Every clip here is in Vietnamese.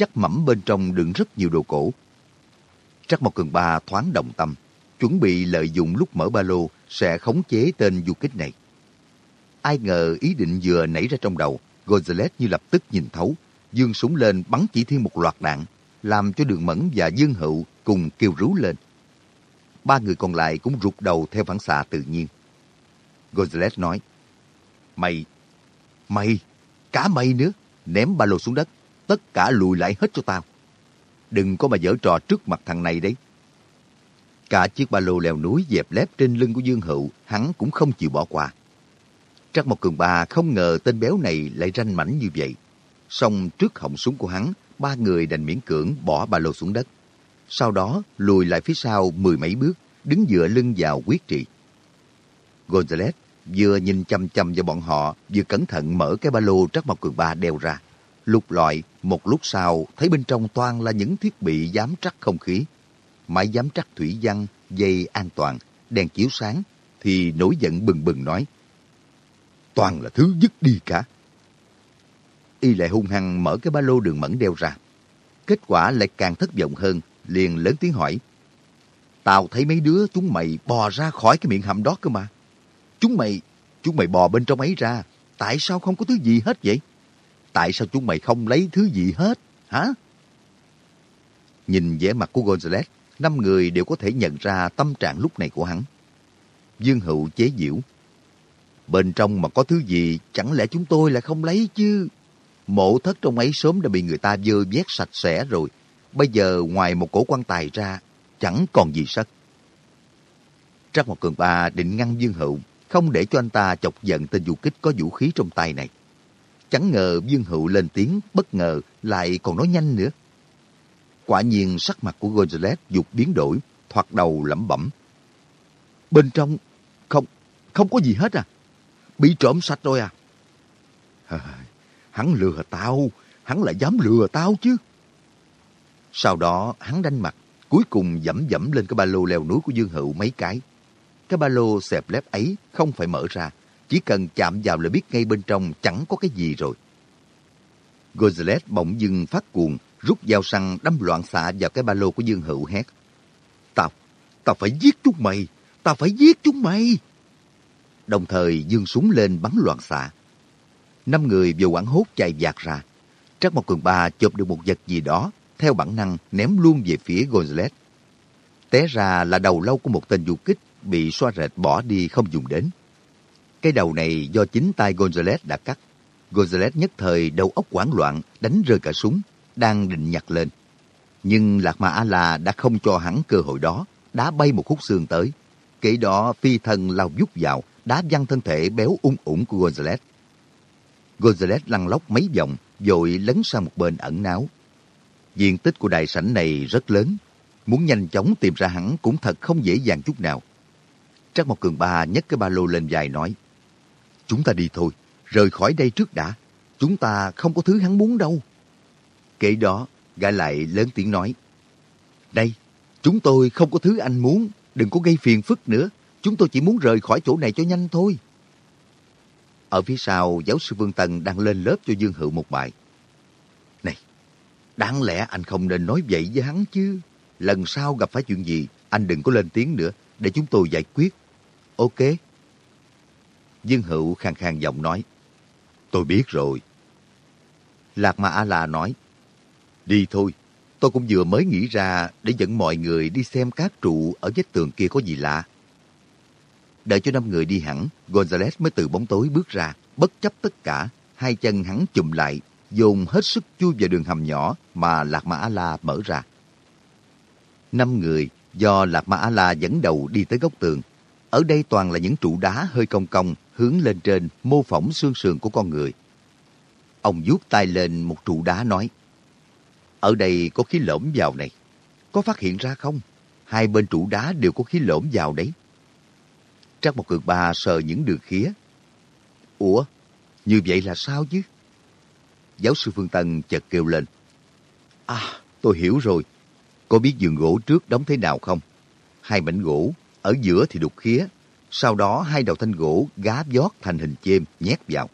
chắc mẩm bên trong đựng rất nhiều đồ cổ. Trắc Mộc Cường Ba thoáng đồng tâm, chuẩn bị lợi dụng lúc mở ba lô sẽ khống chế tên du kích này. Ai ngờ ý định vừa nảy ra trong đầu, Gonzales như lập tức nhìn thấu, dương súng lên bắn chỉ thiên một loạt đạn, làm cho Đường Mẫn và Dương Hữu cùng kêu rú lên. Ba người còn lại cũng rụt đầu theo phản xạ tự nhiên. Gonzales nói, Mày, mày, cả mày nữa, ném ba lô xuống đất, tất cả lùi lại hết cho tao. Đừng có mà dở trò trước mặt thằng này đấy. Cả chiếc ba lô leo núi dẹp lép trên lưng của Dương Hữu, hắn cũng không chịu bỏ qua. Trắc một Cường Ba không ngờ tên béo này lại ranh mảnh như vậy. Xong trước họng súng của hắn, ba người đành miễn cưỡng bỏ ba lô xuống đất. Sau đó lùi lại phía sau mười mấy bước, đứng dựa lưng vào quyết trị. Gonzales vừa nhìn chăm chăm vào bọn họ, vừa cẩn thận mở cái ba lô Trắc Mộc Cường Ba đeo ra. Lục loại, một lúc sau thấy bên trong toàn là những thiết bị giám trắc không khí. Máy giám trắc thủy văn, dây an toàn, đèn chiếu sáng, thì nổi giận bừng bừng nói. Toàn là thứ dứt đi cả. Y lại hung hăng mở cái ba lô đường mẫn đeo ra. Kết quả lại càng thất vọng hơn, liền lớn tiếng hỏi. Tao thấy mấy đứa chúng mày bò ra khỏi cái miệng hầm đó cơ mà. Chúng mày, chúng mày bò bên trong ấy ra, tại sao không có thứ gì hết vậy? Tại sao chúng mày không lấy thứ gì hết, hả? Nhìn vẻ mặt của Gonzales, năm người đều có thể nhận ra tâm trạng lúc này của hắn. Dương Hữu chế giễu. Bên trong mà có thứ gì, chẳng lẽ chúng tôi lại không lấy chứ? Mộ thất trong ấy sớm đã bị người ta dơ vét sạch sẽ rồi. Bây giờ ngoài một cổ quan tài ra, chẳng còn gì sất. Trắc một cường ba định ngăn Dương Hữu, không để cho anh ta chọc giận tên du kích có vũ khí trong tay này. Chẳng ngờ Dương Hữu lên tiếng bất ngờ lại còn nói nhanh nữa. Quả nhiên sắc mặt của Gonzales dục biến đổi, thoạt đầu lẩm bẩm. Bên trong không không có gì hết à? Bị trộm sạch rồi à? Hắn lừa tao, hắn lại dám lừa tao chứ. Sau đó hắn đanh mặt, cuối cùng dẫm dẫm lên cái ba lô leo núi của Dương Hữu mấy cái. Cái ba lô xẹp lép ấy không phải mở ra, chỉ cần chạm vào là biết ngay bên trong chẳng có cái gì rồi. Gonzales bỗng dưng phát cuồng, rút dao săn đâm loạn xạ vào cái ba lô của Dương Hữu hét. Tao, tao phải giết chúng mày, tao phải giết chúng mày. Đồng thời dương súng lên bắn loạn xạ. Năm người vừa quảng hốt chạy vạt ra. Trắc một cường ba chụp được một vật gì đó, theo bản năng ném luôn về phía Gonzales. Té ra là đầu lâu của một tên du kích bị xoa rệt bỏ đi không dùng đến. Cái đầu này do chính tay Gonzales đã cắt. Gonzales nhất thời đầu óc hoảng loạn, đánh rơi cả súng, đang định nhặt lên. Nhưng Lạc Ma A-La đã không cho hắn cơ hội đó, đá bay một khúc xương tới. Kể đó phi thân lao vút vào, đá văng thân thể béo ung ủng của Gonzales. Gonzales lăn lóc mấy vòng, rồi lấn sang một bên ẩn náu. Diện tích của đại sảnh này rất lớn, muốn nhanh chóng tìm ra hắn cũng thật không dễ dàng chút nào. Trắc Mộc Cường Ba nhấc cái ba lô lên dài nói, Chúng ta đi thôi, rời khỏi đây trước đã. Chúng ta không có thứ hắn muốn đâu. Kể đó, gã lại lớn tiếng nói, Đây, chúng tôi không có thứ anh muốn, đừng có gây phiền phức nữa. Chúng tôi chỉ muốn rời khỏi chỗ này cho nhanh thôi. Ở phía sau, giáo sư Vương Tân đang lên lớp cho Dương Hữu một bài. Này, đáng lẽ anh không nên nói vậy với hắn chứ. Lần sau gặp phải chuyện gì, anh đừng có lên tiếng nữa, để chúng tôi giải quyết. Ok. Dương Hữu khang khang giọng nói. Tôi biết rồi. Lạc Ma A-La nói. Đi thôi, tôi cũng vừa mới nghĩ ra để dẫn mọi người đi xem các trụ ở vách tường kia có gì lạ. Đợi cho năm người đi hẳn, Gonzales mới từ bóng tối bước ra, bất chấp tất cả, hai chân hắn chùm lại, dồn hết sức chui vào đường hầm nhỏ mà Lạc Ma A-La mở ra. Năm người do Lạc Ma A-La dẫn đầu đi tới góc tường. Ở đây toàn là những trụ đá hơi cong cong hướng lên trên mô phỏng xương sườn của con người. Ông vuốt tay lên một trụ đá nói, Ở đây có khí lõm vào này. Có phát hiện ra không? Hai bên trụ đá đều có khí lõm vào đấy. Trác một Cường Ba sờ những đường khía. Ủa, như vậy là sao chứ? Giáo sư Phương Tân chợt kêu lên. À, tôi hiểu rồi. Có biết giường gỗ trước đóng thế nào không? Hai mảnh gỗ, ở giữa thì đục khía. Sau đó hai đầu thanh gỗ gá vót thành hình chêm nhét vào.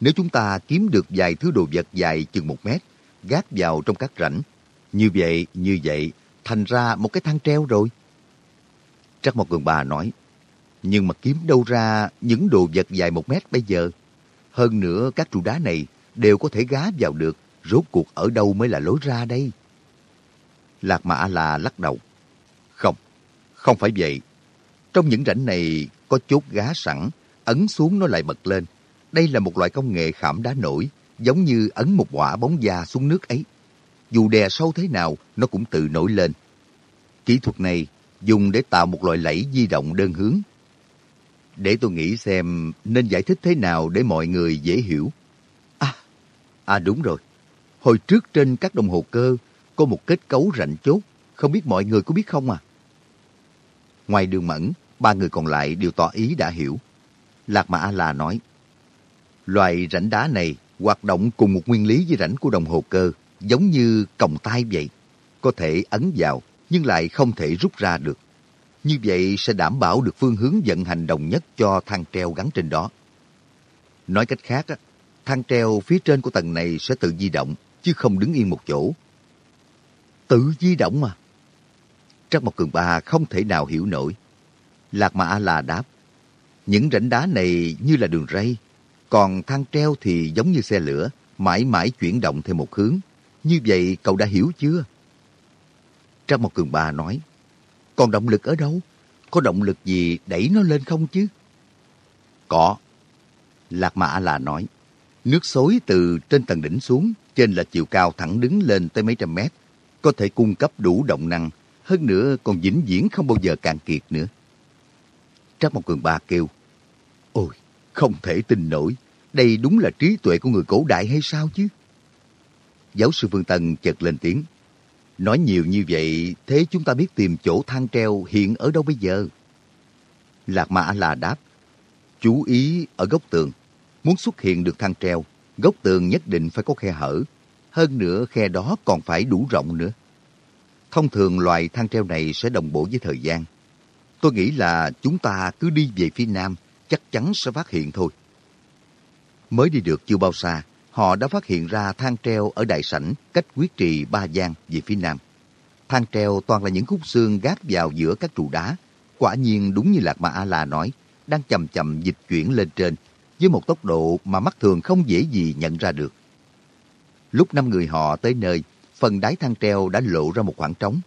Nếu chúng ta kiếm được vài thứ đồ vật dài chừng một mét, gác vào trong các rãnh. Như vậy, như vậy, thành ra một cái thang treo rồi. Trắc một Cường Bà nói, nhưng mà kiếm đâu ra những đồ vật dài một mét bây giờ. Hơn nữa các trụ đá này đều có thể gá vào được, rốt cuộc ở đâu mới là lối ra đây? Lạc Mã là lắc đầu. Không, không phải vậy. Trong những rãnh này có chốt gá sẵn, ấn xuống nó lại bật lên. Đây là một loại công nghệ khảm đá nổi, giống như ấn một quả bóng da xuống nước ấy. Dù đè sâu thế nào, nó cũng tự nổi lên. Kỹ thuật này dùng để tạo một loại lẫy di động đơn hướng. Để tôi nghĩ xem nên giải thích thế nào để mọi người dễ hiểu. À, à đúng rồi. Hồi trước trên các đồng hồ cơ có một kết cấu rãnh chốt, không biết mọi người có biết không à? Ngoài đường mẫn, ba người còn lại đều tỏ ý đã hiểu. Lạc Mã A-La nói, Loài rãnh đá này hoạt động cùng một nguyên lý với rãnh của đồng hồ cơ, giống như còng tay vậy. Có thể ấn vào, nhưng lại không thể rút ra được. Như vậy sẽ đảm bảo được phương hướng vận hành đồng nhất cho thang treo gắn trên đó. Nói cách khác, thang treo phía trên của tầng này sẽ tự di động, chứ không đứng yên một chỗ. Tự di động mà. Trắc Mộc Cường Ba không thể nào hiểu nổi. Lạc Mã là đáp. Những rãnh đá này như là đường ray, còn thang treo thì giống như xe lửa, mãi mãi chuyển động theo một hướng. Như vậy cậu đã hiểu chưa? trong một Cường Ba nói. Còn động lực ở đâu? Có động lực gì đẩy nó lên không chứ? Có. Lạc Mã là nói. Nước xối từ trên tầng đỉnh xuống, trên là chiều cao thẳng đứng lên tới mấy trăm mét, có thể cung cấp đủ động năng, hơn nữa còn vĩnh viễn không bao giờ cạn kiệt nữa. Trác Mộc Cường Ba kêu, Ôi, không thể tin nổi, đây đúng là trí tuệ của người cổ đại hay sao chứ? Giáo sư Phương Tân chợt lên tiếng, Nói nhiều như vậy, thế chúng ta biết tìm chỗ thang treo hiện ở đâu bây giờ? Lạc Mã là đáp, chú ý ở góc tường. Muốn xuất hiện được thang treo, góc tường nhất định phải có khe hở. Hơn nữa khe đó còn phải đủ rộng nữa. Thông thường loài thang treo này sẽ đồng bộ với thời gian. Tôi nghĩ là chúng ta cứ đi về phía nam, chắc chắn sẽ phát hiện thôi. Mới đi được chưa bao xa, họ đã phát hiện ra thang treo ở đại sảnh cách quyết trì ba giang về phía nam. Thang treo toàn là những khúc xương gác vào giữa các trụ đá. Quả nhiên đúng như Lạc Ma A-La nói, đang chậm chậm dịch chuyển lên trên, với một tốc độ mà mắt thường không dễ gì nhận ra được. Lúc năm người họ tới nơi, phần đáy thang treo đã lộ ra một khoảng trống.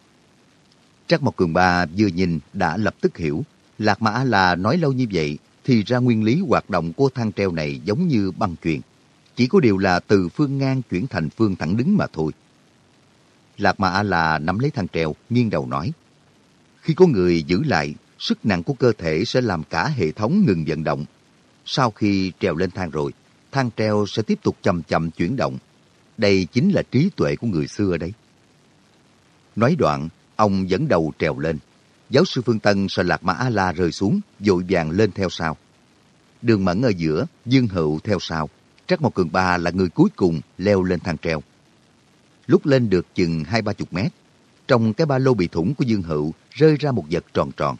Trắc Mộc Cường Ba vừa nhìn đã lập tức hiểu, Lạc Mã là nói lâu như vậy thì ra nguyên lý hoạt động của thang treo này giống như băng chuyền. Chỉ có điều là từ phương ngang chuyển thành phương thẳng đứng mà thôi. Lạc Mã là nắm lấy thang treo, nghiêng đầu nói. Khi có người giữ lại, sức nặng của cơ thể sẽ làm cả hệ thống ngừng vận động. Sau khi trèo lên thang rồi, thang treo sẽ tiếp tục chậm chậm chuyển động. Đây chính là trí tuệ của người xưa đấy. Nói đoạn, ông dẫn đầu trèo lên. Giáo sư Phương Tân sợ Lạc Mã A-La rơi xuống, vội vàng lên theo sau. Đường Mẫn ở giữa, Dương Hữu theo sau. Trắc Mộc Cường Ba là người cuối cùng leo lên thang treo. Lúc lên được chừng hai ba chục mét, trong cái ba lô bị thủng của Dương Hữu rơi ra một vật tròn tròn.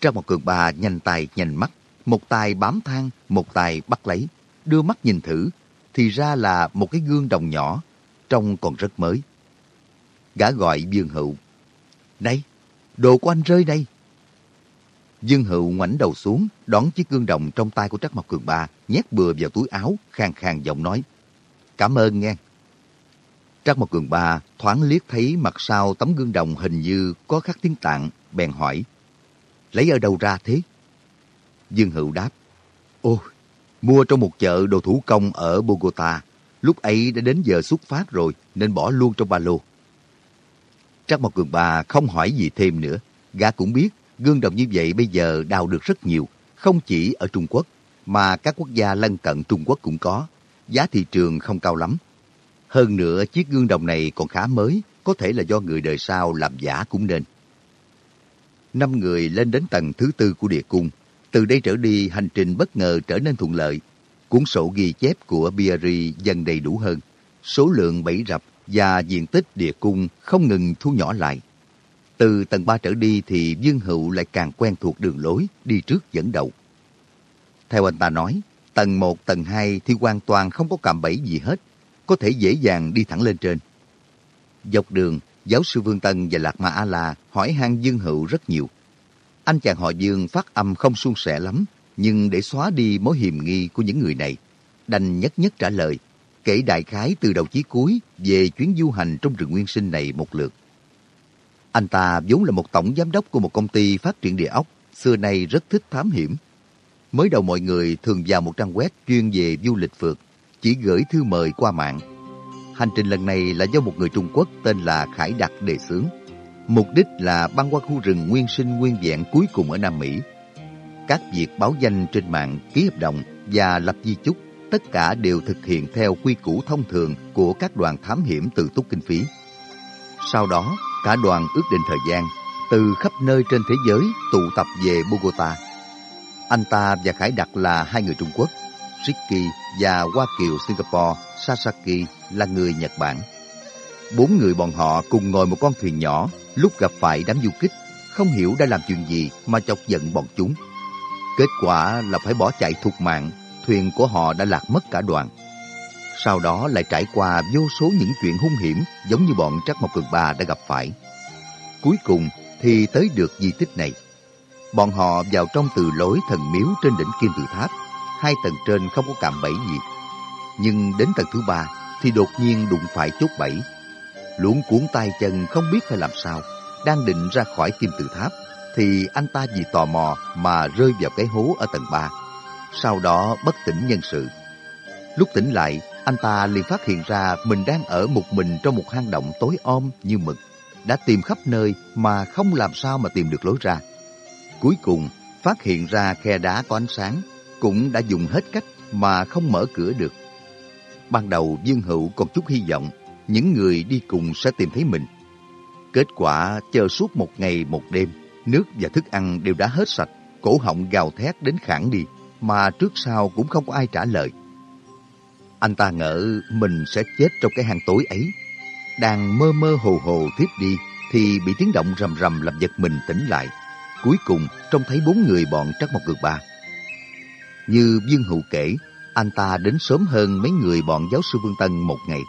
Trắc Mộc Cường Ba nhanh tay nhanh mắt, một tay bám thang, một tay bắt lấy, đưa mắt nhìn thử, thì ra là một cái gương đồng nhỏ, trông còn rất mới. Gã gọi Dương Hữu. Này, đồ của anh rơi đây. Dương Hữu ngoảnh đầu xuống, đón chiếc gương đồng trong tay của Trắc Mộc Cường Ba, nhét bừa vào túi áo, khang khang giọng nói. Cảm ơn nghe. Trắc Mộc Cường Ba thoáng liếc thấy mặt sau tấm gương đồng hình như có khắc tiếng tạng, bèn hỏi. Lấy ở đâu ra thế? Dương Hữu đáp. Ôi, mua trong một chợ đồ thủ công ở Bogota. Lúc ấy đã đến giờ xuất phát rồi nên bỏ luôn trong ba lô. Trác Mộc Cường bà không hỏi gì thêm nữa. Gã cũng biết gương đồng như vậy bây giờ đào được rất nhiều, không chỉ ở Trung Quốc, mà các quốc gia lân cận Trung Quốc cũng có. Giá thị trường không cao lắm. Hơn nữa, chiếc gương đồng này còn khá mới, có thể là do người đời sau làm giả cũng nên. Năm người lên đến tầng thứ tư của địa cung. Từ đây trở đi, hành trình bất ngờ trở nên thuận lợi. Cuốn sổ ghi chép của Biari dần đầy đủ hơn. Số lượng bẫy rập và diện tích địa cung không ngừng thu nhỏ lại. Từ tầng 3 trở đi thì Dương Hữu lại càng quen thuộc đường lối, đi trước dẫn đầu. Theo anh ta nói, tầng 1, tầng 2 thì hoàn toàn không có cạm bẫy gì hết. có thể dễ dàng đi thẳng lên trên. Dọc đường, giáo sư Vương Tân và Lạc Ma A-La hỏi han Dương Hữu rất nhiều. Anh chàng họ Dương phát âm không suôn sẻ lắm, nhưng để xóa đi mối hiềm nghi của những người này, đành nhất nhất trả lời, kể đại khái từ đầu chí cuối về chuyến du hành trong rừng nguyên sinh này một lượt. Anh ta vốn là một tổng giám đốc của một công ty phát triển địa ốc, xưa nay rất thích thám hiểm. Mới đầu mọi người thường vào một trang web chuyên về du lịch phượt, chỉ gửi thư mời qua mạng. Hành trình lần này là do một người Trung Quốc tên là Khải Đặc đề xướng. Mục đích là băng qua khu rừng nguyên sinh nguyên vẹn cuối cùng ở Nam Mỹ. Các việc báo danh trên mạng, ký hợp đồng và lập di chúc tất cả đều thực hiện theo quy củ thông thường của các đoàn thám hiểm tự túc kinh phí. Sau đó, cả đoàn ước định thời gian, từ khắp nơi trên thế giới tụ tập về Bogota. Anh ta và Khải Đặc là hai người Trung Quốc, Ricky và Hoa Kiều Singapore, Sasaki là người Nhật Bản. Bốn người bọn họ cùng ngồi một con thuyền nhỏ, lúc gặp phải đám du kích, không hiểu đã làm chuyện gì mà chọc giận bọn chúng. Kết quả là phải bỏ chạy thục mạng, thuyền của họ đã lạc mất cả đoàn. Sau đó lại trải qua vô số những chuyện hung hiểm giống như bọn Trắc Mộc Cường Ba đã gặp phải. Cuối cùng thì tới được di tích này. Bọn họ vào trong từ lối thần miếu trên đỉnh Kim Tự Tháp. Hai tầng trên không có cạm bẫy gì. Nhưng đến tầng thứ ba thì đột nhiên đụng phải chốt bẫy. Luống cuốn tay chân không biết phải làm sao. Đang định ra khỏi Kim Tự Tháp thì anh ta vì tò mò mà rơi vào cái hố ở tầng 3. Sau đó bất tỉnh nhân sự. Lúc tỉnh lại, anh ta liền phát hiện ra mình đang ở một mình trong một hang động tối om như mực. Đã tìm khắp nơi mà không làm sao mà tìm được lối ra. Cuối cùng, phát hiện ra khe đá có ánh sáng, cũng đã dùng hết cách mà không mở cửa được. Ban đầu Dương Hữu còn chút hy vọng, những người đi cùng sẽ tìm thấy mình. Kết quả chờ suốt một ngày một đêm, nước và thức ăn đều đã hết sạch, cổ họng gào thét đến khản đi, mà trước sau cũng không có ai trả lời. Anh ta ngỡ mình sẽ chết trong cái hang tối ấy. Đang mơ mơ hồ hồ tiếp đi thì bị tiếng động rầm rầm làm giật mình tỉnh lại. Cuối cùng trông thấy bốn người bọn Trắc Mộc Cường Ba. Như Dương Hữu kể, anh ta đến sớm hơn mấy người bọn giáo sư Vương Tân một ngày.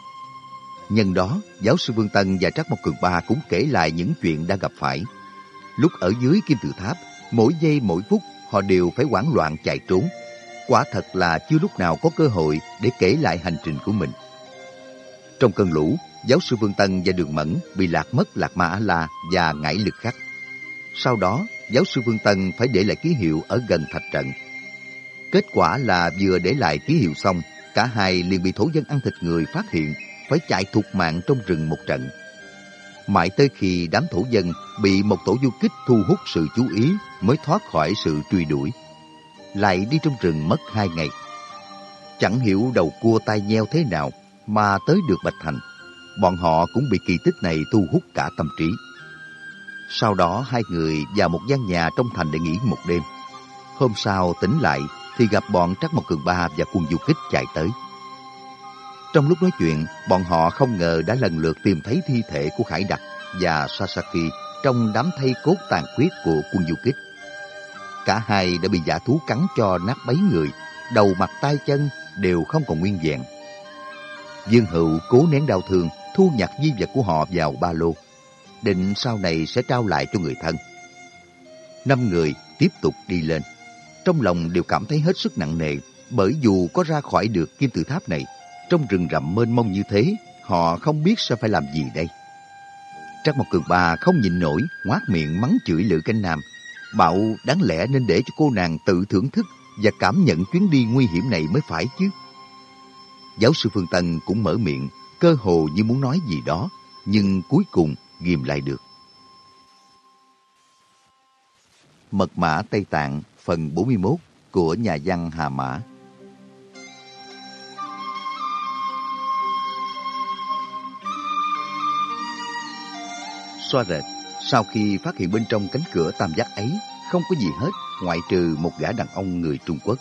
Nhân đó, giáo sư Vương Tân và Trác Mộc Cường Ba cũng kể lại những chuyện đã gặp phải. Lúc ở dưới kim tự tháp, mỗi giây mỗi phút họ đều phải hoảng loạn chạy trốn quả thật là chưa lúc nào có cơ hội để kể lại hành trình của mình. Trong cơn lũ, giáo sư Vương Tân và Đường Mẫn bị lạc mất Lạc Ma la và ngải lực khắc. Sau đó, giáo sư Vương Tân phải để lại ký hiệu ở gần thạch trận. Kết quả là vừa để lại ký hiệu xong, cả hai liền bị thổ dân ăn thịt người phát hiện, phải chạy thục mạng trong rừng một trận. Mãi tới khi đám thổ dân bị một tổ du kích thu hút sự chú ý mới thoát khỏi sự truy đuổi lại đi trong rừng mất hai ngày. Chẳng hiểu đầu cua tai nheo thế nào mà tới được Bạch Thành. Bọn họ cũng bị kỳ tích này thu hút cả tâm trí. Sau đó hai người vào một gian nhà trong thành để nghỉ một đêm. Hôm sau tỉnh lại thì gặp bọn Trắc Mộc Cường Ba và quân du kích chạy tới. Trong lúc nói chuyện, bọn họ không ngờ đã lần lượt tìm thấy thi thể của Khải Đặc và Sasaki trong đám thây cốt tàn khuyết của quân du kích. Cả hai đã bị giả thú cắn cho nát bấy người, đầu mặt tay chân đều không còn nguyên vẹn. Dương Hữu cố nén đau thương, thu nhặt di vật của họ vào ba lô, định sau này sẽ trao lại cho người thân. Năm người tiếp tục đi lên. Trong lòng đều cảm thấy hết sức nặng nề, bởi dù có ra khỏi được kim tự tháp này, trong rừng rậm mênh mông như thế, họ không biết sẽ phải làm gì đây. Trắc một Cường Ba không nhịn nổi, ngoác miệng mắng chửi Lữ Canh Nam, Bảo đáng lẽ nên để cho cô nàng tự thưởng thức và cảm nhận chuyến đi nguy hiểm này mới phải chứ. Giáo sư Phương Tân cũng mở miệng, cơ hồ như muốn nói gì đó, nhưng cuối cùng ghim lại được. Mật mã Tây Tạng phần 41 của nhà văn Hà Mã Xoa rệt sau khi phát hiện bên trong cánh cửa tam giác ấy không có gì hết ngoại trừ một gã đàn ông người Trung Quốc.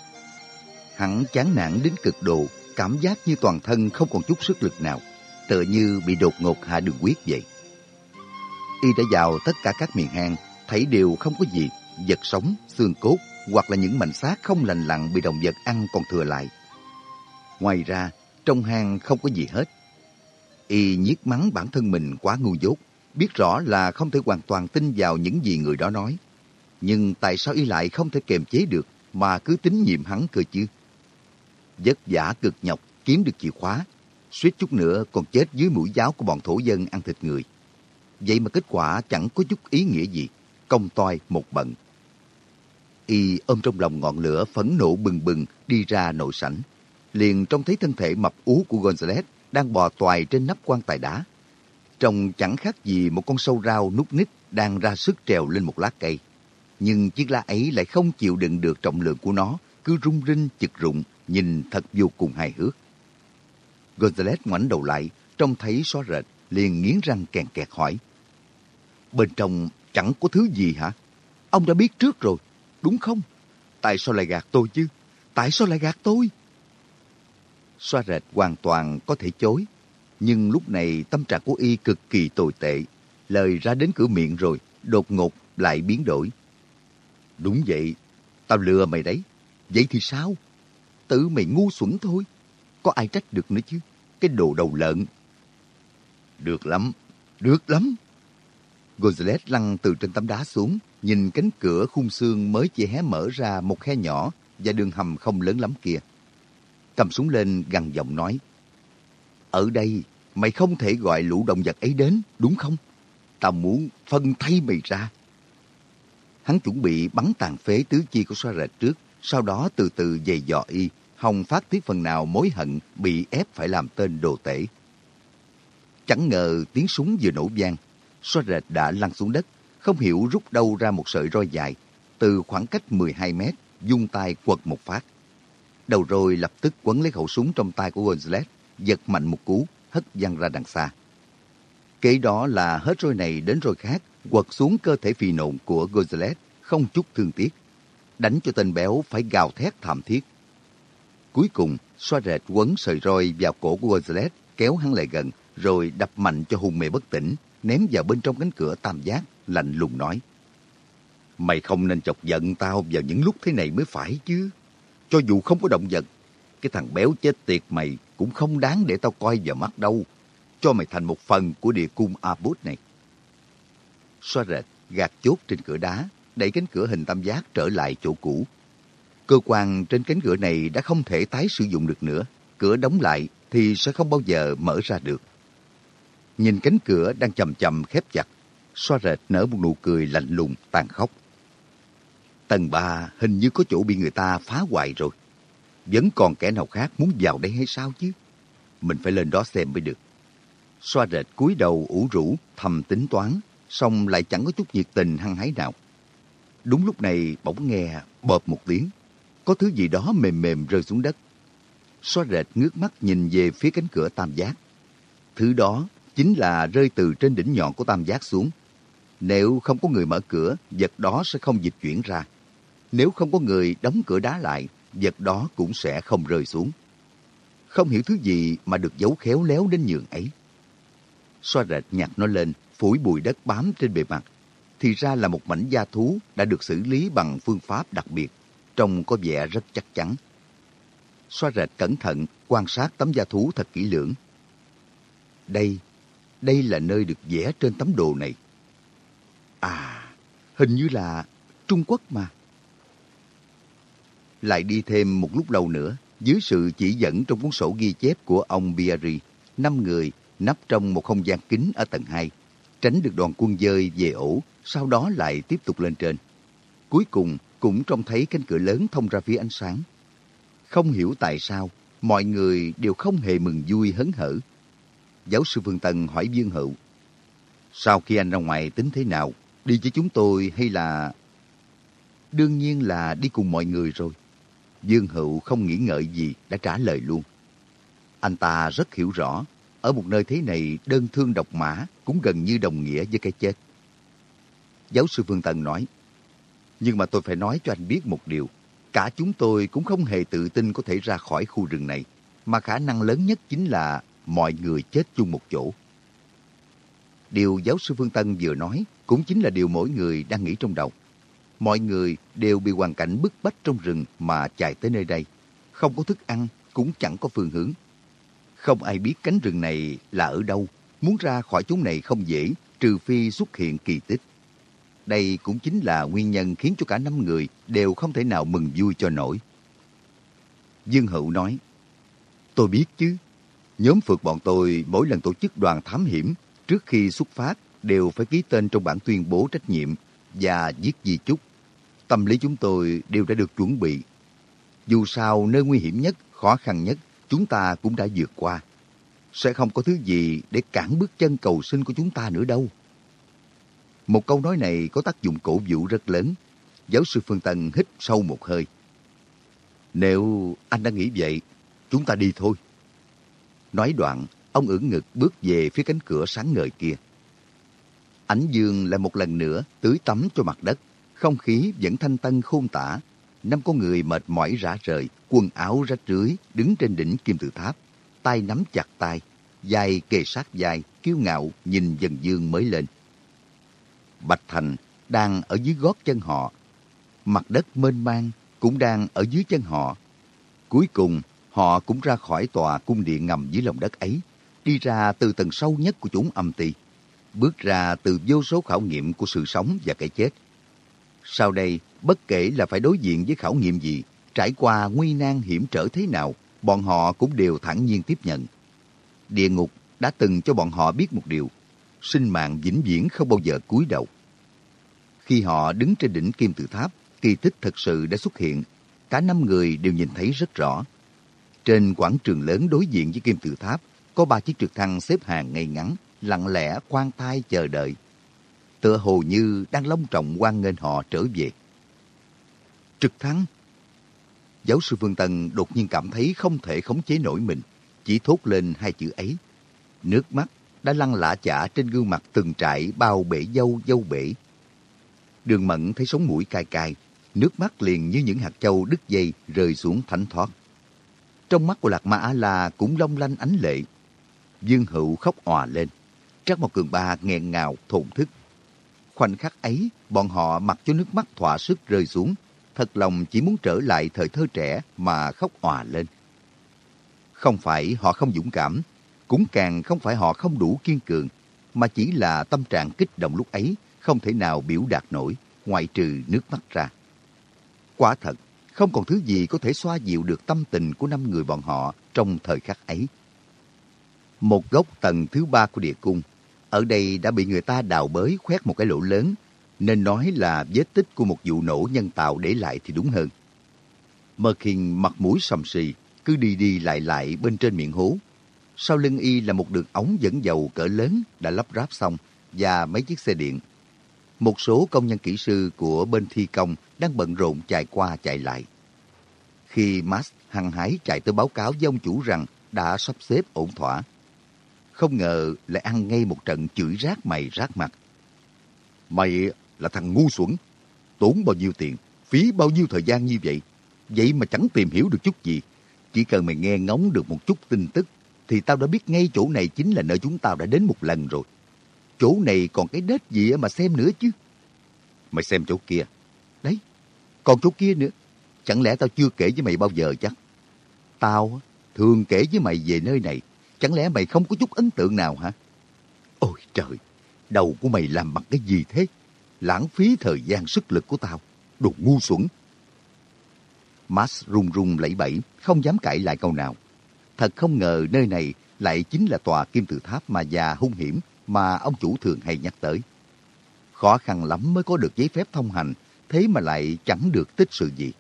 Hắn chán nản đến cực độ, cảm giác như toàn thân không còn chút sức lực nào, tựa như bị đột ngột hạ đường huyết vậy. Y đã vào tất cả các miền hang, thấy đều không có gì, vật sống, xương cốt hoặc là những mảnh xác không lành lặn bị động vật ăn còn thừa lại. Ngoài ra, Trong hang không có gì hết. Y nhiếc mắng bản thân mình quá ngu dốt, biết rõ là không thể hoàn toàn tin vào những gì người đó nói. Nhưng tại sao y lại không thể kiềm chế được mà cứ tín nhiệm hắn cơ chứ? Vất vả cực nhọc kiếm được chìa khóa, suýt chút nữa còn chết dưới mũi giáo của bọn thổ dân ăn thịt người. Vậy mà kết quả chẳng có chút ý nghĩa gì, công toi một bận. Y ôm trong lòng ngọn lửa phẫn nộ bừng bừng đi ra nội sảnh. Liền trông thấy thân thể mập ú của Gonzales đang bò toài trên nắp quan tài đá. Trông chẳng khác gì một con sâu rau núp nít đang ra sức trèo lên một lá cây. Nhưng chiếc lá ấy lại không chịu đựng được trọng lượng của nó, cứ rung rinh chực rụng, nhìn thật vô cùng hài hước. Gonzales ngoảnh đầu lại, trông thấy xóa rệt, liền nghiến răng kèn kẹt hỏi. Bên trong chẳng có thứ gì hả? Ông đã biết trước rồi, đúng không? Tại sao lại gạt tôi chứ? Tại sao lại gạt tôi? Xoa rệt hoàn toàn có thể chối, nhưng lúc này tâm trạng của y cực kỳ tồi tệ. Lời ra đến cửa miệng rồi, đột ngột lại biến đổi. Đúng vậy, tao lừa mày đấy. Vậy thì sao? Tự mày ngu xuẩn thôi. Có ai trách được nữa chứ? Cái đồ đầu lợn. Được lắm, được lắm. Gonzales lăn từ trên tấm đá xuống, nhìn cánh cửa khung xương mới chỉ hé mở ra một khe nhỏ và đường hầm không lớn lắm kia. Cầm súng lên gằn giọng nói, ở đây, mày không thể gọi lũ động vật ấy đến, đúng không? Tao muốn phân thay mày ra. Hắn chuẩn bị bắn tàn phế tứ chi của xoa rệt trước, sau đó từ từ dày dò y, hòng phát tiết phần nào mối hận bị ép phải làm tên đồ tể. Chẳng ngờ tiếng súng vừa nổ vang, xoa rệt đã lăn xuống đất, không hiểu rút đâu ra một sợi roi dài, từ khoảng cách 12 mét, dung tay quật một phát. Đầu rồi lập tức quấn lấy khẩu súng trong tay của Gonzales, giật mạnh một cú, hất văng ra đằng xa. Kế đó là hết roi này đến roi khác, quật xuống cơ thể phì nộn của Gonzales, không chút thương tiếc. Đánh cho tên béo phải gào thét thảm thiết. Cuối cùng, xoa rệt quấn sợi roi vào cổ của Gonzales, kéo hắn lại gần, rồi đập mạnh cho hùng mê bất tỉnh, ném vào bên trong cánh cửa tam giác, lạnh lùng nói. Mày không nên chọc giận tao vào những lúc thế này mới phải chứ. Cho dù không có động vật, cái thằng béo chết tiệt mày cũng không đáng để tao coi vào mắt đâu. Cho mày thành một phần của địa cung Abut này. Xoa rệt, gạt chốt trên cửa đá, đẩy cánh cửa hình tam giác trở lại chỗ cũ. Cơ quan trên cánh cửa này đã không thể tái sử dụng được nữa. Cửa đóng lại thì sẽ không bao giờ mở ra được. Nhìn cánh cửa đang chậm chậm khép chặt, xoa rệt nở một nụ cười lạnh lùng, tàn khốc. Tầng ba hình như có chỗ bị người ta phá hoại rồi. Vẫn còn kẻ nào khác muốn vào đây hay sao chứ? Mình phải lên đó xem mới được. Xoa rệt cúi đầu ủ rũ, thầm tính toán, xong lại chẳng có chút nhiệt tình hăng hái nào. Đúng lúc này bỗng nghe bợp một tiếng, có thứ gì đó mềm mềm rơi xuống đất. Xoa rệt ngước mắt nhìn về phía cánh cửa tam giác. Thứ đó chính là rơi từ trên đỉnh nhọn của tam giác xuống. Nếu không có người mở cửa, vật đó sẽ không dịch chuyển ra. Nếu không có người đóng cửa đá lại, vật đó cũng sẽ không rơi xuống. Không hiểu thứ gì mà được giấu khéo léo đến nhường ấy. Xoa rệt nhặt nó lên, phủi bụi đất bám trên bề mặt. Thì ra là một mảnh da thú đã được xử lý bằng phương pháp đặc biệt, trông có vẻ rất chắc chắn. Xoa rệt cẩn thận, quan sát tấm da thú thật kỹ lưỡng. Đây, đây là nơi được vẽ trên tấm đồ này. À, hình như là Trung Quốc mà. Lại đi thêm một lúc lâu nữa, dưới sự chỉ dẫn trong cuốn sổ ghi chép của ông Biari, năm người nấp trong một không gian kín ở tầng 2, tránh được đoàn quân dơi về ổ, sau đó lại tiếp tục lên trên. Cuối cùng cũng trông thấy cánh cửa lớn thông ra phía ánh sáng. Không hiểu tại sao, mọi người đều không hề mừng vui hấn hở. Giáo sư Phương Tân hỏi Dương Hữu, sau khi anh ra ngoài tính thế nào? Đi với chúng tôi hay là... Đương nhiên là đi cùng mọi người rồi. Dương Hữu không nghĩ ngợi gì đã trả lời luôn. Anh ta rất hiểu rõ, ở một nơi thế này đơn thương độc mã cũng gần như đồng nghĩa với cái chết. Giáo sư Phương Tần nói, nhưng mà tôi phải nói cho anh biết một điều. Cả chúng tôi cũng không hề tự tin có thể ra khỏi khu rừng này, mà khả năng lớn nhất chính là mọi người chết chung một chỗ. Điều giáo sư Phương Tân vừa nói cũng chính là điều mỗi người đang nghĩ trong đầu. Mọi người đều bị hoàn cảnh bức bách trong rừng mà chạy tới nơi đây. Không có thức ăn, cũng chẳng có phương hướng. Không ai biết cánh rừng này là ở đâu. Muốn ra khỏi chúng này không dễ, trừ phi xuất hiện kỳ tích. Đây cũng chính là nguyên nhân khiến cho cả năm người đều không thể nào mừng vui cho nổi. Dương Hữu nói, Tôi biết chứ. Nhóm phượt bọn tôi mỗi lần tổ chức đoàn thám hiểm, trước khi xuất phát đều phải ký tên trong bản tuyên bố trách nhiệm và viết di chúc. Tâm lý chúng tôi đều đã được chuẩn bị. Dù sao nơi nguy hiểm nhất, khó khăn nhất, chúng ta cũng đã vượt qua. Sẽ không có thứ gì để cản bước chân cầu sinh của chúng ta nữa đâu. Một câu nói này có tác dụng cổ vũ rất lớn. Giáo sư Phương Tân hít sâu một hơi. Nếu anh đã nghĩ vậy, chúng ta đi thôi. Nói đoạn, ông ưỡn ngực bước về phía cánh cửa sáng ngời kia. Ánh dương lại một lần nữa tưới tắm cho mặt đất. Không khí vẫn thanh tân khôn tả. Năm con người mệt mỏi rã rời, quần áo rách rưới, đứng trên đỉnh kim tự tháp. tay nắm chặt tay, dài kề sát dài, kiêu ngạo nhìn dần dương mới lên. Bạch Thành đang ở dưới gót chân họ. Mặt đất mênh mang cũng đang ở dưới chân họ. Cuối cùng, họ cũng ra khỏi tòa cung điện ngầm dưới lòng đất ấy, đi ra từ tầng sâu nhất của chúng âm ti, bước ra từ vô số khảo nghiệm của sự sống và cái chết. Sau đây, bất kể là phải đối diện với khảo nghiệm gì, trải qua nguy nan hiểm trở thế nào, bọn họ cũng đều thẳng nhiên tiếp nhận. Địa ngục đã từng cho bọn họ biết một điều, sinh mạng vĩnh viễn không bao giờ cúi đầu. Khi họ đứng trên đỉnh kim tự tháp, kỳ tích thật sự đã xuất hiện. Cả năm người đều nhìn thấy rất rõ. Trên quảng trường lớn đối diện với kim tự tháp, có ba chiếc trực thăng xếp hàng ngay ngắn, lặng lẽ quan tai chờ đợi. Tựa hồ như đang long trọng quan nghênh họ trở về. Trực thắng Giáo sư Phương Tân đột nhiên cảm thấy không thể khống chế nổi mình, chỉ thốt lên hai chữ ấy. Nước mắt đã lăn lạ chả trên gương mặt từng trại bao bể dâu dâu bể. Đường mẫn thấy sống mũi cay cay, nước mắt liền như những hạt châu đứt dây rơi xuống thánh thoát. Trong mắt của Lạc Ma Á La cũng long lanh ánh lệ. Dương Hữu khóc òa lên. Trác Mộc Cường Ba nghẹn ngào, thổn thức. Khoảnh khắc ấy, bọn họ mặc cho nước mắt thỏa sức rơi xuống. Thật lòng chỉ muốn trở lại thời thơ trẻ mà khóc òa lên. Không phải họ không dũng cảm, cũng càng không phải họ không đủ kiên cường, mà chỉ là tâm trạng kích động lúc ấy không thể nào biểu đạt nổi, ngoại trừ nước mắt ra. Quả thật, không còn thứ gì có thể xoa dịu được tâm tình của năm người bọn họ trong thời khắc ấy. Một góc tầng thứ ba của địa cung, ở đây đã bị người ta đào bới khoét một cái lỗ lớn, nên nói là vết tích của một vụ nổ nhân tạo để lại thì đúng hơn. Mơ mặt mũi sầm sì, cứ đi đi lại lại bên trên miệng hố. Sau lưng y là một đường ống dẫn dầu cỡ lớn đã lắp ráp xong và mấy chiếc xe điện một số công nhân kỹ sư của bên thi công đang bận rộn chạy qua chạy lại. Khi Max hăng hái chạy tới báo cáo với ông chủ rằng đã sắp xếp ổn thỏa, không ngờ lại ăn ngay một trận chửi rác mày rác mặt. Mày là thằng ngu xuẩn, tốn bao nhiêu tiền, phí bao nhiêu thời gian như vậy, vậy mà chẳng tìm hiểu được chút gì. Chỉ cần mày nghe ngóng được một chút tin tức, thì tao đã biết ngay chỗ này chính là nơi chúng tao đã đến một lần rồi chỗ này còn cái đết gì mà xem nữa chứ. Mày xem chỗ kia. Đấy, còn chỗ kia nữa. Chẳng lẽ tao chưa kể với mày bao giờ chắc? Tao thường kể với mày về nơi này. Chẳng lẽ mày không có chút ấn tượng nào hả? Ôi trời, đầu của mày làm bằng cái gì thế? Lãng phí thời gian sức lực của tao. Đồ ngu xuẩn. Max run run lẩy bẩy, không dám cãi lại câu nào. Thật không ngờ nơi này lại chính là tòa kim tự tháp mà già hung hiểm mà ông chủ thường hay nhắc tới. Khó khăn lắm mới có được giấy phép thông hành, thế mà lại chẳng được tích sự gì.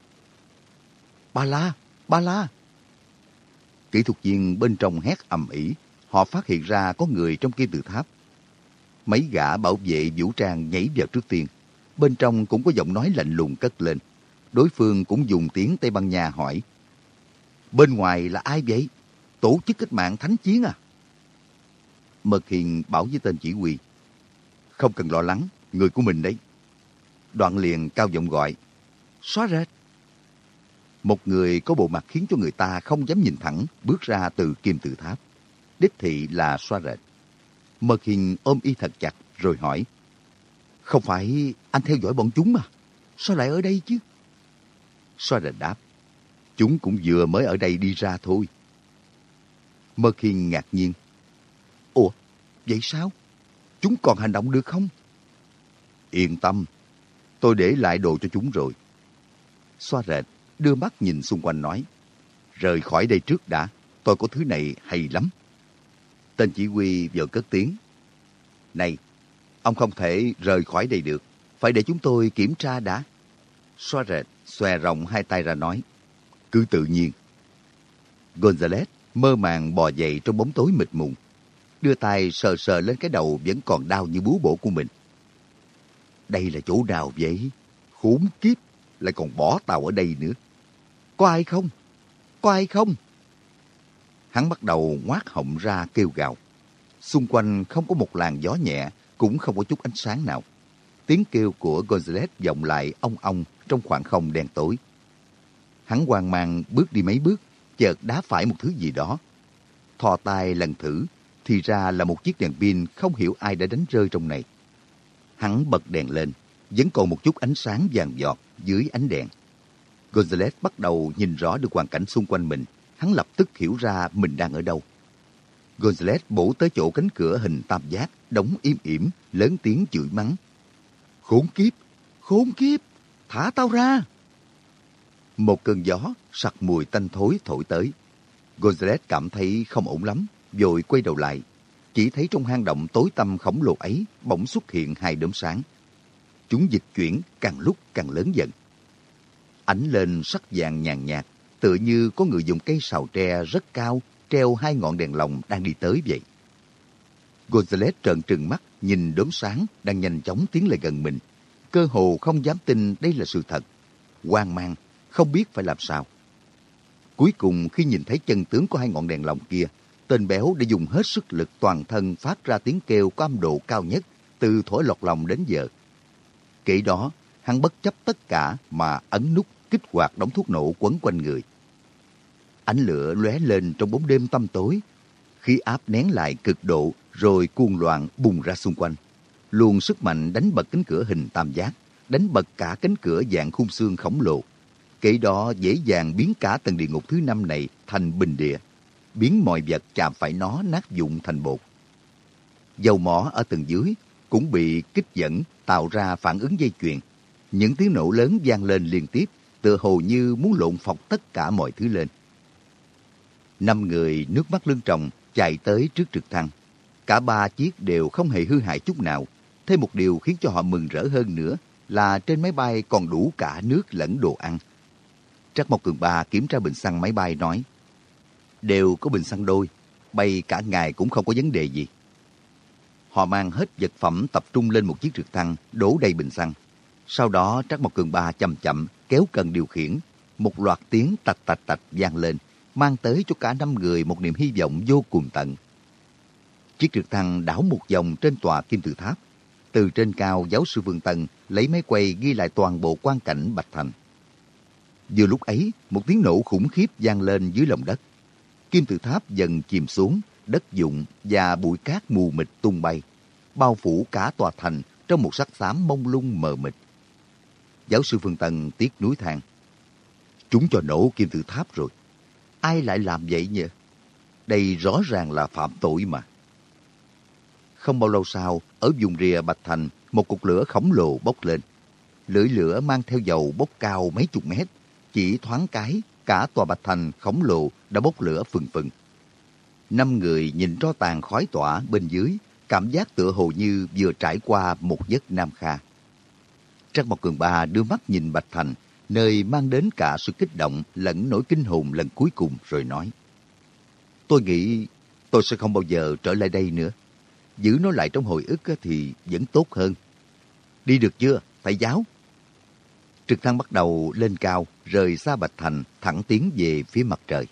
Ba la, ba la. Kỹ thuật viên bên trong hét ầm ĩ, họ phát hiện ra có người trong kim tự tháp. Mấy gã bảo vệ vũ trang nhảy vào trước tiên. Bên trong cũng có giọng nói lạnh lùng cất lên. Đối phương cũng dùng tiếng Tây Ban Nha hỏi. Bên ngoài là ai vậy? Tổ chức cách mạng thánh chiến à? Mật Hiền bảo với tên chỉ huy. Không cần lo lắng, người của mình đấy. Đoạn liền cao giọng gọi. Xóa rệt. Một người có bộ mặt khiến cho người ta không dám nhìn thẳng bước ra từ kim tự tháp. Đích thị là xoa rệt. Mật hình ôm y thật chặt rồi hỏi. Không phải anh theo dõi bọn chúng mà. Sao lại ở đây chứ? Xoa rệt đáp. Chúng cũng vừa mới ở đây đi ra thôi. Mơ Khiên ngạc nhiên. Ủa, vậy sao? Chúng còn hành động được không? Yên tâm, tôi để lại đồ cho chúng rồi. Xoa rệt, đưa mắt nhìn xung quanh nói. Rời khỏi đây trước đã, tôi có thứ này hay lắm. Tên chỉ huy vừa cất tiếng. Này, ông không thể rời khỏi đây được, phải để chúng tôi kiểm tra đã. Xoa rệt, xòe rộng hai tay ra nói. Cứ tự nhiên. Gonzales mơ màng bò dậy trong bóng tối mịt mùng, đưa tay sờ sờ lên cái đầu vẫn còn đau như búa bổ của mình. Đây là chỗ nào vậy? Khốn kiếp, lại còn bỏ tàu ở đây nữa. Có ai không? Có ai không? Hắn bắt đầu ngoác họng ra kêu gào. Xung quanh không có một làn gió nhẹ, cũng không có chút ánh sáng nào. Tiếng kêu của Gonzales vọng lại ong ong trong khoảng không đen tối. Hắn hoang mang bước đi mấy bước, chợt đá phải một thứ gì đó. Thò tay lần thử, thì ra là một chiếc đèn pin không hiểu ai đã đánh rơi trong này. Hắn bật đèn lên, vẫn còn một chút ánh sáng vàng giọt dưới ánh đèn. Gonzales bắt đầu nhìn rõ được hoàn cảnh xung quanh mình. Hắn lập tức hiểu ra mình đang ở đâu. Gonzales bổ tới chỗ cánh cửa hình tam giác, đóng im ỉm, lớn tiếng chửi mắng. Khốn kiếp! Khốn kiếp! Thả tao ra! Một cơn gió sặc mùi tanh thối thổi tới. Gonzales cảm thấy không ổn lắm, vội quay đầu lại. Chỉ thấy trong hang động tối tăm khổng lồ ấy bỗng xuất hiện hai đốm sáng. Chúng dịch chuyển càng lúc càng lớn dần. Ánh lên sắc vàng nhàn nhạt, tựa như có người dùng cây sào tre rất cao treo hai ngọn đèn lồng đang đi tới vậy. Gonzales trợn trừng mắt nhìn đốm sáng đang nhanh chóng tiến lại gần mình. Cơ hồ không dám tin đây là sự thật. Hoang mang, không biết phải làm sao. Cuối cùng khi nhìn thấy chân tướng của hai ngọn đèn lồng kia, tên béo đã dùng hết sức lực toàn thân phát ra tiếng kêu có âm độ cao nhất từ thổi lọt lòng đến giờ. Kể đó, hắn bất chấp tất cả mà ấn nút kích hoạt đống thuốc nổ quấn quanh người. Ánh lửa lóe lên trong bóng đêm tăm tối, khí áp nén lại cực độ rồi cuồng loạn bùng ra xung quanh. luồn sức mạnh đánh bật cánh cửa hình tam giác, đánh bật cả cánh cửa dạng khung xương khổng lồ. Kể đó dễ dàng biến cả tầng địa ngục thứ năm này thành bình địa, biến mọi vật chạm phải nó nát dụng thành bột. Dầu mỏ ở tầng dưới cũng bị kích dẫn tạo ra phản ứng dây chuyền. Những tiếng nổ lớn vang lên liên tiếp, tựa hồ như muốn lộn phọc tất cả mọi thứ lên. Năm người nước mắt lưng tròng chạy tới trước trực thăng. Cả ba chiếc đều không hề hư hại chút nào. Thêm một điều khiến cho họ mừng rỡ hơn nữa là trên máy bay còn đủ cả nước lẫn đồ ăn. Trắc Mộc Cường Ba kiểm tra bình xăng máy bay nói đều có bình xăng đôi, bay cả ngày cũng không có vấn đề gì. Họ mang hết vật phẩm tập trung lên một chiếc trực thăng đổ đầy bình xăng. Sau đó Trắc Mộc Cường Ba chậm chậm kéo cần điều khiển. Một loạt tiếng tạch tạch tạch vang lên, mang tới cho cả năm người một niềm hy vọng vô cùng tận. Chiếc trực thăng đảo một vòng trên tòa kim tự tháp. Từ trên cao, giáo sư Vương Tân lấy máy quay ghi lại toàn bộ quang cảnh Bạch Thành. Vừa lúc ấy, một tiếng nổ khủng khiếp vang lên dưới lòng đất. Kim tự tháp dần chìm xuống, đất dụng và bụi cát mù mịt tung bay, bao phủ cả tòa thành trong một sắc xám mông lung mờ mịt. Giáo sư Phương Tân tiếc núi than. Chúng cho nổ kim tự tháp rồi. Ai lại làm vậy nhỉ? Đây rõ ràng là phạm tội mà. Không bao lâu sau, ở vùng rìa Bạch Thành, một cục lửa khổng lồ bốc lên. Lưỡi lửa mang theo dầu bốc cao mấy chục mét, chỉ thoáng cái cả tòa bạch thành khổng lồ đã bốc lửa phừng phừng. Năm người nhìn tro tàn khói tỏa bên dưới, cảm giác tựa hồ như vừa trải qua một giấc nam kha. Trang Mộc Cường Ba đưa mắt nhìn Bạch Thành, nơi mang đến cả sự kích động lẫn nỗi kinh hồn lần cuối cùng rồi nói. Tôi nghĩ tôi sẽ không bao giờ trở lại đây nữa. Giữ nó lại trong hồi ức thì vẫn tốt hơn. Đi được chưa, thầy giáo? Trực thăng bắt đầu lên cao, rời xa Bạch Thành, thẳng tiến về phía mặt trời.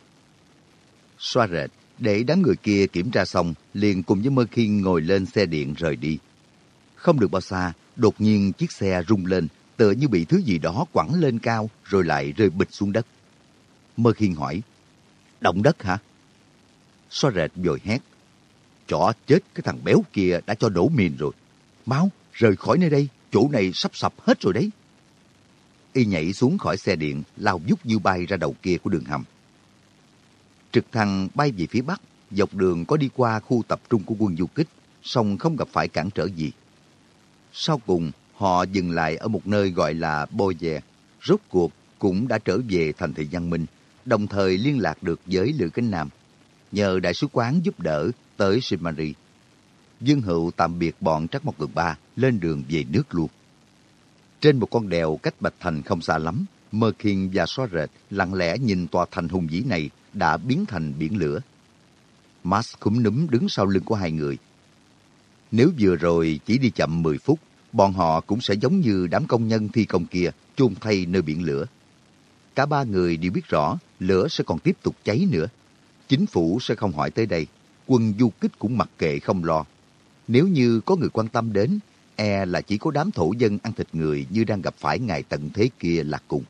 Xoa rệt, để đám người kia kiểm tra xong, liền cùng với Mơ Khiên ngồi lên xe điện rời đi. Không được bao xa, đột nhiên chiếc xe rung lên, tựa như bị thứ gì đó quẳng lên cao, rồi lại rơi bịch xuống đất. Mơ Khiên hỏi, động đất hả? Xoa rệt vội hét, chó chết cái thằng béo kia đã cho đổ mìn rồi. máu rời khỏi nơi đây, chỗ này sắp sập hết rồi đấy y nhảy xuống khỏi xe điện, lao vút như bay ra đầu kia của đường hầm. Trực thăng bay về phía bắc, dọc đường có đi qua khu tập trung của quân du kích, song không gặp phải cản trở gì. Sau cùng, họ dừng lại ở một nơi gọi là Boye. Rốt cuộc cũng đã trở về thành thị Văn Minh, đồng thời liên lạc được với Lữ Cánh Nam. Nhờ đại sứ quán giúp đỡ tới Simari. Dương Hữu tạm biệt bọn Trắc Mộc Cường Ba lên đường về nước luôn. Trên một con đèo cách Bạch Thành không xa lắm, Mơ Khiên và Xóa Rệt lặng lẽ nhìn tòa thành hùng vĩ này đã biến thành biển lửa. Max cũng núm đứng sau lưng của hai người. Nếu vừa rồi chỉ đi chậm 10 phút, bọn họ cũng sẽ giống như đám công nhân thi công kia chôn thay nơi biển lửa. Cả ba người đều biết rõ lửa sẽ còn tiếp tục cháy nữa. Chính phủ sẽ không hỏi tới đây. Quân du kích cũng mặc kệ không lo. Nếu như có người quan tâm đến, e là chỉ có đám thổ dân ăn thịt người như đang gặp phải ngày tận thế kia là cùng.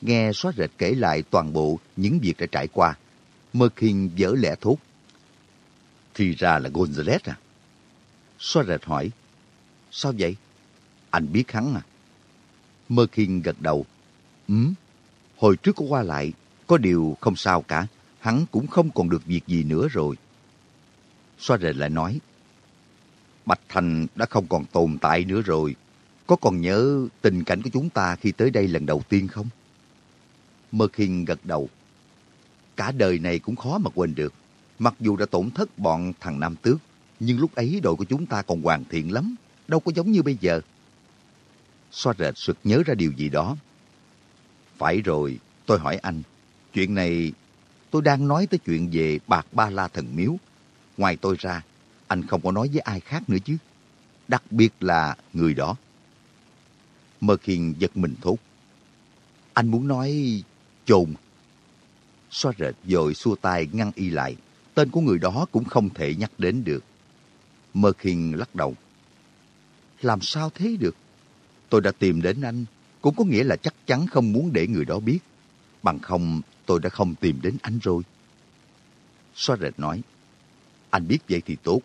Nghe xóa rệt kể lại toàn bộ những việc đã trải qua, Mơ Kinh dở lẽ thốt. Thì ra là Gonzales à? Xóa rệt hỏi, sao vậy? Anh biết hắn à? Mơ Khiên gật đầu. Ừm, hồi trước có qua lại, có điều không sao cả, hắn cũng không còn được việc gì nữa rồi. Xoa rệt lại nói, Bạch Thành đã không còn tồn tại nữa rồi. Có còn nhớ tình cảnh của chúng ta khi tới đây lần đầu tiên không? Mơ Khiên gật đầu. Cả đời này cũng khó mà quên được. Mặc dù đã tổn thất bọn thằng Nam Tước, nhưng lúc ấy đội của chúng ta còn hoàn thiện lắm. Đâu có giống như bây giờ. Xoa rệt sực nhớ ra điều gì đó. Phải rồi, tôi hỏi anh. Chuyện này, tôi đang nói tới chuyện về bạc ba la thần miếu. Ngoài tôi ra, anh không có nói với ai khác nữa chứ. Đặc biệt là người đó. Mơ Khiên giật mình thốt. Anh muốn nói trồn. Xoa rệt rồi xua tay ngăn y lại. Tên của người đó cũng không thể nhắc đến được. Mơ Khiên lắc đầu. Làm sao thế được? Tôi đã tìm đến anh, cũng có nghĩa là chắc chắn không muốn để người đó biết. Bằng không, tôi đã không tìm đến anh rồi. Xoa rệt nói, anh biết vậy thì tốt.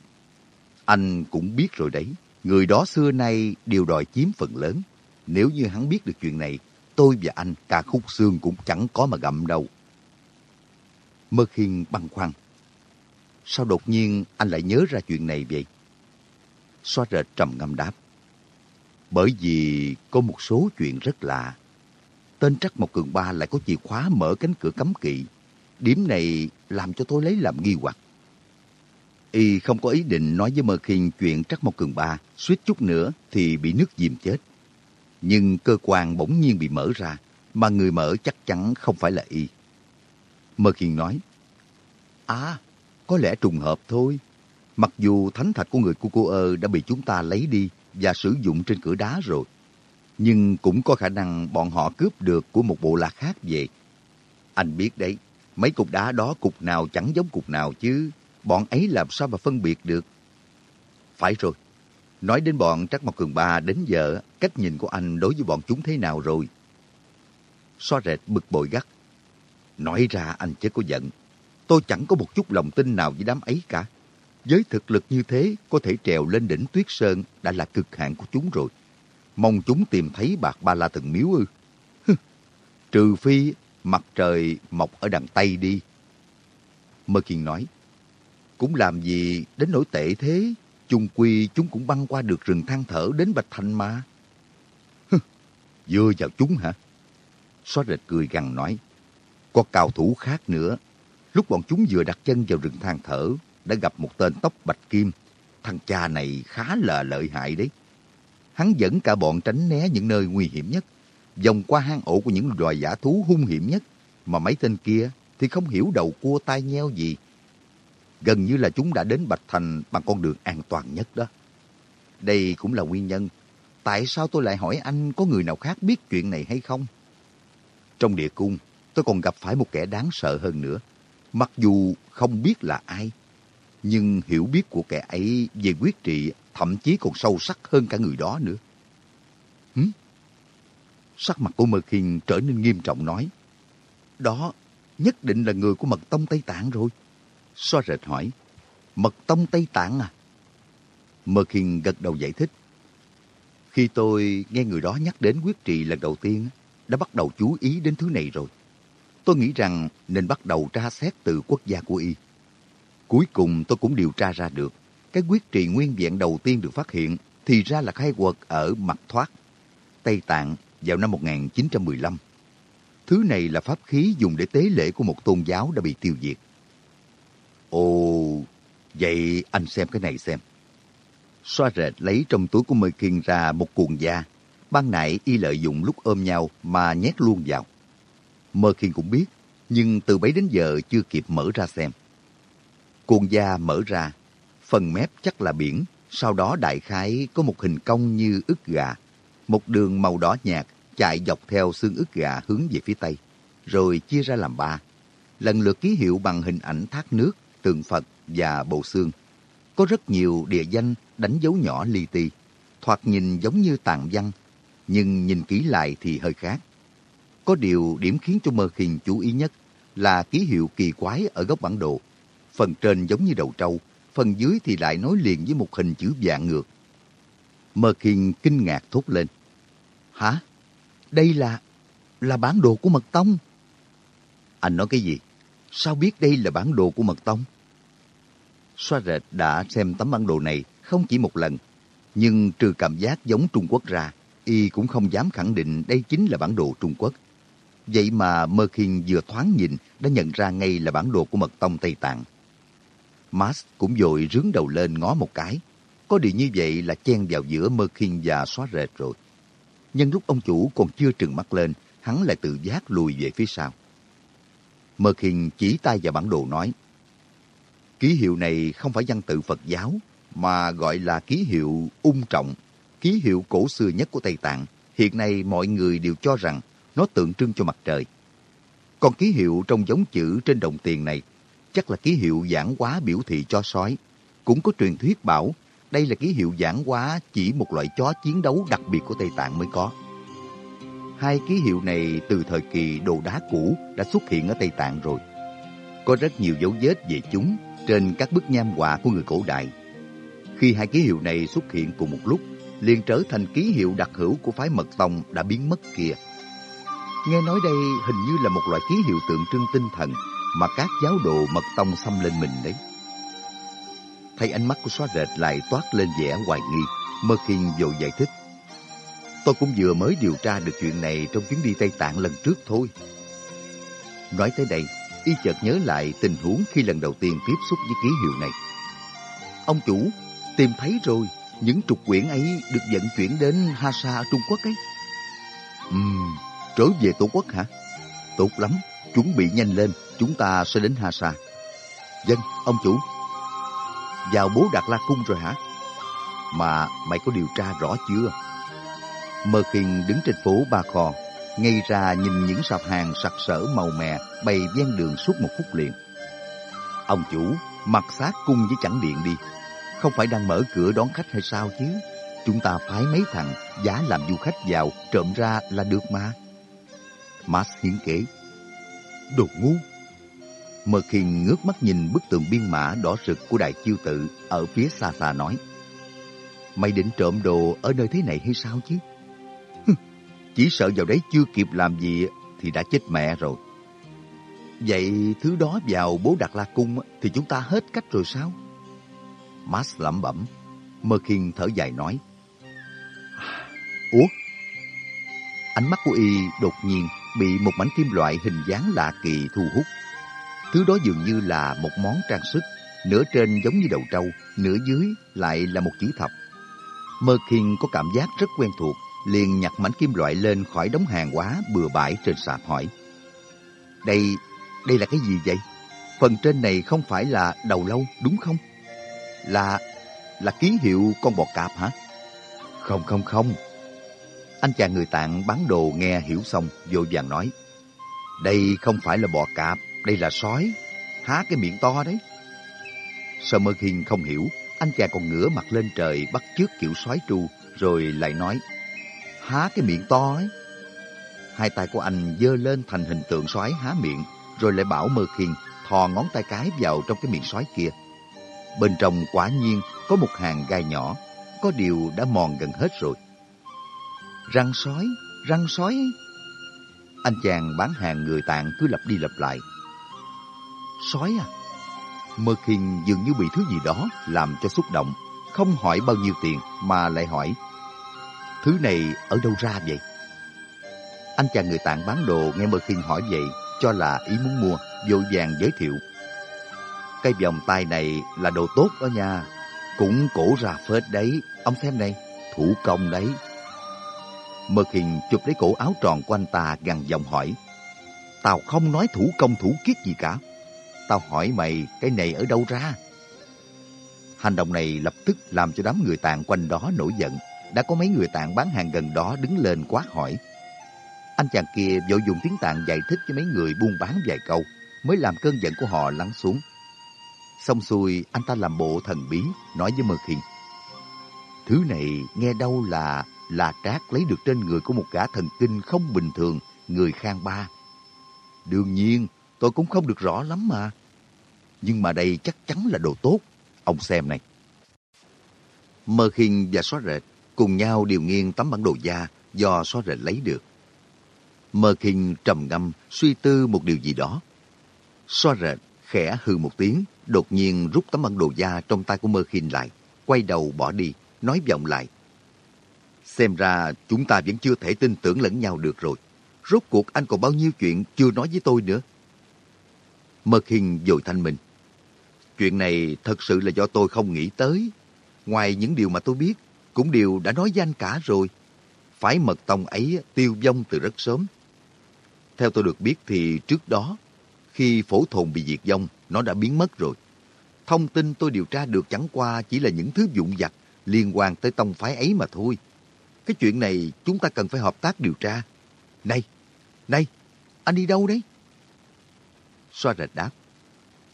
Anh cũng biết rồi đấy, người đó xưa nay đều đòi chiếm phần lớn. Nếu như hắn biết được chuyện này, tôi và anh cả khúc xương cũng chẳng có mà gặm đâu. Mơ khiên băn khoăn. Sao đột nhiên anh lại nhớ ra chuyện này vậy? Xoa rệt trầm ngâm đáp. Bởi vì có một số chuyện rất lạ. Tên Trắc Mộc Cường Ba lại có chìa khóa mở cánh cửa cấm kỵ. Điểm này làm cho tôi lấy làm nghi hoặc. Y không có ý định nói với Mơ Khiên chuyện Trắc Mộc Cường Ba, suýt chút nữa thì bị nước dìm chết. Nhưng cơ quan bỗng nhiên bị mở ra, mà người mở chắc chắn không phải là Y. Mơ Khiên nói, À, có lẽ trùng hợp thôi. Mặc dù thánh thạch của người của cô ơ đã bị chúng ta lấy đi và sử dụng trên cửa đá rồi, nhưng cũng có khả năng bọn họ cướp được của một bộ lạc khác về. Anh biết đấy, mấy cục đá đó cục nào chẳng giống cục nào chứ bọn ấy làm sao mà phân biệt được. Phải rồi, nói đến bọn Trắc Mộc Cường Ba đến giờ, cách nhìn của anh đối với bọn chúng thế nào rồi? Xoa rệt bực bội gắt. Nói ra anh chứ có giận. Tôi chẳng có một chút lòng tin nào với đám ấy cả. Với thực lực như thế, có thể trèo lên đỉnh tuyết sơn đã là cực hạn của chúng rồi. Mong chúng tìm thấy bạc ba la từng miếu ư. Trừ phi mặt trời mọc ở đằng Tây đi. Mơ Kiên nói, cũng làm gì đến nỗi tệ thế. Chung quy chúng cũng băng qua được rừng than thở đến Bạch Thành mà. Dưa vào chúng hả? Xóa rệt cười gằn nói. Có cao thủ khác nữa. Lúc bọn chúng vừa đặt chân vào rừng than thở, đã gặp một tên tóc bạch kim. Thằng cha này khá là lợi hại đấy. Hắn dẫn cả bọn tránh né những nơi nguy hiểm nhất, vòng qua hang ổ của những loài giả thú hung hiểm nhất, mà mấy tên kia thì không hiểu đầu cua tai nheo gì, gần như là chúng đã đến Bạch Thành bằng con đường an toàn nhất đó. Đây cũng là nguyên nhân. Tại sao tôi lại hỏi anh có người nào khác biết chuyện này hay không? Trong địa cung, tôi còn gặp phải một kẻ đáng sợ hơn nữa. Mặc dù không biết là ai, nhưng hiểu biết của kẻ ấy về quyết trị thậm chí còn sâu sắc hơn cả người đó nữa. Hứng? Sắc mặt của Mơ Khiên trở nên nghiêm trọng nói. Đó nhất định là người của mật tông Tây Tạng rồi. So rệt hỏi, mật tông Tây Tạng à? Mơ Khiên gật đầu giải thích. Khi tôi nghe người đó nhắc đến quyết trị lần đầu tiên, đã bắt đầu chú ý đến thứ này rồi. Tôi nghĩ rằng nên bắt đầu tra xét từ quốc gia của y. Cuối cùng tôi cũng điều tra ra được, cái quyết trì nguyên vẹn đầu tiên được phát hiện thì ra là khai quật ở Mặt Thoát, Tây Tạng vào năm 1915. Thứ này là pháp khí dùng để tế lễ của một tôn giáo đã bị tiêu diệt. Ồ, vậy anh xem cái này xem. Xoa rệt lấy trong túi của Mơ Kiên ra một cuộn da. Ban nãy y lợi dụng lúc ôm nhau mà nhét luôn vào. Mơ Kiên cũng biết, nhưng từ bấy đến giờ chưa kịp mở ra xem. Cuộn da mở ra, phần mép chắc là biển, sau đó đại khái có một hình cong như ức gà. Một đường màu đỏ nhạt chạy dọc theo xương ức gà hướng về phía tây, rồi chia ra làm ba. Lần lượt ký hiệu bằng hình ảnh thác nước, tượng Phật và bầu xương. Có rất nhiều địa danh đánh dấu nhỏ li ti, thoạt nhìn giống như tàn văn, nhưng nhìn kỹ lại thì hơi khác. Có điều điểm khiến cho Mơ khình chú ý nhất là ký hiệu kỳ quái ở góc bản đồ. Phần trên giống như đầu trâu, phần dưới thì lại nối liền với một hình chữ vạn ngược. Mơ Khiên kinh ngạc thốt lên. Hả? Đây là... là bản đồ của Mật Tông. Anh nói cái gì? Sao biết đây là bản đồ của Mật Tông? Xoa rệt đã xem tấm bản đồ này không chỉ một lần, nhưng trừ cảm giác giống Trung Quốc ra, y cũng không dám khẳng định đây chính là bản đồ Trung Quốc. Vậy mà Mơ Khiên vừa thoáng nhìn đã nhận ra ngay là bản đồ của Mật Tông Tây Tạng. Max cũng vội rướng đầu lên ngó một cái. Có điều như vậy là chen vào giữa Mơ Khiên và xóa rệt rồi. Nhân lúc ông chủ còn chưa trừng mắt lên, hắn lại tự giác lùi về phía sau. Mơ Khiên chỉ tay vào bản đồ nói, Ký hiệu này không phải văn tự Phật giáo, mà gọi là ký hiệu ung trọng, ký hiệu cổ xưa nhất của Tây Tạng. Hiện nay mọi người đều cho rằng nó tượng trưng cho mặt trời. Còn ký hiệu trong giống chữ trên đồng tiền này chắc là ký hiệu giảng hóa biểu thị cho sói. Cũng có truyền thuyết bảo đây là ký hiệu giảng hóa chỉ một loại chó chiến đấu đặc biệt của Tây Tạng mới có. Hai ký hiệu này từ thời kỳ đồ đá cũ đã xuất hiện ở Tây Tạng rồi. Có rất nhiều dấu vết về chúng trên các bức nham họa của người cổ đại. Khi hai ký hiệu này xuất hiện cùng một lúc, liền trở thành ký hiệu đặc hữu của phái mật tông đã biến mất kia. Nghe nói đây hình như là một loại ký hiệu tượng trưng tinh thần mà các giáo đồ mật tông xâm lên mình đấy. Thấy ánh mắt của xóa rệt lại toát lên vẻ hoài nghi, Mơ Khiên vội giải thích. Tôi cũng vừa mới điều tra được chuyện này trong chuyến đi Tây Tạng lần trước thôi. Nói tới đây, y chợt nhớ lại tình huống khi lần đầu tiên tiếp xúc với ký hiệu này. Ông chủ, tìm thấy rồi, những trục quyển ấy được vận chuyển đến Hasa ở Trung Quốc ấy. Ừm, trở về Tổ quốc hả? Tốt lắm, chuẩn bị nhanh lên, chúng ta sẽ đến Hasa. Dân, ông chủ. Vào bố Đạt La Cung rồi hả? Mà mày có điều tra rõ chưa? Mơ Kiền đứng trên phố Ba Kho, ngay ra nhìn những sạp hàng sặc sỡ màu mè bày ven đường suốt một phút liền. Ông chủ, mặc xác cung với chẳng điện đi. Không phải đang mở cửa đón khách hay sao chứ? Chúng ta phái mấy thằng giá làm du khách vào trộm ra là được mà. Max hiến kế. Đồ ngu! Mơ Khiên ngước mắt nhìn bức tường biên mã đỏ rực của đại chiêu tự ở phía xa xa nói. Mày định trộm đồ ở nơi thế này hay sao chứ? Chỉ sợ vào đấy chưa kịp làm gì thì đã chết mẹ rồi. Vậy thứ đó vào bố Đạt La Cung thì chúng ta hết cách rồi sao? Max lẩm bẩm. Mơ Khiên thở dài nói. Ủa? Ánh mắt của y đột nhiên bị một mảnh kim loại hình dáng lạ kỳ thu hút. Thứ đó dường như là một món trang sức, nửa trên giống như đầu trâu, nửa dưới lại là một chữ thập. Mơ Khiên có cảm giác rất quen thuộc, liền nhặt mảnh kim loại lên khỏi đống hàng hóa bừa bãi trên sạp hỏi. Đây, đây là cái gì vậy? Phần trên này không phải là đầu lâu, đúng không? Là, là ký hiệu con bò cạp hả? Không, không, không. Anh chàng người tạng bán đồ nghe hiểu xong, vội vàng nói. Đây không phải là bò cạp, đây là sói. Há cái miệng to đấy. Sơ mơ không hiểu, anh chàng còn ngửa mặt lên trời bắt chước kiểu sói tru, rồi lại nói há cái miệng to ấy. Hai tay của anh dơ lên thành hình tượng sói há miệng, rồi lại bảo Mơ Khiên thò ngón tay cái vào trong cái miệng sói kia. Bên trong quả nhiên có một hàng gai nhỏ, có điều đã mòn gần hết rồi. Răng sói, răng sói Anh chàng bán hàng người tạng cứ lặp đi lặp lại. Sói à? Mơ Khiên dường như bị thứ gì đó làm cho xúc động, không hỏi bao nhiêu tiền mà lại hỏi. Thứ này ở đâu ra vậy? Anh chàng người tạng bán đồ nghe Mơ Khiên hỏi vậy, cho là ý muốn mua, vội vàng giới thiệu. Cây vòng tay này là đồ tốt đó nha, cũng cổ ra phết đấy, ông xem này, thủ công đấy. Mơ Khiên chụp lấy cổ áo tròn của anh ta gằn giọng hỏi. Tao không nói thủ công thủ kiết gì cả. Tao hỏi mày cái này ở đâu ra? Hành động này lập tức làm cho đám người tạng quanh đó nổi giận. Đã có mấy người tạng bán hàng gần đó đứng lên quát hỏi. Anh chàng kia vội dùng tiếng tạng giải thích cho mấy người buôn bán vài câu, mới làm cơn giận của họ lắng xuống. Xong xuôi, anh ta làm bộ thần bí, nói với Mơ Khiên. Thứ này nghe đâu là là trác lấy được trên người của một gã thần kinh không bình thường, người khang ba. Đương nhiên, tôi cũng không được rõ lắm mà. Nhưng mà đây chắc chắn là đồ tốt. Ông xem này. Mơ khinh và xóa rệt cùng nhau điều nghiêng tấm bản đồ da do xóa rệt lấy được. Mơ khinh trầm ngâm suy tư một điều gì đó. Xóa rệt khẽ hừ một tiếng, đột nhiên rút tấm bản đồ da trong tay của Mơ khinh lại, quay đầu bỏ đi, nói vọng lại. Xem ra chúng ta vẫn chưa thể tin tưởng lẫn nhau được rồi. Rốt cuộc anh còn bao nhiêu chuyện chưa nói với tôi nữa. Mật Hình dội thanh mình. Chuyện này thật sự là do tôi không nghĩ tới. Ngoài những điều mà tôi biết, cũng đều đã nói với anh cả rồi. phái mật tông ấy tiêu vong từ rất sớm. Theo tôi được biết thì trước đó, khi phổ thồn bị diệt vong, nó đã biến mất rồi. Thông tin tôi điều tra được chẳng qua chỉ là những thứ vụn vặt liên quan tới tông phái ấy mà thôi. Cái chuyện này chúng ta cần phải hợp tác điều tra. Này, này, anh đi đâu đấy? Xoa rệt đáp.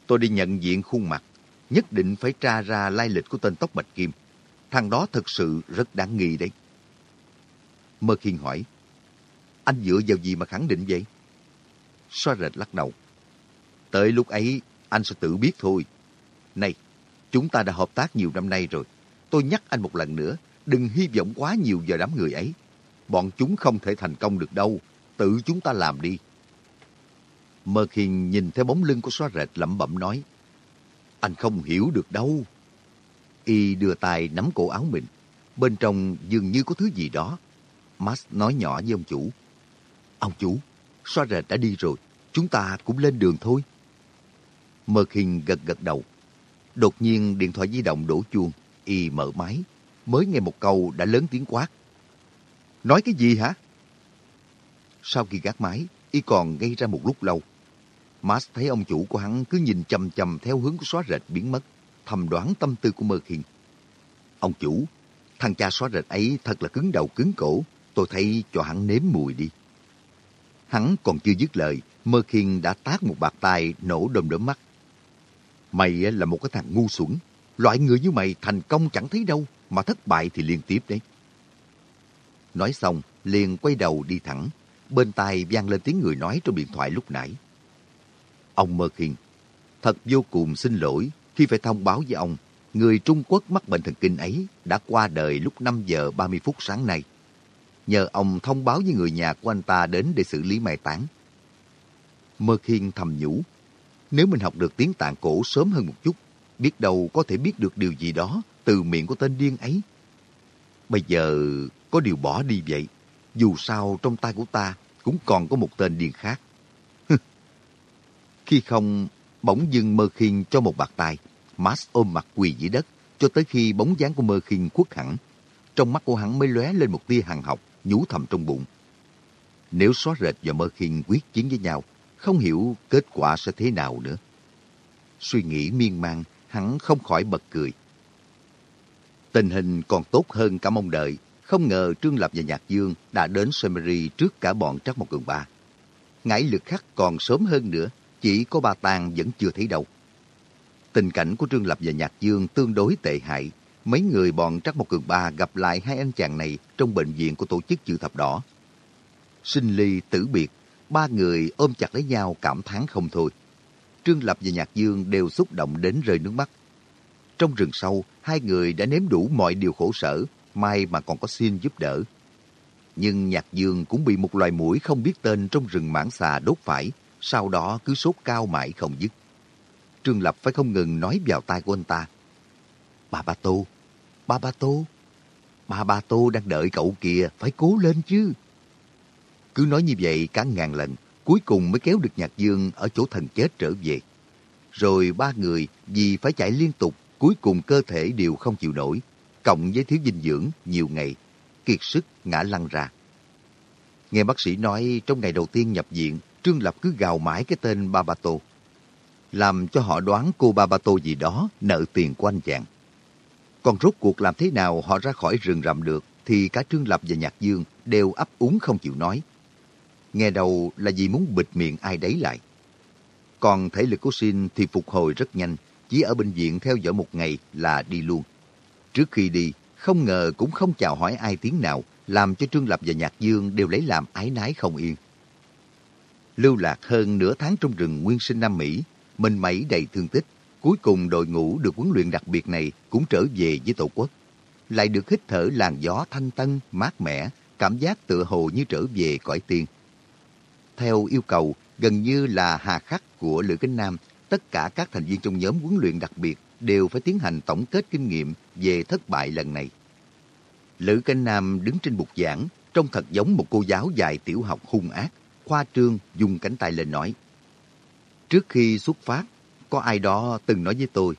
Tôi đi nhận diện khuôn mặt. Nhất định phải tra ra lai lịch của tên tóc bạch kim. Thằng đó thực sự rất đáng nghi đấy. Mơ Khiên hỏi. Anh dựa vào gì mà khẳng định vậy? Xoa rệt lắc đầu. Tới lúc ấy, anh sẽ tự biết thôi. Này, chúng ta đã hợp tác nhiều năm nay rồi. Tôi nhắc anh một lần nữa, đừng hy vọng quá nhiều vào đám người ấy. Bọn chúng không thể thành công được đâu, tự chúng ta làm đi. Mơ Khiên nhìn theo bóng lưng của xóa rệt lẩm bẩm nói, anh không hiểu được đâu. Y đưa tay nắm cổ áo mình, bên trong dường như có thứ gì đó. Max nói nhỏ với ông chủ, ông chủ, xóa rệt đã đi rồi, chúng ta cũng lên đường thôi. Mơ Khiên gật gật đầu. Đột nhiên điện thoại di động đổ chuông, Y mở máy, mới nghe một câu đã lớn tiếng quát. Nói cái gì hả? Sau khi gác máy, y còn gây ra một lúc lâu. Max thấy ông chủ của hắn cứ nhìn chầm chầm theo hướng của xóa rệt biến mất, thầm đoán tâm tư của Mơ Khiên. Ông chủ, thằng cha xóa rệt ấy thật là cứng đầu cứng cổ, tôi thấy cho hắn nếm mùi đi. Hắn còn chưa dứt lời, Mơ Khiên đã tát một bạt tay nổ đom đóm mắt. Mày là một cái thằng ngu xuẩn, loại người như mày thành công chẳng thấy đâu, mà thất bại thì liên tiếp đấy. Nói xong, liền quay đầu đi thẳng. Bên tai vang lên tiếng người nói trong điện thoại lúc nãy. Ông Merkin, thật vô cùng xin lỗi khi phải thông báo với ông, người Trung Quốc mắc bệnh thần kinh ấy đã qua đời lúc 5 giờ 30 phút sáng nay. Nhờ ông thông báo với người nhà của anh ta đến để xử lý mai táng. Merkin thầm nhủ, nếu mình học được tiếng tạng cổ sớm hơn một chút, biết đâu có thể biết được điều gì đó từ miệng của tên điên ấy. Bây giờ có điều bỏ đi vậy. Dù sao trong tay của ta cũng còn có một tên điên khác. Khi không, bỗng dưng Mơ Khiên cho một bạc tay. Max ôm mặt quỳ dưới đất cho tới khi bóng dáng của Mơ Khiên khuất hẳn. Trong mắt của hắn mới lóe lên một tia hàng học, nhú thầm trong bụng. Nếu xóa rệt và Mơ Khiên quyết chiến với nhau, không hiểu kết quả sẽ thế nào nữa. Suy nghĩ miên man, hắn không khỏi bật cười. Tình hình còn tốt hơn cả mong đợi. Không ngờ Trương Lập và Nhạc Dương đã đến Semery trước cả bọn Trắc Một Cường Ba. Ngải lực khắc còn sớm hơn nữa, chỉ có bà Tàng vẫn chưa thấy đâu. Tình cảnh của Trương Lập và Nhạc Dương tương đối tệ hại. Mấy người bọn Trắc Một Cường Ba gặp lại hai anh chàng này trong bệnh viện của tổ chức chữ thập đỏ. Sinh ly tử biệt, ba người ôm chặt lấy nhau cảm thán không thôi. Trương Lập và Nhạc Dương đều xúc động đến rơi nước mắt. Trong rừng sâu, hai người đã nếm đủ mọi điều khổ sở, may mà còn có xin giúp đỡ. Nhưng Nhạc Dương cũng bị một loài mũi không biết tên trong rừng mãng xà đốt phải, sau đó cứ sốt cao mãi không dứt. Trương Lập phải không ngừng nói vào tai của anh ta. bà Ba Tô, Ba Ba Tô, Ba Ba Tô đang đợi cậu kìa, phải cố lên chứ. Cứ nói như vậy cả ngàn lần, cuối cùng mới kéo được Nhạc Dương ở chỗ thần chết trở về. Rồi ba người vì phải chạy liên tục, cuối cùng cơ thể đều không chịu nổi, cộng với thiếu dinh dưỡng nhiều ngày, kiệt sức ngã lăn ra. Nghe bác sĩ nói trong ngày đầu tiên nhập viện, Trương Lập cứ gào mãi cái tên Babato. Làm cho họ đoán cô Babato gì đó nợ tiền của anh chàng. Còn rốt cuộc làm thế nào họ ra khỏi rừng rậm được thì cả Trương Lập và Nhạc Dương đều ấp úng không chịu nói. Nghe đầu là vì muốn bịt miệng ai đấy lại. Còn thể lực của Sin thì phục hồi rất nhanh, chỉ ở bệnh viện theo dõi một ngày là đi luôn. Trước khi đi, không ngờ cũng không chào hỏi ai tiếng nào, làm cho Trương Lập và Nhạc Dương đều lấy làm ái nái không yên. Lưu lạc hơn nửa tháng trong rừng nguyên sinh Nam Mỹ, mình mẩy đầy thương tích. Cuối cùng đội ngũ được huấn luyện đặc biệt này cũng trở về với Tổ quốc. Lại được hít thở làn gió thanh tân, mát mẻ, cảm giác tựa hồ như trở về cõi tiên. Theo yêu cầu, gần như là hà khắc của Lữ Kính Nam, tất cả các thành viên trong nhóm huấn luyện đặc biệt đều phải tiến hành tổng kết kinh nghiệm về thất bại lần này. Lữ Canh Nam đứng trên bục giảng, trông thật giống một cô giáo dạy tiểu học hung ác, khoa trương dùng cánh tay lên nói. Trước khi xuất phát, có ai đó từng nói với tôi.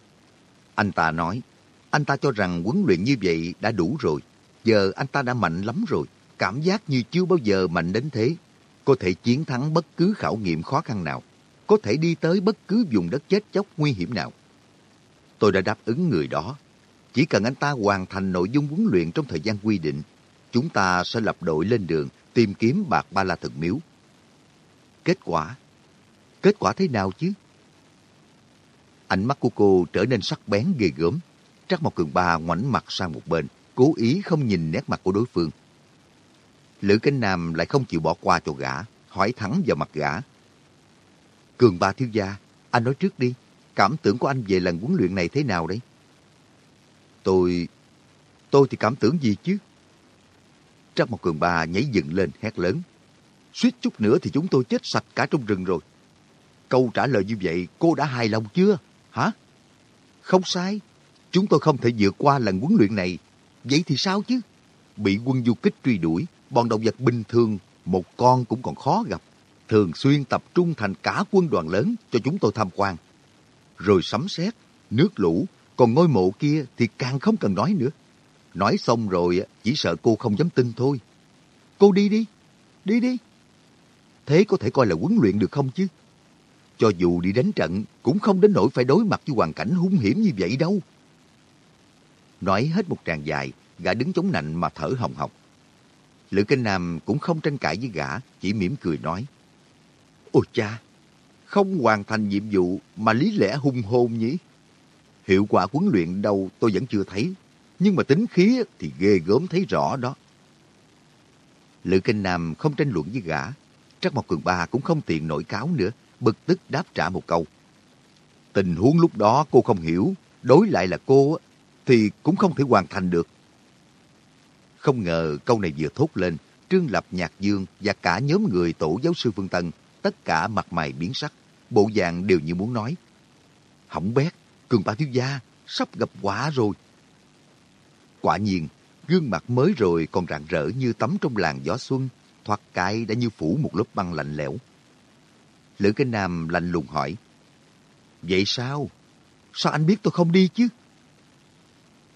Anh ta nói, anh ta cho rằng huấn luyện như vậy đã đủ rồi. Giờ anh ta đã mạnh lắm rồi, cảm giác như chưa bao giờ mạnh đến thế. Có thể chiến thắng bất cứ khảo nghiệm khó khăn nào, có thể đi tới bất cứ vùng đất chết chóc nguy hiểm nào. Tôi đã đáp ứng người đó. Chỉ cần anh ta hoàn thành nội dung huấn luyện trong thời gian quy định, chúng ta sẽ lập đội lên đường tìm kiếm bạc ba la thần miếu. Kết quả? Kết quả thế nào chứ? Ánh mắt của cô trở nên sắc bén ghê gớm. Trắc Mộc Cường Ba ngoảnh mặt sang một bên, cố ý không nhìn nét mặt của đối phương. Lữ Cánh Nam lại không chịu bỏ qua cho gã, hỏi thẳng vào mặt gã. Cường Ba thiếu gia, anh nói trước đi, cảm tưởng của anh về lần huấn luyện này thế nào đấy? Tôi... tôi thì cảm tưởng gì chứ? Trắc Mộc Cường Ba nhảy dựng lên hét lớn. Suýt chút nữa thì chúng tôi chết sạch cả trong rừng rồi. Câu trả lời như vậy cô đã hài lòng chưa? Hả? Không sai. Chúng tôi không thể vượt qua lần huấn luyện này. Vậy thì sao chứ? Bị quân du kích truy đuổi, bọn động vật bình thường, một con cũng còn khó gặp. Thường xuyên tập trung thành cả quân đoàn lớn cho chúng tôi tham quan. Rồi sấm sét, nước lũ, còn ngôi mộ kia thì càng không cần nói nữa. Nói xong rồi chỉ sợ cô không dám tin thôi. Cô đi đi, đi đi. Thế có thể coi là huấn luyện được không chứ? Cho dù đi đánh trận, cũng không đến nỗi phải đối mặt với hoàn cảnh hung hiểm như vậy đâu. Nói hết một tràng dài, gã đứng chống nạnh mà thở hồng hộc. Lữ Kinh Nam cũng không tranh cãi với gã, chỉ mỉm cười nói. Ôi cha, không hoàn thành nhiệm vụ mà lý lẽ hung hôn nhỉ? Hiệu quả huấn luyện đâu tôi vẫn chưa thấy, nhưng mà tính khí thì ghê gớm thấy rõ đó. Lữ Kinh Nam không tranh luận với gã, Trắc Mộc Cường Ba cũng không tiện nổi cáo nữa, bực tức đáp trả một câu. Tình huống lúc đó cô không hiểu, đối lại là cô thì cũng không thể hoàn thành được. Không ngờ câu này vừa thốt lên, Trương Lập Nhạc Dương và cả nhóm người tổ giáo sư Phương Tân, tất cả mặt mày biến sắc, bộ dạng đều như muốn nói. Hỏng bét, cường ba thiếu gia, sắp gặp quả rồi. Quả nhiên, gương mặt mới rồi còn rạng rỡ như tắm trong làn gió xuân, thoát cái đã như phủ một lớp băng lạnh lẽo. Lữ Kinh Nam lạnh lùng hỏi. Vậy sao? Sao anh biết tôi không đi chứ?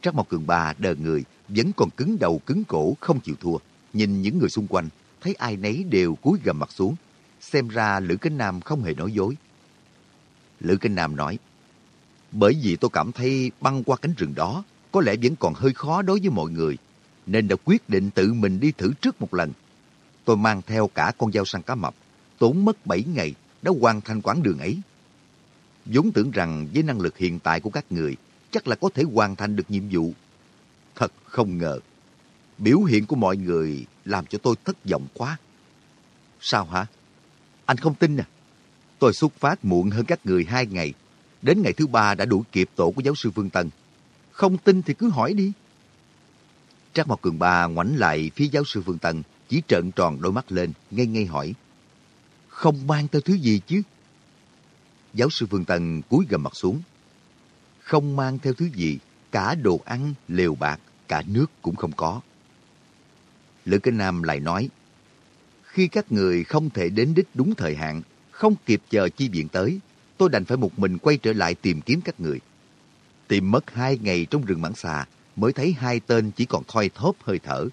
Trác Mộc Cường Ba đờ người, vẫn còn cứng đầu cứng cổ không chịu thua. Nhìn những người xung quanh, thấy ai nấy đều cúi gầm mặt xuống. Xem ra Lữ Kinh Nam không hề nói dối. Lữ Kinh Nam nói, bởi vì tôi cảm thấy băng qua cánh rừng đó có lẽ vẫn còn hơi khó đối với mọi người, nên đã quyết định tự mình đi thử trước một lần. Tôi mang theo cả con dao săn cá mập, tốn mất 7 ngày đã hoàn thành quãng đường ấy. vốn tưởng rằng với năng lực hiện tại của các người, chắc là có thể hoàn thành được nhiệm vụ. Thật không ngờ, biểu hiện của mọi người làm cho tôi thất vọng quá. Sao hả? Anh không tin à? Tôi xuất phát muộn hơn các người hai ngày. Đến ngày thứ ba đã đuổi kịp tổ của giáo sư vương Tân. Không tin thì cứ hỏi đi. Trác Mộc Cường Ba ngoảnh lại phía giáo sư vương Tân, chỉ trợn tròn đôi mắt lên, ngây ngây hỏi. Không mang theo thứ gì chứ? Giáo sư Phương Tân cúi gầm mặt xuống. Không mang theo thứ gì, cả đồ ăn, lều bạc, cả nước cũng không có. Lữ Kinh Nam lại nói, khi các người không thể đến đích đúng thời hạn, không kịp chờ chi viện tới, tôi đành phải một mình quay trở lại tìm kiếm các người. Tìm mất hai ngày trong rừng mãng xà mới thấy hai tên chỉ còn thoi thóp hơi thở.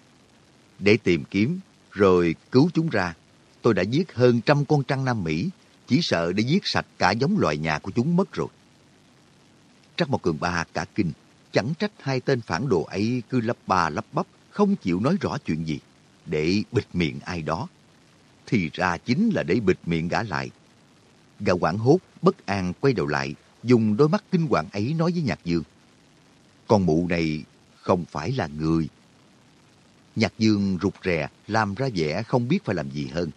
Để tìm kiếm, rồi cứu chúng ra, tôi đã giết hơn trăm con trăng Nam Mỹ, chỉ sợ để giết sạch cả giống loài nhà của chúng mất rồi. Trắc Mộc Cường Ba cả kinh, chẳng trách hai tên phản đồ ấy cứ lắp ba lắp bắp, không chịu nói rõ chuyện gì, để bịt miệng ai đó. Thì ra chính là để bịt miệng gã lại. Gã quảng hốt, bất an quay đầu lại, dùng đôi mắt kinh hoàng ấy nói với Nhạc Dương. Con mụ này không phải là người. Nhạc Dương rụt rè, làm ra vẻ không biết phải làm gì hơn.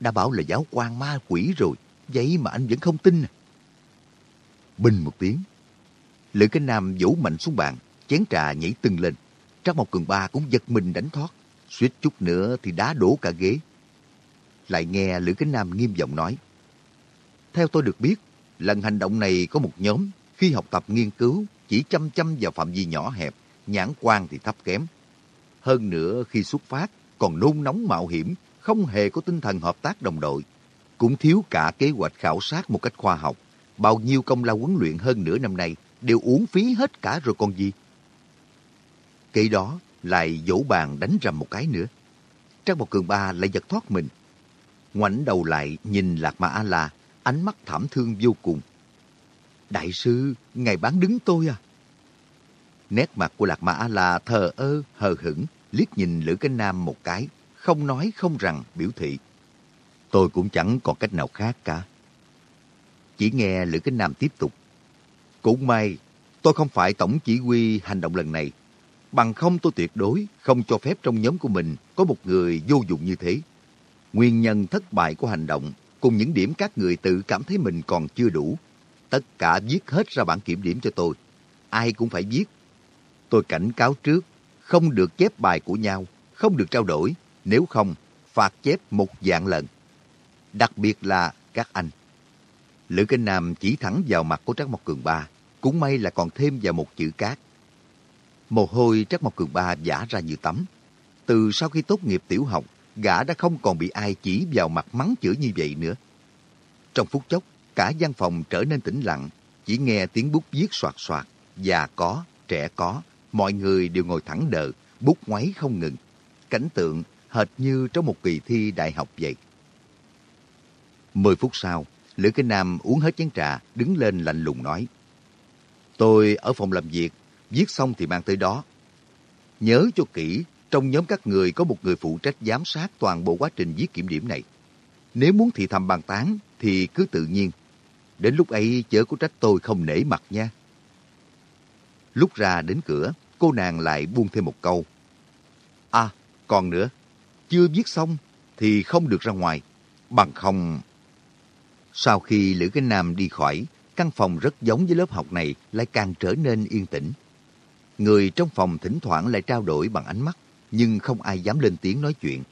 Đã bảo là giáo quan ma quỷ rồi, vậy mà anh vẫn không tin à? Bình một tiếng. Lữ cái nam vỗ mạnh xuống bàn, chén trà nhảy tưng lên. Trác Mộc Cường Ba cũng giật mình đánh thoát. Suýt chút nữa thì đá đổ cả ghế. Lại nghe Lữ Cái Nam nghiêm giọng nói. Theo tôi được biết, lần hành động này có một nhóm khi học tập nghiên cứu chỉ chăm chăm vào phạm vi nhỏ hẹp, nhãn quan thì thấp kém. Hơn nữa khi xuất phát còn nôn nóng mạo hiểm, không hề có tinh thần hợp tác đồng đội. Cũng thiếu cả kế hoạch khảo sát một cách khoa học. Bao nhiêu công lao huấn luyện hơn nửa năm nay đều uống phí hết cả rồi còn gì. Kế đó lại dỗ bàn đánh rầm một cái nữa. Trang một cường ba lại giật thoát mình. Ngoảnh đầu lại nhìn Lạc Ma A-la, ánh mắt thảm thương vô cùng. Đại sư, ngài bán đứng tôi à? Nét mặt của Lạc mã là thờ ơ, hờ hững, liếc nhìn Lữ Cánh Nam một cái, không nói không rằng biểu thị. Tôi cũng chẳng còn cách nào khác cả. Chỉ nghe Lữ Cánh Nam tiếp tục. Cũng may, tôi không phải tổng chỉ huy hành động lần này. Bằng không tôi tuyệt đối không cho phép trong nhóm của mình có một người vô dụng như thế. Nguyên nhân thất bại của hành động cùng những điểm các người tự cảm thấy mình còn chưa đủ. Tất cả viết hết ra bản kiểm điểm cho tôi. Ai cũng phải viết. Tôi cảnh cáo trước, không được chép bài của nhau, không được trao đổi, nếu không, phạt chép một dạng lần. Đặc biệt là các anh. Lữ Kinh Nam chỉ thẳng vào mặt của Trác Mộc Cường Ba, cũng may là còn thêm vào một chữ cát. Mồ hôi Trác Mộc Cường Ba giả ra như tắm. Từ sau khi tốt nghiệp tiểu học, gã đã không còn bị ai chỉ vào mặt mắng chửi như vậy nữa. Trong phút chốc, cả gian phòng trở nên tĩnh lặng, chỉ nghe tiếng bút viết soạt soạt, già có, trẻ có, mọi người đều ngồi thẳng đờ, bút ngoáy không ngừng. Cảnh tượng hệt như trong một kỳ thi đại học vậy. Mười phút sau, Lữ Kinh Nam uống hết chén trà, đứng lên lạnh lùng nói. Tôi ở phòng làm việc, viết xong thì mang tới đó. Nhớ cho kỹ, trong nhóm các người có một người phụ trách giám sát toàn bộ quá trình viết kiểm điểm này. Nếu muốn thì thầm bàn tán thì cứ tự nhiên. Đến lúc ấy chớ có trách tôi không nể mặt nha. Lúc ra đến cửa, cô nàng lại buông thêm một câu. À, còn nữa, chưa viết xong thì không được ra ngoài. Bằng không... Sau khi Lữ Kinh Nam đi khỏi, căn phòng rất giống với lớp học này lại càng trở nên yên tĩnh. Người trong phòng thỉnh thoảng lại trao đổi bằng ánh mắt, nhưng không ai dám lên tiếng nói chuyện.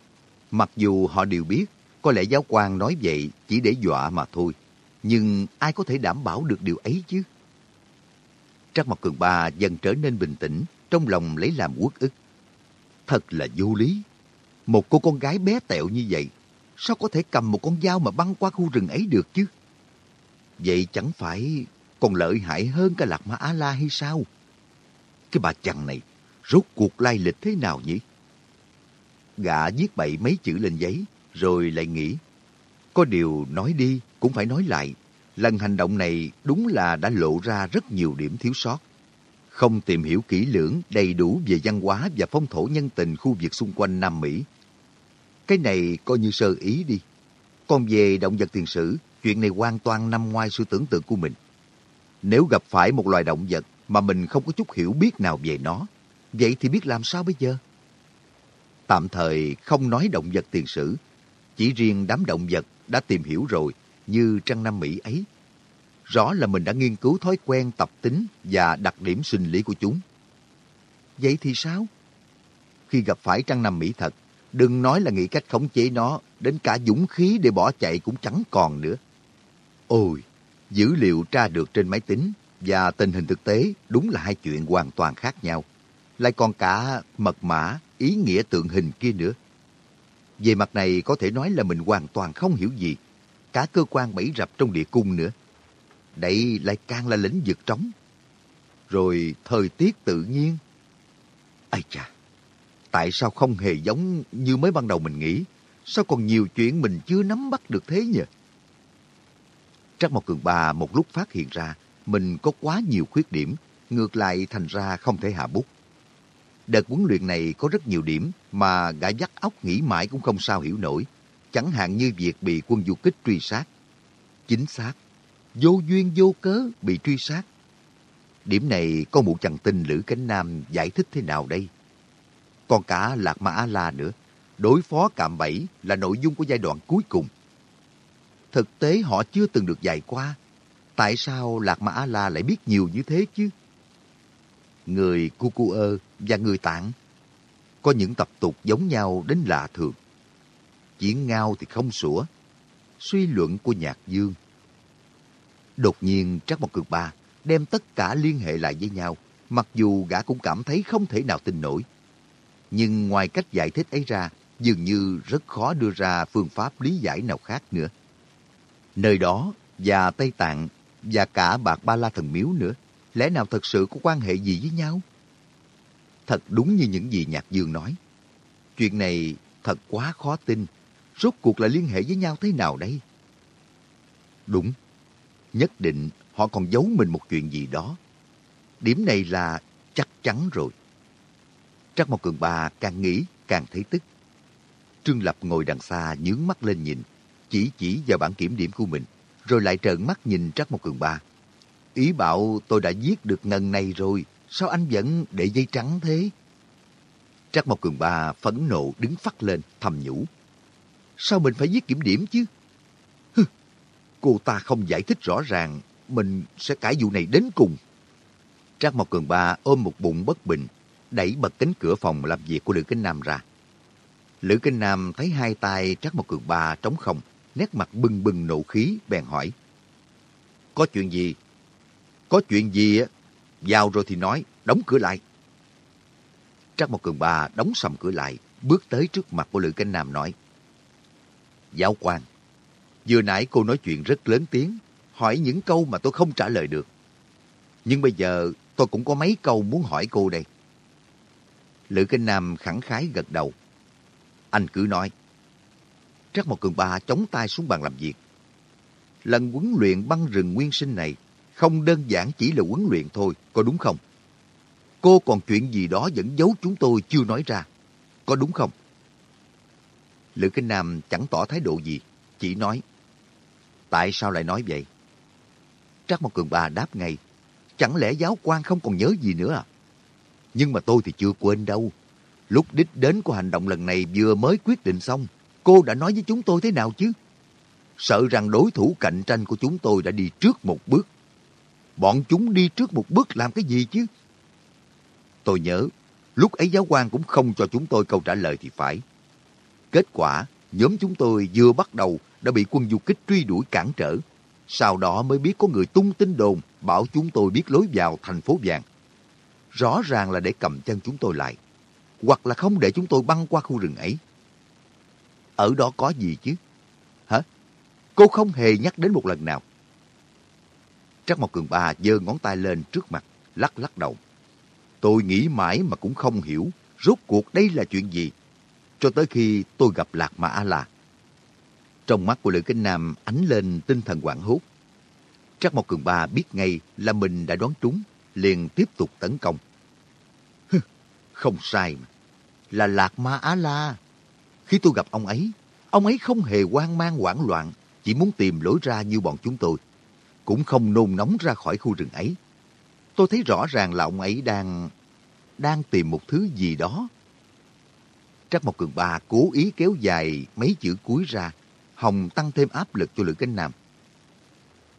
Mặc dù họ đều biết, có lẽ giáo quan nói vậy chỉ để dọa mà thôi. Nhưng ai có thể đảm bảo được điều ấy chứ? Trắc mặt Cường Ba dần trở nên bình tĩnh, trong lòng lấy làm uất ức. Thật là vô lý. Một cô con gái bé tẹo như vậy, sao có thể cầm một con dao mà băng qua khu rừng ấy được chứ? Vậy chẳng phải còn lợi hại hơn cả Lạc Ma A-La hay sao? Cái bà chằn này, rốt cuộc lai lịch thế nào nhỉ? Gã viết bậy mấy chữ lên giấy, rồi lại nghĩ. Có điều nói đi, cũng phải nói lại. Lần hành động này đúng là đã lộ ra rất nhiều điểm thiếu sót. Không tìm hiểu kỹ lưỡng đầy đủ về văn hóa và phong thổ nhân tình khu vực xung quanh Nam Mỹ. Cái này coi như sơ ý đi. Còn về động vật tiền sử, chuyện này hoàn toàn nằm ngoài sự tưởng tượng của mình. Nếu gặp phải một loài động vật mà mình không có chút hiểu biết nào về nó, vậy thì biết làm sao bây giờ? Tạm thời không nói động vật tiền sử, chỉ riêng đám động vật đã tìm hiểu rồi như trăng Nam Mỹ ấy. Rõ là mình đã nghiên cứu thói quen tập tính và đặc điểm sinh lý của chúng. Vậy thì sao? Khi gặp phải trăng nằm Mỹ thật, đừng nói là nghĩ cách khống chế nó, đến cả dũng khí để bỏ chạy cũng chẳng còn nữa. Ôi, Dữ liệu tra được trên máy tính và tình hình thực tế đúng là hai chuyện hoàn toàn khác nhau. Lại còn cả mật mã, ý nghĩa tượng hình kia nữa. Về mặt này có thể nói là mình hoàn toàn không hiểu gì. Cả cơ quan bẫy rập trong địa cung nữa. Đây lại càng là lĩnh vực trống. Rồi thời tiết tự nhiên. Ây chà, tại sao không hề giống như mới ban đầu mình nghĩ? Sao còn nhiều chuyện mình chưa nắm bắt được thế nhỉ? Trắc Mộc Cường Ba một lúc phát hiện ra mình có quá nhiều khuyết điểm, ngược lại thành ra không thể hạ bút. Đợt huấn luyện này có rất nhiều điểm mà gã dắt óc nghĩ mãi cũng không sao hiểu nổi. Chẳng hạn như việc bị quân du kích truy sát. Chính xác, vô duyên vô cớ bị truy sát. Điểm này có một chàng tin Lữ Cánh Nam giải thích thế nào đây? Còn cả Lạc Ma A-La nữa, đối phó cạm bẫy là nội dung của giai đoạn cuối cùng. Thực tế họ chưa từng được dạy qua. Tại sao Lạc Ma A-La lại biết nhiều như thế chứ? Người Cu Ơ và người Tạng có những tập tục giống nhau đến lạ thường. Chiến ngao thì không sủa. Suy luận của Nhạc Dương. Đột nhiên Trác Mộc Cực Ba đem tất cả liên hệ lại với nhau, mặc dù gã cũng cảm thấy không thể nào tin nổi. Nhưng ngoài cách giải thích ấy ra, dường như rất khó đưa ra phương pháp lý giải nào khác nữa. Nơi đó và Tây Tạng và cả Bạc Ba La Thần Miếu nữa, lẽ nào thật sự có quan hệ gì với nhau? Thật đúng như những gì Nhạc Dương nói. Chuyện này thật quá khó tin. Rốt cuộc là liên hệ với nhau thế nào đây? Đúng, nhất định họ còn giấu mình một chuyện gì đó. Điểm này là chắc chắn rồi. Trắc Mộc Cường Ba càng nghĩ càng thấy tức. Trương Lập ngồi đằng xa nhướng mắt lên nhìn, chỉ chỉ vào bản kiểm điểm của mình, rồi lại trợn mắt nhìn Trắc Mộc Cường Ba. Ý bảo tôi đã giết được ngần này rồi, sao anh vẫn để dây trắng thế? Trắc Mộc Cường Ba phẫn nộ đứng phát lên, thầm nhủ. Sao mình phải giết kiểm điểm chứ? Cô ta không giải thích rõ ràng, mình sẽ cãi vụ này đến cùng. Trác Mộc Cường Ba ôm một bụng bất bình, đẩy bật cánh cửa phòng làm việc của Lữ Kinh Nam ra. Lữ Kinh Nam thấy hai tay Trác Mộc Cường Ba trống không, nét mặt bừng bừng nộ khí, bèn hỏi. Có chuyện gì? Có chuyện gì á? Vào rồi thì nói, đóng cửa lại. Trác Mộc Cường Ba đóng sầm cửa lại, bước tới trước mặt của Lữ Kinh Nam nói. Giáo quan, vừa nãy cô nói chuyện rất lớn tiếng, hỏi những câu mà tôi không trả lời được. Nhưng bây giờ tôi cũng có mấy câu muốn hỏi cô đây. Lữ Kinh Nam khẳng khái gật đầu. Anh cứ nói. Trắc một Cường Ba chống tay xuống bàn làm việc. Lần huấn luyện băng rừng nguyên sinh này không đơn giản chỉ là huấn luyện thôi, có đúng không? Cô còn chuyện gì đó vẫn giấu chúng tôi chưa nói ra, có đúng không? Lữ Kinh Nam chẳng tỏ thái độ gì, chỉ nói. Tại sao lại nói vậy? Trác Mộc Cường Ba đáp ngay. Chẳng lẽ giáo quan không còn nhớ gì nữa à? Nhưng mà tôi thì chưa quên đâu. Lúc đích đến của hành động lần này vừa mới quyết định xong, cô đã nói với chúng tôi thế nào chứ? Sợ rằng đối thủ cạnh tranh của chúng tôi đã đi trước một bước. Bọn chúng đi trước một bước làm cái gì chứ? Tôi nhớ, lúc ấy giáo quan cũng không cho chúng tôi câu trả lời thì phải. Kết quả, nhóm chúng tôi vừa bắt đầu đã bị quân du kích truy đuổi cản trở. Sau đó mới biết có người tung tin đồn bảo chúng tôi biết lối vào thành phố vàng. Rõ ràng là để cầm chân chúng tôi lại. Hoặc là không để chúng tôi băng qua khu rừng ấy. Ở đó có gì chứ? Hả? Cô không hề nhắc đến một lần nào. Trắc Mộc Cường Ba giơ ngón tay lên trước mặt, lắc lắc đầu. Tôi nghĩ mãi mà cũng không hiểu rốt cuộc đây là chuyện gì. Cho tới khi tôi gặp Lạc Mã A-La. Trong mắt của Lữ Kinh Nam ánh lên tinh thần quảng hốt. Trác Mộc Cường Ba biết ngay là mình đã đoán trúng, liền tiếp tục tấn công. không sai mà. Là Lạc Ma Á La. Khi tôi gặp ông ấy, ông ấy không hề hoang mang hoảng loạn, chỉ muốn tìm lối ra như bọn chúng tôi. Cũng không nôn nóng ra khỏi khu rừng ấy. Tôi thấy rõ ràng là ông ấy đang... đang tìm một thứ gì đó. Trác Mộc Cường Ba cố ý kéo dài mấy chữ cuối ra, Hồng tăng thêm áp lực cho Lữ Cánh Nam.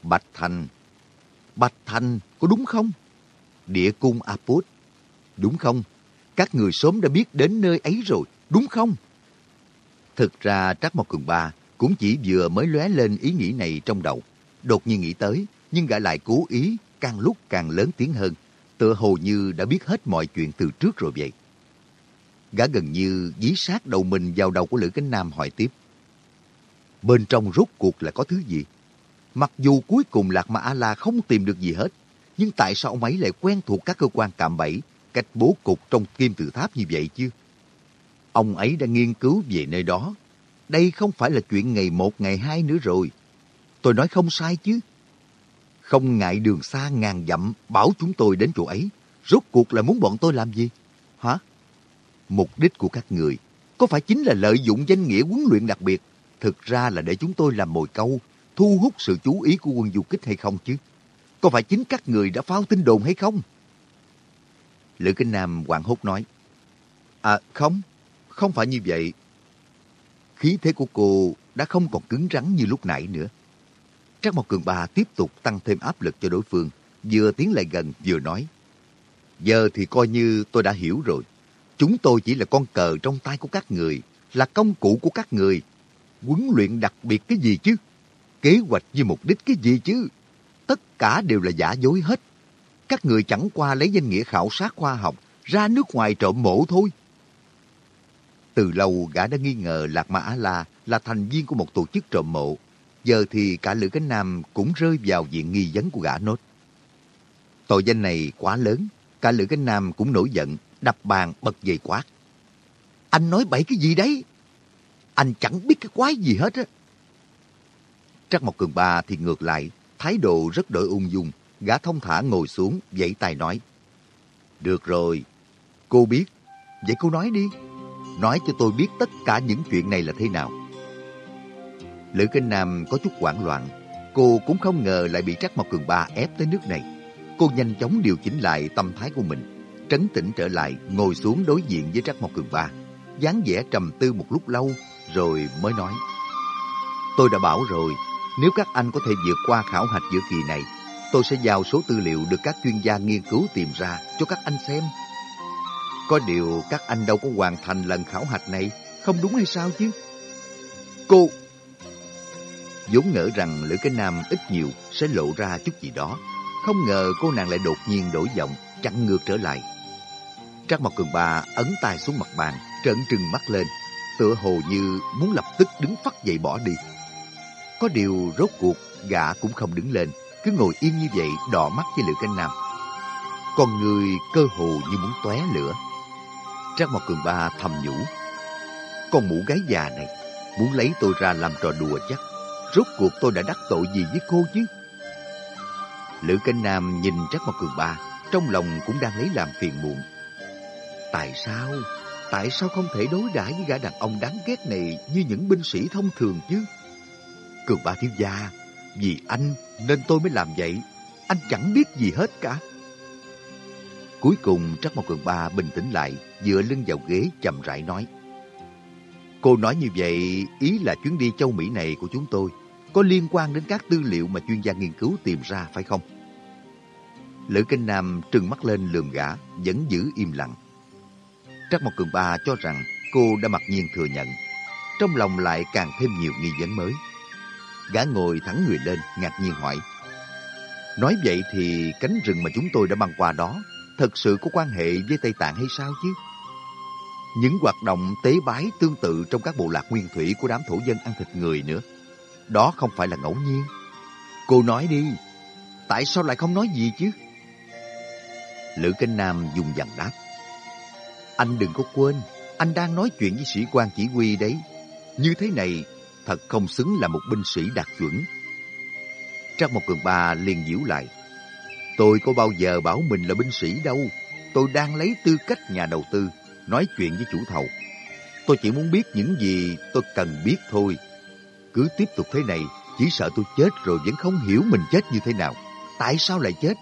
Bạch Thành, Bạch Thành, có đúng không? Địa cung Apot, đúng không? Các người sớm đã biết đến nơi ấy rồi, đúng không? Thực ra Trác Mộc Cường Ba cũng chỉ vừa mới lóe lên ý nghĩ này trong đầu. Đột nhiên nghĩ tới, nhưng gã lại cố ý càng lúc càng lớn tiếng hơn, tựa hồ như đã biết hết mọi chuyện từ trước rồi vậy. Gã gần như dí sát đầu mình vào đầu của Lữ Cánh Nam hỏi tiếp. Bên trong rốt cuộc là có thứ gì? Mặc dù cuối cùng Lạc Ma A-La không tìm được gì hết, nhưng tại sao ông ấy lại quen thuộc các cơ quan cạm bẫy, cách bố cục trong kim tự tháp như vậy chứ? Ông ấy đã nghiên cứu về nơi đó. Đây không phải là chuyện ngày một, ngày hai nữa rồi. Tôi nói không sai chứ. Không ngại đường xa ngàn dặm bảo chúng tôi đến chỗ ấy. Rốt cuộc là muốn bọn tôi làm gì? Hả? Mục đích của các người có phải chính là lợi dụng danh nghĩa huấn luyện đặc biệt thực ra là để chúng tôi làm mồi câu, thu hút sự chú ý của quân du kích hay không chứ? Có phải chính các người đã pháo tin đồn hay không? Lữ Kinh Nam hoảng hốt nói, À không, không phải như vậy. Khí thế của cô đã không còn cứng rắn như lúc nãy nữa. Trác Mộc Cường Ba tiếp tục tăng thêm áp lực cho đối phương, vừa tiến lại gần vừa nói. Giờ thì coi như tôi đã hiểu rồi. Chúng tôi chỉ là con cờ trong tay của các người, là công cụ của các người. Huấn luyện đặc biệt cái gì chứ? Kế hoạch với mục đích cái gì chứ? Tất cả đều là giả dối hết. Các người chẳng qua lấy danh nghĩa khảo sát khoa học, ra nước ngoài trộm mộ thôi. Từ lâu gã đã nghi ngờ Lạc Ma Á La là thành viên của một tổ chức trộm mộ. Giờ thì cả Lữ Cánh Nam cũng rơi vào diện nghi vấn của gã nốt. Tội danh này quá lớn, cả Lữ Cánh Nam cũng nổi giận, đập bàn bật dậy quát. Anh nói bậy cái gì đấy? Anh chẳng biết cái quái gì hết á. Trắc Mộc Cường Ba thì ngược lại, thái độ rất đổi ung dung, gã thông thả ngồi xuống, vẫy tay nói. Được rồi, cô biết, vậy cô nói đi. Nói cho tôi biết tất cả những chuyện này là thế nào. Lữ Kinh Nam có chút hoảng loạn, cô cũng không ngờ lại bị Trắc Mộc Cường Ba ép tới nước này. Cô nhanh chóng điều chỉnh lại tâm thái của mình, trấn tĩnh trở lại, ngồi xuống đối diện với Trắc Mộc Cường Ba, dáng vẻ trầm tư một lúc lâu, rồi mới nói. Tôi đã bảo rồi, nếu các anh có thể vượt qua khảo hạch giữa kỳ này, tôi sẽ giao số tư liệu được các chuyên gia nghiên cứu tìm ra cho các anh xem. Có điều các anh đâu có hoàn thành lần khảo hạch này, không đúng hay sao chứ? Cô... vốn ngỡ rằng Lữ Cái Nam ít nhiều sẽ lộ ra chút gì đó. Không ngờ cô nàng lại đột nhiên đổi giọng, chặn ngược trở lại. Trác Mộc Cường Ba ấn tay xuống mặt bàn, trợn trừng mắt lên, tựa hồ như muốn lập tức đứng phắt dậy bỏ đi. Có điều rốt cuộc gã cũng không đứng lên, cứ ngồi yên như vậy đỏ mắt với Lữ Canh Nam. Con người cơ hồ như muốn tóe lửa. Trác Mộc Cường Ba thầm nhủ. Con mũ gái già này muốn lấy tôi ra làm trò đùa chắc. Rốt cuộc tôi đã đắc tội gì với cô chứ? Lữ Canh Nam nhìn Trác Mộc Cường Ba, trong lòng cũng đang lấy làm phiền muộn. Tại sao? Tại sao không thể đối đãi với gã đàn ông đáng ghét này như những binh sĩ thông thường chứ? Cường ba thiếu gia, vì anh nên tôi mới làm vậy. Anh chẳng biết gì hết cả. Cuối cùng Trắc Mộc Cường Ba bình tĩnh lại, dựa lưng vào ghế chậm rãi nói. Cô nói như vậy, ý là chuyến đi châu Mỹ này của chúng tôi có liên quan đến các tư liệu mà chuyên gia nghiên cứu tìm ra phải không? Lữ Kinh Nam trừng mắt lên lườm gã, vẫn giữ im lặng. Trắc Mộc Cường Ba cho rằng cô đã mặc nhiên thừa nhận. Trong lòng lại càng thêm nhiều nghi vấn mới. Gã ngồi thẳng người lên, ngạc nhiên hỏi. Nói vậy thì cánh rừng mà chúng tôi đã băng qua đó thật sự có quan hệ với Tây Tạng hay sao chứ? Những hoạt động tế bái tương tự trong các bộ lạc nguyên thủy của đám thổ dân ăn thịt người nữa. Đó không phải là ngẫu nhiên. Cô nói đi, tại sao lại không nói gì chứ? Lữ Kinh Nam dùng dằn đáp. Anh đừng có quên, anh đang nói chuyện với sĩ quan chỉ huy đấy. Như thế này thật không xứng là một binh sĩ đạt chuẩn. Trang một cường ba liền diễu lại. Tôi có bao giờ bảo mình là binh sĩ đâu. Tôi đang lấy tư cách nhà đầu tư, nói chuyện với chủ thầu. Tôi chỉ muốn biết những gì tôi cần biết thôi. Cứ tiếp tục thế này, chỉ sợ tôi chết rồi vẫn không hiểu mình chết như thế nào. Tại sao lại chết?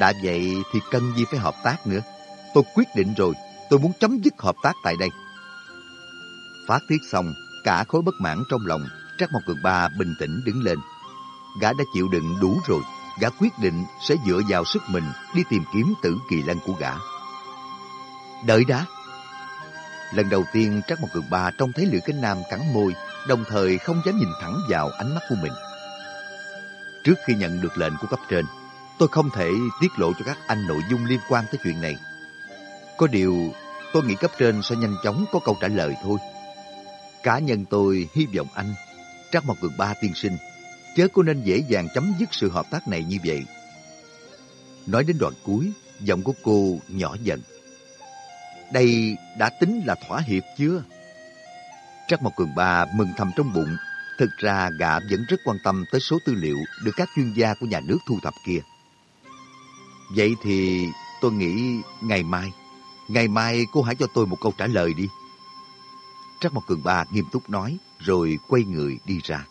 Đã vậy thì cần gì phải hợp tác nữa. Tôi quyết định rồi, tôi muốn chấm dứt hợp tác tại đây. Phát tiết xong, Cả khối bất mãn trong lòng, Trác Mộc Cường Ba bình tĩnh đứng lên. Gã đã chịu đựng đủ rồi, gã quyết định sẽ dựa vào sức mình đi tìm kiếm tử kỳ lân của gã. Đợi đã! Lần đầu tiên Trác Mộc Cường Ba trông thấy Lữ Cánh Nam cắn môi, đồng thời không dám nhìn thẳng vào ánh mắt của mình. Trước khi nhận được lệnh của cấp trên, tôi không thể tiết lộ cho các anh nội dung liên quan tới chuyện này. Có điều, tôi nghĩ cấp trên sẽ nhanh chóng có câu trả lời thôi. Cá nhân tôi hy vọng anh, Trắc một Cường Ba tiên sinh, chớ có nên dễ dàng chấm dứt sự hợp tác này như vậy. Nói đến đoạn cuối, giọng của cô nhỏ dần. Đây đã tính là thỏa hiệp chưa? Trắc Mộc Cường Ba mừng thầm trong bụng. Thực ra gã vẫn rất quan tâm tới số tư liệu được các chuyên gia của nhà nước thu thập kia. Vậy thì tôi nghĩ ngày mai, ngày mai cô hãy cho tôi một câu trả lời đi. Trắc Mộc Cường Ba nghiêm túc nói, rồi quay người đi ra.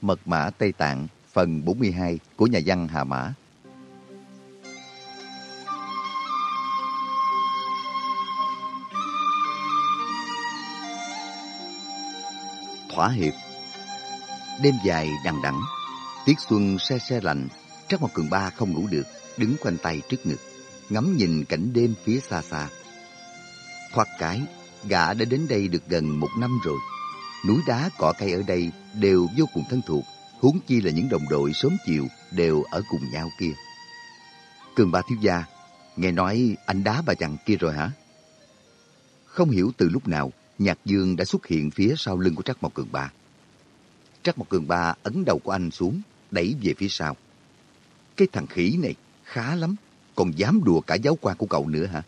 Mật mã Tây Tạng, phần 42 của nhà văn Hà Mã. Thỏa hiệp Đêm dài đằng đẵng, tiết xuân se se lạnh, Trắc Mộc Cường Ba không ngủ được, đứng quanh tay trước ngực, ngắm nhìn cảnh đêm phía xa xa. Thoát cái, gã đã đến đây được gần một năm rồi. Núi đá cỏ cây ở đây đều vô cùng thân thuộc, huống chi là những đồng đội sớm chiều đều ở cùng nhau kia. Cường ba thiếu gia, nghe nói anh đá bà chàng kia rồi hả? Không hiểu từ lúc nào, Nhạc Dương đã xuất hiện phía sau lưng của Trắc Mộc Cường Ba. Trắc Mộc Cường Ba ấn đầu của anh xuống, đẩy về phía sau. Cái thằng khỉ này khá lắm, còn dám đùa cả giáo quan của cậu nữa hả?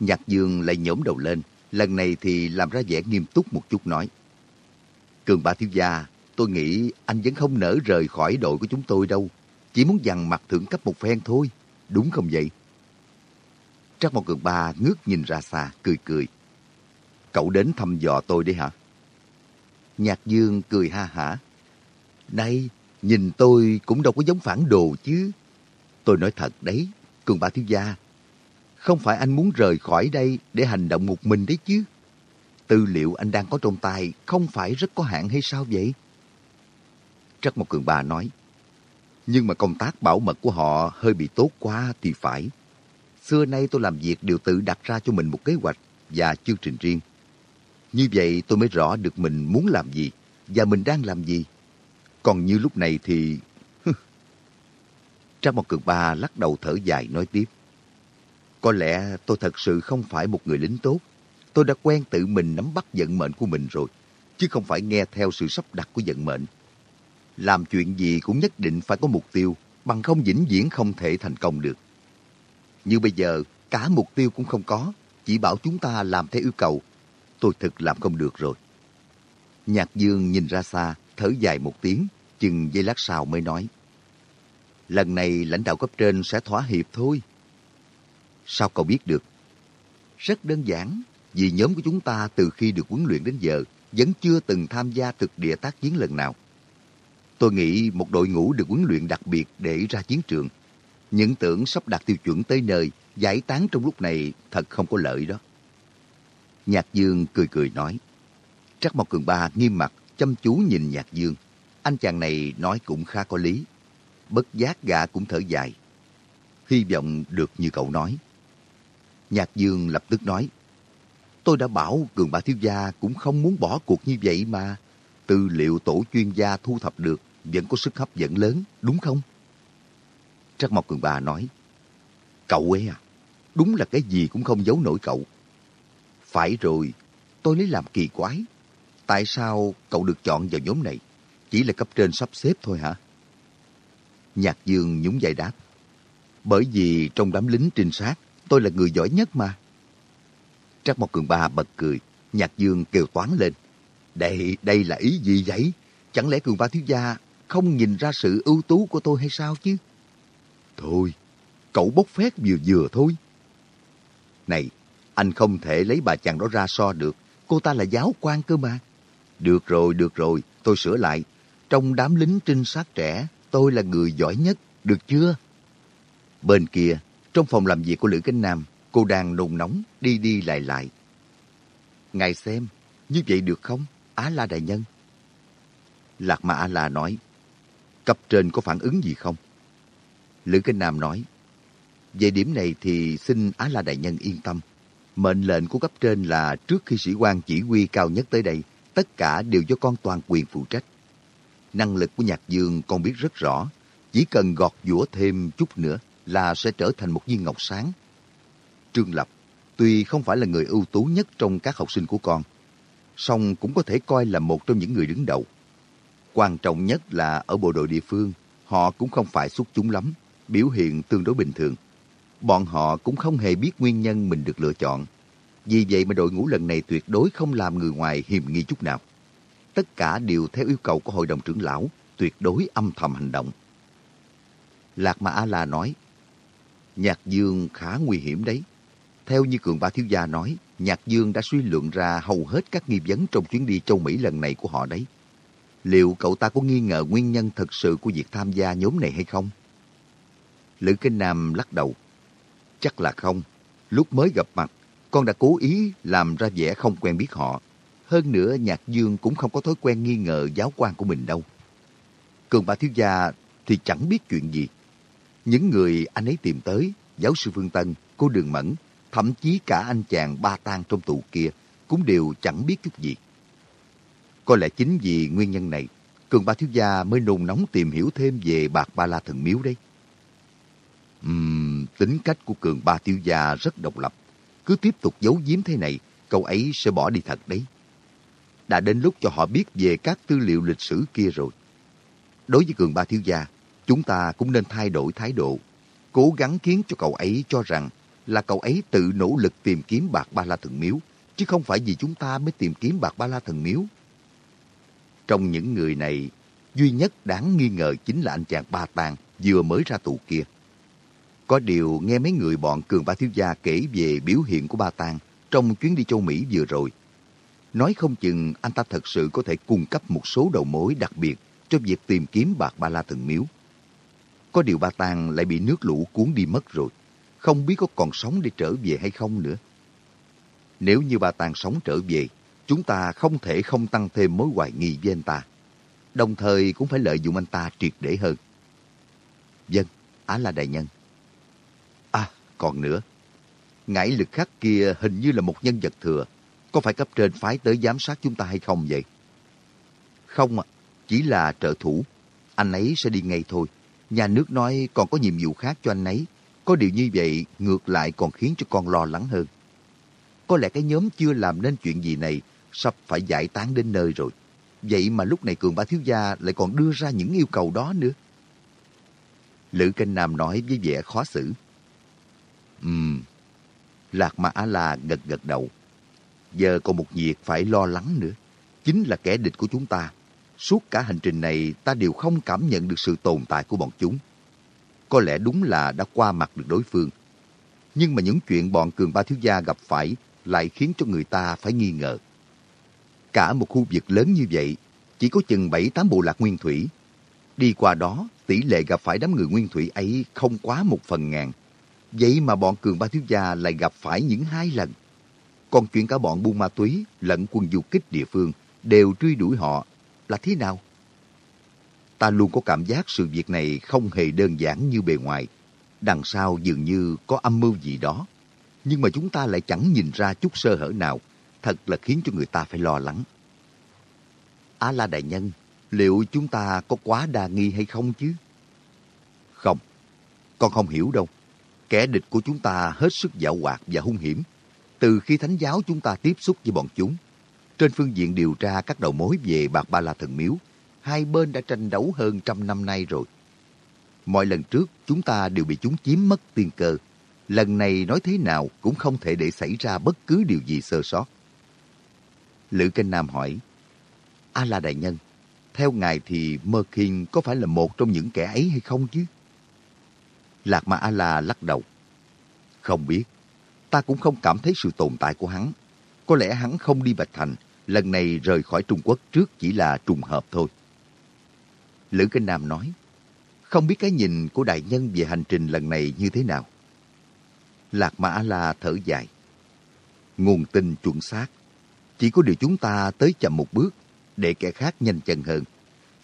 Nhạc Dương lại nhổm đầu lên, lần này thì làm ra vẻ nghiêm túc một chút nói. Cường ba thiếu gia, tôi nghĩ anh vẫn không nỡ rời khỏi đội của chúng tôi đâu. Chỉ muốn dằn mặt thưởng cấp một phen thôi, đúng không vậy? Trác Mộc Cường Ba ngước nhìn ra xa, cười cười. Cậu đến thăm dò tôi đấy hả? Nhạc Dương cười ha hả. Này, nhìn tôi cũng đâu có giống phản đồ chứ. Tôi nói thật đấy, Cường Ba thiếu gia, không phải anh muốn rời khỏi đây để hành động một mình đấy chứ. Tư liệu anh đang có trong tay không phải rất có hạn hay sao vậy? Trắc một Cường bà nói. Nhưng mà công tác bảo mật của họ hơi bị tốt quá thì phải. Xưa nay tôi làm việc đều tự đặt ra cho mình một kế hoạch và chương trình riêng. Như vậy tôi mới rõ được mình muốn làm gì và mình đang làm gì. Còn như lúc này thì... Trang một Cường Ba lắc đầu thở dài nói tiếp. Có lẽ tôi thật sự không phải một người lính tốt. Tôi đã quen tự mình nắm bắt vận mệnh của mình rồi, chứ không phải nghe theo sự sắp đặt của vận mệnh. Làm chuyện gì cũng nhất định phải có mục tiêu, bằng không vĩnh viễn không thể thành công được. Như bây giờ, cả mục tiêu cũng không có, chỉ bảo chúng ta làm theo yêu cầu. Tôi thực làm không được rồi. Nhạc Dương nhìn ra xa, thở dài một tiếng, chừng giây lát sau mới nói. Lần này lãnh đạo cấp trên sẽ thỏa hiệp thôi. Sao cậu biết được? Rất đơn giản, vì nhóm của chúng ta từ khi được huấn luyện đến giờ vẫn chưa từng tham gia thực địa tác chiến lần nào. Tôi nghĩ một đội ngũ được huấn luyện đặc biệt để ra chiến trường. Những tưởng sắp đạt tiêu chuẩn tới nơi, giải tán trong lúc này thật không có lợi đó. Nhạc Dương cười cười nói. Trắc Mộc Cường Ba nghiêm mặt, chăm chú nhìn Nhạc Dương. Anh chàng này nói cũng khá có lý. Bất giác gã cũng thở dài. Hy vọng được như cậu nói. Nhạc Dương lập tức nói, Tôi đã bảo Cường bà Thiếu Gia cũng không muốn bỏ cuộc như vậy mà. Tư liệu tổ chuyên gia thu thập được vẫn có sức hấp dẫn lớn, đúng không? Trắc Mộc Cường bà nói, Cậu ấy à, đúng là cái gì cũng không giấu nổi cậu. Phải rồi, tôi lấy làm kỳ quái. Tại sao cậu được chọn vào nhóm này? Chỉ là cấp trên sắp xếp thôi hả? Nhạc Dương nhún vai đáp. Bởi vì trong đám lính trinh sát, tôi là người giỏi nhất mà. Trác Mộc Cường Ba bật cười, Nhạc Dương kêu toán lên. Đây, đây là ý gì vậy? Chẳng lẽ Cường Ba thiếu gia không nhìn ra sự ưu tú của tôi hay sao chứ? Thôi, cậu bốc phét vừa vừa thôi. Này, anh không thể lấy bà chàng đó ra so được. Cô ta là giáo quan cơ mà. Được rồi, được rồi, tôi sửa lại. Trong đám lính trinh sát trẻ, tôi là người giỏi nhất, được chưa? Bên kia, trong phòng làm việc của Lữ Kinh Nam, cô đang nôn nóng, đi đi lại lại. Ngài xem, như vậy được không, Á La Đại Nhân? Lạc Ma Á La nói, cấp trên có phản ứng gì không? Lữ Kinh Nam nói, về điểm này thì xin Á La Đại Nhân yên tâm. Mệnh lệnh của cấp trên là trước khi sĩ quan chỉ huy cao nhất tới đây, tất cả đều do con toàn quyền phụ trách năng lực của Nhạc Dương con biết rất rõ. Chỉ cần gọt giũa thêm chút nữa là sẽ trở thành một viên ngọc sáng. Trương Lập, tuy không phải là người ưu tú nhất trong các học sinh của con, song cũng có thể coi là một trong những người đứng đầu. Quan trọng nhất là ở bộ đội địa phương, họ cũng không phải xuất chúng lắm, biểu hiện tương đối bình thường. Bọn họ cũng không hề biết nguyên nhân mình được lựa chọn. Vì vậy mà đội ngũ lần này tuyệt đối không làm người ngoài hiềm nghi chút nào. Tất cả đều theo yêu cầu của hội đồng trưởng lão, tuyệt đối âm thầm hành động. Lạc Mà A-La nói, Nhạc Dương khá nguy hiểm đấy. Theo như Cường Ba Thiếu Gia nói, Nhạc Dương đã suy luận ra hầu hết các nghi vấn trong chuyến đi châu Mỹ lần này của họ đấy. Liệu cậu ta có nghi ngờ nguyên nhân thật sự của việc tham gia nhóm này hay không? Lữ Kinh Nam lắc đầu. Chắc là không. Lúc mới gặp mặt, con đã cố ý làm ra vẻ không quen biết họ. Hơn nữa, Nhạc Dương cũng không có thói quen nghi ngờ giáo quan của mình đâu. Cường Ba Thiếu Gia thì chẳng biết chuyện gì. Những người anh ấy tìm tới, giáo sư Phương Tân, cô Đường Mẫn, thậm chí cả anh chàng ba tang trong tù kia cũng đều chẳng biết chút gì. Có lẽ chính vì nguyên nhân này, Cường Ba Thiếu Gia mới nôn nóng tìm hiểu thêm về bạc ba la thần miếu đấy. Uhm, tính cách của Cường Ba Thiếu Gia rất độc lập. Cứ tiếp tục giấu giếm thế này, cậu ấy sẽ bỏ đi thật đấy. Đã đến lúc cho họ biết về các tư liệu lịch sử kia rồi. Đối với Cường Ba Thiếu Gia, chúng ta cũng nên thay đổi thái độ, cố gắng khiến cho cậu ấy cho rằng là cậu ấy tự nỗ lực tìm kiếm bạc ba la thần miếu, chứ không phải vì chúng ta mới tìm kiếm bạc ba la thần miếu. Trong những người này, duy nhất đáng nghi ngờ chính là anh chàng Ba Tàng vừa mới ra tù kia. Có điều nghe mấy người bọn Cường Ba Thiếu Gia kể về biểu hiện của Ba Tàng trong chuyến đi châu Mỹ vừa rồi. Nói không chừng anh ta thật sự có thể cung cấp một số đầu mối đặc biệt cho việc tìm kiếm bạc ba la thần miếu. Có điều Ba tang lại bị nước lũ cuốn đi mất rồi. Không biết có còn sống để trở về hay không nữa. Nếu như Ba tang sống trở về, chúng ta không thể không tăng thêm mối hoài nghi với anh ta. Đồng thời cũng phải lợi dụng anh ta triệt để hơn. Dân, Á La Đại Nhân. À, còn nữa. Ngải lực khắc kia hình như là một nhân vật thừa. Có phải cấp trên phái tới giám sát chúng ta hay không vậy? Không ạ, chỉ là trợ thủ. Anh ấy sẽ đi ngay thôi. Nhà nước nói còn có nhiệm vụ khác cho anh ấy. Có điều như vậy ngược lại còn khiến cho con lo lắng hơn. Có lẽ cái nhóm chưa làm nên chuyện gì này sắp phải giải tán đến nơi rồi. Vậy mà lúc này Cường Ba Thiếu Gia lại còn đưa ra những yêu cầu đó nữa. Lữ Canh Nam nói với vẻ khó xử. Ừm, Lạc Ma Á-La gật gật đầu. Giờ còn một việc phải lo lắng nữa. Chính là kẻ địch của chúng ta. Suốt cả hành trình này ta đều không cảm nhận được sự tồn tại của bọn chúng. Có lẽ đúng là đã qua mặt được đối phương. Nhưng mà những chuyện bọn Cường Ba Thiếu Gia gặp phải lại khiến cho người ta phải nghi ngờ. Cả một khu vực lớn như vậy, chỉ có chừng 7-8 bộ lạc nguyên thủy. Đi qua đó, tỷ lệ gặp phải đám người nguyên thủy ấy không quá một phần ngàn. Vậy mà bọn cường ba thiếu gia lại gặp phải những hai lần. Còn chuyện cả bọn buôn ma túy lẫn quân du kích địa phương đều truy đuổi họ là thế nào? Ta luôn có cảm giác sự việc này không hề đơn giản như bề ngoài. Đằng sau dường như có âm mưu gì đó. Nhưng mà chúng ta lại chẳng nhìn ra chút sơ hở nào thật là khiến cho người ta phải lo lắng. Á La Đại Nhân, liệu chúng ta có quá đa nghi hay không chứ? Không, con không hiểu đâu. Kẻ địch của chúng ta hết sức dạo hoạt và hung hiểm. Từ khi thánh giáo chúng ta tiếp xúc với bọn chúng, trên phương diện điều tra các đầu mối về Bạc Ba La Thần Miếu, hai bên đã tranh đấu hơn trăm năm nay rồi. Mọi lần trước chúng ta đều bị chúng chiếm mất tiên cơ. Lần này nói thế nào cũng không thể để xảy ra bất cứ điều gì sơ sót. Lữ Kinh Nam hỏi, A La Đại Nhân, theo ngài thì Mơ khiên có phải là một trong những kẻ ấy hay không chứ? Lạc Ma A La lắc đầu. Không biết, ta cũng không cảm thấy sự tồn tại của hắn. Có lẽ hắn không đi Bạch Thành, lần này rời khỏi Trung Quốc trước chỉ là trùng hợp thôi. Lữ Kinh Nam nói, không biết cái nhìn của đại nhân về hành trình lần này như thế nào. Lạc mã La thở dài. Nguồn tin chuẩn xác chỉ có điều chúng ta tới chậm một bước, để kẻ khác nhanh chân hơn.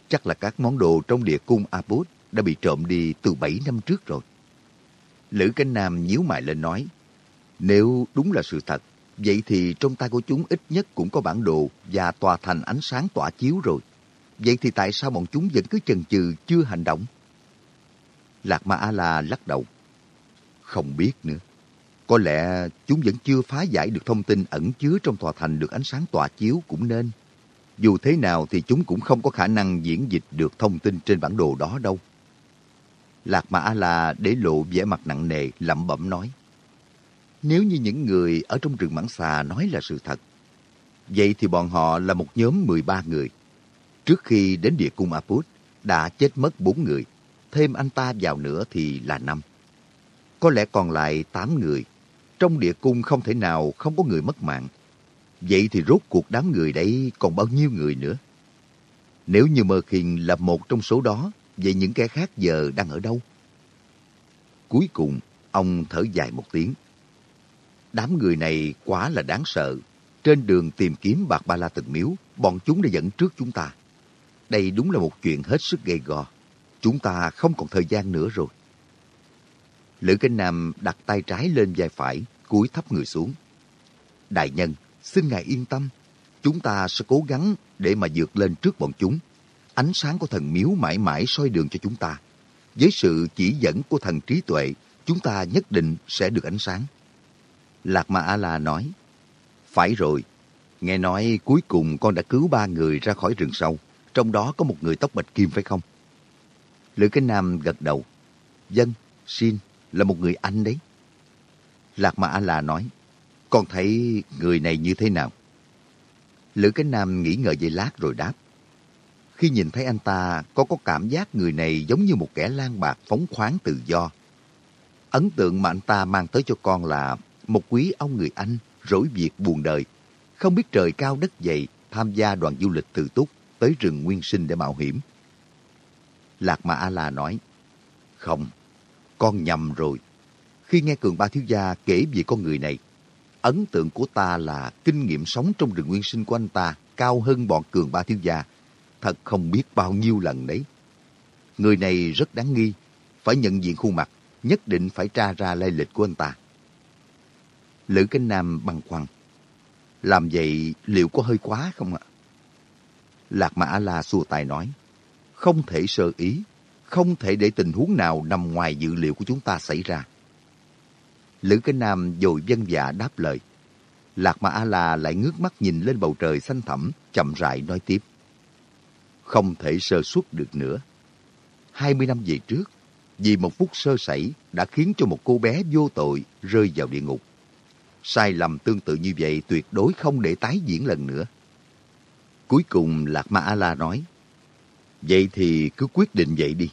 Chắc là các món đồ trong địa cung Apốt đã bị trộm đi từ 7 năm trước rồi. Lữ Cánh Nam nhíu mày lên nói, nếu đúng là sự thật, vậy thì trong tay của chúng ít nhất cũng có bản đồ và tòa thành ánh sáng tỏa chiếu rồi. Vậy thì tại sao bọn chúng vẫn cứ chần chừ chưa hành động? Lạc Ma A-la lắc đầu. Không biết nữa. Có lẽ chúng vẫn chưa phá giải được thông tin ẩn chứa trong tòa thành được ánh sáng tỏa chiếu cũng nên. Dù thế nào thì chúng cũng không có khả năng diễn dịch được thông tin trên bản đồ đó đâu. Lạc Ma A-la để lộ vẻ mặt nặng nề, lẩm bẩm nói. Nếu như những người ở trong rừng mãng xà nói là sự thật, vậy thì bọn họ là một nhóm 13 người. Trước khi đến địa cung Aput, đã chết mất 4 người, thêm anh ta vào nữa thì là 5. Có lẽ còn lại 8 người. Trong địa cung không thể nào không có người mất mạng. Vậy thì rốt cuộc đám người đấy còn bao nhiêu người nữa? Nếu như Mơ Khiên là một trong số đó, vậy những kẻ khác giờ đang ở đâu? Cuối cùng, ông thở dài một tiếng. Đám người này quá là đáng sợ. Trên đường tìm kiếm bạc ba la từng miếu, bọn chúng đã dẫn trước chúng ta. Đây đúng là một chuyện hết sức gây gò. Chúng ta không còn thời gian nữa rồi. Lữ Kinh Nam đặt tay trái lên vai phải, cúi thấp người xuống. Đại nhân, xin ngài yên tâm. Chúng ta sẽ cố gắng để mà vượt lên trước bọn chúng. Ánh sáng của thần miếu mãi mãi soi đường cho chúng ta. Với sự chỉ dẫn của thần trí tuệ, chúng ta nhất định sẽ được ánh sáng. Lạc Ma A-la nói, Phải rồi, nghe nói cuối cùng con đã cứu ba người ra khỏi rừng sâu, trong đó có một người tóc bạch kim phải không? Lữ Cái Nam gật đầu, Dân, xin, là một người Anh đấy. Lạc Ma A-la nói, con thấy người này như thế nào? Lữ Cái Nam nghĩ ngợi giây lát rồi đáp. Khi nhìn thấy anh ta, có có cảm giác người này giống như một kẻ lang bạc phóng khoáng tự do. Ấn tượng mà anh ta mang tới cho con là một quý ông người Anh rối việc buồn đời, không biết trời cao đất dày, tham gia đoàn du lịch từ túc tới rừng nguyên sinh để mạo hiểm. Lạc Mà A-la nói, Không, con nhầm rồi. Khi nghe Cường Ba Thiếu Gia kể về con người này, ấn tượng của ta là kinh nghiệm sống trong rừng nguyên sinh của anh ta cao hơn bọn Cường Ba Thiếu Gia. Thật không biết bao nhiêu lần đấy. Người này rất đáng nghi, phải nhận diện khuôn mặt, nhất định phải tra ra lai lịch của anh ta. Lữ Kinh Nam băn khoăn. Làm vậy liệu có hơi quá không ạ? Lạc Mã la xua tay nói. Không thể sơ ý, không thể để tình huống nào nằm ngoài dự liệu của chúng ta xảy ra. Lữ Kinh Nam dội dân dạ đáp lời. Lạc Mã A-La lại ngước mắt nhìn lên bầu trời xanh thẳm, chậm rãi nói tiếp. Không thể sơ suất được nữa. 20 năm về trước, vì một phút sơ sẩy đã khiến cho một cô bé vô tội rơi vào địa ngục. Sai lầm tương tự như vậy tuyệt đối không để tái diễn lần nữa. Cuối cùng Lạc Ma A-la nói, Vậy thì cứ quyết định vậy đi.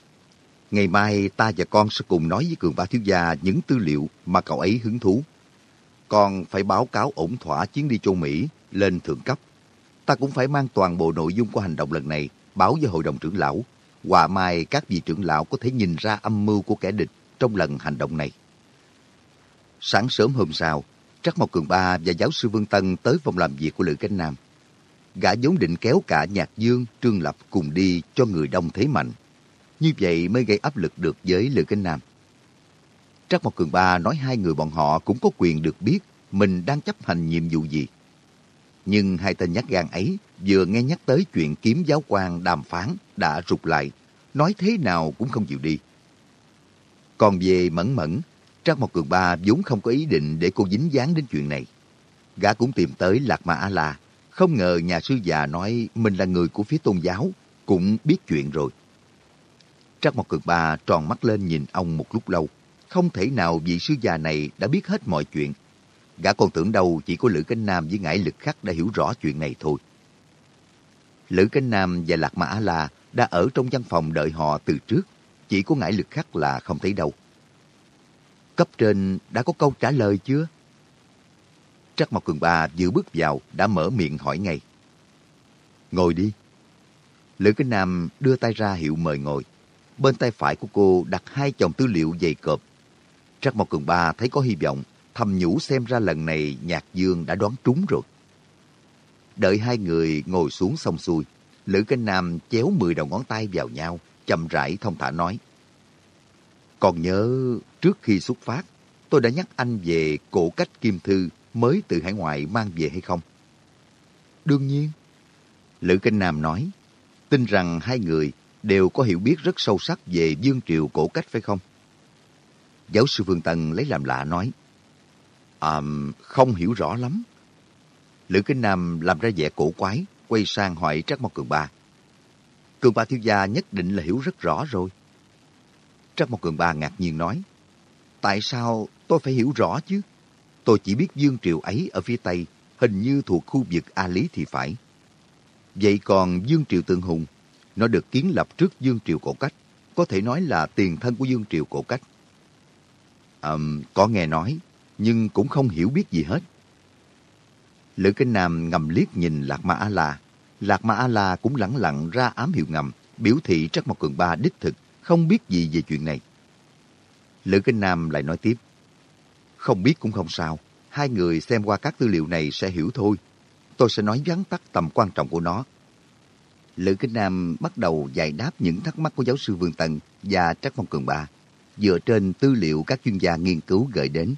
Ngày mai ta và con sẽ cùng nói với Cường Ba Thiếu Gia những tư liệu mà cậu ấy hứng thú. Con phải báo cáo ổn thỏa chuyến đi châu Mỹ lên thượng cấp. Ta cũng phải mang toàn bộ nội dung của hành động lần này báo với hội đồng trưởng lão. Hòa mai các vị trưởng lão có thể nhìn ra âm mưu của kẻ địch trong lần hành động này. Sáng sớm hôm sau, Trắc Mộc Cường Ba và giáo sư Vương Tân tới phòng làm việc của Lữ Cánh Nam. Gã vốn định kéo cả Nhạc Dương, Trương Lập cùng đi cho người đông thế mạnh. Như vậy mới gây áp lực được với Lữ Cánh Nam. Trắc Mộc Cường Ba nói hai người bọn họ cũng có quyền được biết mình đang chấp hành nhiệm vụ gì. Nhưng hai tên nhát gan ấy vừa nghe nhắc tới chuyện kiếm giáo quan đàm phán đã rụt lại, nói thế nào cũng không chịu đi. Còn về Mẫn Mẫn, Trác Mộc Cường Ba vốn không có ý định để cô dính dáng đến chuyện này. Gã cũng tìm tới Lạc Ma A-La, không ngờ nhà sư già nói mình là người của phía tôn giáo, cũng biết chuyện rồi. Trác Mộc Cường Ba tròn mắt lên nhìn ông một lúc lâu. Không thể nào vị sư già này đã biết hết mọi chuyện. Gã còn tưởng đâu chỉ có Lữ Cánh Nam với Ngải Lực Khắc đã hiểu rõ chuyện này thôi. Lữ Cánh Nam và Lạc Ma A-La đã ở trong văn phòng đợi họ từ trước. Chỉ có Ngải Lực Khắc là không thấy đâu. Cấp trên đã có câu trả lời chưa? Trắc Mộc Cường Ba vừa bước vào đã mở miệng hỏi ngay. Ngồi đi. Lữ Kinh Nam đưa tay ra hiệu mời ngồi. Bên tay phải của cô đặt hai chồng tư liệu dày cộp. Trắc Mộc Cường Ba thấy có hy vọng, thầm nhủ xem ra lần này Nhạc Dương đã đoán trúng rồi. Đợi hai người ngồi xuống xong xuôi, Lữ Kinh Nam chéo mười đầu ngón tay vào nhau, chậm rãi thông thả nói. Còn nhớ trước khi xuất phát, tôi đã nhắc anh về cổ cách kim thư mới từ hải ngoại mang về hay không? Đương nhiên. Lữ Kinh Nam nói, Tin rằng hai người đều có hiểu biết rất sâu sắc về Dương Triều cổ cách phải không? Giáo sư Phương Tân lấy làm lạ nói, À, không hiểu rõ lắm. Lữ Kinh Nam làm ra vẻ cổ quái, quay sang hỏi Trác Mộc Cường Ba. Cường Ba thiếu gia nhất định là hiểu rất rõ rồi. Trác Mộc Cường Ba ngạc nhiên nói, Tại sao tôi phải hiểu rõ chứ? Tôi chỉ biết Dương Triều ấy ở phía Tây, hình như thuộc khu vực A Lý thì phải. Vậy còn Dương Triều tương Hùng, nó được kiến lập trước Dương Triều Cổ Cách, có thể nói là tiền thân của Dương Triều Cổ Cách. À, có nghe nói, nhưng cũng không hiểu biết gì hết. Lữ Kinh Nam ngầm liếc nhìn Lạc Ma A-La. Lạc Ma A-La cũng lẳng lặng ra ám hiệu ngầm, biểu thị Trắc Mộc Cường Ba đích thực, không biết gì về chuyện này. Lữ Kinh Nam lại nói tiếp. Không biết cũng không sao, hai người xem qua các tư liệu này sẽ hiểu thôi. Tôi sẽ nói vắn tắt tầm quan trọng của nó. Lữ Kinh Nam bắt đầu giải đáp những thắc mắc của giáo sư Vương Tần và Trắc Phong Cường Ba, dựa trên tư liệu các chuyên gia nghiên cứu gửi đến,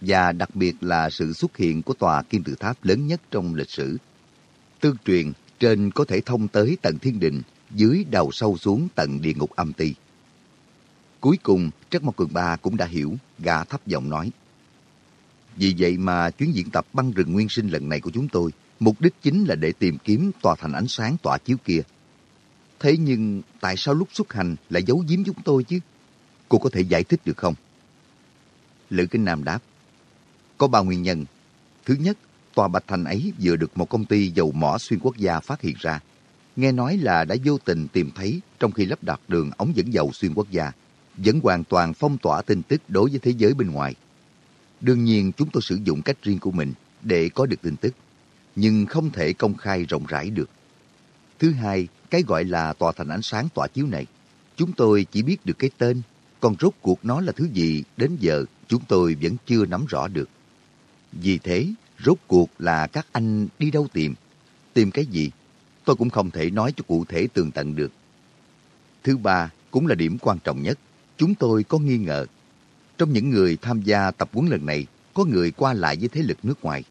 và đặc biệt là sự xuất hiện của tòa kim tự tháp lớn nhất trong lịch sử. Tương truyền, trên có thể thông tới tận thiên đình, dưới đầu sâu xuống tận địa ngục âm ti. Cuối cùng, Trắc Mộc Cường Ba cũng đã hiểu, gã thấp giọng nói. Vì vậy mà chuyến diễn tập băng rừng nguyên sinh lần này của chúng tôi, mục đích chính là để tìm kiếm tòa thành ánh sáng tỏa chiếu kia. Thế nhưng tại sao lúc xuất hành lại giấu giếm chúng tôi chứ? Cô có thể giải thích được không? Lữ Kinh Nam đáp. Có ba nguyên nhân. Thứ nhất, tòa Bạch Thành ấy vừa được một công ty dầu mỏ xuyên quốc gia phát hiện ra. Nghe nói là đã vô tình tìm thấy trong khi lắp đặt đường ống dẫn dầu xuyên quốc gia, vẫn hoàn toàn phong tỏa tin tức đối với thế giới bên ngoài. Đương nhiên chúng tôi sử dụng cách riêng của mình để có được tin tức, nhưng không thể công khai rộng rãi được. Thứ hai, cái gọi là tòa thành ánh sáng tỏa chiếu này, chúng tôi chỉ biết được cái tên, còn rốt cuộc nó là thứ gì đến giờ chúng tôi vẫn chưa nắm rõ được. Vì thế, rốt cuộc là các anh đi đâu tìm? Tìm cái gì? Tôi cũng không thể nói cho cụ thể tường tận được. Thứ ba, cũng là điểm quan trọng nhất, chúng tôi có nghi ngờ. Trong những người tham gia tập huấn lần này, có người qua lại với thế lực nước ngoài.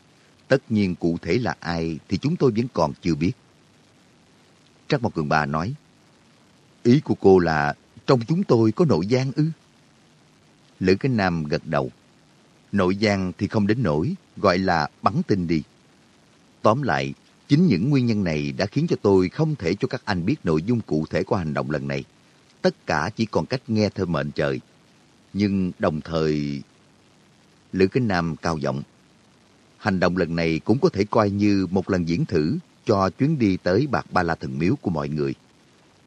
Tất nhiên cụ thể là ai thì chúng tôi vẫn còn chưa biết. Trác Mộc Cường bà nói, Ý của cô là trong chúng tôi có nội gian ư? Lữ cái Nam gật đầu. Nội gian thì không đến nổi, gọi là bắn tin đi. Tóm lại, chính những nguyên nhân này đã khiến cho tôi không thể cho các anh biết nội dung cụ thể của hành động lần này. Tất cả chỉ còn cách nghe theo mệnh trời. Nhưng đồng thời... Lữ Kinh Nam cao giọng. Hành động lần này cũng có thể coi như một lần diễn thử cho chuyến đi tới Bạc Ba La Thần Miếu của mọi người.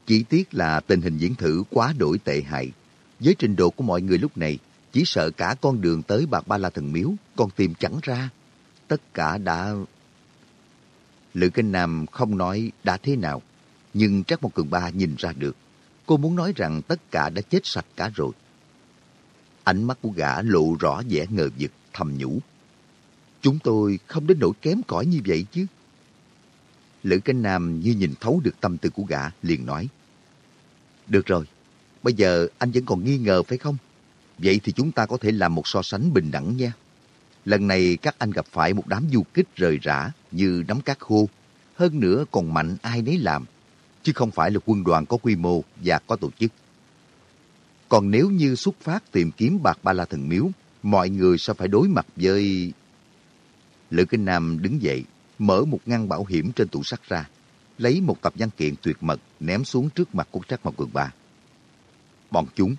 Chỉ tiếc là tình hình diễn thử quá đổi tệ hại. Với trình độ của mọi người lúc này, chỉ sợ cả con đường tới Bạc Ba La Thần Miếu còn tìm chẳng ra. Tất cả đã... Lữ Kinh Nam không nói đã thế nào, nhưng Trác Mộc Cường Ba nhìn ra được. Cô muốn nói rằng tất cả đã chết sạch cả rồi. Ánh mắt của gã lộ rõ vẻ ngờ vực, thầm nhủ. Chúng tôi không đến nỗi kém cỏi như vậy chứ. Lữ Kinh Nam như nhìn thấu được tâm tư của gã, liền nói. Được rồi, bây giờ anh vẫn còn nghi ngờ phải không? Vậy thì chúng ta có thể làm một so sánh bình đẳng nha. Lần này các anh gặp phải một đám du kích rời rã như nắm cát khô. Hơn nữa còn mạnh ai nấy làm, chứ không phải là quân đoàn có quy mô và có tổ chức. Còn nếu như xuất phát tìm kiếm bạc ba la thần miếu, mọi người sẽ phải đối mặt với... Lữ Kinh Nam đứng dậy, mở một ngăn bảo hiểm trên tủ sắt ra, lấy một tập văn kiện tuyệt mật ném xuống trước mặt của Trác Mộc Cường Ba. Bọn chúng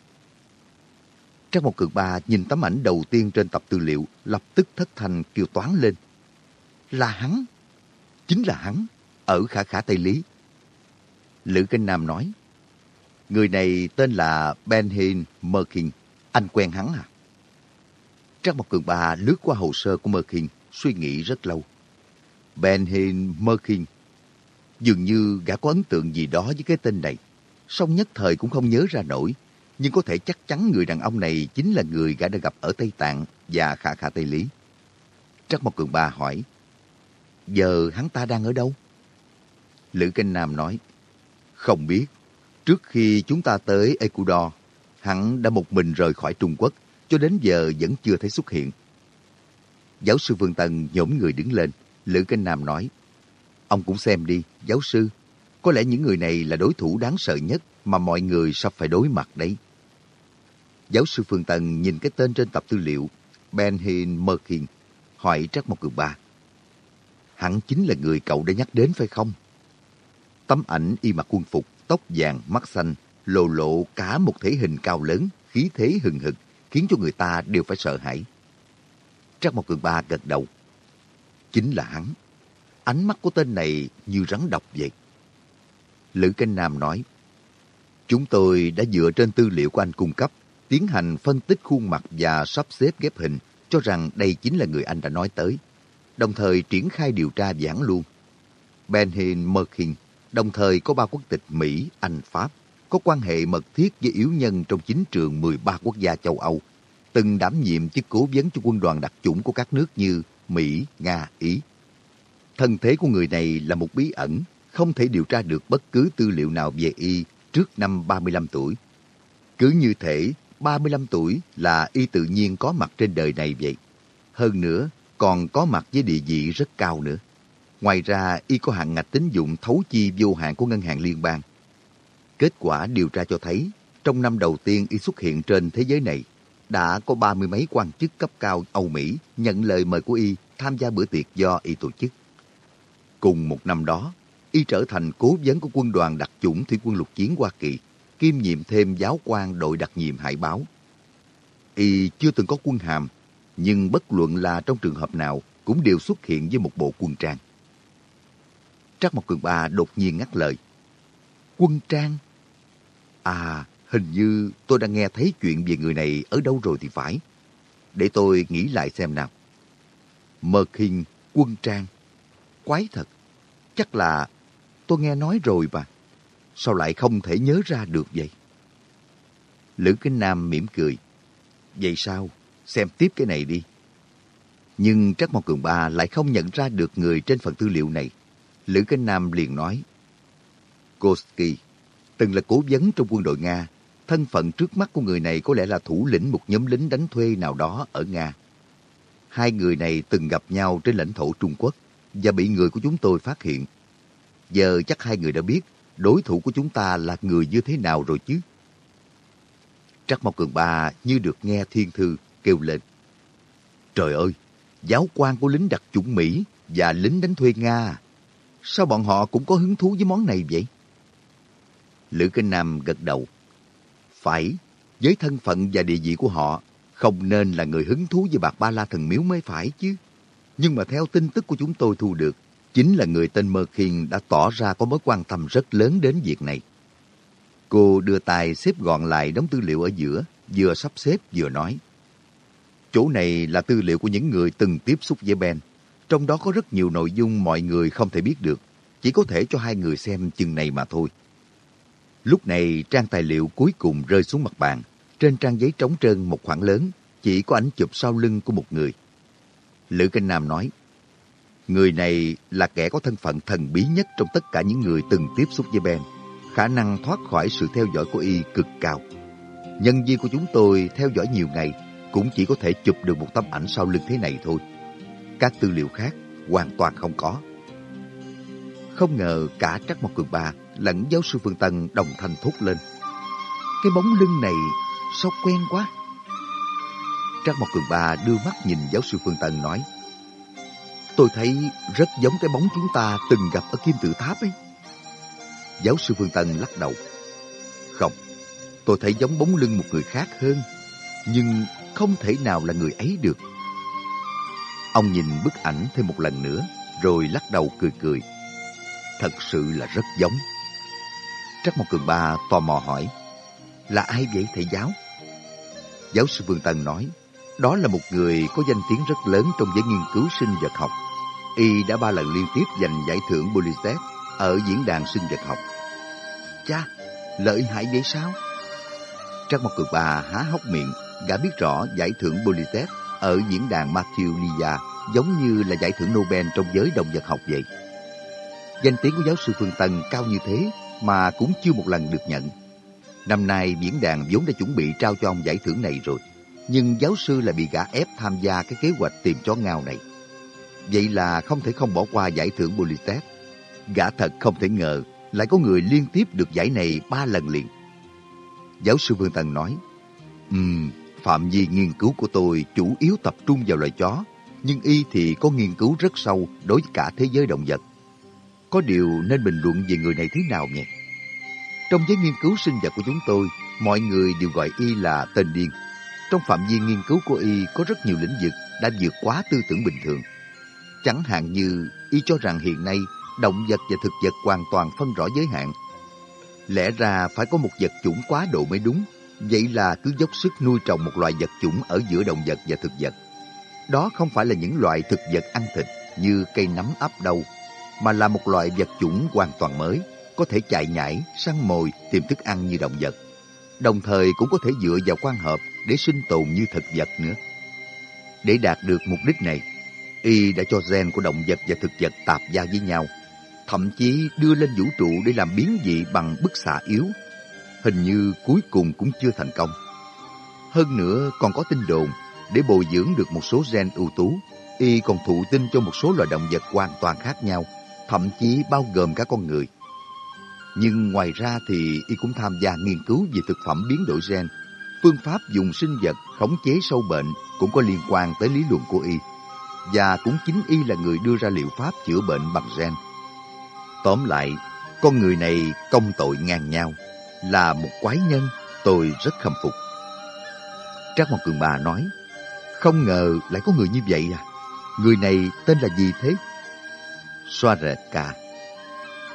trang một Cường Ba nhìn tấm ảnh đầu tiên trên tập tư liệu, lập tức thất thành kêu toán lên. Là hắn! Chính là hắn, ở khả khả Tây Lý. Lữ Kinh Nam nói, người này tên là Benhin Merkin, anh quen hắn à? trang một Cường Ba lướt qua hồ sơ của Merkin, suy nghĩ rất lâu. Benhin Merkin, dường như gã có ấn tượng gì đó với cái tên này, song nhất thời cũng không nhớ ra nổi nhưng có thể chắc chắn người đàn ông này chính là người gã đã gặp ở Tây Tạng và Khả Khả Tây Lý. Trắc Mộc Cường Ba hỏi, giờ hắn ta đang ở đâu? Lữ Kinh Nam nói, không biết. Trước khi chúng ta tới Ecuador, hắn đã một mình rời khỏi Trung Quốc, cho đến giờ vẫn chưa thấy xuất hiện. Giáo sư Vương Tân nhổm người đứng lên, Lữ Kinh Nam nói, ông cũng xem đi, giáo sư. Có lẽ những người này là đối thủ đáng sợ nhất mà mọi người sắp phải đối mặt đấy. Giáo sư Phương tần nhìn cái tên trên tập tư liệu Ben Hin Merkin, hỏi Trác Mộc Cường Ba. Hẳn chính là người cậu đã nhắc đến phải không? Tấm ảnh y mặc quân phục, tóc vàng, mắt xanh, lộ lộ cả một thể hình cao lớn, khí thế hừng hực, khiến cho người ta đều phải sợ hãi. Trác Mộc Cường Ba gật đầu. Chính là hắn. Ánh mắt của tên này như rắn độc vậy. Lữ Canh Nam nói, Chúng tôi đã dựa trên tư liệu của anh cung cấp, tiến hành phân tích khuôn mặt và sắp xếp ghép hình, cho rằng đây chính là người anh đã nói tới. Đồng thời triển khai điều tra giảng luôn. Benhin Merkin đồng thời có ba quốc tịch Mỹ, Anh, Pháp, có quan hệ mật thiết với yếu nhân trong chính trường 13 quốc gia châu Âu, từng đảm nhiệm chức cố vấn cho quân đoàn đặc chủng của các nước như Mỹ, Nga, Ý. Thân thế của người này là một bí ẩn, không thể điều tra được bất cứ tư liệu nào về y trước năm 35 tuổi. Cứ như thể 35 tuổi là y tự nhiên có mặt trên đời này vậy. Hơn nữa, còn có mặt với địa vị rất cao nữa. Ngoài ra, y có hạn ngạch tín dụng thấu chi vô hạn của ngân hàng liên bang. Kết quả điều tra cho thấy, trong năm đầu tiên y xuất hiện trên thế giới này, đã có ba mươi mấy quan chức cấp cao Âu Mỹ nhận lời mời của y tham gia bữa tiệc do y tổ chức. Cùng một năm đó, y trở thành cố vấn của quân đoàn đặc chủng thủy quân lục chiến Hoa Kỳ, kiêm nhiệm thêm giáo quan đội đặc nhiệm hải báo. Y chưa từng có quân hàm, nhưng bất luận là trong trường hợp nào cũng đều xuất hiện với một bộ quân trang. Trác Mộc Cường Ba đột nhiên ngắt lời. Quân trang? À, hình như tôi đã nghe thấy chuyện về người này ở đâu rồi thì phải. Để tôi nghĩ lại xem nào. Mơ Kinh, quân trang. Quái thật. Chắc là tôi nghe nói rồi mà. Sao lại không thể nhớ ra được vậy? Lữ Kinh Nam mỉm cười. Vậy sao? Xem tiếp cái này đi. Nhưng Trắc Mộc Cường Ba lại không nhận ra được người trên phần tư liệu này. Lữ Kinh Nam liền nói. Koski, từng là cố vấn trong quân đội Nga. Thân phận trước mắt của người này có lẽ là thủ lĩnh một nhóm lính đánh thuê nào đó ở Nga. Hai người này từng gặp nhau trên lãnh thổ Trung Quốc và bị người của chúng tôi phát hiện. Giờ chắc hai người đã biết đối thủ của chúng ta là người như thế nào rồi chứ? Trắc Mộc Cường Ba như được nghe thiên thư kêu lên. Trời ơi, giáo quan của lính đặc chủng Mỹ và lính đánh thuê Nga. Sao bọn họ cũng có hứng thú với món này vậy? Lữ Kinh Nam gật đầu. Phải, với thân phận và địa vị của họ, không nên là người hứng thú với bạc ba la thần miếu mới phải chứ. Nhưng mà theo tin tức của chúng tôi thu được, chính là người tên Mơ Khiên đã tỏ ra có mối quan tâm rất lớn đến việc này. Cô đưa tay xếp gọn lại đống tư liệu ở giữa, vừa sắp xếp vừa nói. Chỗ này là tư liệu của những người từng tiếp xúc với Ben. Trong đó có rất nhiều nội dung mọi người không thể biết được. Chỉ có thể cho hai người xem chừng này mà thôi. Lúc này trang tài liệu cuối cùng rơi xuống mặt bàn. Trên trang giấy trống trơn một khoảng lớn, chỉ có ảnh chụp sau lưng của một người. Lữ Kinh Nam nói, Người này là kẻ có thân phận thần bí nhất trong tất cả những người từng tiếp xúc với Ben. Khả năng thoát khỏi sự theo dõi của y cực cao. Nhân viên của chúng tôi theo dõi nhiều ngày, cũng chỉ có thể chụp được một tấm ảnh sau lưng thế này thôi. Các tư liệu khác hoàn toàn không có. Không ngờ cả Trắc Mộc Cường Ba lẫn giáo sư Phương Tân đồng thanh thốt lên. Cái bóng lưng này sao quen quá. Trắc Mộc Cường Ba đưa mắt nhìn giáo sư Phương Tân nói. Tôi thấy rất giống cái bóng chúng ta từng gặp ở Kim Tự Tháp ấy. Giáo sư Phương Tân lắc đầu. Không, tôi thấy giống bóng lưng một người khác hơn. Nhưng không thể nào là người ấy được. Ông nhìn bức ảnh thêm một lần nữa, rồi lắc đầu cười cười. Thật sự là rất giống. Trắc một Cường Ba tò mò hỏi, là ai vậy thầy giáo? Giáo sư Vương Tân nói, đó là một người có danh tiếng rất lớn trong giới nghiên cứu sinh vật học. Y đã ba lần liên tiếp giành giải thưởng Pulitzer ở diễn đàn sinh vật học. Cha, lợi hại vậy sao? Trắc Mộc Cường bà há hốc miệng gã biết rõ giải thưởng Pulitzer ở diễn đàn Matthew giống như là giải thưởng Nobel trong giới động vật học vậy. Danh tiếng của giáo sư Phương Tân cao như thế mà cũng chưa một lần được nhận. Năm nay diễn đàn vốn đã chuẩn bị trao cho ông giải thưởng này rồi, nhưng giáo sư lại bị gã ép tham gia cái kế hoạch tìm chó ngao này. Vậy là không thể không bỏ qua giải thưởng Pulitzer. Gã thật không thể ngờ lại có người liên tiếp được giải này ba lần liền. Giáo sư Vương Tần nói, um, phạm vi nghiên cứu của tôi chủ yếu tập trung vào loài chó, nhưng y thì có nghiên cứu rất sâu đối với cả thế giới động vật. Có điều nên bình luận về người này thế nào nhỉ? Trong giới nghiên cứu sinh vật của chúng tôi, mọi người đều gọi y là tên điên. Trong phạm vi nghiên cứu của y có rất nhiều lĩnh vực đã vượt quá tư tưởng bình thường. Chẳng hạn như y cho rằng hiện nay động vật và thực vật hoàn toàn phân rõ giới hạn. Lẽ ra phải có một vật chủng quá độ mới đúng, vậy là cứ dốc sức nuôi trồng một loài vật chủng ở giữa động vật và thực vật. Đó không phải là những loại thực vật ăn thịt như cây nấm áp đâu, mà là một loại vật chủng hoàn toàn mới, có thể chạy nhảy, săn mồi, tìm thức ăn như động vật. Đồng thời cũng có thể dựa vào quan hợp để sinh tồn như thực vật nữa. Để đạt được mục đích này, y đã cho gen của động vật và thực vật tạp giao với nhau, thậm chí đưa lên vũ trụ để làm biến dị bằng bức xạ yếu. Hình như cuối cùng cũng chưa thành công. Hơn nữa còn có tin đồn, để bồi dưỡng được một số gen ưu tú, y còn thụ tinh cho một số loài động vật hoàn toàn khác nhau, thậm chí bao gồm cả con người. Nhưng ngoài ra thì y cũng tham gia nghiên cứu về thực phẩm biến đổi gen. Phương pháp dùng sinh vật khống chế sâu bệnh cũng có liên quan tới lý luận của y. Và cũng chính y là người đưa ra liệu pháp chữa bệnh bằng gen. Tóm lại, con người này công tội ngang nhau, là một quái nhân tôi rất khâm phục. Trác Mộc Cường Bà nói, không ngờ lại có người như vậy à? Người này tên là gì thế? Xoa rệt cả.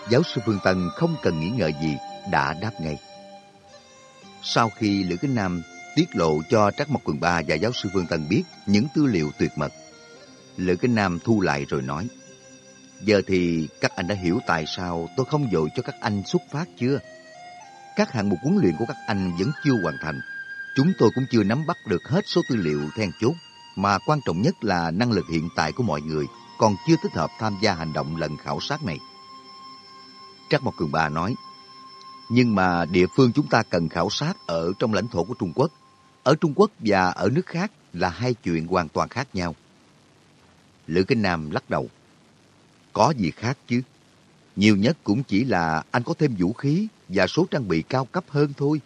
Giáo sư Phương Tân không cần nghĩ ngợi gì, đã đáp ngay. Sau khi Lữ Kính Nam tiết lộ cho Trác Mộc Cường Ba và giáo sư vương Tân biết những tư liệu tuyệt mật, Lữ Kính Nam thu lại rồi nói, Giờ thì các anh đã hiểu tại sao tôi không dội cho các anh xuất phát chưa? Các hạng mục huấn luyện của các anh vẫn chưa hoàn thành. Chúng tôi cũng chưa nắm bắt được hết số tư liệu then chốt, mà quan trọng nhất là năng lực hiện tại của mọi người còn chưa thích hợp tham gia hành động lần khảo sát này. Trắc Mộc Cường Ba nói, nhưng mà địa phương chúng ta cần khảo sát ở trong lãnh thổ của Trung Quốc. Ở Trung Quốc và ở nước khác là hai chuyện hoàn toàn khác nhau. Lữ Kinh Nam lắc đầu. Có gì khác chứ? Nhiều nhất cũng chỉ là anh có thêm vũ khí và số trang bị cao cấp hơn thôi.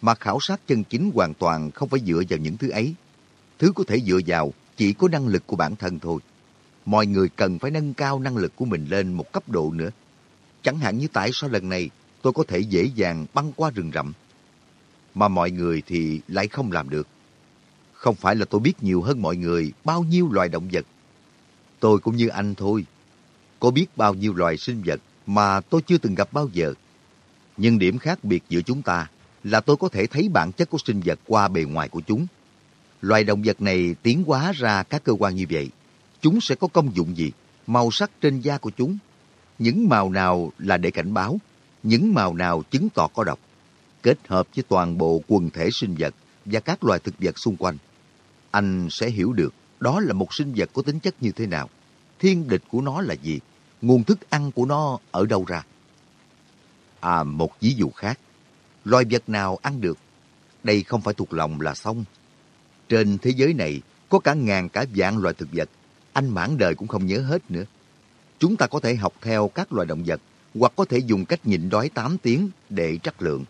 Mà khảo sát chân chính hoàn toàn không phải dựa vào những thứ ấy. Thứ có thể dựa vào chỉ có năng lực của bản thân thôi. Mọi người cần phải nâng cao năng lực của mình lên một cấp độ nữa. Chẳng hạn như tại sao lần này tôi có thể dễ dàng băng qua rừng rậm. Mà mọi người thì lại không làm được. Không phải là tôi biết nhiều hơn mọi người bao nhiêu loài động vật. Tôi cũng như anh thôi. Có biết bao nhiêu loài sinh vật mà tôi chưa từng gặp bao giờ. Nhưng điểm khác biệt giữa chúng ta là tôi có thể thấy bản chất của sinh vật qua bề ngoài của chúng. Loài động vật này tiến hóa ra các cơ quan như vậy. Chúng sẽ có công dụng gì? Màu sắc trên da của chúng. Những màu nào là để cảnh báo, những màu nào chứng tỏ có độc. Kết hợp với toàn bộ quần thể sinh vật và các loài thực vật xung quanh. Anh sẽ hiểu được đó là một sinh vật có tính chất như thế nào. Thiên địch của nó là gì? Nguồn thức ăn của nó ở đâu ra? À, một ví dụ khác. Loài vật nào ăn được? Đây không phải thuộc lòng là xong. Trên thế giới này có cả ngàn cả vạn loài thực vật. Anh mãn đời cũng không nhớ hết nữa. Chúng ta có thể học theo các loài động vật hoặc có thể dùng cách nhịn đói 8 tiếng để trắc lượng.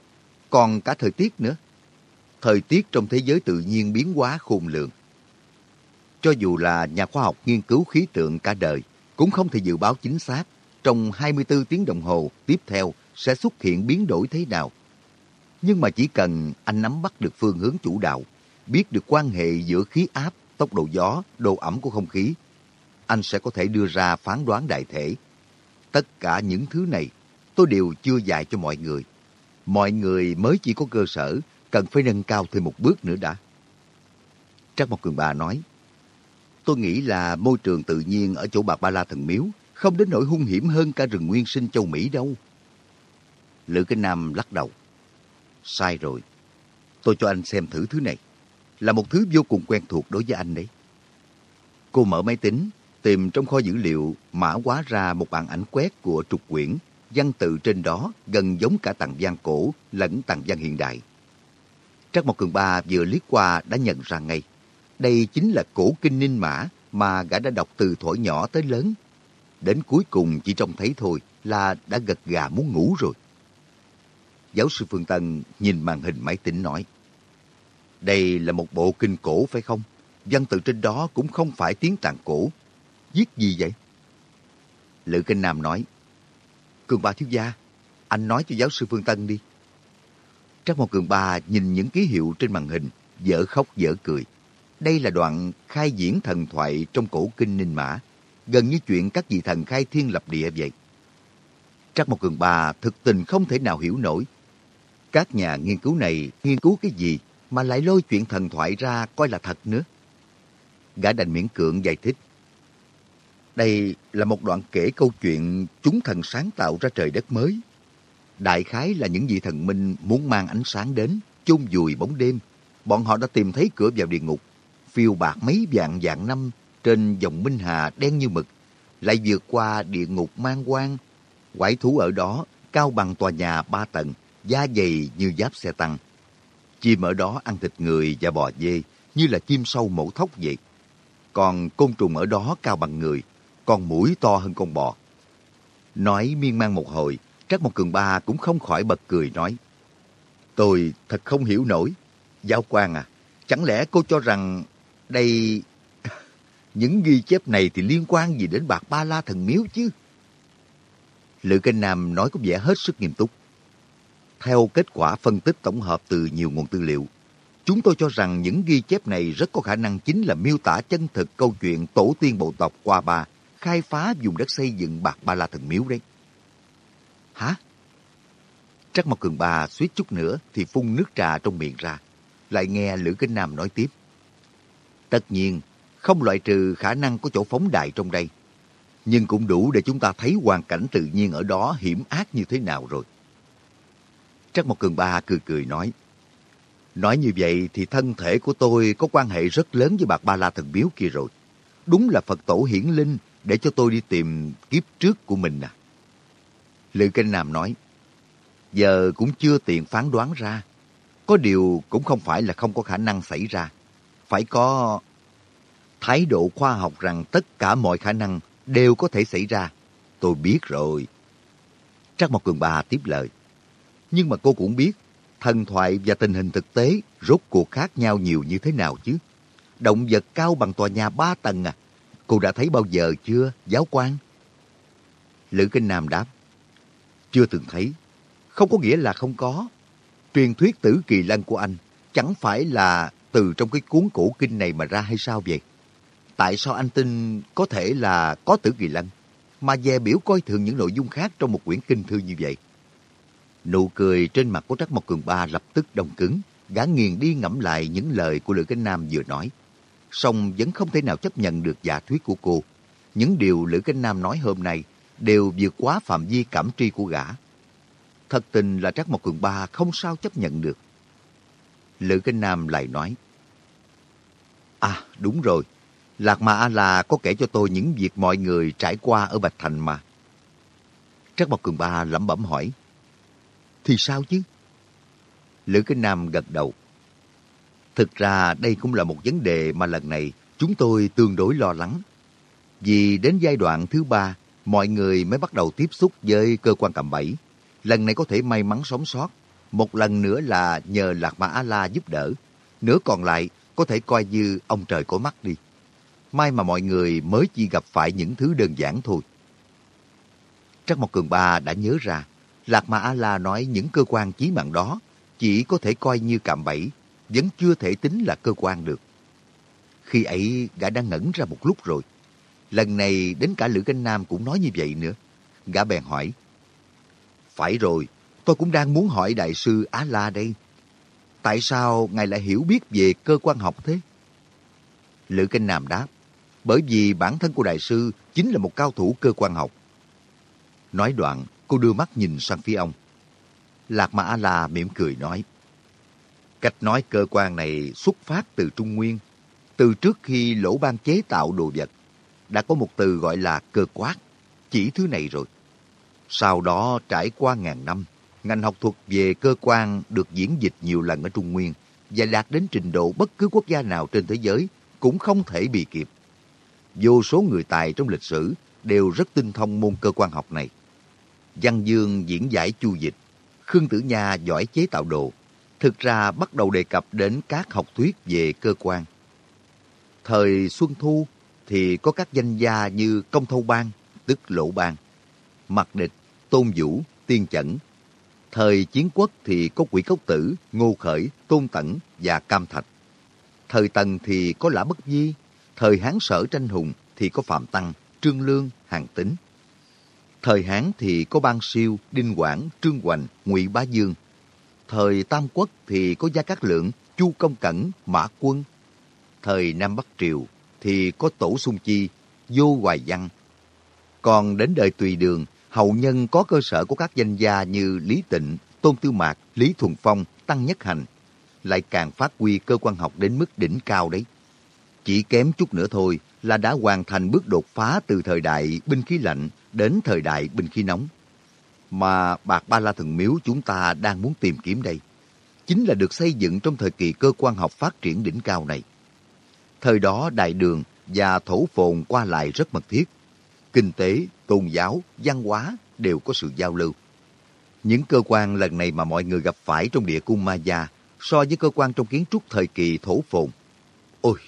Còn cả thời tiết nữa. Thời tiết trong thế giới tự nhiên biến hóa khôn lường. Cho dù là nhà khoa học nghiên cứu khí tượng cả đời, cũng không thể dự báo chính xác trong 24 tiếng đồng hồ tiếp theo sẽ xuất hiện biến đổi thế nào. Nhưng mà chỉ cần anh nắm bắt được phương hướng chủ đạo, biết được quan hệ giữa khí áp, tốc độ gió, độ ẩm của không khí, anh sẽ có thể đưa ra phán đoán đại thể. Tất cả những thứ này tôi đều chưa dạy cho mọi người. Mọi người mới chỉ có cơ sở, cần phải nâng cao thêm một bước nữa đã. Trác Mộc Cường Bà nói, tôi nghĩ là môi trường tự nhiên ở chỗ Bạc Ba La Thần Miếu không đến nỗi hung hiểm hơn cả rừng nguyên sinh châu Mỹ đâu. Lữ Kinh Nam lắc đầu. Sai rồi. Tôi cho anh xem thử thứ này. Là một thứ vô cùng quen thuộc đối với anh đấy. Cô mở máy tính, tìm trong kho dữ liệu mã hóa ra một bản ảnh quét của trục quyển, văn tự trên đó gần giống cả tàng văn cổ lẫn tàng văn hiện đại. Trác Mộc Cường Ba vừa liếc qua đã nhận ra ngay. Đây chính là cổ kinh ninh mã mà gã đã đọc từ thuở nhỏ tới lớn. Đến cuối cùng chỉ trông thấy thôi là đã gật gà muốn ngủ rồi. Giáo sư Phương Tân nhìn màn hình máy tính nói, đây là một bộ kinh cổ phải không? Văn tự trên đó cũng không phải tiếng tàng cổ giết gì vậy? Lữ Kinh Nam nói, Cường Ba thiếu gia, anh nói cho giáo sư Phương Tân đi. Trác Mộc Cường Ba nhìn những ký hiệu trên màn hình, dở khóc dở cười. Đây là đoạn khai diễn thần thoại trong cổ kinh Ninh Mã, gần như chuyện các vị thần khai thiên lập địa vậy. Trác Mộc Cường Ba thực tình không thể nào hiểu nổi. Các nhà nghiên cứu này nghiên cứu cái gì mà lại lôi chuyện thần thoại ra coi là thật nữa. Gã đành miễn cưỡng giải thích. Đây là một đoạn kể câu chuyện chúng thần sáng tạo ra trời đất mới. Đại khái là những vị thần minh muốn mang ánh sáng đến, chôn vùi bóng đêm. Bọn họ đã tìm thấy cửa vào địa ngục, phiêu bạc mấy vạn vạn năm trên dòng Minh Hà đen như mực, lại vượt qua địa ngục mang quang quải thú ở đó cao bằng tòa nhà ba tầng, da dày như giáp xe tăng. Chim ở đó ăn thịt người và bò dê như là chim sâu mổ thóc vậy. Còn côn trùng ở đó cao bằng người, con mũi to hơn con bò. Nói miên man một hồi, Trác Mộc Cường Ba cũng không khỏi bật cười nói. Tôi thật không hiểu nổi. Giáo quan à, chẳng lẽ cô cho rằng đây... Những ghi chép này thì liên quan gì đến bạc ba la thần miếu chứ? Lữ Kinh Nam nói có vẻ hết sức nghiêm túc. Theo kết quả phân tích tổng hợp từ nhiều nguồn tư liệu, chúng tôi cho rằng những ghi chép này rất có khả năng chính là miêu tả chân thực câu chuyện tổ tiên bộ tộc qua ba khai phá vùng đất xây dựng bạc ba la thần miếu đấy. Hả? Trắc Mộc Cường Ba suýt chút nữa thì phun nước trà trong miệng ra. Lại nghe Lữ Kinh Nam nói tiếp. Tất nhiên, không loại trừ khả năng có chỗ phóng đại trong đây. Nhưng cũng đủ để chúng ta thấy hoàn cảnh tự nhiên ở đó hiểm ác như thế nào rồi. Trắc Mộc Cường Ba cười cười nói. Nói như vậy thì thân thể của tôi có quan hệ rất lớn với bạc ba la thần biếu kia rồi. Đúng là Phật tổ hiển linh để cho tôi đi tìm kiếp trước của mình à. Lữ Kinh Nam nói, giờ cũng chưa tiện phán đoán ra. Có điều cũng không phải là không có khả năng xảy ra. Phải có thái độ khoa học rằng tất cả mọi khả năng đều có thể xảy ra. Tôi biết rồi. Trắc Mộc Cường bà tiếp lời. Nhưng mà cô cũng biết, thần thoại và tình hình thực tế rốt cuộc khác nhau nhiều như thế nào chứ. Động vật cao bằng tòa nhà ba tầng à. Cô đã thấy bao giờ chưa, giáo quan? Lữ Kinh Nam đáp. Chưa từng thấy. Không có nghĩa là không có. Truyền thuyết tử kỳ lân của anh chẳng phải là từ trong cái cuốn cổ kinh này mà ra hay sao vậy? Tại sao anh tin có thể là có tử kỳ lân, mà dè biểu coi thường những nội dung khác trong một quyển kinh thư như vậy? Nụ cười trên mặt của Trắc Mộc Cường Ba lập tức đông cứng, gã nghiền đi ngẫm lại những lời của Lữ Kinh Nam vừa nói. Song vẫn không thể nào chấp nhận được giả thuyết của cô. Những điều Lữ Canh Nam nói hôm nay đều vượt quá phạm vi cảm tri của gã. Thật tình là Trác Mộc Cường Ba không sao chấp nhận được. Lữ Canh Nam lại nói, À, đúng rồi, Lạc Ma A-La có kể cho tôi những việc mọi người trải qua ở Bạch Thành mà. Trác Mộc Cường Ba lẩm bẩm hỏi, Thì sao chứ? Lữ Canh Nam gật đầu. Thực ra đây cũng là một vấn đề mà lần này chúng tôi tương đối lo lắng. Vì đến giai đoạn thứ ba, mọi người mới bắt đầu tiếp xúc với cơ quan cầm bẫy. Lần này có thể may mắn sống sót. Một lần nữa là nhờ Lạc mã A-La giúp đỡ. Nửa còn lại có thể coi như ông trời có mắt đi. May mà mọi người mới chỉ gặp phải những thứ đơn giản thôi. Trắc Mộc Cường Ba đã nhớ ra, Lạc Ma A-La nói những cơ quan chí mạng đó chỉ có thể coi như cạm bẫy, vẫn chưa thể tính là cơ quan được. Khi ấy, gã đang ngẩn ra một lúc rồi. Lần này đến cả Lữ Canh Nam cũng nói như vậy nữa. Gã bèn hỏi. Phải rồi, tôi cũng đang muốn hỏi Đại sư Á La đây. Tại sao ngài lại hiểu biết về cơ quan học thế? Lữ Canh Nam đáp. Bởi vì bản thân của Đại sư chính là một cao thủ cơ quan học. Nói đoạn, cô đưa mắt nhìn sang phía ông. Lạc mã A-La mỉm cười nói. Cách nói cơ quan này xuất phát từ Trung Nguyên. Từ trước khi lỗ ban chế tạo đồ vật, đã có một từ gọi là cơ quát, chỉ thứ này rồi. Sau đó trải qua ngàn năm, ngành học thuật về cơ quan được diễn dịch nhiều lần ở Trung Nguyên và đạt đến trình độ bất cứ quốc gia nào trên thế giới cũng không thể bị kịp. Vô số người tài trong lịch sử đều rất tinh thông môn cơ quan học này. Văn Dương diễn giải chu dịch, Khương Tử Nha giỏi chế tạo đồ, thực ra bắt đầu đề cập đến các học thuyết về cơ quan. Thời Xuân Thu thì có các danh gia như Công Thâu Bang, tức Lỗ Bang, Mặc Địch, Tôn Vũ, Tiên Chẩn. Thời Chiến Quốc thì có Quỷ Cốc Tử, Ngô Khởi, Tôn Tẩn và Cam Thạch. Thời Tần thì có Lã Bất Di, thời Hán Sở Tranh Hùng thì có Phạm Tăng, Trương Lương, Hàng Tính. Thời Hán thì có Ban Siêu, Đinh Quảng, Trương Hoành, Ngụy Bá Dương. Thời Tam Quốc thì có Gia Cát Lượng, Chu Công Cẩn, Mã Quân. Thời Nam Bắc Triều thì có Tổ Sung Chi, Vô Hoài Văn. Còn đến đời Tùy Đường, hậu nhân có cơ sở của các danh gia như Lý Tịnh, Tôn Tư Mạc, Lý Thuần Phong, Tăng Nhất Hành, lại càng phát huy cơ quan học đến mức đỉnh cao đấy. Chỉ kém chút nữa thôi là đã hoàn thành bước đột phá từ thời đại binh khí lạnh đến thời đại binh khí nóng. Mà Bạc Ba La Thần Miếu chúng ta đang muốn tìm kiếm đây, chính là được xây dựng trong thời kỳ cơ quan học phát triển đỉnh cao này. Thời đó đại đường và thổ phồn qua lại rất mật thiết. Kinh tế, tôn giáo, văn hóa đều có sự giao lưu. Những cơ quan lần này mà mọi người gặp phải trong địa cung Maya so với cơ quan trong kiến trúc thời kỳ thổ phồn. Ôi,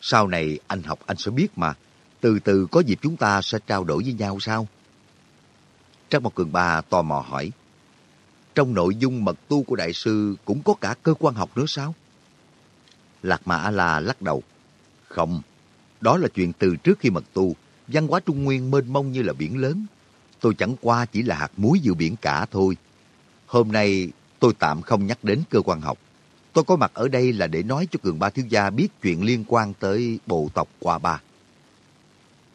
sau này anh học anh sẽ biết mà. Từ từ có dịp chúng ta sẽ trao đổi với nhau sao? Trang Mộc Cường Ba tò mò hỏi. Trong nội dung mật tu của đại sư cũng có cả cơ quan học nữa sao? Lạc Mã La lắc đầu. Không, đó là chuyện từ trước khi mật tu. Văn hóa Trung Nguyên mênh mông như là biển lớn. Tôi chẳng qua chỉ là hạt muối giữa biển cả thôi. Hôm nay tôi tạm không nhắc đến cơ quan học. Tôi có mặt ở đây là để nói cho Cường Ba Thiếu Gia biết chuyện liên quan tới bộ tộc Qua Ba.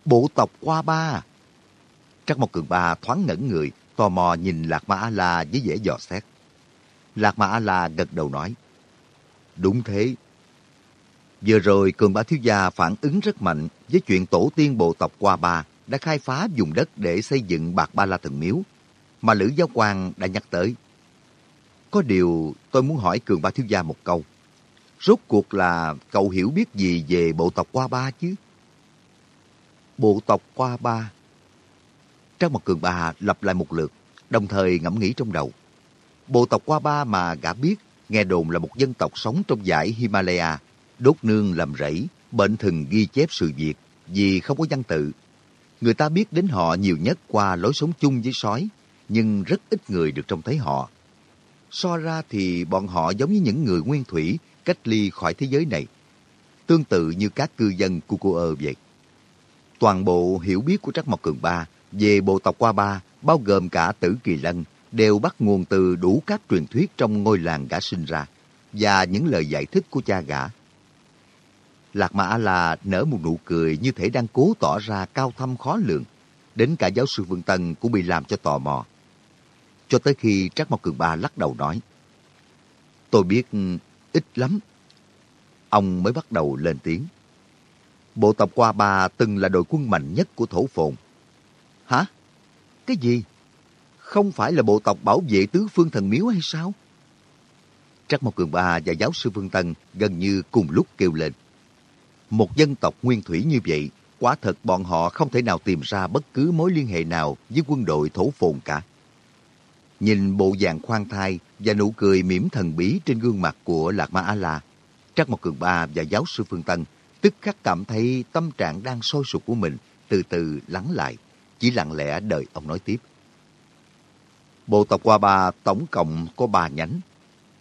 Bộ tộc Qua Ba? À? Trắc Mộc Cường Ba thoáng ngẩn người, tò mò nhìn Lạc Ma A-La với vẻ dò xét. Lạc Ma A-La gật đầu nói. Đúng thế, Vừa rồi Cường Ba Thiếu Gia phản ứng rất mạnh với chuyện tổ tiên bộ tộc Qua Ba đã khai phá vùng đất để xây dựng Bạc Ba La Thần Miếu, mà Lữ Giáo Quang đã nhắc tới. Có điều tôi muốn hỏi Cường Ba Thiếu Gia một câu. Rốt cuộc là cậu hiểu biết gì về bộ tộc Qua Ba chứ? Bộ tộc Qua Ba Trang Mật Cường Ba lặp lại một lượt, đồng thời ngẫm nghĩ trong đầu. Bộ tộc Qua Ba mà gã biết, nghe đồn là một dân tộc sống trong dãy Himalaya, đốt nương làm rẫy, bệnh thần ghi chép sự việc vì không có văn tự. Người ta biết đến họ nhiều nhất qua lối sống chung với sói, nhưng rất ít người được trông thấy họ. So ra thì bọn họ giống như những người nguyên thủy cách ly khỏi thế giới này. Tương tự như các cư dân Cucuơ vậy. Toàn bộ hiểu biết của Trắc Mộc Cường Ba về bộ tộc Qua Ba, bao gồm cả Tử Kỳ Lân, đều bắt nguồn từ đủ các truyền thuyết trong ngôi làng gã sinh ra và những lời giải thích của cha gã. Lạc Mã là nở một nụ cười như thể đang cố tỏ ra cao thâm khó lường. Đến cả giáo sư Vương Tân cũng bị làm cho tò mò. Cho tới khi Trác Mộc Cường Ba lắc đầu nói. Tôi biết ít lắm. Ông mới bắt đầu lên tiếng. Bộ tộc Qua Ba từng là đội quân mạnh nhất của thổ phồn. Hả? Cái gì? Không phải là bộ tộc bảo vệ tứ phương thần miếu hay sao? Trắc Mộc Cường Ba và giáo sư Vương Tân gần như cùng lúc kêu lên. Một dân tộc nguyên thủy như vậy, quả thật bọn họ không thể nào tìm ra bất cứ mối liên hệ nào với quân đội thổ phồn cả. Nhìn bộ dạng khoan thai và nụ cười mỉm thần bí trên gương mặt của Lạc Ma A-La, Trắc Mộc Cường Ba và giáo sư Phương Tân tức khắc cảm thấy tâm trạng đang sôi sục của mình từ từ lắng lại, chỉ lặng lẽ đợi ông nói tiếp. Bộ tộc Qua Ba tổng cộng có ba nhánh,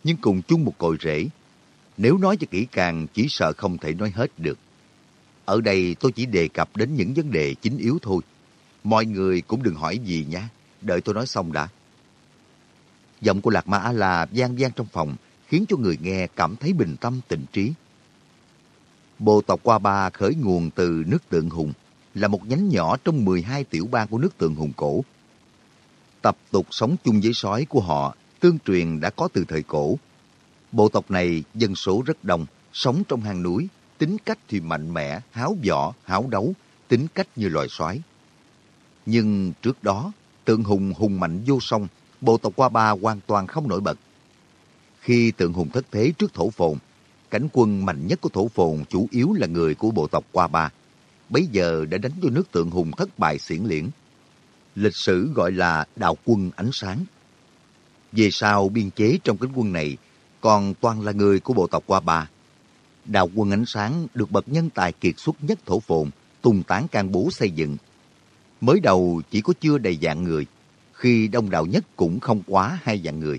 nhưng cùng chung một cội rễ nếu nói cho kỹ càng, chỉ sợ không thể nói hết được. Ở đây tôi chỉ đề cập đến những vấn đề chính yếu thôi. Mọi người cũng đừng hỏi gì nhé. Đợi tôi nói xong đã. Giọng của Lạc Ma A-La vang vang trong phòng, khiến cho người nghe cảm thấy bình tâm tịnh trí. Bộ tộc Qua Ba khởi nguồn từ nước tượng hùng, là một nhánh nhỏ trong 12 tiểu bang của nước tượng hùng cổ. Tập tục sống chung với sói của họ tương truyền đã có từ thời cổ, Bộ tộc này dân số rất đông, sống trong hang núi, tính cách thì mạnh mẽ, háo võ, háo đấu, tính cách như loài sói. Nhưng trước đó, tượng hùng hùng mạnh vô song, bộ tộc Qua Ba hoàn toàn không nổi bật. Khi tượng hùng thất thế trước thổ phồn, cảnh quân mạnh nhất của thổ phồn chủ yếu là người của bộ tộc Qua Ba. Bấy giờ đã đánh cho nước tượng hùng thất bại xiển liễn. lịch sử gọi là đạo quân ánh sáng. Về sau biên chế trong cánh quân này còn toàn là người của bộ tộc Qua Ba. Đạo quân ánh sáng được bậc nhân tài kiệt xuất nhất thổ phồn, tung tán can bố xây dựng. Mới đầu chỉ có chưa đầy dạng người, khi đông đảo nhất cũng không quá hai dạng người.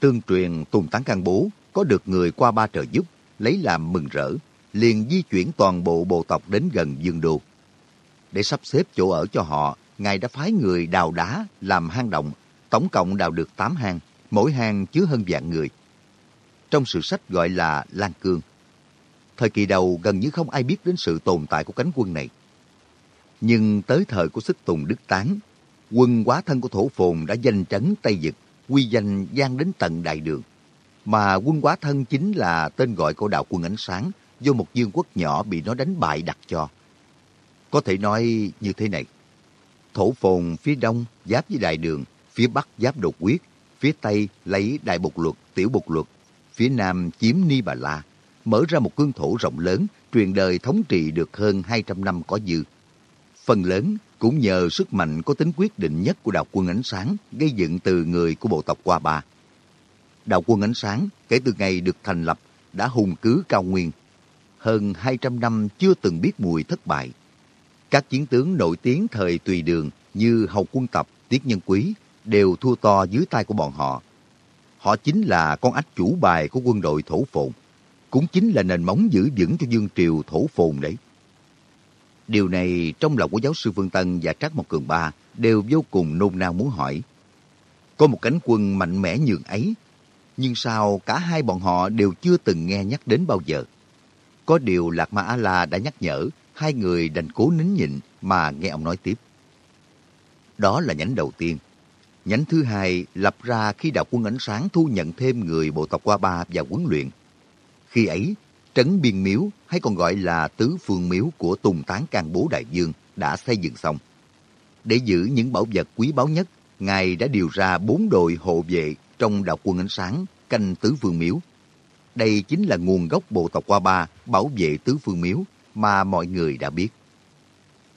Tương truyền Tùng Tán Can Bố có được người qua ba trợ giúp, lấy làm mừng rỡ, liền di chuyển toàn bộ bộ tộc đến gần Dương Đô. Để sắp xếp chỗ ở cho họ, Ngài đã phái người đào đá làm hang động, tổng cộng đào được 8 hang, mỗi hang chứa hơn vạn người. Trong sử sách gọi là Lan Cương. Thời kỳ đầu gần như không ai biết đến sự tồn tại của cánh quân này. Nhưng tới thời của sức Tùng Đức Tán, quân quá thân của thổ phồn đã danh trấn Tây Dực, quy danh gian đến tận đại đường. Mà quân quá thân chính là tên gọi của đạo quân ánh sáng do một dương quốc nhỏ bị nó đánh bại đặt cho. Có thể nói như thế này. Thổ phồn phía đông giáp với đại đường, phía bắc giáp đột quyết, phía tây lấy đại bục luật, tiểu bục luật, phía nam chiếm Ni Bà La, mở ra một cương thổ rộng lớn, truyền đời thống trị được hơn 200 năm có dư. Phần lớn cũng nhờ sức mạnh có tính quyết định nhất của đạo quân ánh sáng gây dựng từ người của bộ tộc Qua Ba. Đạo quân ánh sáng kể từ ngày được thành lập đã hùng cứ cao nguyên. Hơn 200 năm chưa từng biết mùi thất bại. Các chiến tướng nổi tiếng thời tùy đường như Hầu Quân Tập, Tiết Nhân Quý đều thua to dưới tay của bọn họ. Họ chính là con ách chủ bài của quân đội thổ phồn. Cũng chính là nền móng giữ vững cho Dương Triều thổ phồn đấy. Điều này trong lòng của giáo sư vương Tân và Trác Mộc Cường Ba đều vô cùng nôn nao muốn hỏi. Có một cánh quân mạnh mẽ nhường ấy, nhưng sao cả hai bọn họ đều chưa từng nghe nhắc đến bao giờ. Có điều Lạc Ma A-La đã nhắc nhở, hai người đành cố nín nhịn mà nghe ông nói tiếp. Đó là nhánh đầu tiên. Nhánh thứ hai lập ra khi đạo quân ánh sáng thu nhận thêm người bộ tộc qua ba vào huấn luyện. Khi ấy, trấn biên miếu hay còn gọi là tứ phương miếu của Tùng Tán Can Bố Đại Dương đã xây dựng xong. Để giữ những bảo vật quý báu nhất, Ngài đã điều ra bốn đội hộ vệ trong đạo quân ánh sáng canh tứ phương miếu. Đây chính là nguồn gốc bộ tộc Qua Ba bảo vệ tứ phương miếu mà mọi người đã biết.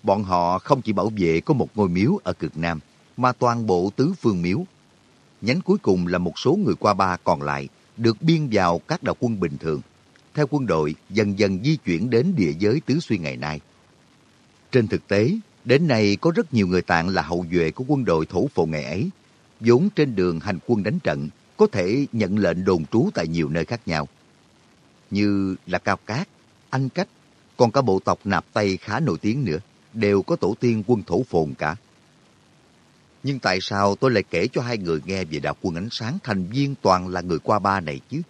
Bọn họ không chỉ bảo vệ có một ngôi miếu ở cực Nam, mà toàn bộ tứ phương miếu. Nhánh cuối cùng là một số người qua ba còn lại được biên vào các đạo quân bình thường theo quân đội dần dần di chuyển đến địa giới Tứ Xuyên ngày nay. Trên thực tế, đến nay có rất nhiều người tạng là hậu duệ của quân đội thổ phụ ngày ấy, vốn trên đường hành quân đánh trận, có thể nhận lệnh đồn trú tại nhiều nơi khác nhau. Như là Cao Cát, Anh Cách, còn cả bộ tộc Nạp Tây khá nổi tiếng nữa, đều có tổ tiên quân thổ phồn cả. Nhưng tại sao tôi lại kể cho hai người nghe về đạo quân ánh sáng thành viên toàn là người qua ba này chứ?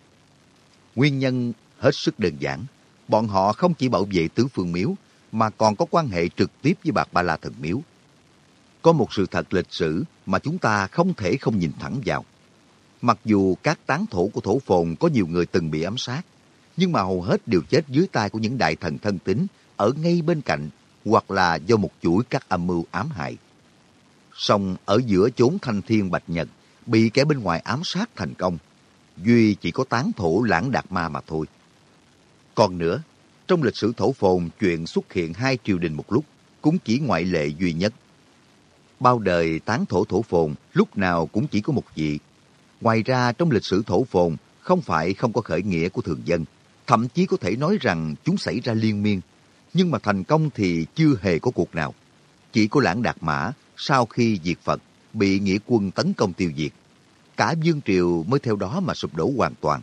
Nguyên nhân hết sức đơn giản. Bọn họ không chỉ bảo vệ tứ phương miếu, mà còn có quan hệ trực tiếp với Bạc Ba La Thần Miếu. Có một sự thật lịch sử mà chúng ta không thể không nhìn thẳng vào. Mặc dù các tán thổ của thổ phồn có nhiều người từng bị ám sát, nhưng mà hầu hết đều chết dưới tay của những đại thần thân tín ở ngay bên cạnh hoặc là do một chuỗi các âm mưu ám hại. Song ở giữa chốn thanh thiên bạch nhật, bị kẻ bên ngoài ám sát thành công, duy chỉ có tán thổ lãng đạt ma mà thôi. Còn nữa, trong lịch sử thổ phồn chuyện xuất hiện hai triều đình một lúc cũng chỉ ngoại lệ duy nhất. Bao đời tán thổ thổ phồn lúc nào cũng chỉ có một vị. Ngoài ra trong lịch sử thổ phồn không phải không có khởi nghĩa của thường dân, thậm chí có thể nói rằng chúng xảy ra liên miên, nhưng mà thành công thì chưa hề có cuộc nào. Chỉ có lãng đạt mã sau khi diệt Phật bị nghĩa quân tấn công tiêu diệt. Cả Dương Triều mới theo đó mà sụp đổ hoàn toàn.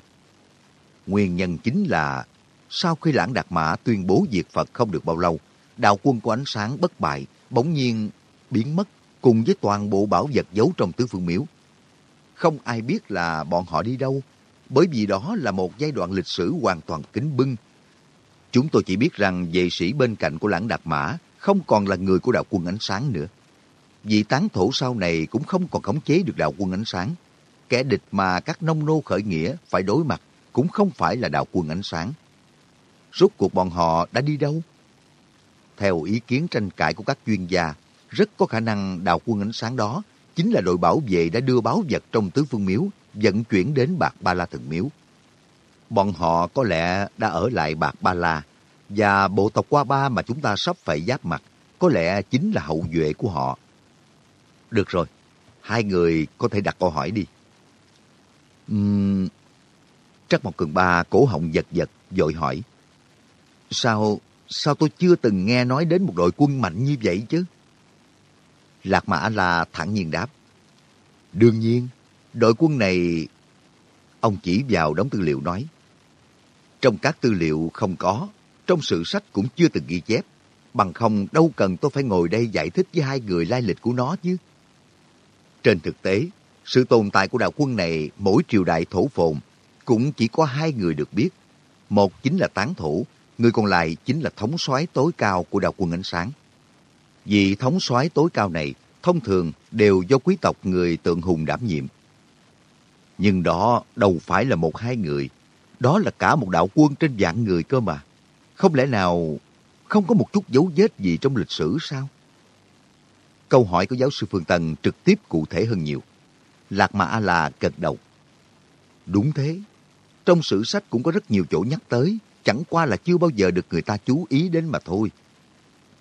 Nguyên nhân chính là sau khi lãng đạt mã tuyên bố diệt Phật không được bao lâu, đạo quân của ánh sáng bất bại bỗng nhiên biến mất cùng với toàn bộ bảo vật giấu trong tứ phương miếu. Không ai biết là bọn họ đi đâu, bởi vì đó là một giai đoạn lịch sử hoàn toàn kín bưng. Chúng tôi chỉ biết rằng vệ sĩ bên cạnh của lãng đạt mã không còn là người của đạo quân ánh sáng nữa. Vị tán thổ sau này cũng không còn khống chế được đạo quân ánh sáng. Kẻ địch mà các nông nô khởi nghĩa phải đối mặt cũng không phải là đạo quân ánh sáng rốt cuộc bọn họ đã đi đâu? Theo ý kiến tranh cãi của các chuyên gia, rất có khả năng đạo quân ánh sáng đó chính là đội bảo vệ đã đưa báo vật trong tứ phương miếu vận chuyển đến Bạc Ba La Thần Miếu. Bọn họ có lẽ đã ở lại Bạc Ba La và bộ tộc Qua Ba mà chúng ta sắp phải giáp mặt có lẽ chính là hậu duệ của họ. Được rồi, hai người có thể đặt câu hỏi đi. Uhm, Trắc Mộc Cường Ba cổ họng giật giật, dội hỏi. Sao, sao tôi chưa từng nghe nói đến một đội quân mạnh như vậy chứ? Lạc Mã là thẳng nhiên đáp. Đương nhiên, đội quân này... Ông chỉ vào đống tư liệu nói. Trong các tư liệu không có, trong sự sách cũng chưa từng ghi chép. Bằng không đâu cần tôi phải ngồi đây giải thích với hai người lai lịch của nó chứ. Trên thực tế, sự tồn tại của đạo quân này mỗi triều đại thổ phồn cũng chỉ có hai người được biết. Một chính là tán thủ, người còn lại chính là thống soái tối cao của đạo quân ánh sáng. Vị thống soái tối cao này thông thường đều do quý tộc người tượng hùng đảm nhiệm. Nhưng đó đâu phải là một hai người, đó là cả một đạo quân trên vạn người cơ mà. Không lẽ nào không có một chút dấu vết gì trong lịch sử sao? Câu hỏi của giáo sư Phương Tân trực tiếp cụ thể hơn nhiều. Lạc Mã là gật đầu. Đúng thế. Trong sử sách cũng có rất nhiều chỗ nhắc tới, chẳng qua là chưa bao giờ được người ta chú ý đến mà thôi.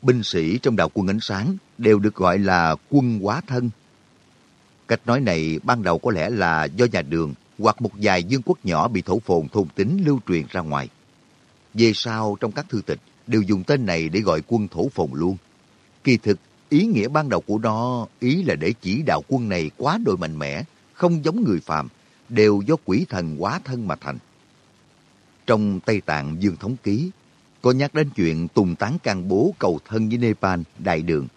Binh sĩ trong đạo quân ánh sáng đều được gọi là quân quá thân. Cách nói này ban đầu có lẽ là do nhà đường hoặc một vài dương quốc nhỏ bị thổ phồn thôn tính lưu truyền ra ngoài. Về sau trong các thư tịch đều dùng tên này để gọi quân thổ phồn luôn. Kỳ thực, ý nghĩa ban đầu của nó ý là để chỉ đạo quân này quá đội mạnh mẽ, không giống người phàm, đều do quỷ thần quá thân mà thành. Trong Tây Tạng Dương Thống Ký, có nhắc đến chuyện tùng tán can bố cầu thân với Nepal, đại đường.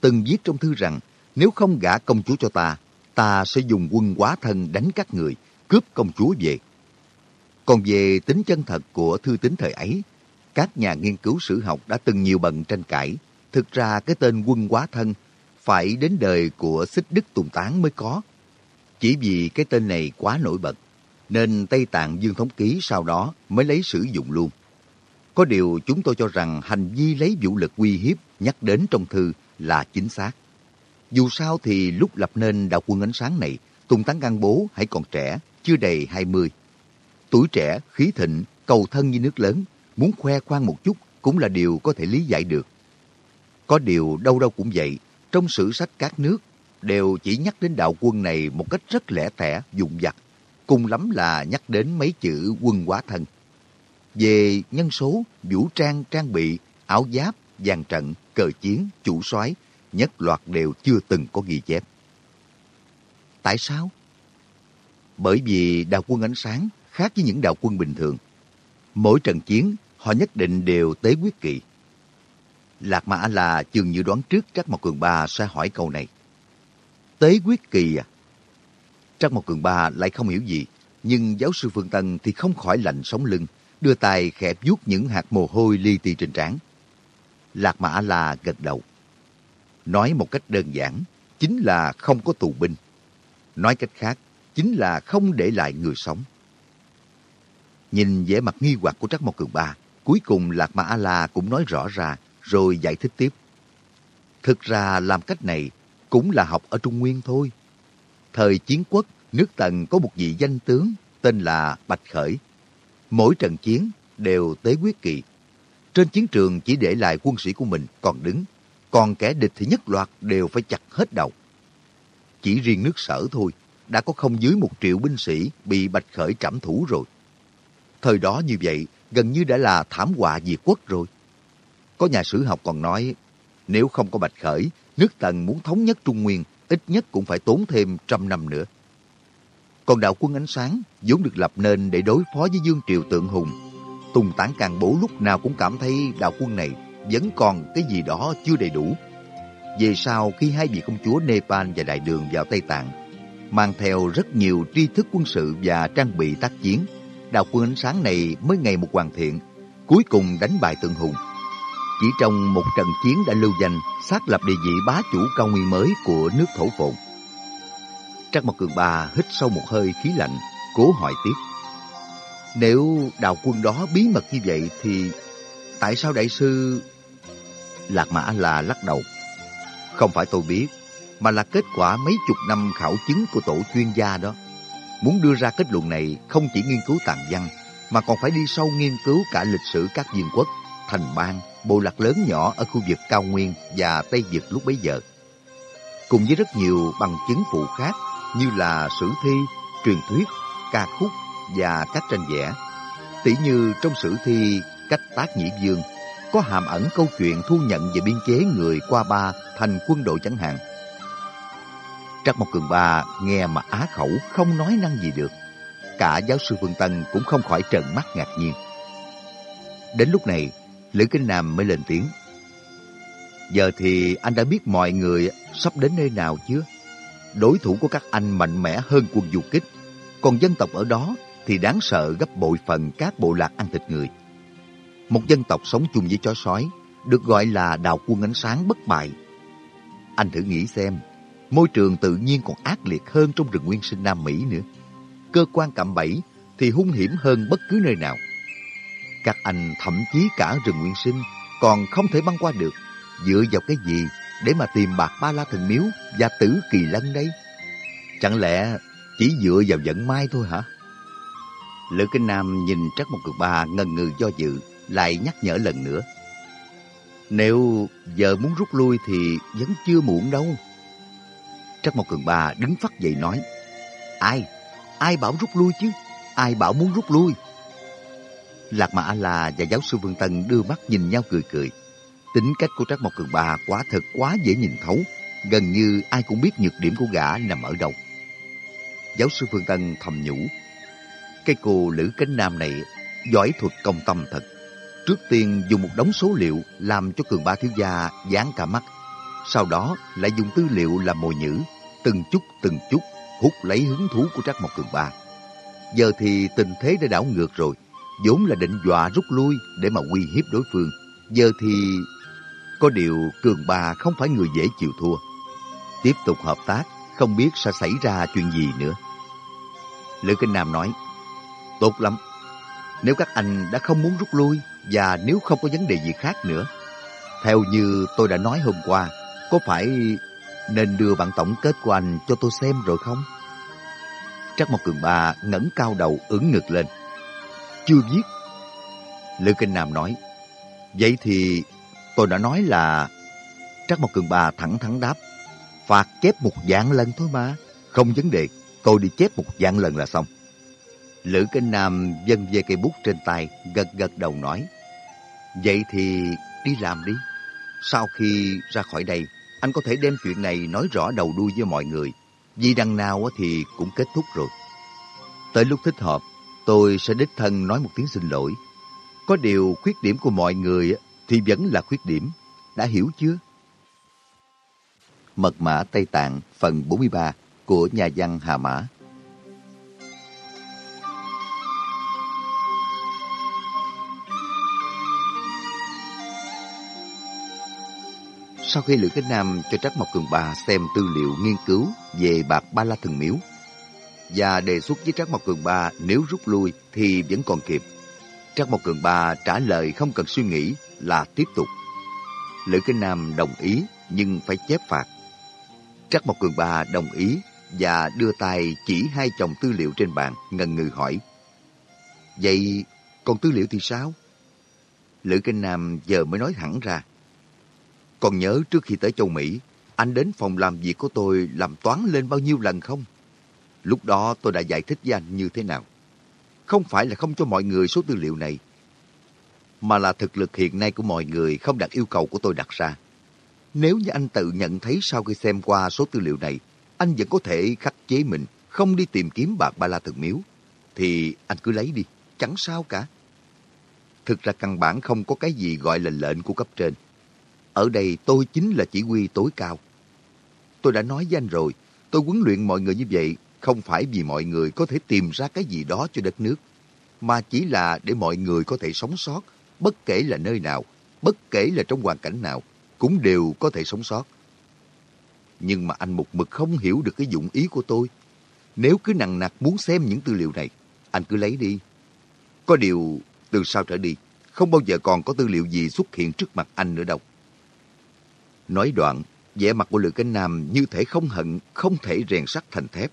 Từng viết trong thư rằng, nếu không gả công chúa cho ta, ta sẽ dùng quân quá thân đánh các người, cướp công chúa về. Còn về tính chân thật của thư tín thời ấy, các nhà nghiên cứu sử học đã từng nhiều bận tranh cãi. Thực ra cái tên quân quá thân phải đến đời của xích đức tùng tán mới có. Chỉ vì cái tên này quá nổi bật, nên Tây Tạng Dương Thống Ký sau đó mới lấy sử dụng luôn. Có điều chúng tôi cho rằng hành vi lấy vũ lực uy hiếp nhắc đến trong thư là chính xác. Dù sao thì lúc lập nên đạo quân ánh sáng này, Tùng Tán Gan Bố hãy còn trẻ, chưa đầy 20. Tuổi trẻ, khí thịnh, cầu thân như nước lớn, muốn khoe khoang một chút cũng là điều có thể lý giải được. Có điều đâu đâu cũng vậy, trong sử sách các nước đều chỉ nhắc đến đạo quân này một cách rất lẻ tẻ, dụng vặt, cùng lắm là nhắc đến mấy chữ quân quá thân. Về nhân số, vũ trang, trang bị, áo giáp, dàn trận, cờ chiến, chủ soái nhất loạt đều chưa từng có ghi chép. Tại sao? Bởi vì đạo quân ánh sáng khác với những đạo quân bình thường. Mỗi trận chiến, họ nhất định đều tế quyết kỵ. Lạc Mã là chừng như đoán trước Trắc Mộc Cường Ba sẽ hỏi câu này. Tế quyết kỳ à? Trắc Mộc Cường Ba lại không hiểu gì, nhưng giáo sư Phương Tân thì không khỏi lạnh sống lưng, đưa tay khẽ vuốt những hạt mồ hôi li ti trên trán. Lạc Mã La gật đầu. Nói một cách đơn giản, chính là không có tù binh. Nói cách khác, chính là không để lại người sống. Nhìn vẻ mặt nghi hoặc của Trắc Mộc Cường Ba, cuối cùng Lạc Mã La cũng nói rõ ra, rồi giải thích tiếp. Thực ra làm cách này cũng là học ở Trung Nguyên thôi. Thời chiến quốc, nước Tần có một vị danh tướng tên là Bạch Khởi. Mỗi trận chiến đều tế quyết kỳ. Trên chiến trường chỉ để lại quân sĩ của mình còn đứng, còn kẻ địch thì nhất loạt đều phải chặt hết đầu. Chỉ riêng nước sở thôi, đã có không dưới một triệu binh sĩ bị Bạch Khởi trảm thủ rồi. Thời đó như vậy, gần như đã là thảm họa diệt quốc rồi. Có nhà sử học còn nói, nếu không có Bạch Khởi, nước Tần muốn thống nhất Trung Nguyên, ít nhất cũng phải tốn thêm trăm năm nữa. Còn đạo quân ánh sáng vốn được lập nên để đối phó với Dương Triều Tượng Hùng. Tùng Tán Càng Bố lúc nào cũng cảm thấy đạo quân này vẫn còn cái gì đó chưa đầy đủ. Về sau khi hai vị công chúa Nepal và Đại Đường vào Tây Tạng, mang theo rất nhiều tri thức quân sự và trang bị tác chiến, đạo quân ánh sáng này mới ngày một hoàn thiện, cuối cùng đánh bại Tượng Hùng. Chỉ trong một trận chiến đã lưu danh, xác lập địa vị bá chủ cao nguyên mới của nước thổ phồn trang mặt Cường bà hít sâu một hơi khí lạnh, cố hỏi tiếp. Nếu đạo quân đó bí mật như vậy thì tại sao đại sư... Lạc Mã là lắc đầu. Không phải tôi biết, mà là kết quả mấy chục năm khảo chứng của tổ chuyên gia đó. Muốn đưa ra kết luận này không chỉ nghiên cứu tàn văn, mà còn phải đi sâu nghiên cứu cả lịch sử các viên quốc, thành bang, bộ lạc lớn nhỏ ở khu vực cao nguyên và Tây Việt lúc bấy giờ. cùng với rất nhiều bằng chứng phụ khác như là sử thi, truyền thuyết, ca khúc và các tranh vẽ. Tỷ như trong sử thi Cách Tác Nhĩ Dương có hàm ẩn câu chuyện thu nhận về biên chế người qua ba thành quân đội chẳng hạn. Trắc Mộc Cường Ba nghe mà á khẩu không nói năng gì được. Cả giáo sư Phương Tân cũng không khỏi trợn mắt ngạc nhiên. Đến lúc này, Lữ Kinh Nam mới lên tiếng. Giờ thì anh đã biết mọi người sắp đến nơi nào chưa? Đối thủ của các anh mạnh mẽ hơn quân du kích, còn dân tộc ở đó thì đáng sợ gấp bội phần các bộ lạc ăn thịt người. Một dân tộc sống chung với chó sói, được gọi là đào quân ánh sáng bất bại. Anh thử nghĩ xem, môi trường tự nhiên còn ác liệt hơn trong rừng nguyên sinh Nam Mỹ nữa. Cơ quan cạm bẫy thì hung hiểm hơn bất cứ nơi nào. Các anh thậm chí cả rừng nguyên sinh còn không thể băng qua được. Dựa vào cái gì để mà tìm bạc ba la thần miếu và tử kỳ lân đây? Chẳng lẽ chỉ dựa vào vận may thôi hả? Lữ Kinh Nam nhìn Trắc một Cực Ba ngần ngừ do dự, lại nhắc nhở lần nữa. Nếu giờ muốn rút lui thì vẫn chưa muộn đâu. Trắc một Cường Ba đứng phát dậy nói, Ai? Ai bảo rút lui chứ? Ai bảo muốn rút lui? Lạc Mà A-La và giáo sư Vương Tân đưa mắt nhìn nhau cười cười. Tính cách của Trác Mộc Cường Ba quá thật quá dễ nhìn thấu. Gần như ai cũng biết nhược điểm của gã nằm ở đâu. Giáo sư Phương Tân thầm nhủ. Cái cô Lữ Cánh Nam này giỏi thuật công tâm thật. Trước tiên dùng một đống số liệu làm cho Cường Ba thiếu gia dán cả mắt. Sau đó lại dùng tư liệu làm mồi nhữ, từng chút từng chút hút lấy hứng thú của Trác Mộc Cường Ba. Giờ thì tình thế đã đảo ngược rồi vốn là định dọa rút lui để mà uy hiếp đối phương. Giờ thì... Có điều Cường Ba không phải người dễ chịu thua. Tiếp tục hợp tác, không biết sẽ xảy ra chuyện gì nữa. Lữ Kinh Nam nói, Tốt lắm. Nếu các anh đã không muốn rút lui và nếu không có vấn đề gì khác nữa, theo như tôi đã nói hôm qua, có phải nên đưa bản tổng kết của anh cho tôi xem rồi không? Trắc Mộc Cường Ba ngẩng cao đầu ưỡn ngực lên chưa viết. Lữ Kinh Nam nói, vậy thì tôi đã nói là... Trắc Mộc Cường bà thẳng thắn đáp, phạt chép một dạng lần thôi mà, không vấn đề, tôi đi chép một dạng lần là xong. Lữ Kinh Nam dâng về cây bút trên tay, gật gật đầu nói, vậy thì đi làm đi. Sau khi ra khỏi đây, anh có thể đem chuyện này nói rõ đầu đuôi với mọi người. Vì đằng nào thì cũng kết thúc rồi. Tới lúc thích hợp, tôi sẽ đích thân nói một tiếng xin lỗi. Có điều khuyết điểm của mọi người thì vẫn là khuyết điểm. Đã hiểu chưa? Mật mã Tây Tạng phần 43 của nhà văn Hà Mã Sau khi Lữ Cái Nam cho Trắc Mộc Cường Bà xem tư liệu nghiên cứu về bạc Ba La Thần Miếu, và đề xuất với Trác Mộc Cường Ba nếu rút lui thì vẫn còn kịp. Trác Mộc Cường Ba trả lời không cần suy nghĩ là tiếp tục. Lữ Kinh Nam đồng ý nhưng phải chép phạt. Trác Mộc Cường Ba đồng ý và đưa tay chỉ hai chồng tư liệu trên bàn, ngần ngừ hỏi. Vậy còn tư liệu thì sao? Lữ Kinh Nam giờ mới nói thẳng ra. Còn nhớ trước khi tới châu Mỹ, anh đến phòng làm việc của tôi làm toán lên bao nhiêu lần không? Lúc đó tôi đã giải thích với anh như thế nào. Không phải là không cho mọi người số tư liệu này, mà là thực lực hiện nay của mọi người không đạt yêu cầu của tôi đặt ra. Nếu như anh tự nhận thấy sau khi xem qua số tư liệu này, anh vẫn có thể khắc chế mình, không đi tìm kiếm bạc ba la thần miếu, thì anh cứ lấy đi, chẳng sao cả. Thực ra căn bản không có cái gì gọi là lệnh của cấp trên. Ở đây tôi chính là chỉ huy tối cao. Tôi đã nói với anh rồi, tôi huấn luyện mọi người như vậy không phải vì mọi người có thể tìm ra cái gì đó cho đất nước, mà chỉ là để mọi người có thể sống sót, bất kể là nơi nào, bất kể là trong hoàn cảnh nào, cũng đều có thể sống sót. Nhưng mà anh một mực không hiểu được cái dụng ý của tôi. Nếu cứ nặng nặc muốn xem những tư liệu này, anh cứ lấy đi. Có điều, từ sau trở đi, không bao giờ còn có tư liệu gì xuất hiện trước mặt anh nữa đâu. Nói đoạn, vẻ mặt của Lữ Cánh Nam như thể không hận, không thể rèn sắt thành thép.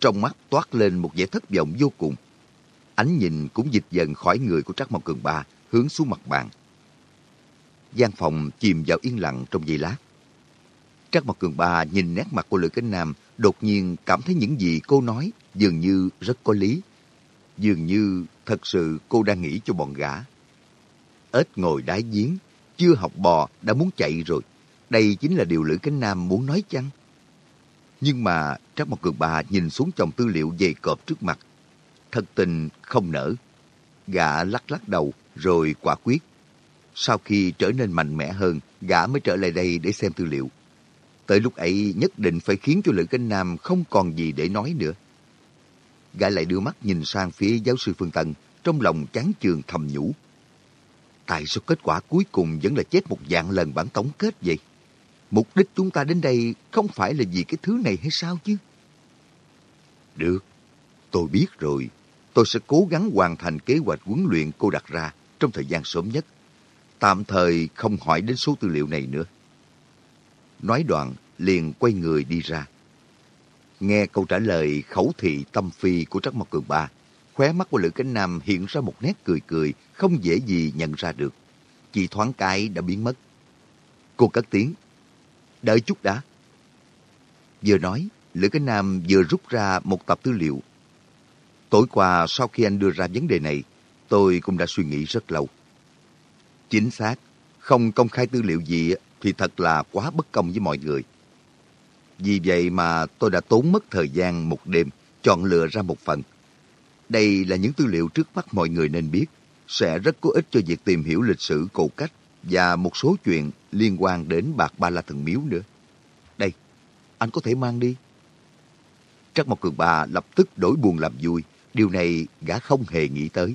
Trong mắt toát lên một vẻ thất vọng vô cùng. Ánh nhìn cũng dịch dần khỏi người của Trác Mộc Cường Ba, hướng xuống mặt bàn. gian phòng chìm vào yên lặng trong giây lát. Trác Mộc Cường Ba nhìn nét mặt của Lữ Cánh Nam, đột nhiên cảm thấy những gì cô nói dường như rất có lý. Dường như thật sự cô đang nghĩ cho bọn gã. Ếch ngồi đáy giếng, chưa học bò đã muốn chạy rồi. Đây chính là điều Lữ Cánh Nam muốn nói chăng? Nhưng mà Trác Mộc Cường bà nhìn xuống chồng tư liệu dày cộp trước mặt. Thật tình không nở. Gã lắc lắc đầu rồi quả quyết. Sau khi trở nên mạnh mẽ hơn, gã mới trở lại đây để xem tư liệu. Tới lúc ấy nhất định phải khiến cho Lữ Cánh Nam không còn gì để nói nữa. Gã lại đưa mắt nhìn sang phía giáo sư Phương Tân, trong lòng chán chường thầm nhủ. Tại sao kết quả cuối cùng vẫn là chết một dạng lần bản tổng kết vậy? Mục đích chúng ta đến đây không phải là vì cái thứ này hay sao chứ? Được, tôi biết rồi. Tôi sẽ cố gắng hoàn thành kế hoạch huấn luyện cô đặt ra trong thời gian sớm nhất. Tạm thời không hỏi đến số tư liệu này nữa. Nói đoạn, liền quay người đi ra. Nghe câu trả lời khẩu thị tâm phi của Trắc Mộc Cường Ba, khóe mắt của Lữ Cánh Nam hiện ra một nét cười cười, không dễ gì nhận ra được. Chỉ thoáng cái đã biến mất. Cô cất tiếng. Đợi chút đã. Vừa nói, Lữ Cánh Nam vừa rút ra một tập tư liệu. Tối qua sau khi anh đưa ra vấn đề này, tôi cũng đã suy nghĩ rất lâu. Chính xác, không công khai tư liệu gì thì thật là quá bất công với mọi người. Vì vậy mà tôi đã tốn mất thời gian một đêm chọn lựa ra một phần. Đây là những tư liệu trước mắt mọi người nên biết, sẽ rất có ích cho việc tìm hiểu lịch sử cổ cách và một số chuyện liên quan đến bạc ba la thần miếu nữa. Đây, anh có thể mang đi. Trắc Mộc Cường Ba lập tức đổi buồn làm vui, điều này gã không hề nghĩ tới.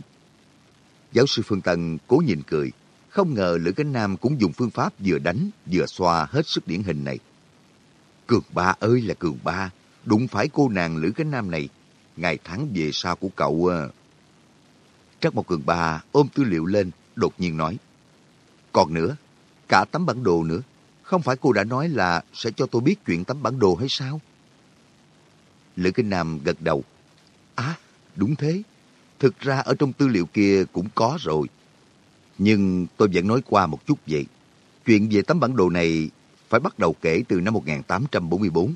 Giáo sư Phương Tân cố nhìn cười, không ngờ Lữ Cánh Nam cũng dùng phương pháp vừa đánh vừa xoa hết sức điển hình này. Cường Ba ơi là Cường Ba, đụng phải cô nàng Lữ Cánh Nam này, ngày tháng về sau của cậu... À. Trắc Mộc Cường Ba ôm tư liệu lên, đột nhiên nói. Còn nữa, cả tấm bản đồ nữa. Không phải cô đã nói là sẽ cho tôi biết chuyện tấm bản đồ hay sao? Lữ Kinh Nam gật đầu. À, đúng thế. Thực ra ở trong tư liệu kia cũng có rồi. Nhưng tôi vẫn nói qua một chút vậy. Chuyện về tấm bản đồ này phải bắt đầu kể từ năm 1844.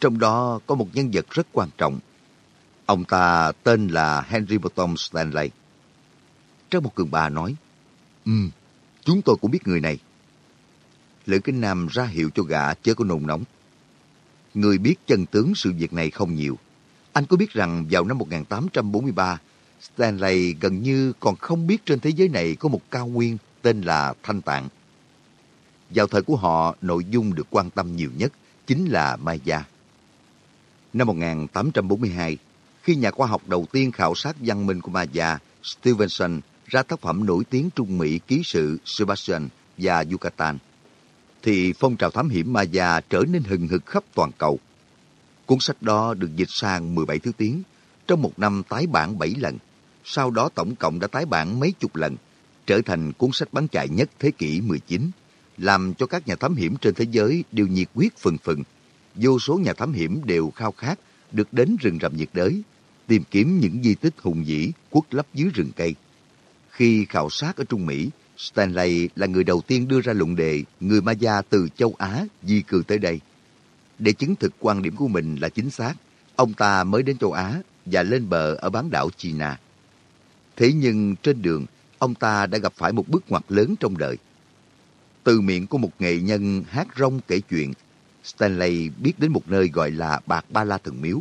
Trong đó có một nhân vật rất quan trọng. Ông ta tên là Henry Bottom Stanley. Trong một cường bà nói, Ừ, um, chúng tôi cũng biết người này. Lữ Kinh Nam ra hiệu cho gã chớ có nôn nóng. Người biết chân tướng sự việc này không nhiều. Anh có biết rằng vào năm 1843, Stanley gần như còn không biết trên thế giới này có một cao nguyên tên là Thanh Tạng. Vào thời của họ, nội dung được quan tâm nhiều nhất chính là Maya. Năm 1842, khi nhà khoa học đầu tiên khảo sát văn minh của Maya, Stevenson ra tác phẩm nổi tiếng Trung Mỹ ký sự Sebastian và Yucatan, thì phong trào thám hiểm Maya trở nên hừng hực khắp toàn cầu. Cuốn sách đó được dịch sang 17 thứ tiếng, trong một năm tái bản 7 lần sau đó tổng cộng đã tái bản mấy chục lần, trở thành cuốn sách bán chạy nhất thế kỷ 19, làm cho các nhà thám hiểm trên thế giới đều nhiệt huyết phừng phừng. Vô số nhà thám hiểm đều khao khát được đến rừng rậm nhiệt đới, tìm kiếm những di tích hùng vĩ quất lấp dưới rừng cây. Khi khảo sát ở Trung Mỹ, Stanley là người đầu tiên đưa ra luận đề người Maya từ châu Á di cư tới đây. Để chứng thực quan điểm của mình là chính xác, ông ta mới đến châu Á và lên bờ ở bán đảo China. Thế nhưng trên đường, ông ta đã gặp phải một bước ngoặt lớn trong đời. Từ miệng của một nghệ nhân hát rong kể chuyện, Stanley biết đến một nơi gọi là Bạc Ba La Thần Miếu.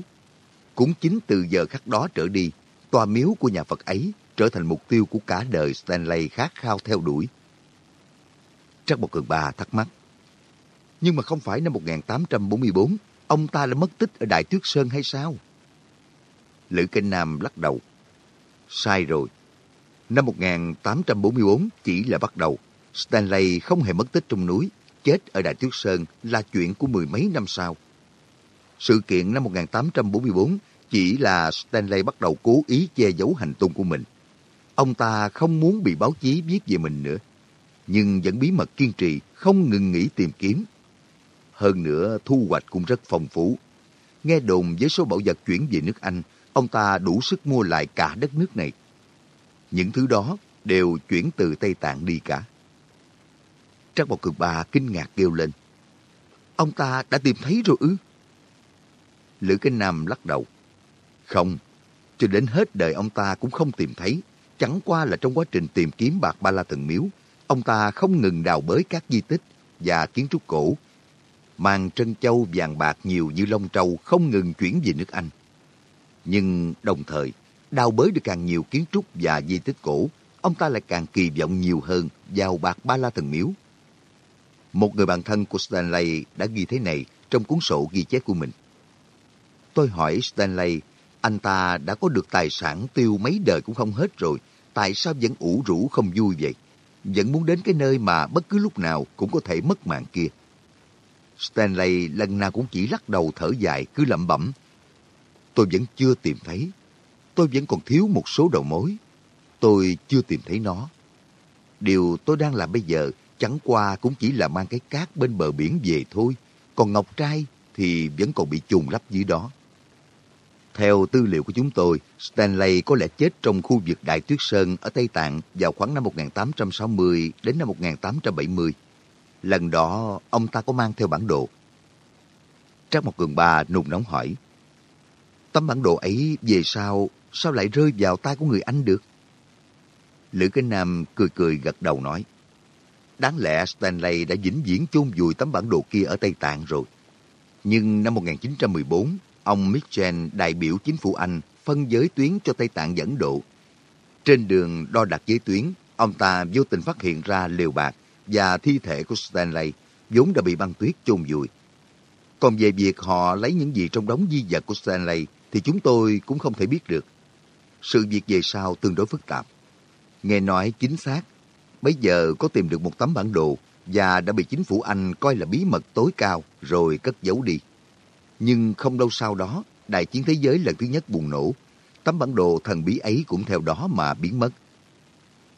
Cũng chính từ giờ khắc đó trở đi, tòa miếu của nhà Phật ấy trở thành mục tiêu của cả đời Stanley khát khao theo đuổi. Trắc Bộc Cường Ba thắc mắc. Nhưng mà không phải năm 1844, ông ta đã mất tích ở Đại tuyết Sơn hay sao? Lữ Kinh Nam lắc đầu. Sai rồi. Năm 1844 chỉ là bắt đầu. Stanley không hề mất tích trong núi, chết ở Đại Tuyết Sơn là chuyện của mười mấy năm sau. Sự kiện năm 1844 chỉ là Stanley bắt đầu cố ý che giấu hành tung của mình. Ông ta không muốn bị báo chí viết về mình nữa, nhưng vẫn bí mật kiên trì, không ngừng nghỉ tìm kiếm. Hơn nữa, thu hoạch cũng rất phong phú. Nghe đồn với số bảo vật chuyển về nước Anh ông ta đủ sức mua lại cả đất nước này. Những thứ đó đều chuyển từ Tây Tạng đi cả. Trác Bảo Cường Ba kinh ngạc kêu lên. Ông ta đã tìm thấy rồi ư? Lữ Kinh Nam lắc đầu. Không, cho đến hết đời ông ta cũng không tìm thấy. Chẳng qua là trong quá trình tìm kiếm bạc ba la thần miếu, ông ta không ngừng đào bới các di tích và kiến trúc cổ, mang trân châu vàng bạc nhiều như lông trâu không ngừng chuyển về nước Anh. Nhưng đồng thời, đào bới được càng nhiều kiến trúc và di tích cổ, ông ta lại càng kỳ vọng nhiều hơn vào bạc ba la thần miếu. Một người bạn thân của Stanley đã ghi thế này trong cuốn sổ ghi chép của mình. Tôi hỏi Stanley, anh ta đã có được tài sản tiêu mấy đời cũng không hết rồi, tại sao vẫn ủ rũ không vui vậy? Vẫn muốn đến cái nơi mà bất cứ lúc nào cũng có thể mất mạng kia. Stanley lần nào cũng chỉ lắc đầu thở dài, cứ lẩm bẩm. Tôi vẫn chưa tìm thấy. Tôi vẫn còn thiếu một số đầu mối. Tôi chưa tìm thấy nó. Điều tôi đang làm bây giờ chẳng qua cũng chỉ là mang cái cát bên bờ biển về thôi. Còn ngọc trai thì vẫn còn bị chùn lấp dưới đó. Theo tư liệu của chúng tôi, Stanley có lẽ chết trong khu vực Đại Tuyết Sơn ở Tây Tạng vào khoảng năm 1860 đến năm 1870. Lần đó, ông ta có mang theo bản đồ. Trác một Cường Ba nùng nóng hỏi. Tấm bản đồ ấy về sau, sao lại rơi vào tay của người Anh được? Lữ Kinh Nam cười cười gật đầu nói. Đáng lẽ Stanley đã vĩnh viễn chôn vùi tấm bản đồ kia ở Tây Tạng rồi. Nhưng năm 1914, ông Mitchell đại biểu chính phủ Anh phân giới tuyến cho Tây Tạng dẫn độ. Trên đường đo đặt giới tuyến, ông ta vô tình phát hiện ra liều bạc và thi thể của Stanley vốn đã bị băng tuyết chôn vùi. Còn về việc họ lấy những gì trong đống di vật của Stanley thì chúng tôi cũng không thể biết được. Sự việc về sau tương đối phức tạp. Nghe nói chính xác, bây giờ có tìm được một tấm bản đồ và đã bị chính phủ Anh coi là bí mật tối cao rồi cất giấu đi. Nhưng không lâu sau đó, đại chiến thế giới lần thứ nhất bùng nổ. Tấm bản đồ thần bí ấy cũng theo đó mà biến mất.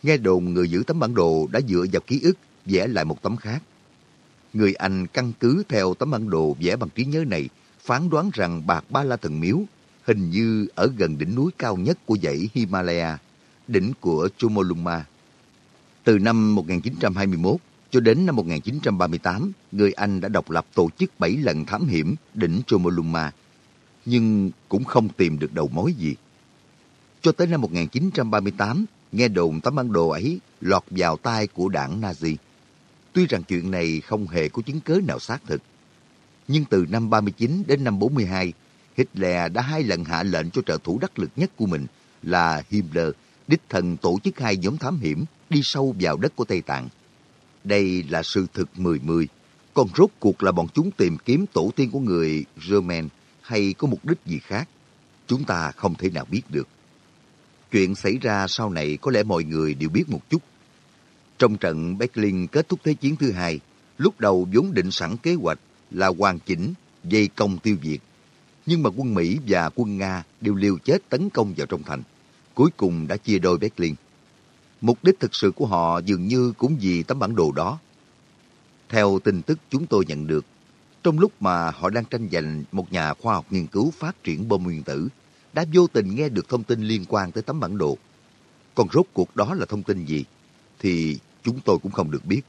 Nghe đồn người giữ tấm bản đồ đã dựa vào ký ức vẽ lại một tấm khác. Người Anh căn cứ theo tấm bản đồ vẽ bằng trí nhớ này phán đoán rằng bạc Ba La Thần Miếu hình như ở gần đỉnh núi cao nhất của dãy Himalaya, đỉnh của Chomolungma. Từ năm 1921 cho đến năm 1938, người Anh đã độc lập tổ chức 7 lần thám hiểm đỉnh Chomolungma, nhưng cũng không tìm được đầu mối gì. Cho tới năm 1938, nghe đồn tấm bản đồ ấy lọt vào tay của đảng Nazi. Tuy rằng chuyện này không hề có chứng cớ nào xác thực, nhưng từ năm 39 đến năm 42, Hitler đã hai lần hạ lệnh cho trợ thủ đắc lực nhất của mình là Himmler đích thân tổ chức hai nhóm thám hiểm đi sâu vào đất của Tây Tạng. Đây là sự thực mười mười. Còn rốt cuộc là bọn chúng tìm kiếm tổ tiên của người German hay có mục đích gì khác? Chúng ta không thể nào biết được. Chuyện xảy ra sau này có lẽ mọi người đều biết một chút. Trong trận Berlin kết thúc Thế chiến thứ hai, lúc đầu vốn định sẵn kế hoạch là hoàn chỉnh, dây công tiêu diệt. Nhưng mà quân Mỹ và quân Nga đều liều chết tấn công vào trong thành. Cuối cùng đã chia đôi Berlin. Mục đích thực sự của họ dường như cũng vì tấm bản đồ đó. Theo tin tức chúng tôi nhận được, trong lúc mà họ đang tranh giành một nhà khoa học nghiên cứu phát triển bom nguyên tử, đã vô tình nghe được thông tin liên quan tới tấm bản đồ. Còn rốt cuộc đó là thông tin gì? Thì chúng tôi cũng không được biết.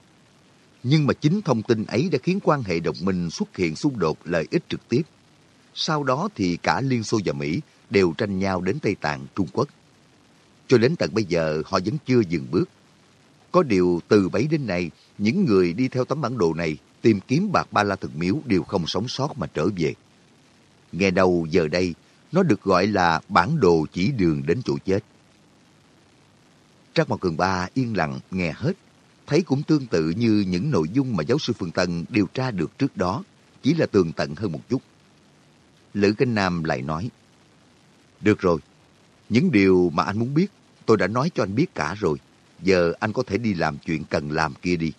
Nhưng mà chính thông tin ấy đã khiến quan hệ đồng minh xuất hiện xung đột lợi ích trực tiếp. Sau đó thì cả Liên Xô và Mỹ đều tranh nhau đến Tây Tạng, Trung Quốc. Cho đến tận bây giờ họ vẫn chưa dừng bước. Có điều từ bấy đến nay, những người đi theo tấm bản đồ này tìm kiếm bạc ba la thực miếu đều không sống sót mà trở về. Nghe đầu giờ đây, nó được gọi là bản đồ chỉ đường đến chỗ chết. Trác Mộc Cường Ba yên lặng nghe hết, thấy cũng tương tự như những nội dung mà giáo sư Phương Tân điều tra được trước đó, chỉ là tường tận hơn một chút. Lữ Kinh Nam lại nói, Được rồi, những điều mà anh muốn biết, tôi đã nói cho anh biết cả rồi. Giờ anh có thể đi làm chuyện cần làm kia đi.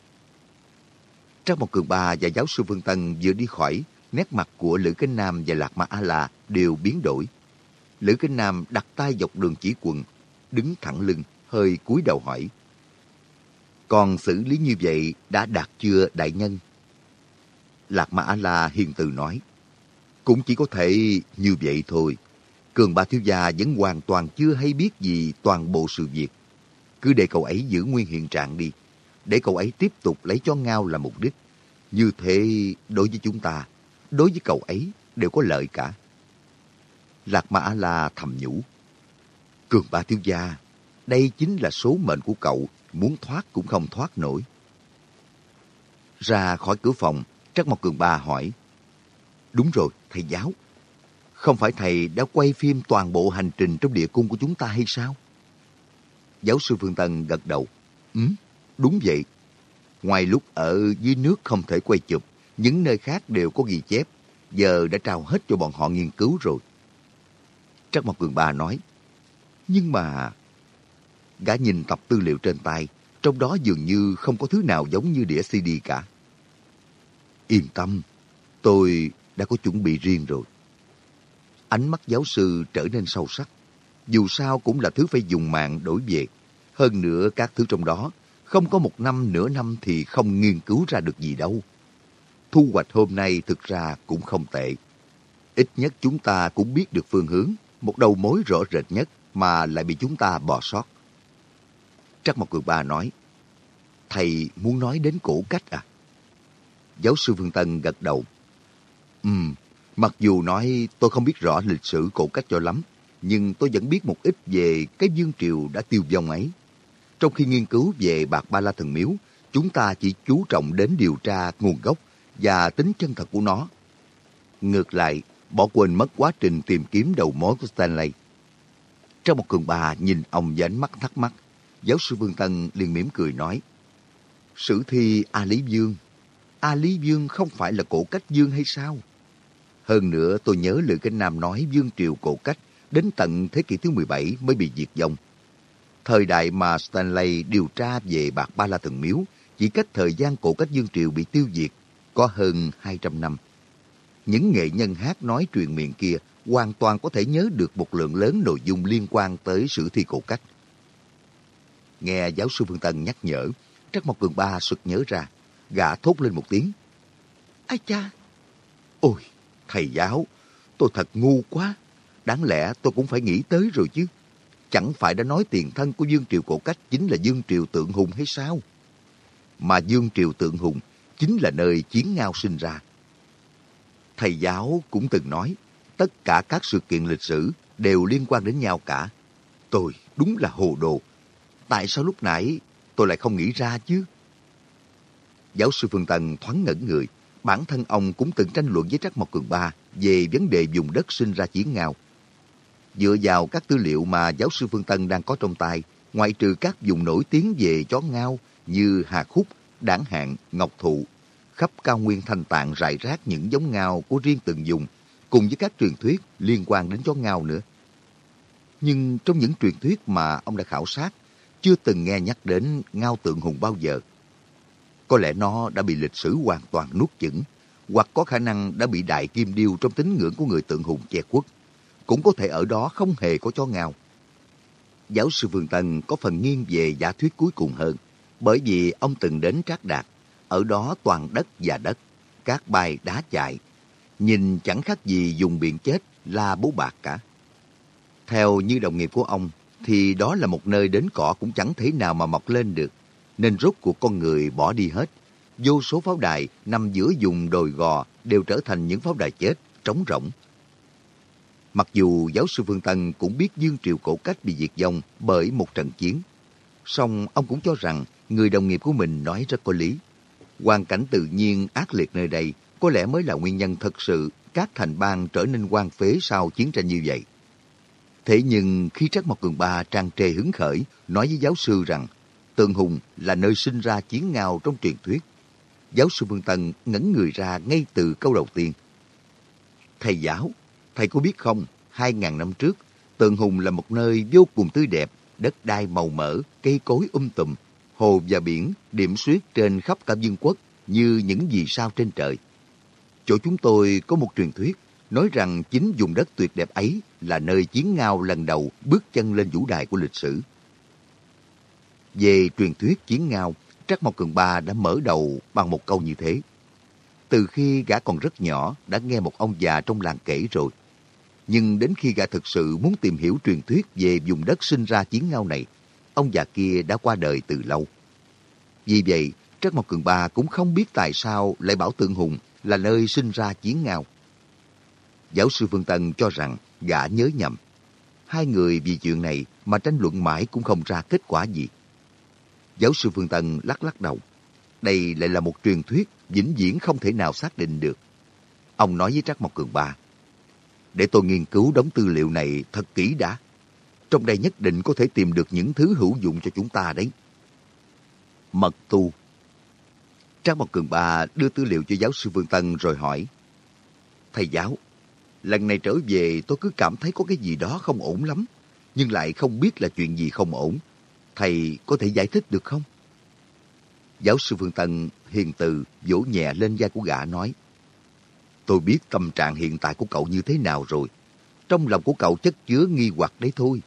Trang một Cường Ba và giáo sư Phương Tân vừa đi khỏi, nét mặt của Lữ Kinh Nam và Lạc Ma A-La đều biến đổi. Lữ Kinh Nam đặt tay dọc đường chỉ quần, đứng thẳng lưng, hơi cúi đầu hỏi. Còn xử lý như vậy đã đạt chưa đại nhân? Lạc Ma A-La hiền từ nói. Cũng chỉ có thể như vậy thôi. Cường ba thiếu gia vẫn hoàn toàn chưa hay biết gì toàn bộ sự việc. Cứ để cậu ấy giữ nguyên hiện trạng đi. Để cậu ấy tiếp tục lấy cho Ngao là mục đích. Như thế đối với chúng ta, đối với cậu ấy đều có lợi cả. Lạc Mã là thầm nhủ. Cường ba thiếu gia, đây chính là số mệnh của cậu, muốn thoát cũng không thoát nổi. Ra khỏi cửa phòng, Trắc Mộc Cường Ba hỏi. Đúng rồi, thầy giáo. Không phải thầy đã quay phim toàn bộ hành trình trong địa cung của chúng ta hay sao? Giáo sư Phương Tân gật đầu. Ừ, đúng vậy. Ngoài lúc ở dưới nước không thể quay chụp, những nơi khác đều có ghi chép. Giờ đã trao hết cho bọn họ nghiên cứu rồi. Trắc Mộc Cường Ba nói. Nhưng mà... Gã nhìn tập tư liệu trên tay, trong đó dường như không có thứ nào giống như đĩa CD cả. Yên tâm, tôi đã có chuẩn bị riêng rồi. Ánh mắt giáo sư trở nên sâu sắc. Dù sao cũng là thứ phải dùng mạng đổi về. Hơn nữa các thứ trong đó, không có một năm nửa năm thì không nghiên cứu ra được gì đâu. Thu hoạch hôm nay thực ra cũng không tệ. Ít nhất chúng ta cũng biết được phương hướng, một đầu mối rõ rệt nhất mà lại bị chúng ta bỏ sót. Trắc Mộc Cường Ba nói, Thầy muốn nói đến cổ cách à? Giáo sư Phương Tân gật đầu. Ừm, mặc dù nói tôi không biết rõ lịch sử cổ cách cho lắm, nhưng tôi vẫn biết một ít về cái dương triều đã tiêu vong ấy. Trong khi nghiên cứu về bạc ba la thần miếu, chúng ta chỉ chú trọng đến điều tra nguồn gốc và tính chân thật của nó. Ngược lại, bỏ quên mất quá trình tìm kiếm đầu mối của Stanley. Trong một cường bà nhìn ông với ánh mắt thắc mắc, giáo sư Vương Tân liền mỉm cười nói, Sử thi A Lý Dương, A Lý Dương không phải là cổ cách Dương hay sao? Hơn nữa tôi nhớ Lữ Kinh Nam nói Dương Triều cổ cách đến tận thế kỷ thứ 17 mới bị diệt vong. Thời đại mà Stanley điều tra về Bạc Ba La Thần Miếu chỉ cách thời gian cổ cách Dương Triều bị tiêu diệt có hơn 200 năm. Những nghệ nhân hát nói truyền miệng kia hoàn toàn có thể nhớ được một lượng lớn nội dung liên quan tới sử thi cổ cách. Nghe giáo sư Phương Tân nhắc nhở, Trắc Mộc Cường Ba sực nhớ ra, gã thốt lên một tiếng. Ai cha! Ôi, thầy giáo, tôi thật ngu quá. Đáng lẽ tôi cũng phải nghĩ tới rồi chứ. Chẳng phải đã nói tiền thân của Dương Triều Cổ Cách chính là Dương Triều Tượng Hùng hay sao? Mà Dương Triều Tượng Hùng chính là nơi chiến ngao sinh ra. Thầy giáo cũng từng nói, tất cả các sự kiện lịch sử đều liên quan đến nhau cả. Tôi đúng là hồ đồ. Tại sao lúc nãy tôi lại không nghĩ ra chứ? Giáo sư Phương Tân thoáng ngẩn người. Bản thân ông cũng từng tranh luận với Trắc Mộc Cường Ba về vấn đề dùng đất sinh ra chiến ngao. Dựa vào các tư liệu mà giáo sư Phương Tân đang có trong tay, ngoại trừ các vùng nổi tiếng về chó ngao như Hà Khúc, Đảng Hạn, Ngọc Thụ, khắp cao nguyên thanh tạng rải rác những giống ngao của riêng từng vùng, cùng với các truyền thuyết liên quan đến chó ngao nữa. Nhưng trong những truyền thuyết mà ông đã khảo sát, chưa từng nghe nhắc đến ngao tượng hùng bao giờ. Có lẽ nó đã bị lịch sử hoàn toàn nuốt chửng, hoặc có khả năng đã bị đại kim điêu trong tín ngưỡng của người tượng hùng che khuất. Cũng có thể ở đó không hề có chó ngao. Giáo sư Vương Tân có phần nghiêng về giả thuyết cuối cùng hơn, bởi vì ông từng đến Trác Đạt, ở đó toàn đất và đất, các bay đá chạy, nhìn chẳng khác gì dùng biển chết la bố bạc cả. Theo như đồng nghiệp của ông, thì đó là một nơi đến cỏ cũng chẳng thể nào mà mọc lên được, nên rốt cuộc con người bỏ đi hết. Vô số pháo đài nằm giữa vùng đồi gò đều trở thành những pháo đài chết, trống rỗng. Mặc dù giáo sư Phương Tân cũng biết Dương Triều Cổ Cách bị diệt vong bởi một trận chiến, song ông cũng cho rằng người đồng nghiệp của mình nói rất có lý. Hoàn cảnh tự nhiên ác liệt nơi đây có lẽ mới là nguyên nhân thật sự các thành bang trở nên quan phế sau chiến tranh như vậy. Thế nhưng khi Trác Mộc Cường Ba trang trề hứng khởi nói với giáo sư rằng Tường Hùng là nơi sinh ra chiến ngao trong truyền thuyết, giáo sư Phương Tân ngẩn người ra ngay từ câu đầu tiên. Thầy giáo, thầy có biết không, hai ngàn năm trước, Tường Hùng là một nơi vô cùng tươi đẹp, đất đai màu mỡ, cây cối um tùm, hồ và biển điểm xuyết trên khắp cả dương quốc như những vì sao trên trời. Chỗ chúng tôi có một truyền thuyết nói rằng chính vùng đất tuyệt đẹp ấy là nơi chiến ngao lần đầu bước chân lên vũ đài của lịch sử. Về truyền thuyết chiến ngao, Trắc Mộc Cường Ba đã mở đầu bằng một câu như thế. Từ khi gã còn rất nhỏ đã nghe một ông già trong làng kể rồi. Nhưng đến khi gã thực sự muốn tìm hiểu truyền thuyết về vùng đất sinh ra chiến ngao này, ông già kia đã qua đời từ lâu. Vì vậy, Trác Mộc Cường Ba cũng không biết tại sao lại bảo Tượng Hùng là nơi sinh ra chiến ngao. Giáo sư Phương Tân cho rằng gã nhớ nhầm. Hai người vì chuyện này mà tranh luận mãi cũng không ra kết quả gì. Giáo sư Phương Tân lắc lắc đầu. Đây lại là một truyền thuyết vĩnh viễn không thể nào xác định được. Ông nói với Trác Mộc Cường Ba, để tôi nghiên cứu đống tư liệu này thật kỹ đã. Trong đây nhất định có thể tìm được những thứ hữu dụng cho chúng ta đấy. Mật tu Trác Mộc Cường Ba đưa tư liệu cho giáo sư Vương Tân rồi hỏi. Thầy giáo, lần này trở về tôi cứ cảm thấy có cái gì đó không ổn lắm, nhưng lại không biết là chuyện gì không ổn. Thầy có thể giải thích được không? Giáo sư phương Tân hiền từ vỗ nhẹ lên vai của gã nói. Tôi biết tâm trạng hiện tại của cậu như thế nào rồi. Trong lòng của cậu chất chứa nghi hoặc đấy thôi.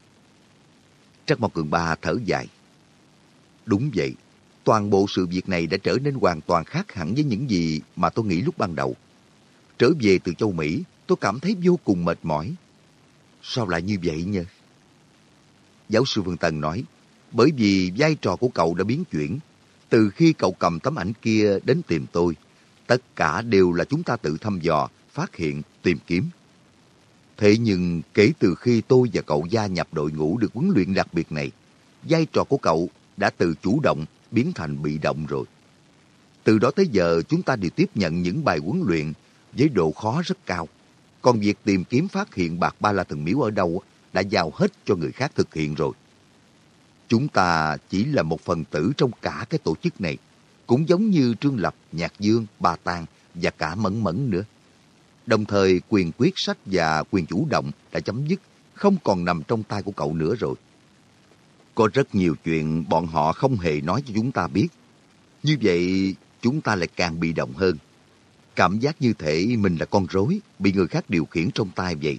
Trắc Mộc Cường Ba thở dài. Đúng vậy, toàn bộ sự việc này đã trở nên hoàn toàn khác hẳn với những gì mà tôi nghĩ lúc ban đầu. Trở về từ châu Mỹ, tôi cảm thấy vô cùng mệt mỏi. Sao lại như vậy nhỉ? Giáo sư Vương Tân nói, bởi vì vai trò của cậu đã biến chuyển. Từ khi cậu cầm tấm ảnh kia đến tìm tôi, tất cả đều là chúng ta tự thăm dò, phát hiện, tìm kiếm. Thế nhưng kể từ khi tôi và cậu gia nhập đội ngũ được huấn luyện đặc biệt này, vai trò của cậu đã từ chủ động biến thành bị động rồi. Từ đó tới giờ chúng ta đều tiếp nhận những bài huấn luyện với độ khó rất cao. Còn việc tìm kiếm phát hiện bạc ba la thần miếu ở đâu đã giao hết cho người khác thực hiện rồi. Chúng ta chỉ là một phần tử trong cả cái tổ chức này, cũng giống như Trương Lập, Nhạc Dương, Ba Tàng và cả Mẫn Mẫn nữa. Đồng thời quyền quyết sách và quyền chủ động đã chấm dứt, không còn nằm trong tay của cậu nữa rồi. Có rất nhiều chuyện bọn họ không hề nói cho chúng ta biết. Như vậy, chúng ta lại càng bị động hơn. Cảm giác như thể mình là con rối, bị người khác điều khiển trong tay vậy.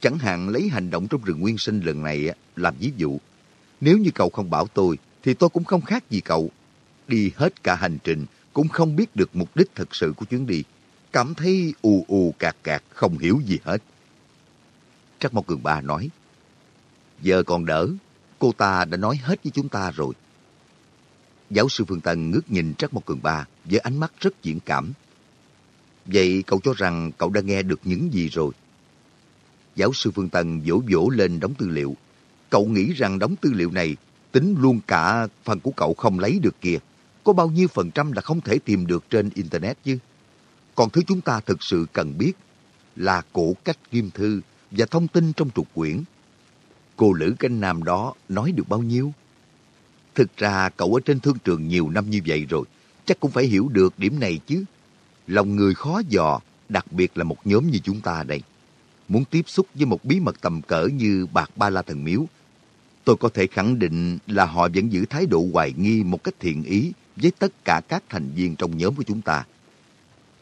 Chẳng hạn lấy hành động trong rừng nguyên sinh lần này làm ví dụ. Nếu như cậu không bảo tôi, thì tôi cũng không khác gì cậu. Đi hết cả hành trình, cũng không biết được mục đích thật sự của chuyến đi. Cảm thấy ù ù cạc cạc, không hiểu gì hết. Trắc Mộc Cường Ba nói, Giờ còn đỡ, cô ta đã nói hết với chúng ta rồi. Giáo sư Phương Tân ngước nhìn Trắc Mộc Cường Ba với ánh mắt rất diễn cảm. Vậy cậu cho rằng cậu đã nghe được những gì rồi? Giáo sư Phương Tân vỗ vỗ lên đống tư liệu. Cậu nghĩ rằng đóng tư liệu này tính luôn cả phần của cậu không lấy được kìa. Có bao nhiêu phần trăm là không thể tìm được trên Internet chứ? Còn thứ chúng ta thực sự cần biết là cổ cách ghim thư và thông tin trong trục quyển cô Lữ Canh Nam đó nói được bao nhiêu? Thực ra cậu ở trên thương trường nhiều năm như vậy rồi, chắc cũng phải hiểu được điểm này chứ. Lòng người khó dò, đặc biệt là một nhóm như chúng ta đây. Muốn tiếp xúc với một bí mật tầm cỡ như bạc ba la thần miếu, tôi có thể khẳng định là họ vẫn giữ thái độ hoài nghi một cách thiện ý với tất cả các thành viên trong nhóm của chúng ta.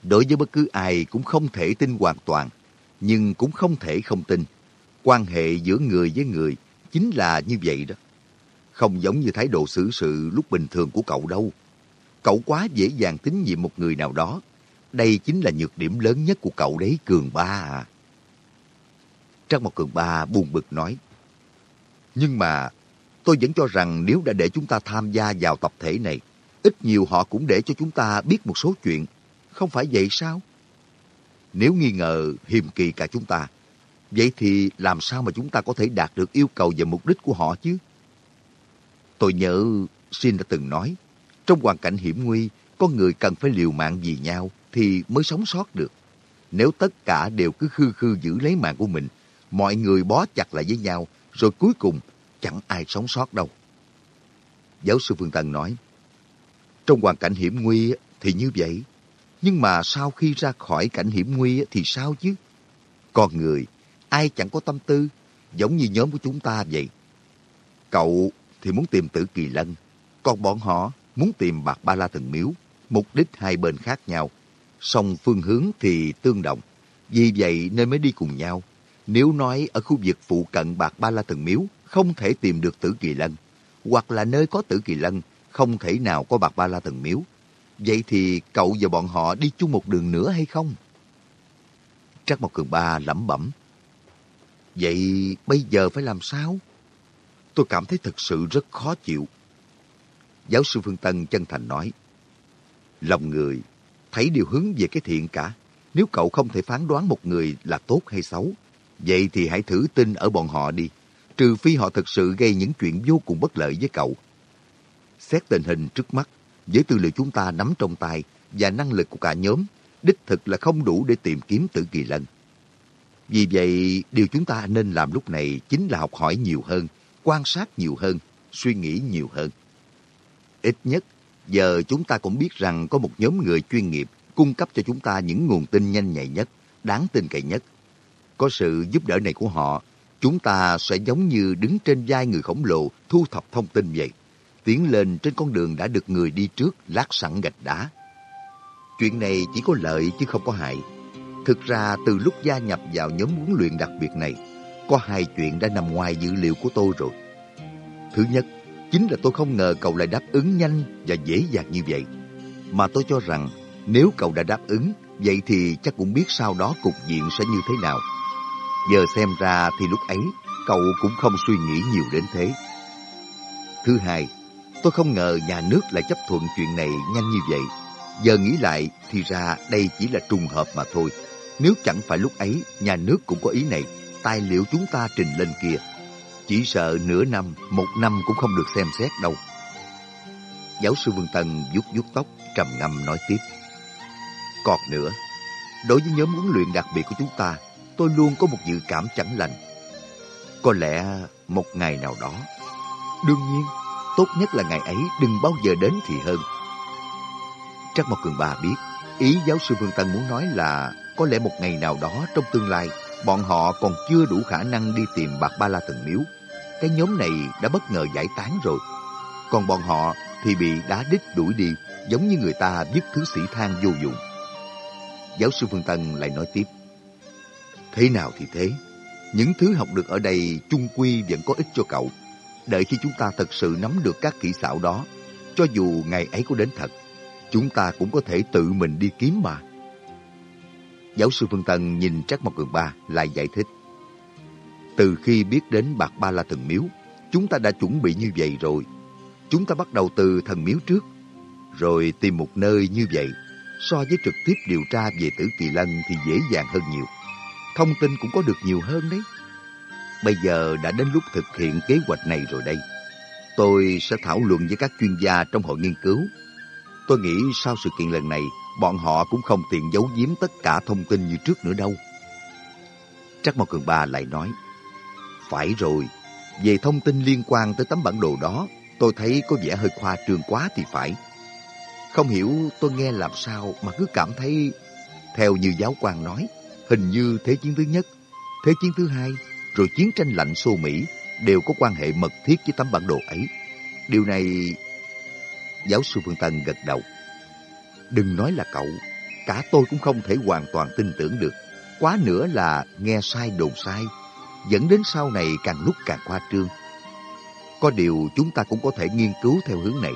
Đối với bất cứ ai cũng không thể tin hoàn toàn, nhưng cũng không thể không tin quan hệ giữa người với người chính là như vậy đó. Không giống như thái độ xử sự lúc bình thường của cậu đâu. Cậu quá dễ dàng tín nhiệm một người nào đó. Đây chính là nhược điểm lớn nhất của cậu đấy, Cường Ba à. Trang Mộc Cường Ba buồn bực nói. Nhưng mà tôi vẫn cho rằng nếu đã để chúng ta tham gia vào tập thể này, ít nhiều họ cũng để cho chúng ta biết một số chuyện. Không phải vậy sao? Nếu nghi ngờ hiềm kỳ cả chúng ta, Vậy thì làm sao mà chúng ta có thể đạt được yêu cầu và mục đích của họ chứ? Tôi nhớ Xin đã từng nói, trong hoàn cảnh hiểm nguy, con người cần phải liều mạng vì nhau thì mới sống sót được. Nếu tất cả đều cứ khư khư giữ lấy mạng của mình, mọi người bó chặt lại với nhau, rồi cuối cùng chẳng ai sống sót đâu. Giáo sư Phương Tân nói, trong hoàn cảnh hiểm nguy thì như vậy, nhưng mà sau khi ra khỏi cảnh hiểm nguy thì sao chứ? Con người ai chẳng có tâm tư, giống như nhóm của chúng ta vậy. Cậu thì muốn tìm tử kỳ lân, còn bọn họ muốn tìm bạc ba la thần miếu, mục đích hai bên khác nhau, song phương hướng thì tương đồng. Vì vậy nên mới đi cùng nhau. Nếu nói ở khu vực phụ cận bạc ba la thần miếu không thể tìm được tử kỳ lân, hoặc là nơi có tử kỳ lân không thể nào có bạc ba la thần miếu, vậy thì cậu và bọn họ đi chung một đường nữa hay không? Trắc Mộc Cường Ba lẩm bẩm, Vậy bây giờ phải làm sao? Tôi cảm thấy thật sự rất khó chịu. Giáo sư Phương Tân chân thành nói, Lòng người thấy điều hướng về cái thiện cả. Nếu cậu không thể phán đoán một người là tốt hay xấu, vậy thì hãy thử tin ở bọn họ đi. Trừ phi họ thực sự gây những chuyện vô cùng bất lợi với cậu. Xét tình hình trước mắt, với tư liệu chúng ta nắm trong tay và năng lực của cả nhóm, đích thực là không đủ để tìm kiếm tử kỳ lân. Vì vậy, điều chúng ta nên làm lúc này chính là học hỏi nhiều hơn, quan sát nhiều hơn, suy nghĩ nhiều hơn. Ít nhất, giờ chúng ta cũng biết rằng có một nhóm người chuyên nghiệp cung cấp cho chúng ta những nguồn tin nhanh nhạy nhất, đáng tin cậy nhất. Có sự giúp đỡ này của họ, chúng ta sẽ giống như đứng trên vai người khổng lồ thu thập thông tin vậy, tiến lên trên con đường đã được người đi trước lát sẵn gạch đá. Chuyện này chỉ có lợi chứ không có hại. Thực ra từ lúc gia nhập vào nhóm huấn luyện đặc biệt này, có hai chuyện đã nằm ngoài dữ liệu của tôi rồi. Thứ nhất, chính là tôi không ngờ cậu lại đáp ứng nhanh và dễ dàng như vậy. Mà tôi cho rằng nếu cậu đã đáp ứng, vậy thì chắc cũng biết sau đó cục diện sẽ như thế nào. Giờ xem ra thì lúc ấy cậu cũng không suy nghĩ nhiều đến thế. Thứ hai, tôi không ngờ nhà nước lại chấp thuận chuyện này nhanh như vậy. Giờ nghĩ lại thì ra đây chỉ là trùng hợp mà thôi. Nếu chẳng phải lúc ấy nhà nước cũng có ý này, tài liệu chúng ta trình lên kia. Chỉ sợ nửa năm, một năm cũng không được xem xét đâu. Giáo sư Vương Tân vuốt vuốt tóc, trầm ngâm nói tiếp. Còn nữa, đối với nhóm huấn luyện đặc biệt của chúng ta, tôi luôn có một dự cảm chẳng lành. Có lẽ một ngày nào đó. Đương nhiên, tốt nhất là ngày ấy đừng bao giờ đến thì hơn. Trắc Mộc Cường Ba biết, ý giáo sư Vương Tân muốn nói là có lẽ một ngày nào đó trong tương lai, bọn họ còn chưa đủ khả năng đi tìm bạc ba la thần miếu. Cái nhóm này đã bất ngờ giải tán rồi. Còn bọn họ thì bị đá đích đuổi đi, giống như người ta vứt thứ sĩ than vô dụng. Giáo sư Phương Tân lại nói tiếp. Thế nào thì thế, những thứ học được ở đây chung quy vẫn có ích cho cậu. Đợi khi chúng ta thật sự nắm được các kỹ xảo đó, cho dù ngày ấy có đến thật, chúng ta cũng có thể tự mình đi kiếm mà. Giáo sư Phương Tân nhìn Trác Mộc Cường Ba lại giải thích. Từ khi biết đến Bạc Ba La Thần Miếu, chúng ta đã chuẩn bị như vậy rồi. Chúng ta bắt đầu từ thần miếu trước, rồi tìm một nơi như vậy. So với trực tiếp điều tra về Tử Kỳ Lân thì dễ dàng hơn nhiều. Thông tin cũng có được nhiều hơn đấy. Bây giờ đã đến lúc thực hiện kế hoạch này rồi đây. Tôi sẽ thảo luận với các chuyên gia trong hội nghiên cứu. Tôi nghĩ sau sự kiện lần này, bọn họ cũng không tiện giấu giếm tất cả thông tin như trước nữa đâu. Trắc Mộc Cường Ba lại nói, Phải rồi, về thông tin liên quan tới tấm bản đồ đó, tôi thấy có vẻ hơi khoa trương quá thì phải. Không hiểu tôi nghe làm sao mà cứ cảm thấy, theo như giáo quan nói, hình như Thế chiến thứ nhất, Thế chiến thứ hai, rồi chiến tranh lạnh xô Mỹ đều có quan hệ mật thiết với tấm bản đồ ấy. Điều này... Giáo sư Phương Tân gật đầu. Đừng nói là cậu, cả tôi cũng không thể hoàn toàn tin tưởng được. Quá nữa là nghe sai đồn sai, dẫn đến sau này càng lúc càng khoa trương. Có điều chúng ta cũng có thể nghiên cứu theo hướng này.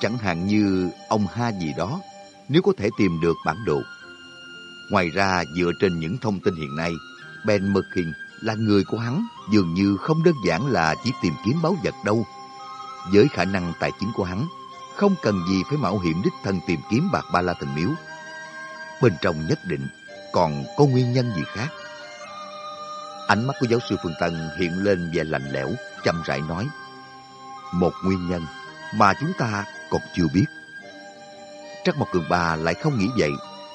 Chẳng hạn như ông Ha gì đó, nếu có thể tìm được bản đồ. Ngoài ra, dựa trên những thông tin hiện nay, Ben Merkin là người của hắn dường như không đơn giản là chỉ tìm kiếm báu vật đâu. Với khả năng tài chính của hắn, không cần gì phải mạo hiểm đích thân tìm kiếm bạc ba la thần miếu. Bên trong nhất định còn có nguyên nhân gì khác. Ánh mắt của giáo sư Phương Tân hiện lên vẻ lạnh lẽo, chậm rãi nói. Một nguyên nhân mà chúng ta còn chưa biết. Trắc Mộc Cường Ba lại không nghĩ vậy,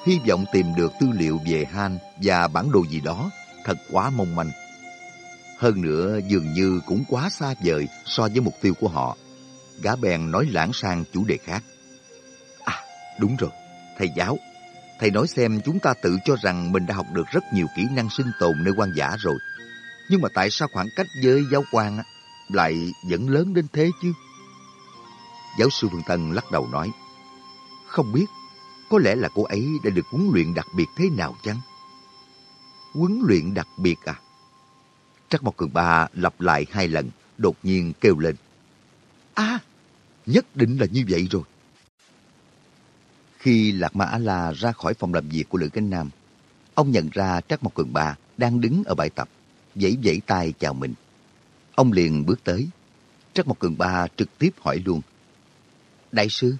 hy vọng tìm được tư liệu về Han và bản đồ gì đó, thật quá mong manh. Hơn nữa dường như cũng quá xa vời so với mục tiêu của họ. Gã bèn nói lãng sang chủ đề khác. À, đúng rồi, thầy giáo. Thầy nói xem chúng ta tự cho rằng mình đã học được rất nhiều kỹ năng sinh tồn nơi quan giả rồi. Nhưng mà tại sao khoảng cách với giáo quan lại vẫn lớn đến thế chứ? Giáo sư Phương Tân lắc đầu nói. Không biết, có lẽ là cô ấy đã được huấn luyện đặc biệt thế nào chăng? Huấn luyện đặc biệt à? Trắc Mộc Cường Ba lặp lại hai lần, đột nhiên kêu lên. À, nhất định là như vậy rồi. Khi Lạc Ma A-La ra khỏi phòng làm việc của Lữ Cánh Nam, ông nhận ra Trắc Mộc Cường Ba đang đứng ở bãi tập, vẫy vẫy tay chào mình. Ông liền bước tới. Trắc Mộc Cường Ba trực tiếp hỏi luôn. Đại sư,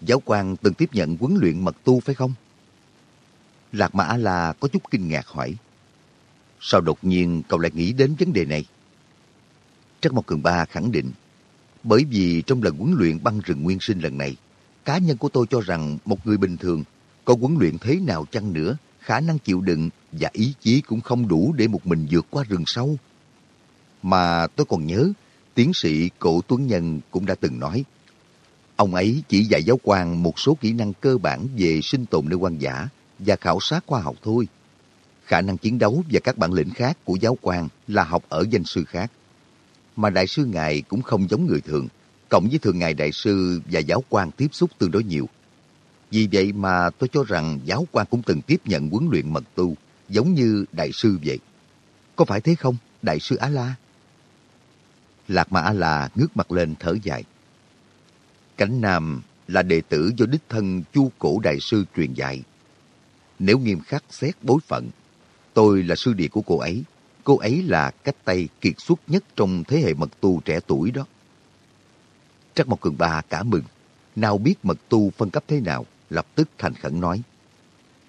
Giáo quan từng tiếp nhận huấn luyện mật tu phải không? Lạc Mã A-La có chút kinh ngạc hỏi. Sao đột nhiên cậu lại nghĩ đến vấn đề này? Trắc Mộc Cường Ba khẳng định, bởi vì trong lần huấn luyện băng rừng nguyên sinh lần này, cá nhân của tôi cho rằng một người bình thường có huấn luyện thế nào chăng nữa, khả năng chịu đựng và ý chí cũng không đủ để một mình vượt qua rừng sâu. Mà tôi còn nhớ, tiến sĩ Cổ Tuấn Nhân cũng đã từng nói, ông ấy chỉ dạy giáo quan một số kỹ năng cơ bản về sinh tồn nơi quan giả và khảo sát khoa học thôi. Khả năng chiến đấu và các bản lĩnh khác của giáo quan là học ở danh sư khác. Mà đại sư ngài cũng không giống người thường, cộng với thường ngài đại sư và giáo quan tiếp xúc tương đối nhiều. Vì vậy mà tôi cho rằng giáo quan cũng từng tiếp nhận huấn luyện mật tu, giống như đại sư vậy. Có phải thế không, đại sư Á-La? Lạc Mà Á La ngước mặt lên thở dài. Cảnh Nam là đệ tử do đích thân chu cổ đại sư truyền dạy. Nếu nghiêm khắc xét bối phận, tôi là sư địa của cô ấy. Cô ấy là cách tay kiệt xuất nhất trong thế hệ mật tu trẻ tuổi đó. Trắc Mộc Cường Ba cả mừng. Nào biết mật tu phân cấp thế nào, lập tức thành khẩn nói.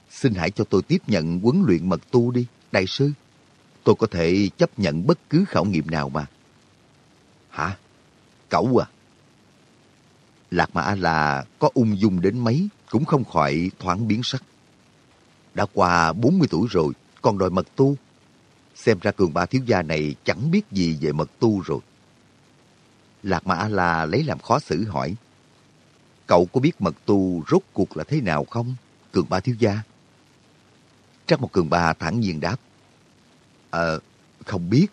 Xin hãy cho tôi tiếp nhận huấn luyện mật tu đi, đại sư. Tôi có thể chấp nhận bất cứ khảo nghiệm nào mà. Hả? Cậu à? Lạc Mã là có ung dung đến mấy cũng không khỏi thoáng biến sắc. Đã qua 40 tuổi rồi, còn đòi mật tu. Xem ra cường ba thiếu gia này chẳng biết gì về mật tu rồi. Lạc Mã là lấy làm khó xử hỏi. Cậu có biết mật tu rốt cuộc là thế nào không, cường ba thiếu gia? Trắc một cường ba thẳng nhiên đáp. Ờ, không biết.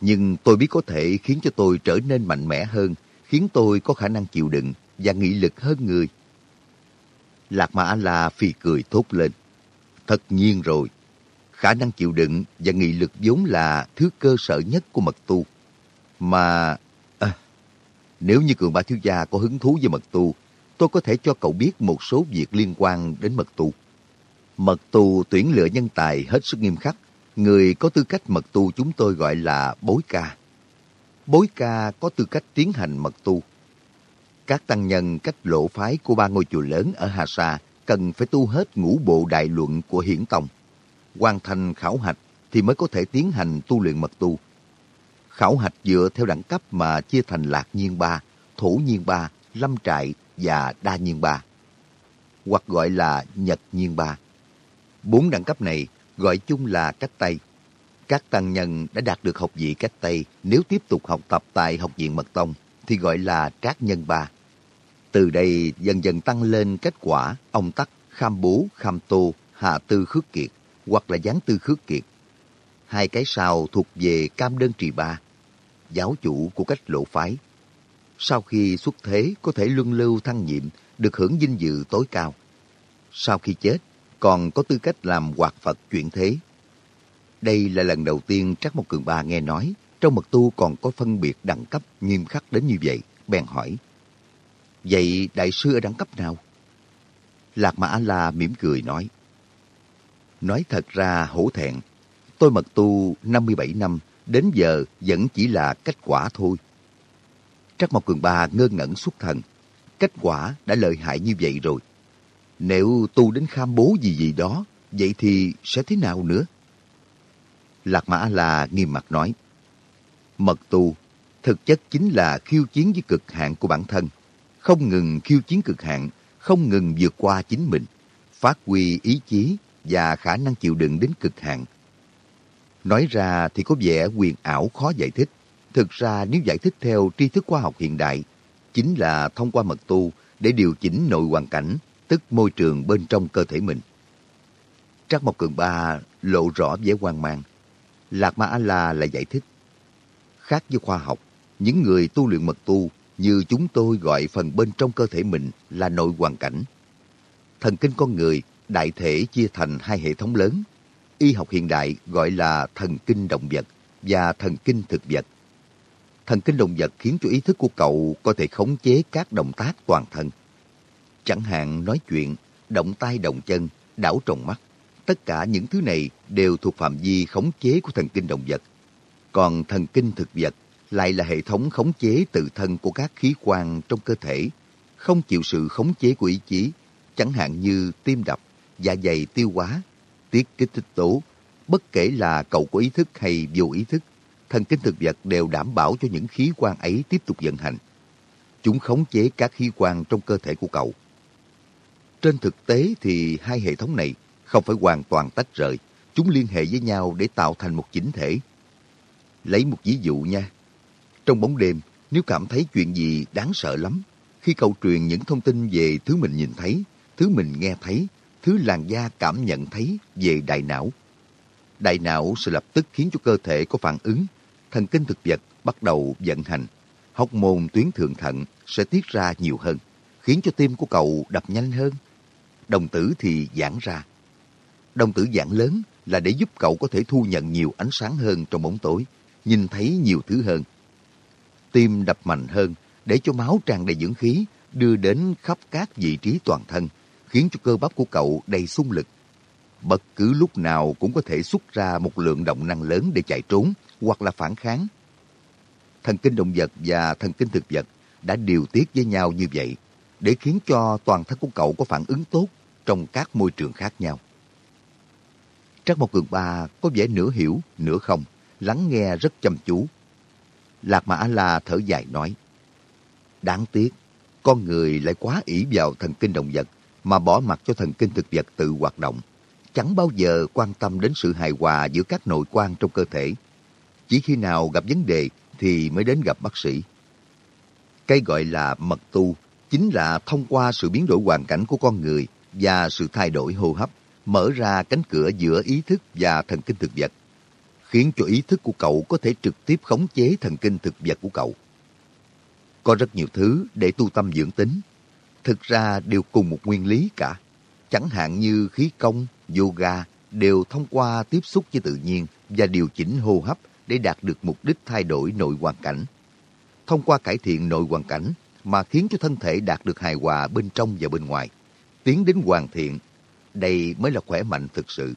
Nhưng tôi biết có thể khiến cho tôi trở nên mạnh mẽ hơn, khiến tôi có khả năng chịu đựng và nghị lực hơn người. Lạc Mã La phì cười thốt lên. thật nhiên rồi, khả năng chịu đựng và nghị lực vốn là thứ cơ sở nhất của mật tu. Mà à, nếu như Cường Ba Thiếu Gia có hứng thú với mật tu, tôi có thể cho cậu biết một số việc liên quan đến mật tu. Mật tu tuyển lựa nhân tài hết sức nghiêm khắc. Người có tư cách mật tu chúng tôi gọi là bối ca. Bối ca có tư cách tiến hành mật tu. Các tăng nhân cách lộ phái của ba ngôi chùa lớn ở Hà Sa cần phải tu hết ngũ bộ đại luận của Hiển Tông. Hoàn thành khảo hạch thì mới có thể tiến hành tu luyện mật tu. Khảo hạch dựa theo đẳng cấp mà chia thành lạc nhiên ba, thổ nhiên ba, lâm trại và đa nhiên ba, hoặc gọi là nhật nhiên ba. Bốn đẳng cấp này gọi chung là cách Tây. Các tăng nhân đã đạt được học vị cách Tây nếu tiếp tục học tập tại học viện Mật Tông thì gọi là trác nhân ba. Từ đây dần dần tăng lên kết quả ông tắc, kham bố, kham tô, hạ tư khước kiệt hoặc là gián tư khước kiệt. Hai cái sau thuộc về cam đơn trì ba, giáo chủ của cách lộ phái. Sau khi xuất thế có thể luân lưu thăng nhiệm, được hưởng dinh dự tối cao. Sau khi chết, còn có tư cách làm hoạt Phật chuyển thế. Đây là lần đầu tiên Trắc Mộc Cường Ba nghe nói trong mật tu còn có phân biệt đẳng cấp nghiêm khắc đến như vậy, bèn hỏi. Vậy đại sư ở đẳng cấp nào? Lạc Mã La mỉm cười nói. Nói thật ra hổ thẹn, tôi mật tu 57 năm, đến giờ vẫn chỉ là kết quả thôi. Trắc Mộc Cường Ba ngơ ngẩn xuất thần. Kết quả đã lợi hại như vậy rồi. Nếu tu đến kham bố gì gì đó, vậy thì sẽ thế nào nữa? Lạc Mã là nghiêm mặt nói. Mật tu, thực chất chính là khiêu chiến với cực hạn của bản thân. Không ngừng khiêu chiến cực hạn, không ngừng vượt qua chính mình, phát huy ý chí và khả năng chịu đựng đến cực hạn. Nói ra thì có vẻ quyền ảo khó giải thích. Thực ra nếu giải thích theo tri thức khoa học hiện đại, chính là thông qua mật tu để điều chỉnh nội hoàn cảnh, tức môi trường bên trong cơ thể mình. Trác Mộc Cường Ba lộ rõ vẻ hoang mang. Lạc Ma A-La lại giải thích. Khác với khoa học, những người tu luyện mật tu như chúng tôi gọi phần bên trong cơ thể mình là nội hoàn cảnh. Thần kinh con người đại thể chia thành hai hệ thống lớn. Y học hiện đại gọi là thần kinh động vật và thần kinh thực vật. Thần kinh động vật khiến cho ý thức của cậu có thể khống chế các động tác toàn thân. Chẳng hạn nói chuyện, động tay động chân, đảo tròng mắt. Tất cả những thứ này đều thuộc phạm vi khống chế của thần kinh động vật. Còn thần kinh thực vật lại là hệ thống khống chế tự thân của các khí quan trong cơ thể, không chịu sự khống chế của ý chí, chẳng hạn như tim đập, dạ dày tiêu hóa, tiết kích thích tố, bất kể là cậu có ý thức hay vô ý thức, thần kinh thực vật đều đảm bảo cho những khí quan ấy tiếp tục vận hành. Chúng khống chế các khí quan trong cơ thể của cậu. Trên thực tế thì hai hệ thống này không phải hoàn toàn tách rời, chúng liên hệ với nhau để tạo thành một chỉnh thể. Lấy một ví dụ nha. Trong bóng đêm, nếu cảm thấy chuyện gì đáng sợ lắm, khi cậu truyền những thông tin về thứ mình nhìn thấy, thứ mình nghe thấy, thứ làn da cảm nhận thấy về đại não. Đại não sẽ lập tức khiến cho cơ thể có phản ứng, thần kinh thực vật bắt đầu vận hành. Hóc môn tuyến thượng thận sẽ tiết ra nhiều hơn, khiến cho tim của cậu đập nhanh hơn. Đồng tử thì giãn ra. Đồng tử giãn lớn là để giúp cậu có thể thu nhận nhiều ánh sáng hơn trong bóng tối, nhìn thấy nhiều thứ hơn. Tim đập mạnh hơn để cho máu tràn đầy dưỡng khí đưa đến khắp các vị trí toàn thân, khiến cho cơ bắp của cậu đầy sung lực. Bất cứ lúc nào cũng có thể xuất ra một lượng động năng lớn để chạy trốn hoặc là phản kháng. Thần kinh động vật và thần kinh thực vật đã điều tiết với nhau như vậy để khiến cho toàn thân của cậu có phản ứng tốt trong các môi trường khác nhau. Trắc Mộc Cường Ba có vẻ nửa hiểu, nửa không, lắng nghe rất chăm chú. Lạc Mã La thở dài nói, Đáng tiếc, con người lại quá ỷ vào thần kinh động vật mà bỏ mặt cho thần kinh thực vật tự hoạt động. Chẳng bao giờ quan tâm đến sự hài hòa giữa các nội quan trong cơ thể. Chỉ khi nào gặp vấn đề thì mới đến gặp bác sĩ. Cái gọi là mật tu chính là thông qua sự biến đổi hoàn cảnh của con người và sự thay đổi hô hấp mở ra cánh cửa giữa ý thức và thần kinh thực vật, khiến cho ý thức của cậu có thể trực tiếp khống chế thần kinh thực vật của cậu. Có rất nhiều thứ để tu tâm dưỡng tính, thực ra đều cùng một nguyên lý cả. Chẳng hạn như khí công, yoga đều thông qua tiếp xúc với tự nhiên và điều chỉnh hô hấp để đạt được mục đích thay đổi nội hoàn cảnh. Thông qua cải thiện nội hoàn cảnh mà khiến cho thân thể đạt được hài hòa bên trong và bên ngoài, tiến đến hoàn thiện đây mới là khỏe mạnh thực sự.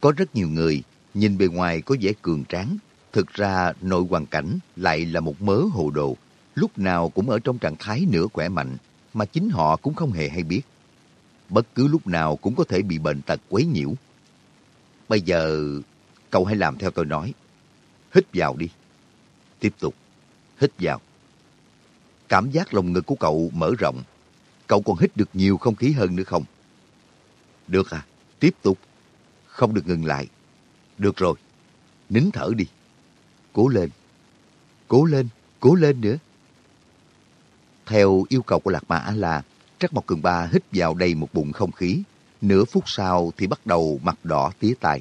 Có rất nhiều người nhìn bề ngoài có vẻ cường tráng, thực ra nội hoàn cảnh lại là một mớ hồ đồ, lúc nào cũng ở trong trạng thái nửa khỏe mạnh, mà chính họ cũng không hề hay biết. Bất cứ lúc nào cũng có thể bị bệnh tật quấy nhiễu. Bây giờ, cậu hãy làm theo tôi nói. Hít vào đi. Tiếp tục. Hít vào. Cảm giác lồng ngực của cậu mở rộng. Cậu còn hít được nhiều không khí hơn nữa không? Được à, tiếp tục. Không được ngừng lại. Được rồi, nín thở đi. Cố lên. Cố lên, cố lên nữa. Theo yêu cầu của Lạc Mã là Trắc Mộc Cường Ba hít vào đầy một bụng không khí. Nửa phút sau thì bắt đầu mặt đỏ tía tai.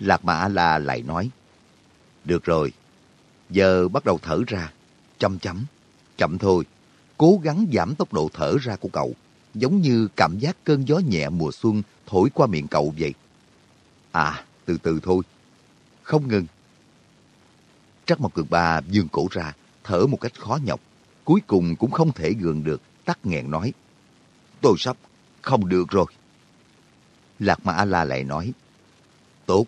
Lạc Mã La lại nói. Được rồi, giờ bắt đầu thở ra. chậm chấm, chậm thôi. Cố gắng giảm tốc độ thở ra của cậu giống như cảm giác cơn gió nhẹ mùa xuân thổi qua miệng cậu vậy. À, từ từ thôi. Không ngừng. Trắc Mộc Cường Ba dương cổ ra, thở một cách khó nhọc. Cuối cùng cũng không thể gượng được, tắt nghẹn nói. Tôi sắp, không được rồi. Lạc Mã La lại nói. Tốt,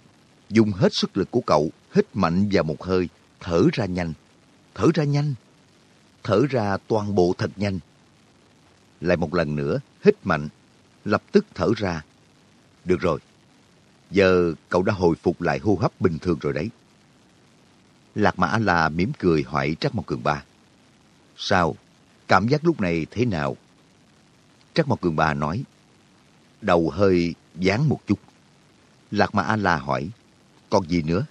dùng hết sức lực của cậu, hít mạnh vào một hơi, thở ra nhanh. Thở ra nhanh. Thở ra toàn bộ thật nhanh, lại một lần nữa, hít mạnh, lập tức thở ra. Được rồi, giờ cậu đã hồi phục lại hô hấp bình thường rồi đấy. Lạc Mã La mỉm cười hỏi Trắc Mộc Cường Ba. Sao? Cảm giác lúc này thế nào? Trắc Mộc Cường Ba nói. Đầu hơi dán một chút. Lạc Mã La hỏi. Còn gì nữa?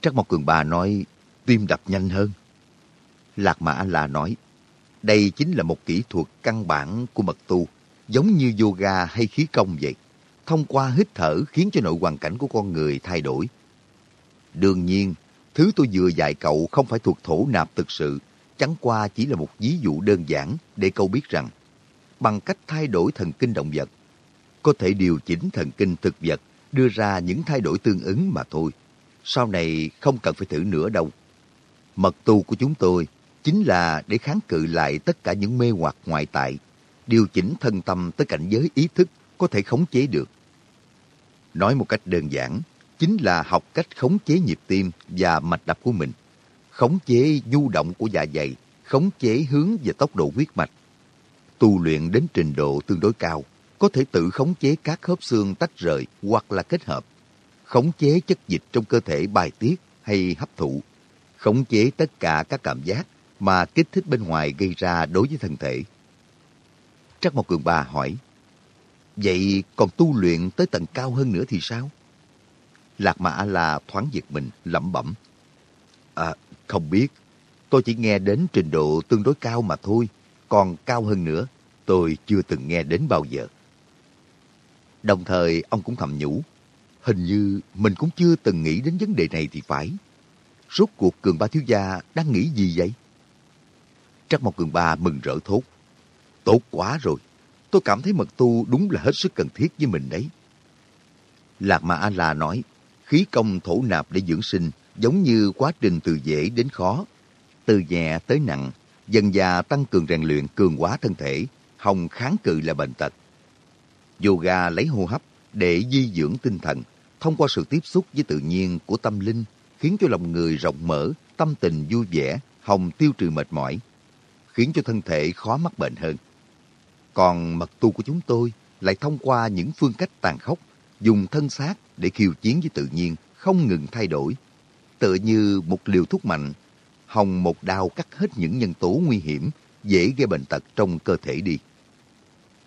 Trắc Mộc Cường Ba nói. Tim đập nhanh hơn. Lạc Mã La nói. Đây chính là một kỹ thuật căn bản của mật tu, giống như yoga hay khí công vậy. Thông qua hít thở khiến cho nội hoàn cảnh của con người thay đổi. Đương nhiên, thứ tôi vừa dạy cậu không phải thuộc thổ nạp thực sự, chẳng qua chỉ là một ví dụ đơn giản để cậu biết rằng, bằng cách thay đổi thần kinh động vật, có thể điều chỉnh thần kinh thực vật, đưa ra những thay đổi tương ứng mà thôi. Sau này không cần phải thử nữa đâu. Mật tu của chúng tôi chính là để kháng cự lại tất cả những mê hoặc ngoại tại, điều chỉnh thân tâm tới cảnh giới ý thức có thể khống chế được. Nói một cách đơn giản, chính là học cách khống chế nhịp tim và mạch đập của mình, khống chế du động của dạ dày, khống chế hướng và tốc độ huyết mạch. Tu luyện đến trình độ tương đối cao, có thể tự khống chế các khớp xương tách rời hoặc là kết hợp, khống chế chất dịch trong cơ thể bài tiết hay hấp thụ, khống chế tất cả các cảm giác mà kích thích bên ngoài gây ra đối với thân thể. Trắc Mộc Cường Ba hỏi, Vậy còn tu luyện tới tầng cao hơn nữa thì sao? Lạc Mã là thoáng giật mình, lẩm bẩm. À, không biết. Tôi chỉ nghe đến trình độ tương đối cao mà thôi. Còn cao hơn nữa, tôi chưa từng nghe đến bao giờ. Đồng thời, ông cũng thầm nhủ. Hình như mình cũng chưa từng nghĩ đến vấn đề này thì phải. Rốt cuộc Cường Ba Thiếu Gia đang nghĩ gì vậy? Trắc Mộc Cường Ba mừng rỡ thốt. Tốt quá rồi. Tôi cảm thấy mật tu đúng là hết sức cần thiết với mình đấy. Lạc Mà A-La nói, khí công thổ nạp để dưỡng sinh giống như quá trình từ dễ đến khó, từ nhẹ tới nặng, dần già tăng cường rèn luyện cường hóa thân thể, hồng kháng cự là bệnh tật. Yoga lấy hô hấp để di dưỡng tinh thần, thông qua sự tiếp xúc với tự nhiên của tâm linh, khiến cho lòng người rộng mở, tâm tình vui vẻ, hồng tiêu trừ mệt mỏi, khiến cho thân thể khó mắc bệnh hơn. Còn mật tu của chúng tôi lại thông qua những phương cách tàn khốc, dùng thân xác để khiêu chiến với tự nhiên, không ngừng thay đổi. Tựa như một liều thuốc mạnh, hồng một đao cắt hết những nhân tố nguy hiểm, dễ gây bệnh tật trong cơ thể đi.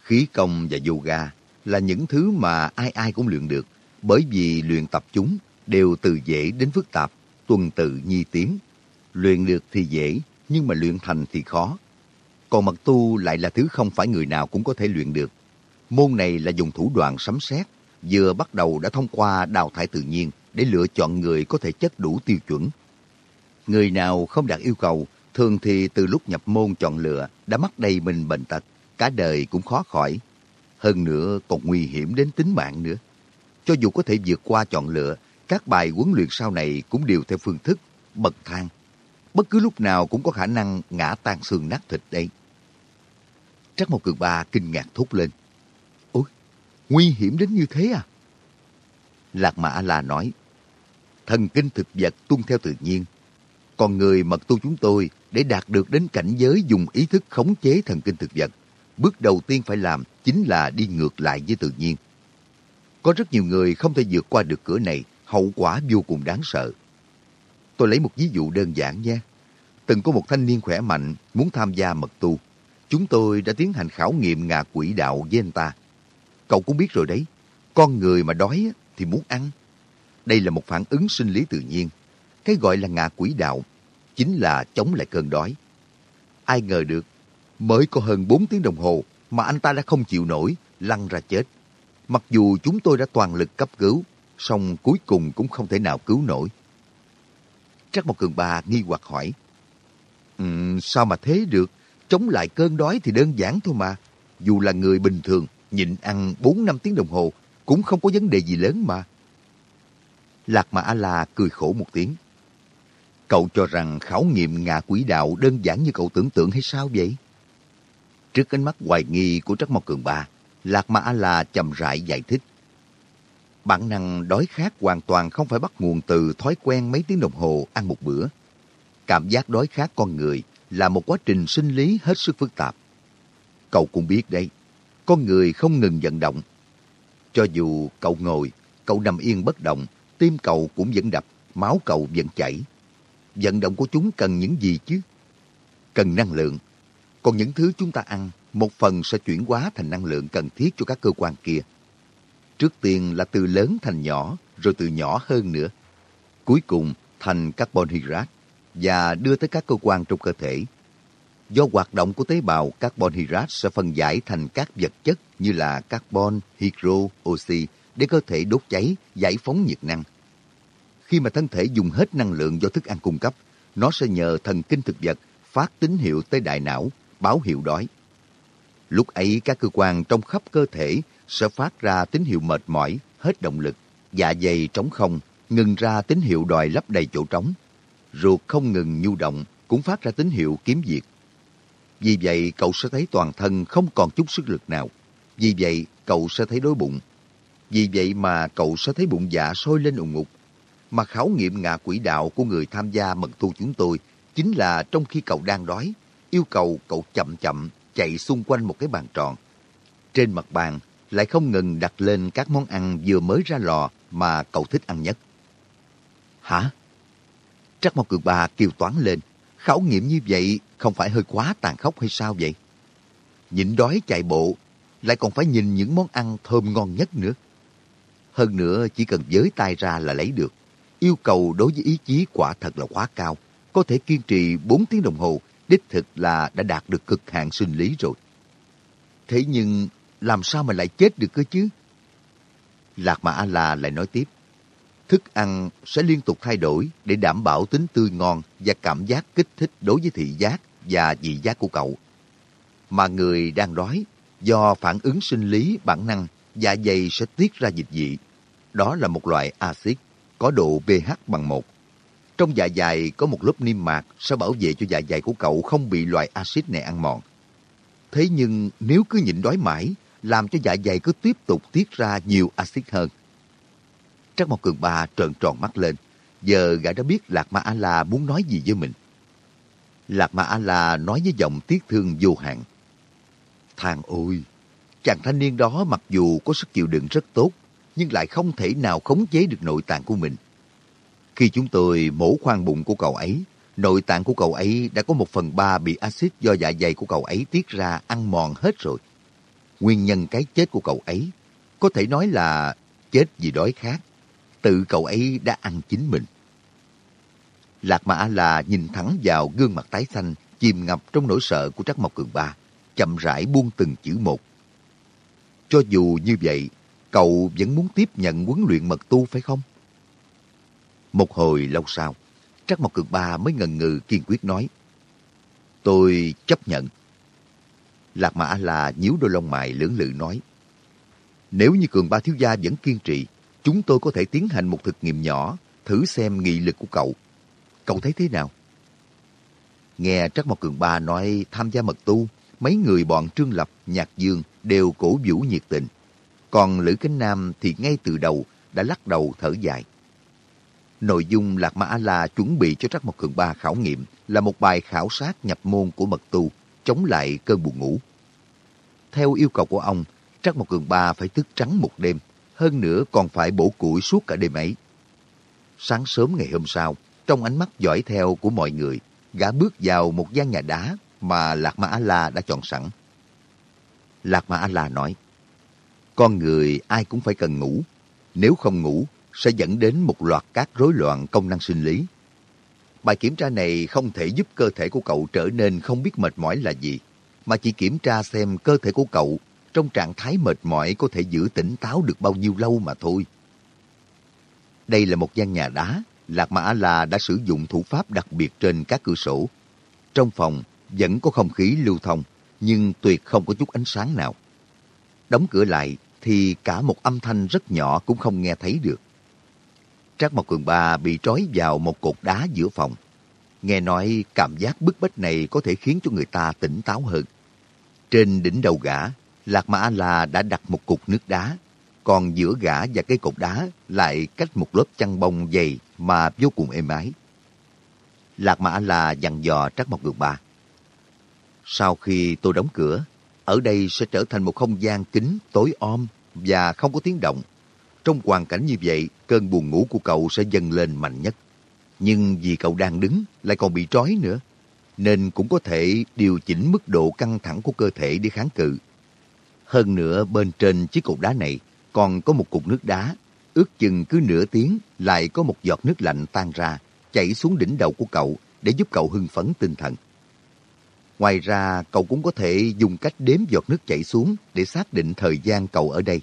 Khí công và yoga là những thứ mà ai ai cũng luyện được, bởi vì luyện tập chúng đều từ dễ đến phức tạp, tuần tự nhi tiến. Luyện được thì dễ, nhưng mà luyện thành thì khó. Còn mật tu lại là thứ không phải người nào cũng có thể luyện được. Môn này là dùng thủ đoạn sấm sét, vừa bắt đầu đã thông qua đào thải tự nhiên để lựa chọn người có thể chất đủ tiêu chuẩn. Người nào không đạt yêu cầu, thường thì từ lúc nhập môn chọn lựa đã mắc đầy mình bệnh tật, cả đời cũng khó khỏi. Hơn nữa còn nguy hiểm đến tính mạng nữa. Cho dù có thể vượt qua chọn lựa, các bài huấn luyện sau này cũng đều theo phương thức bậc thang. Bất cứ lúc nào cũng có khả năng ngã tan xương nát thịt đây. Trắc Mộc Cường Ba kinh ngạc thốt lên. Ôi, nguy hiểm đến như thế à? Lạc Mã La nói, thần kinh thực vật tuân theo tự nhiên. Còn người mật tu chúng tôi để đạt được đến cảnh giới dùng ý thức khống chế thần kinh thực vật. Bước đầu tiên phải làm chính là đi ngược lại với tự nhiên. Có rất nhiều người không thể vượt qua được cửa này, hậu quả vô cùng đáng sợ. Tôi lấy một ví dụ đơn giản nha. Từng có một thanh niên khỏe mạnh muốn tham gia mật tu chúng tôi đã tiến hành khảo nghiệm ngà quỷ đạo với anh ta. Cậu cũng biết rồi đấy, con người mà đói thì muốn ăn. Đây là một phản ứng sinh lý tự nhiên. Cái gọi là ngạ quỷ đạo chính là chống lại cơn đói. Ai ngờ được, mới có hơn 4 tiếng đồng hồ mà anh ta đã không chịu nổi, lăn ra chết. Mặc dù chúng tôi đã toàn lực cấp cứu, song cuối cùng cũng không thể nào cứu nổi. Trắc một Cường Ba nghi hoặc hỏi, um, sao mà thế được? Chống lại cơn đói thì đơn giản thôi mà. Dù là người bình thường, nhịn ăn 4-5 tiếng đồng hồ cũng không có vấn đề gì lớn mà. Lạc Mà A-La cười khổ một tiếng. Cậu cho rằng khảo nghiệm ngạ quỷ đạo đơn giản như cậu tưởng tượng hay sao vậy? Trước ánh mắt hoài nghi của Trắc Mộc Cường Ba, Lạc Ma A-La chậm rãi giải thích. Bản năng đói khát hoàn toàn không phải bắt nguồn từ thói quen mấy tiếng đồng hồ ăn một bữa. Cảm giác đói khát con người là một quá trình sinh lý hết sức phức tạp. Cậu cũng biết đấy, con người không ngừng vận động. Cho dù cậu ngồi, cậu nằm yên bất động, tim cậu cũng vẫn đập, máu cậu vẫn chảy. Vận động của chúng cần những gì chứ? Cần năng lượng. Còn những thứ chúng ta ăn, một phần sẽ chuyển hóa thành năng lượng cần thiết cho các cơ quan kia. Trước tiên là từ lớn thành nhỏ, rồi từ nhỏ hơn nữa. Cuối cùng thành carbon hydrate và đưa tới các cơ quan trong cơ thể. Do hoạt động của tế bào, carbon hydrate sẽ phân giải thành các vật chất như là carbon, hydro, oxy để cơ thể đốt cháy, giải phóng nhiệt năng. Khi mà thân thể dùng hết năng lượng do thức ăn cung cấp, nó sẽ nhờ thần kinh thực vật phát tín hiệu tới đại não, báo hiệu đói. Lúc ấy các cơ quan trong khắp cơ thể sẽ phát ra tín hiệu mệt mỏi, hết động lực, dạ dày trống không, ngừng ra tín hiệu đòi lấp đầy chỗ trống, ruột không ngừng nhu động, cũng phát ra tín hiệu kiếm diệt. Vì vậy, cậu sẽ thấy toàn thân không còn chút sức lực nào. Vì vậy, cậu sẽ thấy đói bụng. Vì vậy mà cậu sẽ thấy bụng dạ sôi lên ủng ngục. Mà khảo nghiệm ngạ quỷ đạo của người tham gia mật tu chúng tôi chính là trong khi cậu đang đói, yêu cầu cậu chậm chậm chạy xung quanh một cái bàn tròn. Trên mặt bàn lại không ngừng đặt lên các món ăn vừa mới ra lò mà cậu thích ăn nhất. Hả? Trắc Mộc Cường Ba kêu toán lên. Khảo nghiệm như vậy không phải hơi quá tàn khốc hay sao vậy? Nhịn đói chạy bộ, lại còn phải nhìn những món ăn thơm ngon nhất nữa. Hơn nữa chỉ cần giới tay ra là lấy được. Yêu cầu đối với ý chí quả thật là quá cao. Có thể kiên trì 4 tiếng đồng hồ, đích thực là đã đạt được cực hạn sinh lý rồi. Thế nhưng làm sao mà lại chết được cơ chứ? Lạc Mà A-La lại nói tiếp. Thức ăn sẽ liên tục thay đổi để đảm bảo tính tươi ngon và cảm giác kích thích đối với thị giác và vị giác của cậu. Mà người đang đói, do phản ứng sinh lý bản năng, dạ dày sẽ tiết ra dịch vị. Đó là một loại axit có độ pH bằng 1. Trong dạ dày có một lớp niêm mạc sẽ bảo vệ cho dạ dày của cậu không bị loại axit này ăn mòn. Thế nhưng nếu cứ nhịn đói mãi, làm cho dạ dày cứ tiếp tục tiết ra nhiều axit hơn. Trác Mộc Cường Ba trợn tròn mắt lên. Giờ gã đã biết Lạc Ma A-La muốn nói gì với mình. Lạc Ma A-La nói với giọng tiếc thương vô hạn. Thằng ôi, chàng thanh niên đó mặc dù có sức chịu đựng rất tốt, nhưng lại không thể nào khống chế được nội tạng của mình. Khi chúng tôi mổ khoang bụng của cậu ấy, nội tạng của cậu ấy đã có một phần ba bị axit do dạ dày của cậu ấy tiết ra ăn mòn hết rồi. Nguyên nhân cái chết của cậu ấy có thể nói là chết vì đói khát. Tự cậu ấy đã ăn chính mình. Lạc Mã là nhìn thẳng vào gương mặt tái xanh, chìm ngập trong nỗi sợ của Trắc Mộc Cường Ba, chậm rãi buông từng chữ một. Cho dù như vậy, cậu vẫn muốn tiếp nhận huấn luyện mật tu phải không? Một hồi lâu sau, Trắc Mộc Cường Ba mới ngần ngừ kiên quyết nói. Tôi chấp nhận. Lạc Mã là nhíu đôi lông mày lưỡng lự nói. Nếu như Cường Ba Thiếu Gia vẫn kiên trì, chúng tôi có thể tiến hành một thực nghiệm nhỏ, thử xem nghị lực của cậu. Cậu thấy thế nào? Nghe Trắc Mộc Cường Ba nói tham gia mật tu, mấy người bọn Trương Lập, Nhạc Dương đều cổ vũ nhiệt tình. Còn Lữ Cánh Nam thì ngay từ đầu đã lắc đầu thở dài. Nội dung Lạc mã La chuẩn bị cho Trắc Mộc Cường Ba khảo nghiệm là một bài khảo sát nhập môn của mật tu, chống lại cơn buồn ngủ. Theo yêu cầu của ông, Trắc Mộc Cường Ba phải thức trắng một đêm, hơn nữa còn phải bổ củi suốt cả đêm ấy. Sáng sớm ngày hôm sau, trong ánh mắt dõi theo của mọi người, gã bước vào một gian nhà đá mà Lạc Ma A-La đã chọn sẵn. Lạc Ma A-La nói, con người ai cũng phải cần ngủ. Nếu không ngủ, sẽ dẫn đến một loạt các rối loạn công năng sinh lý. Bài kiểm tra này không thể giúp cơ thể của cậu trở nên không biết mệt mỏi là gì, mà chỉ kiểm tra xem cơ thể của cậu trong trạng thái mệt mỏi có thể giữ tỉnh táo được bao nhiêu lâu mà thôi. Đây là một gian nhà đá, Lạc Mã La đã sử dụng thủ pháp đặc biệt trên các cửa sổ. Trong phòng vẫn có không khí lưu thông, nhưng tuyệt không có chút ánh sáng nào. Đóng cửa lại thì cả một âm thanh rất nhỏ cũng không nghe thấy được. Trác Mộc Cường Ba bị trói vào một cột đá giữa phòng. Nghe nói cảm giác bức bách này có thể khiến cho người ta tỉnh táo hơn. Trên đỉnh đầu gã, Lạc Mã La đã đặt một cục nước đá, còn giữa gã và cái cột đá lại cách một lớp chăn bông dày mà vô cùng êm ái. Lạc Mã La dặn dò Trác Mộc Cường Ba. Sau khi tôi đóng cửa, ở đây sẽ trở thành một không gian kín, tối om và không có tiếng động. Trong hoàn cảnh như vậy, cơn buồn ngủ của cậu sẽ dâng lên mạnh nhất. Nhưng vì cậu đang đứng, lại còn bị trói nữa, nên cũng có thể điều chỉnh mức độ căng thẳng của cơ thể để kháng cự. Hơn nữa, bên trên chiếc cột đá này còn có một cục nước đá. Ước chừng cứ nửa tiếng lại có một giọt nước lạnh tan ra, chảy xuống đỉnh đầu của cậu để giúp cậu hưng phấn tinh thần. Ngoài ra, cậu cũng có thể dùng cách đếm giọt nước chảy xuống để xác định thời gian cậu ở đây.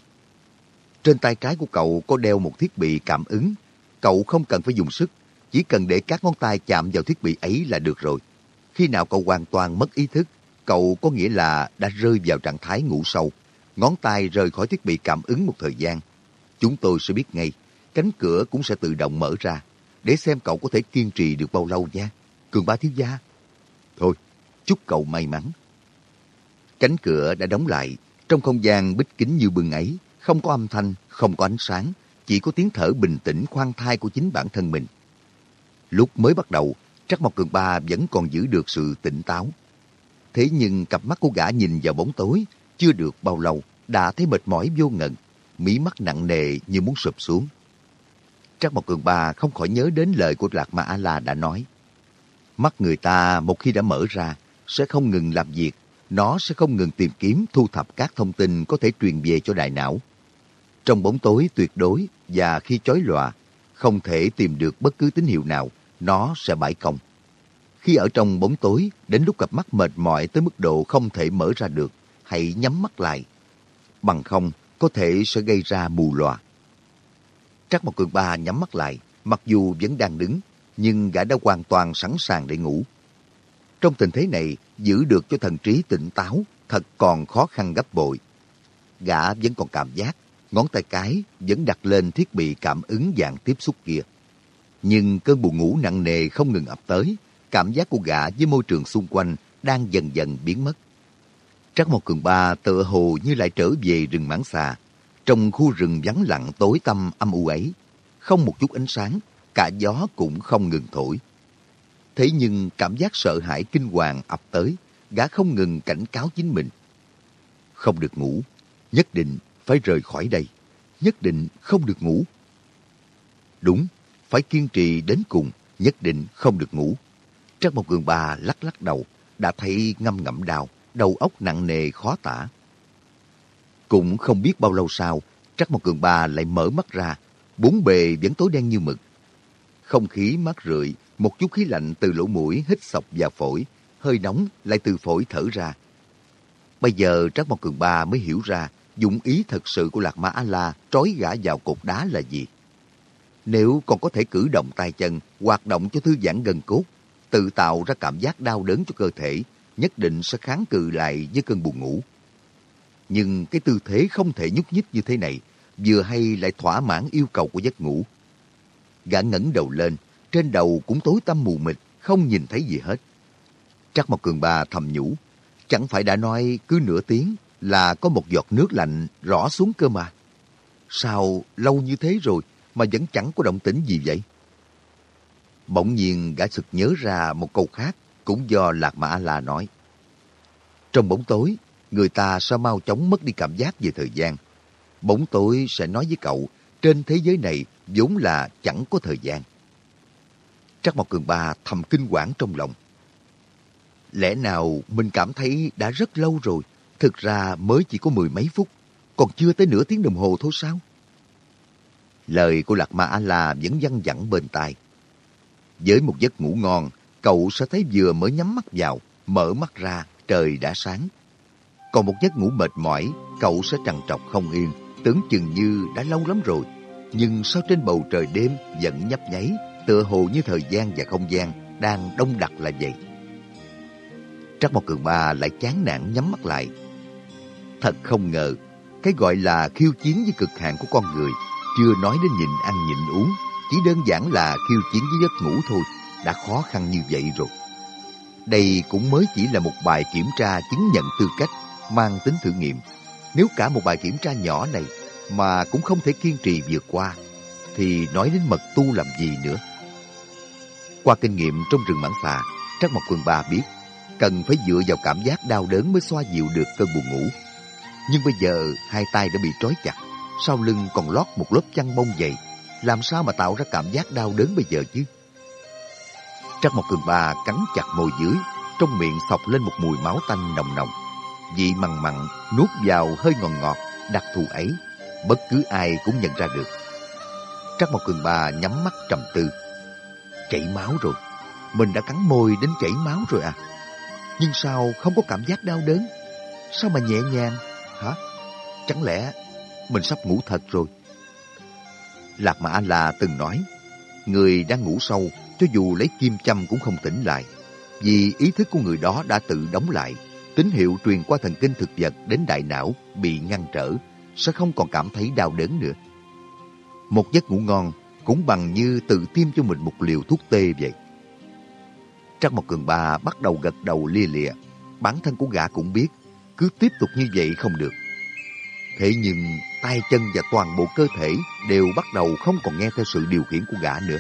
Trên tay trái của cậu có đeo một thiết bị cảm ứng. Cậu không cần phải dùng sức, chỉ cần để các ngón tay chạm vào thiết bị ấy là được rồi. Khi nào cậu hoàn toàn mất ý thức, cậu có nghĩa là đã rơi vào trạng thái ngủ sâu. Ngón tay rời khỏi thiết bị cảm ứng một thời gian. Chúng tôi sẽ biết ngay, cánh cửa cũng sẽ tự động mở ra, để xem cậu có thể kiên trì được bao lâu nha. Cường ba thiếu gia. Thôi, chúc cậu may mắn. Cánh cửa đã đóng lại, trong không gian bích kính như bừng ấy, không có âm thanh, không có ánh sáng, chỉ có tiếng thở bình tĩnh khoan thai của chính bản thân mình. Lúc mới bắt đầu, Trắc Mộc Cường Ba vẫn còn giữ được sự tỉnh táo. Thế nhưng cặp mắt của gã nhìn vào bóng tối, chưa được bao lâu, đã thấy mệt mỏi vô ngần, mí mắt nặng nề như muốn sụp xuống. Trắc Mộc Cường Ba không khỏi nhớ đến lời của Lạc Ma A-La đã nói. Mắt người ta một khi đã mở ra, sẽ không ngừng làm việc, nó sẽ không ngừng tìm kiếm thu thập các thông tin có thể truyền về cho đại não. Trong bóng tối tuyệt đối và khi chói lòa, không thể tìm được bất cứ tín hiệu nào, nó sẽ bãi công. Khi ở trong bóng tối, đến lúc cặp mắt mệt mỏi tới mức độ không thể mở ra được, hãy nhắm mắt lại. Bằng không, có thể sẽ gây ra mù lòa. Trắc Mộc Cường Ba nhắm mắt lại, mặc dù vẫn đang đứng, nhưng gã đã hoàn toàn sẵn sàng để ngủ. Trong tình thế này, giữ được cho thần trí tỉnh táo thật còn khó khăn gấp bội. Gã vẫn còn cảm giác, ngón tay cái vẫn đặt lên thiết bị cảm ứng dạng tiếp xúc kia. Nhưng cơn buồn ngủ nặng nề không ngừng ập tới, cảm giác của gã với môi trường xung quanh đang dần dần biến mất. Trắc một cường ba tựa hồ như lại trở về rừng mãng xà, trong khu rừng vắng lặng tối tăm âm u ấy. Không một chút ánh sáng, cả gió cũng không ngừng thổi. Thế nhưng cảm giác sợ hãi kinh hoàng ập tới, gã không ngừng cảnh cáo chính mình. Không được ngủ, nhất định phải rời khỏi đây, nhất định không được ngủ. Đúng, phải kiên trì đến cùng, nhất định không được ngủ. Trác một cường bà lắc lắc đầu, đã thấy ngâm ngậm đau, đầu óc nặng nề khó tả. Cũng không biết bao lâu sau, Trác một cường bà lại mở mắt ra, bốn bề vẫn tối đen như mực. Không khí mát rượi, một chút khí lạnh từ lỗ mũi hít sọc vào phổi, hơi nóng lại từ phổi thở ra. Bây giờ Trác Mộc Cường Ba mới hiểu ra dụng ý thật sự của Lạc Ma A-La trói gã vào cột đá là gì. Nếu còn có thể cử động tay chân, hoạt động cho thư giãn gần cốt, tự tạo ra cảm giác đau đớn cho cơ thể, nhất định sẽ kháng cự lại với cơn buồn ngủ. Nhưng cái tư thế không thể nhúc nhích như thế này, vừa hay lại thỏa mãn yêu cầu của giấc ngủ. Gã ngẩng đầu lên, trên đầu cũng tối tăm mù mịt, không nhìn thấy gì hết. Trắc Mộc Cường Ba thầm nhủ, chẳng phải đã nói cứ nửa tiếng là có một giọt nước lạnh rõ xuống cơ mà. Sao lâu như thế rồi mà vẫn chẳng có động tĩnh gì vậy? Bỗng nhiên gã sực nhớ ra một câu khác cũng do Lạc Mã La nói. Trong bóng tối, người ta sao mau chóng mất đi cảm giác về thời gian. Bóng tối sẽ nói với cậu, trên thế giới này vốn là chẳng có thời gian. Trắc Mộc Cường Ba thầm kinh quản trong lòng. Lẽ nào mình cảm thấy đã rất lâu rồi, thực ra mới chỉ có mười mấy phút, còn chưa tới nửa tiếng đồng hồ thôi sao? Lời của Lạc Ma A-La vẫn văng vẳng bên tai. Với một giấc ngủ ngon, cậu sẽ thấy vừa mới nhắm mắt vào, mở mắt ra, trời đã sáng. Còn một giấc ngủ mệt mỏi, cậu sẽ trằn trọc không yên, tưởng chừng như đã lâu lắm rồi. Nhưng sao trên bầu trời đêm vẫn nhấp nháy, tựa hồ như thời gian và không gian đang đông đặc là vậy. Trắc Mộc Cường Ba lại chán nản nhắm mắt lại. Thật không ngờ, cái gọi là khiêu chiến với cực hạn của con người, chưa nói đến nhịn ăn nhịn uống, chỉ đơn giản là khiêu chiến với giấc ngủ thôi, đã khó khăn như vậy rồi. Đây cũng mới chỉ là một bài kiểm tra chứng nhận tư cách, mang tính thử nghiệm. Nếu cả một bài kiểm tra nhỏ này mà cũng không thể kiên trì vượt qua, thì nói đến mật tu làm gì nữa. Qua kinh nghiệm trong rừng mãn xà, Trắc Mộc Cường Ba biết cần phải dựa vào cảm giác đau đớn mới xoa dịu được cơn buồn ngủ. Nhưng bây giờ hai tay đã bị trói chặt, sau lưng còn lót một lớp chăn bông dày, làm sao mà tạo ra cảm giác đau đớn bây giờ chứ? Trắc Mộc Cường Ba cắn chặt môi dưới, trong miệng sọc lên một mùi máu tanh nồng nồng. Vị mặn mặn nuốt vào hơi ngọt ngọt, đặc thù ấy, bất cứ ai cũng nhận ra được. Trắc Mộc Cường Ba nhắm mắt trầm tư. Chảy máu rồi, mình đã cắn môi đến chảy máu rồi à? Nhưng sao không có cảm giác đau đớn? Sao mà nhẹ nhàng? Hả? Chẳng lẽ mình sắp ngủ thật rồi? Lạc Mã là từng nói, người đang ngủ sâu, cho dù lấy kim châm cũng không tỉnh lại. Vì ý thức của người đó đã tự đóng lại, tín hiệu truyền qua thần kinh thực vật đến đại não bị ngăn trở, sẽ không còn cảm thấy đau đớn nữa. Một giấc ngủ ngon cũng bằng như tự tiêm cho mình một liều thuốc tê vậy. Trắc Mộc Cường Ba bắt đầu gật đầu lia lịa. Bản thân của gã cũng biết, cứ tiếp tục như vậy không được. Thế nhưng tay chân và toàn bộ cơ thể đều bắt đầu không còn nghe theo sự điều khiển của gã nữa.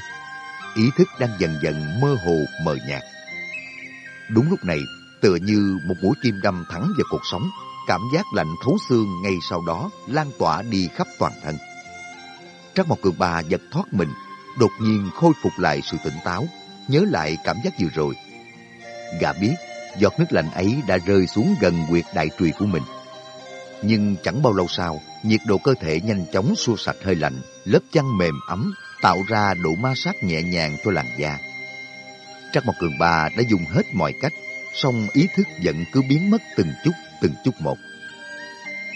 Ý thức đang dần dần mơ hồ mờ nhạt. Đúng lúc này, tựa như một mũi kim đâm thẳng vào cuộc sống, cảm giác lạnh thấu xương ngay sau đó lan tỏa đi khắp toàn thân. Trác Mộc Cường bà giật thoát mình, đột nhiên khôi phục lại sự tỉnh táo, nhớ lại cảm giác vừa rồi. Gã biết, giọt nước lạnh ấy đã rơi xuống gần quyệt đại trùy của mình. Nhưng chẳng bao lâu sau, nhiệt độ cơ thể nhanh chóng xua sạch hơi lạnh, lớp chăn mềm ấm, tạo ra độ ma sát nhẹ nhàng cho làn da. Trắc Mộc Cường Ba đã dùng hết mọi cách, song ý thức vẫn cứ biến mất từng chút, từng chút một.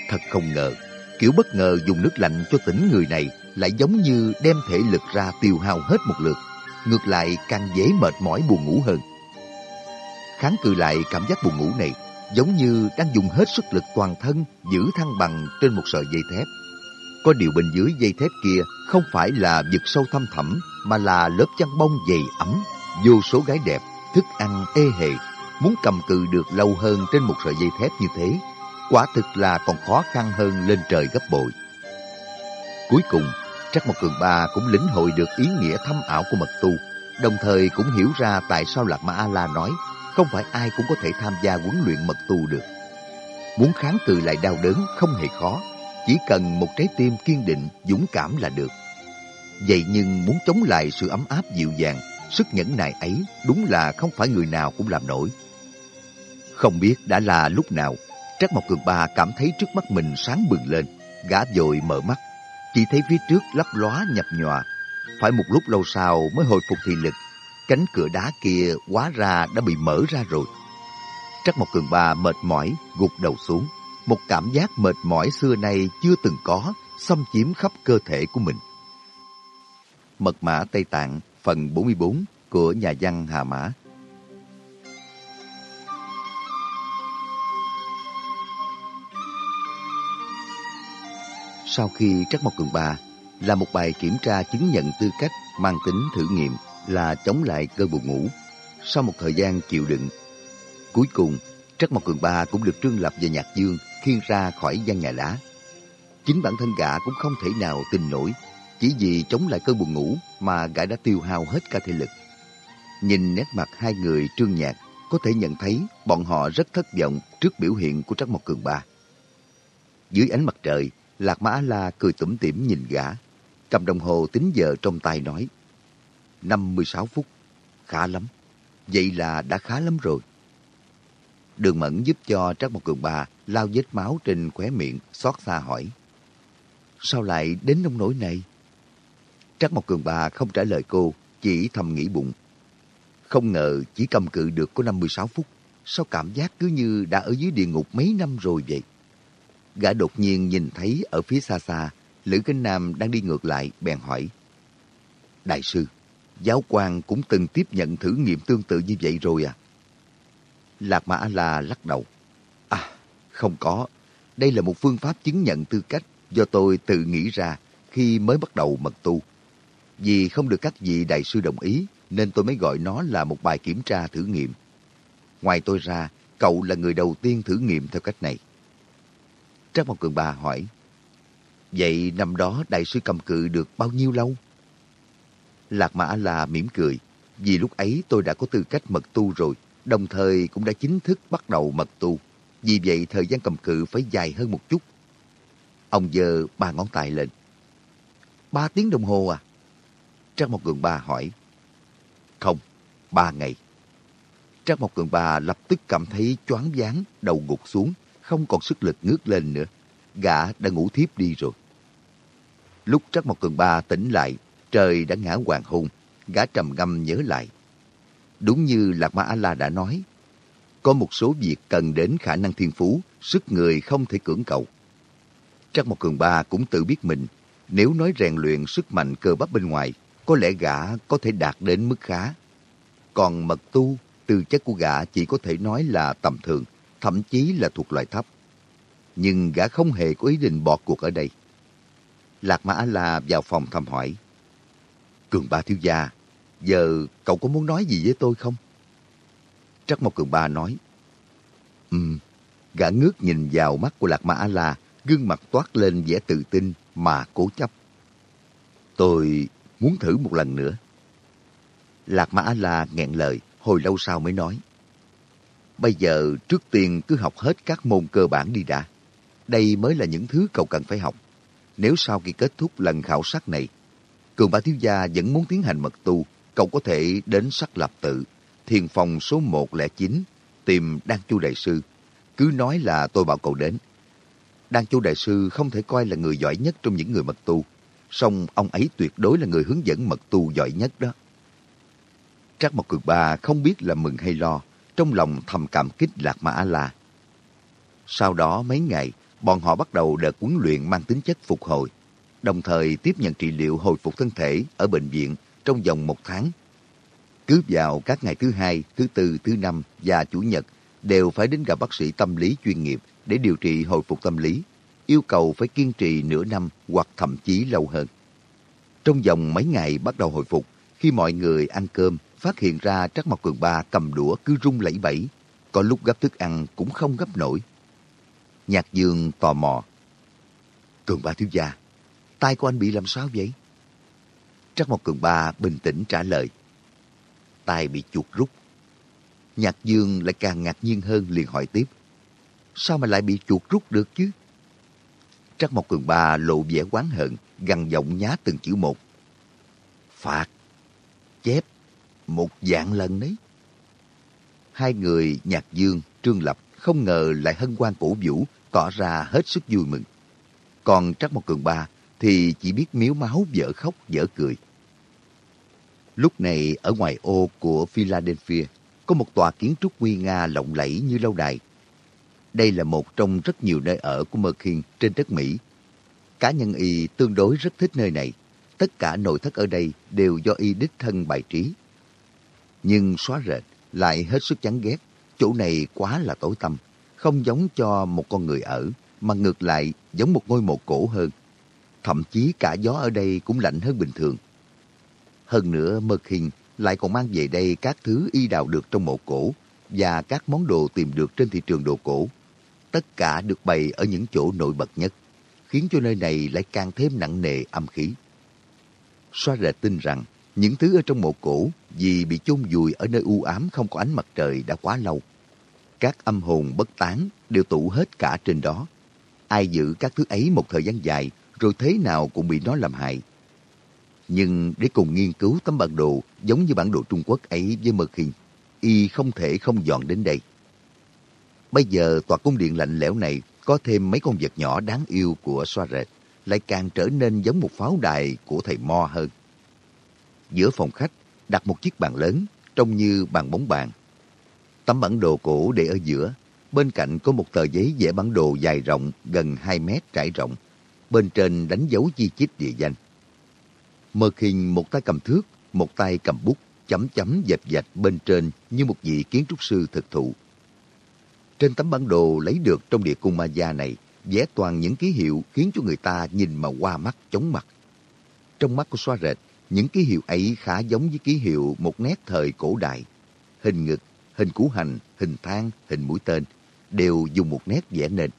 Thật không ngờ, kiểu bất ngờ dùng nước lạnh cho tỉnh người này lại giống như đem thể lực ra tiêu hao hết một lượt, ngược lại càng dễ mệt mỏi buồn ngủ hơn. Kháng cự lại cảm giác buồn ngủ này, giống như đang dùng hết sức lực toàn thân giữ thăng bằng trên một sợi dây thép. Có điều bên dưới dây thép kia không phải là vực sâu thăm thẳm mà là lớp chăn bông dày ấm, vô số gái đẹp, thức ăn ê hề, muốn cầm cự được lâu hơn trên một sợi dây thép như thế, quả thực là còn khó khăn hơn lên trời gấp bội. Cuối cùng, Trắc Mộc Cường Ba cũng lĩnh hội được ý nghĩa thâm ảo của mật tu, đồng thời cũng hiểu ra tại sao Lạc Ma A-La nói không phải ai cũng có thể tham gia huấn luyện mật tu được. Muốn kháng cự lại đau đớn không hề khó, chỉ cần một trái tim kiên định, dũng cảm là được. Vậy nhưng muốn chống lại sự ấm áp dịu dàng, sức nhẫn nại ấy đúng là không phải người nào cũng làm nổi. Không biết đã là lúc nào, Trác Mộc Cường Ba cảm thấy trước mắt mình sáng bừng lên, gã dội mở mắt, chỉ thấy phía trước lấp lóa nhập nhòa. Phải một lúc lâu sau mới hồi phục thị lực, cánh cửa đá kia quá ra đã bị mở ra rồi. Trắc Mộc Cường Ba mệt mỏi, gục đầu xuống. Một cảm giác mệt mỏi xưa nay chưa từng có, xâm chiếm khắp cơ thể của mình. Mật mã Tây Tạng phần 44 của nhà văn Hà Mã Sau khi Trắc Mộc Cường Ba là một bài kiểm tra chứng nhận tư cách mang tính thử nghiệm là chống lại cơn buồn ngủ. Sau một thời gian chịu đựng, cuối cùng Trắc Mộc Cường Ba cũng được Trương Lập và Nhạc Dương khiêng ra khỏi gian nhà lá. Chính bản thân gã cũng không thể nào tin nổi, chỉ vì chống lại cơn buồn ngủ mà gã đã tiêu hao hết cả thể lực. Nhìn nét mặt hai người Trương Nhạc, có thể nhận thấy bọn họ rất thất vọng trước biểu hiện của Trắc Mộc Cường Ba. Dưới ánh mặt trời, Lạc Mã La cười tủm tỉm nhìn gã, cầm đồng hồ tính giờ trong tay nói. 56 phút, khá lắm. Vậy là đã khá lắm rồi. Đường Mẫn giúp cho Trác Mộc Cường bà lao vết máu trên khóe miệng, xót xa hỏi. Sao lại đến nông nỗi này? Trác Mộc Cường bà không trả lời cô, chỉ thầm nghĩ bụng. Không ngờ chỉ cầm cự được có 56 phút, sao cảm giác cứ như đã ở dưới địa ngục mấy năm rồi vậy? Gã đột nhiên nhìn thấy ở phía xa xa, Lữ Kinh Nam đang đi ngược lại, bèn hỏi. Đại sư, giáo quan cũng từng tiếp nhận thử nghiệm tương tự như vậy rồi à? Lạc Mã La lắc đầu. À, không có. Đây là một phương pháp chứng nhận tư cách do tôi tự nghĩ ra khi mới bắt đầu mật tu. Vì không được các vị đại sư đồng ý, nên tôi mới gọi nó là một bài kiểm tra thử nghiệm. Ngoài tôi ra, cậu là người đầu tiên thử nghiệm theo cách này. Trác Mộc Cường Bà hỏi, Vậy năm đó đại sư cầm cự được bao nhiêu lâu? Lạc Mã là mỉm cười, vì lúc ấy tôi đã có tư cách mật tu rồi, đồng thời cũng đã chính thức bắt đầu mật tu. Vì vậy thời gian cầm cự phải dài hơn một chút. Ông giơ ba ngón tay lên. Ba tiếng đồng hồ à? Trác Mộc Cường Ba hỏi. Không, ba ngày. Trác Mộc Cường Ba lập tức cảm thấy choáng váng, đầu gục xuống, không còn sức lực ngước lên nữa. Gã đã ngủ thiếp đi rồi. Lúc Trác Mộc Cường Ba tỉnh lại, trời đã ngã hoàng hôn, gã trầm ngâm nhớ lại. Đúng như Lạc Ma A-la đã nói, có một số việc cần đến khả năng thiên phú, sức người không thể cưỡng cầu. Trắc Mộc Cường Ba cũng tự biết mình, nếu nói rèn luyện sức mạnh cơ bắp bên ngoài, có lẽ gã có thể đạt đến mức khá. Còn mật tu, tư chất của gã chỉ có thể nói là tầm thường, thậm chí là thuộc loại thấp. Nhưng gã không hề có ý định bỏ cuộc ở đây. Lạc Mã A-la vào phòng thăm hỏi. Cường ba thiếu gia, giờ cậu có muốn nói gì với tôi không? Trắc Mộc Cường ba nói. Ừm, gã ngước nhìn vào mắt của Lạc Ma A-la, gương mặt toát lên vẻ tự tin mà cố chấp. Tôi muốn thử một lần nữa. Lạc Ma A-la nghẹn lời, hồi lâu sau mới nói. Bây giờ trước tiên cứ học hết các môn cơ bản đi đã. Đây mới là những thứ cậu cần phải học. Nếu sau khi kết thúc lần khảo sát này, Cường bà Thiếu Gia vẫn muốn tiến hành mật tu, cậu có thể đến sắc lập tự, thiền phòng số 109, tìm Đan Chu Đại Sư. Cứ nói là tôi bảo cậu đến. Đan Chu Đại Sư không thể coi là người giỏi nhất trong những người mật tu, song ông ấy tuyệt đối là người hướng dẫn mật tu giỏi nhất đó. Trác Mộc Cường Ba không biết là mừng hay lo, trong lòng thầm cảm kích Lạc Ma A-La. Sau đó mấy ngày, bọn họ bắt đầu đợt huấn luyện mang tính chất phục hồi, đồng thời tiếp nhận trị liệu hồi phục thân thể ở bệnh viện trong vòng một tháng. Cứ vào các ngày thứ hai, thứ tư, thứ năm và chủ nhật đều phải đến gặp bác sĩ tâm lý chuyên nghiệp để điều trị hồi phục tâm lý, yêu cầu phải kiên trì nửa năm hoặc thậm chí lâu hơn. Trong vòng mấy ngày bắt đầu hồi phục, khi mọi người ăn cơm, phát hiện ra Trắc Mộc Cường Ba cầm đũa cứ rung lẩy bẩy, có lúc gấp thức ăn cũng không gấp nổi. Nhạc Dương tò mò. Cường Ba thiếu gia, tay của anh bị làm sao vậy? Trắc Mộc Cường Ba bình tĩnh trả lời. tay bị chuột rút. Nhạc Dương lại càng ngạc nhiên hơn liền hỏi tiếp. Sao mà lại bị chuột rút được chứ? Trắc Mộc Cường Ba lộ vẻ quán hận, gằn giọng nhá từng chữ một. Phạt, chép, một dạng lần đấy. Hai người Nhạc Dương, Trương Lập không ngờ lại hân hoan cổ vũ, tỏ ra hết sức vui mừng. Còn Trắc Mộc Cường Ba thì chỉ biết miếu máu dở khóc dở cười. Lúc này ở ngoài ô của Philadelphia có một tòa kiến trúc nguy nga lộng lẫy như lâu đài. Đây là một trong rất nhiều nơi ở của Merkin trên đất Mỹ. Cá nhân y tương đối rất thích nơi này. Tất cả nội thất ở đây đều do y đích thân bài trí. Nhưng xóa rệt lại hết sức chán ghét. Chỗ này quá là tối tăm, không giống cho một con người ở, mà ngược lại giống một ngôi mộ cổ hơn. Thậm chí cả gió ở đây cũng lạnh hơn bình thường. Hơn nữa, Mật Hình lại còn mang về đây các thứ y đào được trong mộ cổ và các món đồ tìm được trên thị trường đồ cổ. Tất cả được bày ở những chỗ nổi bật nhất, khiến cho nơi này lại càng thêm nặng nề âm khí. Xoa rệt tin rằng những thứ ở trong mộ cổ vì bị chôn vùi ở nơi u ám không có ánh mặt trời đã quá lâu. Các âm hồn bất tán đều tụ hết cả trên đó. Ai giữ các thứ ấy một thời gian dài rồi thế nào cũng bị nó làm hại. Nhưng để cùng nghiên cứu tấm bản đồ giống như bản đồ Trung Quốc ấy với Mơ Kinh, y không thể không dọn đến đây. Bây giờ tòa cung điện lạnh lẽo này có thêm mấy con vật nhỏ đáng yêu của xoa rệt, lại càng trở nên giống một pháo đài của thầy Mo hơn. Giữa phòng khách đặt một chiếc bàn lớn, trông như bàn bóng bàn. Tấm bản đồ cổ để ở giữa, bên cạnh có một tờ giấy vẽ bản đồ dài rộng gần 2 mét trải rộng, bên trên đánh dấu chi chích địa danh. Mơ khinh một tay cầm thước, một tay cầm bút, chấm chấm dẹp dạch bên trên như một vị kiến trúc sư thực thụ. Trên tấm bản đồ lấy được trong địa cung ma gia này, vẽ toàn những ký hiệu khiến cho người ta nhìn mà qua mắt chóng mặt. Trong mắt của xoa rệt, những ký hiệu ấy khá giống với ký hiệu một nét thời cổ đại. Hình ngực, hình củ hành, hình thang, hình mũi tên đều dùng một nét vẽ nền.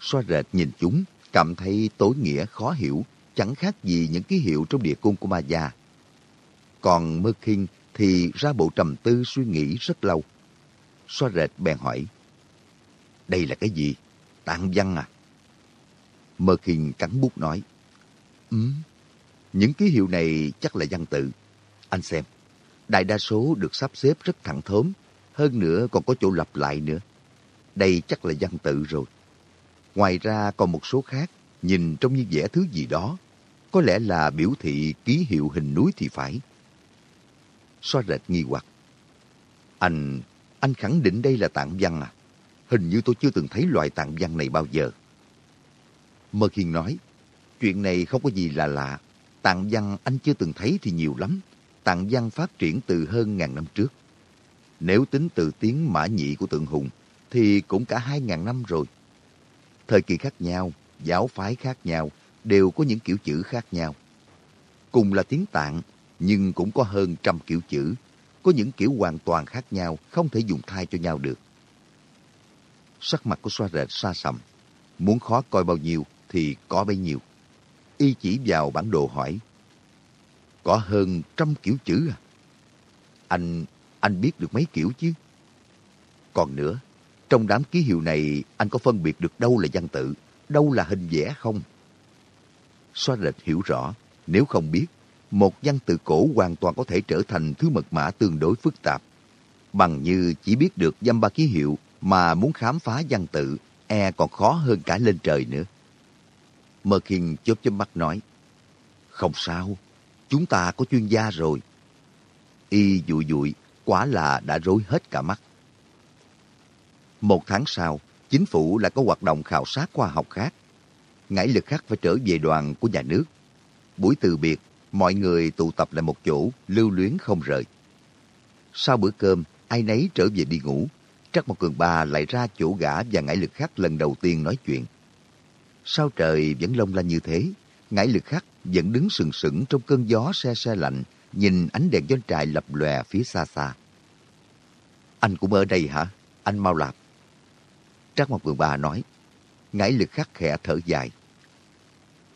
Xoa rệt nhìn chúng, cảm thấy tối nghĩa khó hiểu, chẳng khác gì những ký hiệu trong địa cung của ma gia. Còn Mơ Kinh thì ra bộ trầm tư suy nghĩ rất lâu. Xoa rệt bèn hỏi, đây là cái gì? Tạng văn à? Mơ Kinh cắn bút nói, ừm những ký hiệu này chắc là văn tự. Anh xem, đại đa số được sắp xếp rất thẳng thớm, hơn nữa còn có chỗ lặp lại nữa. Đây chắc là văn tự rồi. Ngoài ra còn một số khác, nhìn trông như vẽ thứ gì đó. Có lẽ là biểu thị ký hiệu hình núi thì phải. Xoa rệt nghi hoặc. Anh, anh khẳng định đây là tạng văn à? Hình như tôi chưa từng thấy loại tạng văn này bao giờ. Mơ Khiên nói, chuyện này không có gì là lạ. Tạng văn anh chưa từng thấy thì nhiều lắm. Tạng văn phát triển từ hơn ngàn năm trước. Nếu tính từ tiếng mã nhị của tượng hùng, thì cũng cả hai ngàn năm rồi. Thời kỳ khác nhau, giáo phái khác nhau, đều có những kiểu chữ khác nhau. Cùng là tiếng tạng, nhưng cũng có hơn trăm kiểu chữ. Có những kiểu hoàn toàn khác nhau, không thể dùng thay cho nhau được. Sắc mặt của xoa rệt xa sầm. Muốn khó coi bao nhiêu thì có bấy nhiêu. Y chỉ vào bản đồ hỏi. Có hơn trăm kiểu chữ à? Anh, anh biết được mấy kiểu chứ? Còn nữa, trong đám ký hiệu này anh có phân biệt được đâu là văn tự, đâu là hình vẽ không? Xoa lệch hiểu rõ, nếu không biết, một văn tự cổ hoàn toàn có thể trở thành thứ mật mã tương đối phức tạp. Bằng như chỉ biết được dăm ba ký hiệu mà muốn khám phá văn tự, e còn khó hơn cả lên trời nữa. Mơ Kinh chớp chớp mắt nói, Không sao, chúng ta có chuyên gia rồi. Y dụi dụi, quả là đã rối hết cả mắt. Một tháng sau, chính phủ lại có hoạt động khảo sát khoa học khác. ngãi lực khác phải trở về đoàn của nhà nước. Buổi từ biệt, mọi người tụ tập lại một chỗ, lưu luyến không rời. Sau bữa cơm, ai nấy trở về đi ngủ. Trắc một Cường Ba lại ra chỗ gã và ngãi lực khác lần đầu tiên nói chuyện. Sao trời vẫn long lanh như thế, ngãi lực khắc vẫn đứng sừng sững trong cơn gió xe xe lạnh, nhìn ánh đèn doanh trại lập lòe phía xa xa. Anh cũng ở đây hả? Anh mau lạp. Trác Mộc Vườn Bà nói. Ngải lực khắc khẽ thở dài.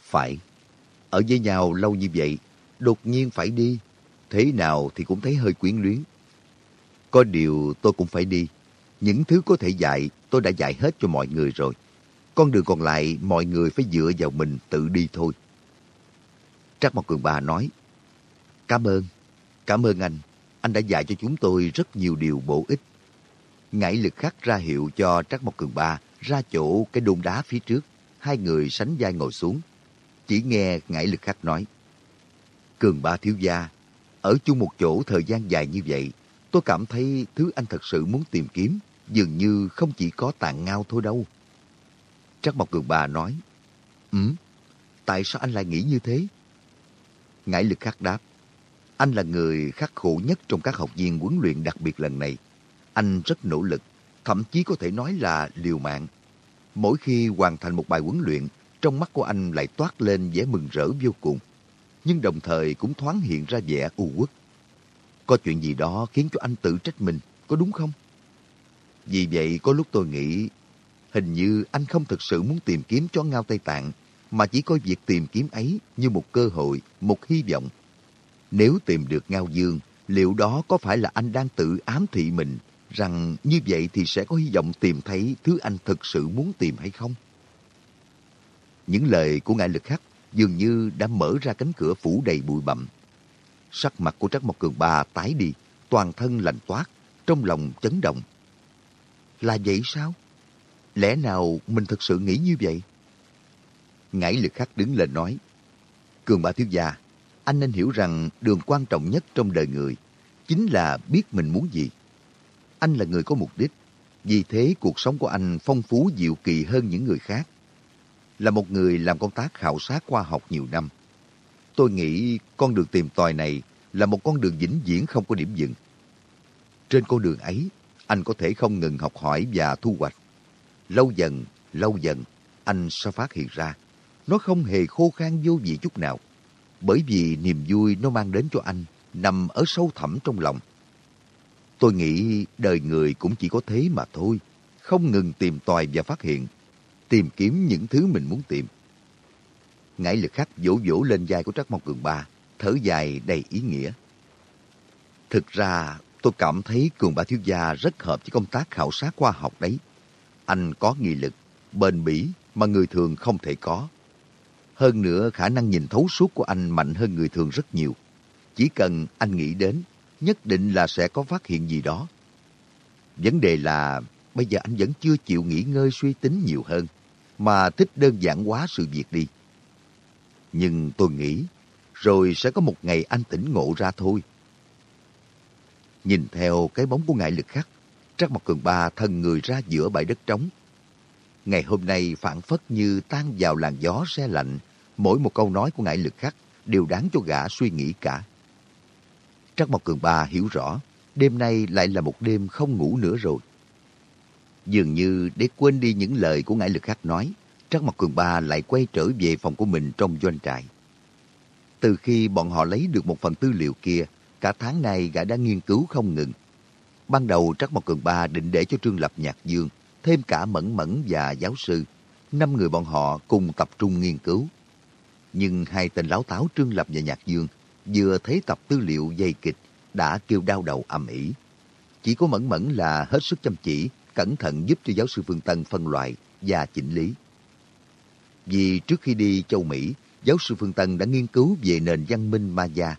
Phải, ở với nhau lâu như vậy, đột nhiên phải đi. Thế nào thì cũng thấy hơi quyến luyến. Có điều tôi cũng phải đi. Những thứ có thể dạy, tôi đã dạy hết cho mọi người rồi. Con đường còn lại, mọi người phải dựa vào mình tự đi thôi. Trác Mộc Cường bà nói, Cảm ơn, cảm ơn anh. Anh đã dạy cho chúng tôi rất nhiều điều bổ ích. Ngải lực khắc ra hiệu cho Trác Mộc Cường Ba ra chỗ cái đôn đá phía trước. Hai người sánh vai ngồi xuống. Chỉ nghe Ngải lực khắc nói. Cường Ba thiếu gia, ở chung một chỗ thời gian dài như vậy, tôi cảm thấy thứ anh thật sự muốn tìm kiếm dường như không chỉ có tàn ngao thôi đâu. Trác Mộc Cường Ba nói, Ừ, tại sao anh lại nghĩ như thế? Ngải lực khắc đáp, anh là người khắc khổ nhất trong các học viên huấn luyện đặc biệt lần này. Anh rất nỗ lực, thậm chí có thể nói là liều mạng. Mỗi khi hoàn thành một bài huấn luyện, trong mắt của anh lại toát lên vẻ mừng rỡ vô cùng. Nhưng đồng thời cũng thoáng hiện ra vẻ u uất. Có chuyện gì đó khiến cho anh tự trách mình, có đúng không? Vì vậy có lúc tôi nghĩ, hình như anh không thực sự muốn tìm kiếm cho ngao Tây Tạng, mà chỉ coi việc tìm kiếm ấy như một cơ hội, một hy vọng nếu tìm được Ngao Dương, liệu đó có phải là anh đang tự ám thị mình rằng như vậy thì sẽ có hy vọng tìm thấy thứ anh thực sự muốn tìm hay không? Những lời của Ngại Lực Khắc dường như đã mở ra cánh cửa phủ đầy bụi bặm. Sắc mặt của Trắc Mộc Cường Ba tái đi, toàn thân lạnh toát, trong lòng chấn động. Là vậy sao? Lẽ nào mình thực sự nghĩ như vậy? Ngải Lực Khắc đứng lên nói, Cường Ba Thiếu Gia, anh nên hiểu rằng đường quan trọng nhất trong đời người chính là biết mình muốn gì. Anh là người có mục đích, vì thế cuộc sống của anh phong phú diệu kỳ hơn những người khác. Là một người làm công tác khảo sát khoa học nhiều năm, tôi nghĩ con đường tìm tòi này là một con đường vĩnh viễn không có điểm dừng. Trên con đường ấy, anh có thể không ngừng học hỏi và thu hoạch. Lâu dần, lâu dần, anh sẽ phát hiện ra, nó không hề khô khan vô vị chút nào bởi vì niềm vui nó mang đến cho anh nằm ở sâu thẳm trong lòng. Tôi nghĩ đời người cũng chỉ có thế mà thôi, không ngừng tìm tòi và phát hiện, tìm kiếm những thứ mình muốn tìm. Ngải lực khắc vỗ vỗ lên vai của Trắc Mộc Cường Ba, thở dài đầy ý nghĩa. Thực ra, tôi cảm thấy Cường Ba Thiếu Gia rất hợp với công tác khảo sát khoa học đấy. Anh có nghị lực, bền bỉ mà người thường không thể có. Hơn nữa khả năng nhìn thấu suốt của anh mạnh hơn người thường rất nhiều. Chỉ cần anh nghĩ đến, nhất định là sẽ có phát hiện gì đó. Vấn đề là bây giờ anh vẫn chưa chịu nghỉ ngơi suy tính nhiều hơn, mà thích đơn giản hóa sự việc đi. Nhưng tôi nghĩ, rồi sẽ có một ngày anh tỉnh ngộ ra thôi. Nhìn theo cái bóng của ngại lực khắc, Trắc Mặt Cường Ba thân người ra giữa bãi đất trống, Ngày hôm nay phản phất như tan vào làn gió xe lạnh, mỗi một câu nói của ngại lực khắc đều đáng cho gã suy nghĩ cả. Trắc Mộc Cường Ba hiểu rõ, đêm nay lại là một đêm không ngủ nữa rồi. Dường như để quên đi những lời của ngại lực khắc nói, Trắc Mộc Cường Ba lại quay trở về phòng của mình trong doanh trại. Từ khi bọn họ lấy được một phần tư liệu kia, cả tháng nay gã đã nghiên cứu không ngừng. Ban đầu Trắc Mộc Cường Ba định để cho Trương Lập Nhạc Dương thêm cả Mẫn Mẫn và giáo sư. Năm người bọn họ cùng tập trung nghiên cứu. Nhưng hai tên láo táo Trương Lập và Nhạc Dương vừa thấy tập tư liệu dày kịch đã kêu đau đầu ầm ĩ. Chỉ có Mẫn Mẫn là hết sức chăm chỉ, cẩn thận giúp cho giáo sư Phương Tân phân loại và chỉnh lý. Vì trước khi đi châu Mỹ, giáo sư Phương Tân đã nghiên cứu về nền văn minh Maya.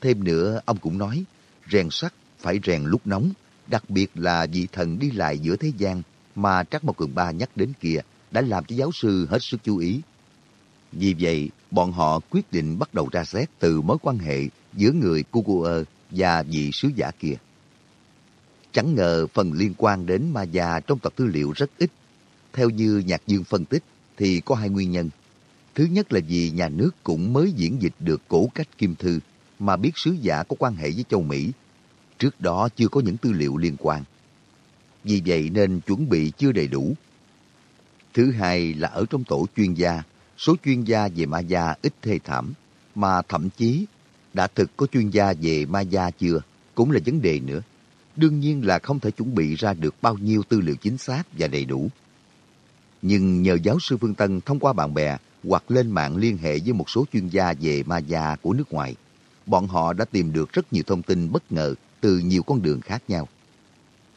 Thêm nữa, ông cũng nói, rèn sắt phải rèn lúc nóng, đặc biệt là vị thần đi lại giữa thế gian mà Trắc Mộc Cường Ba nhắc đến kia đã làm cho giáo sư hết sức chú ý. Vì vậy, bọn họ quyết định bắt đầu ra xét từ mối quan hệ giữa người Kukuơ và vị sứ giả kia. Chẳng ngờ phần liên quan đến ma già trong tập tư liệu rất ít. Theo như Nhạc Dương phân tích thì có hai nguyên nhân. Thứ nhất là vì nhà nước cũng mới diễn dịch được cổ cách kim thư mà biết sứ giả có quan hệ với châu Mỹ. Trước đó chưa có những tư liệu liên quan. Vì vậy nên chuẩn bị chưa đầy đủ. Thứ hai là ở trong tổ chuyên gia, số chuyên gia về ma gia ít thê thảm, mà thậm chí đã thực có chuyên gia về ma gia chưa, cũng là vấn đề nữa. Đương nhiên là không thể chuẩn bị ra được bao nhiêu tư liệu chính xác và đầy đủ. Nhưng nhờ giáo sư Phương Tân thông qua bạn bè hoặc lên mạng liên hệ với một số chuyên gia về ma gia của nước ngoài, bọn họ đã tìm được rất nhiều thông tin bất ngờ từ nhiều con đường khác nhau.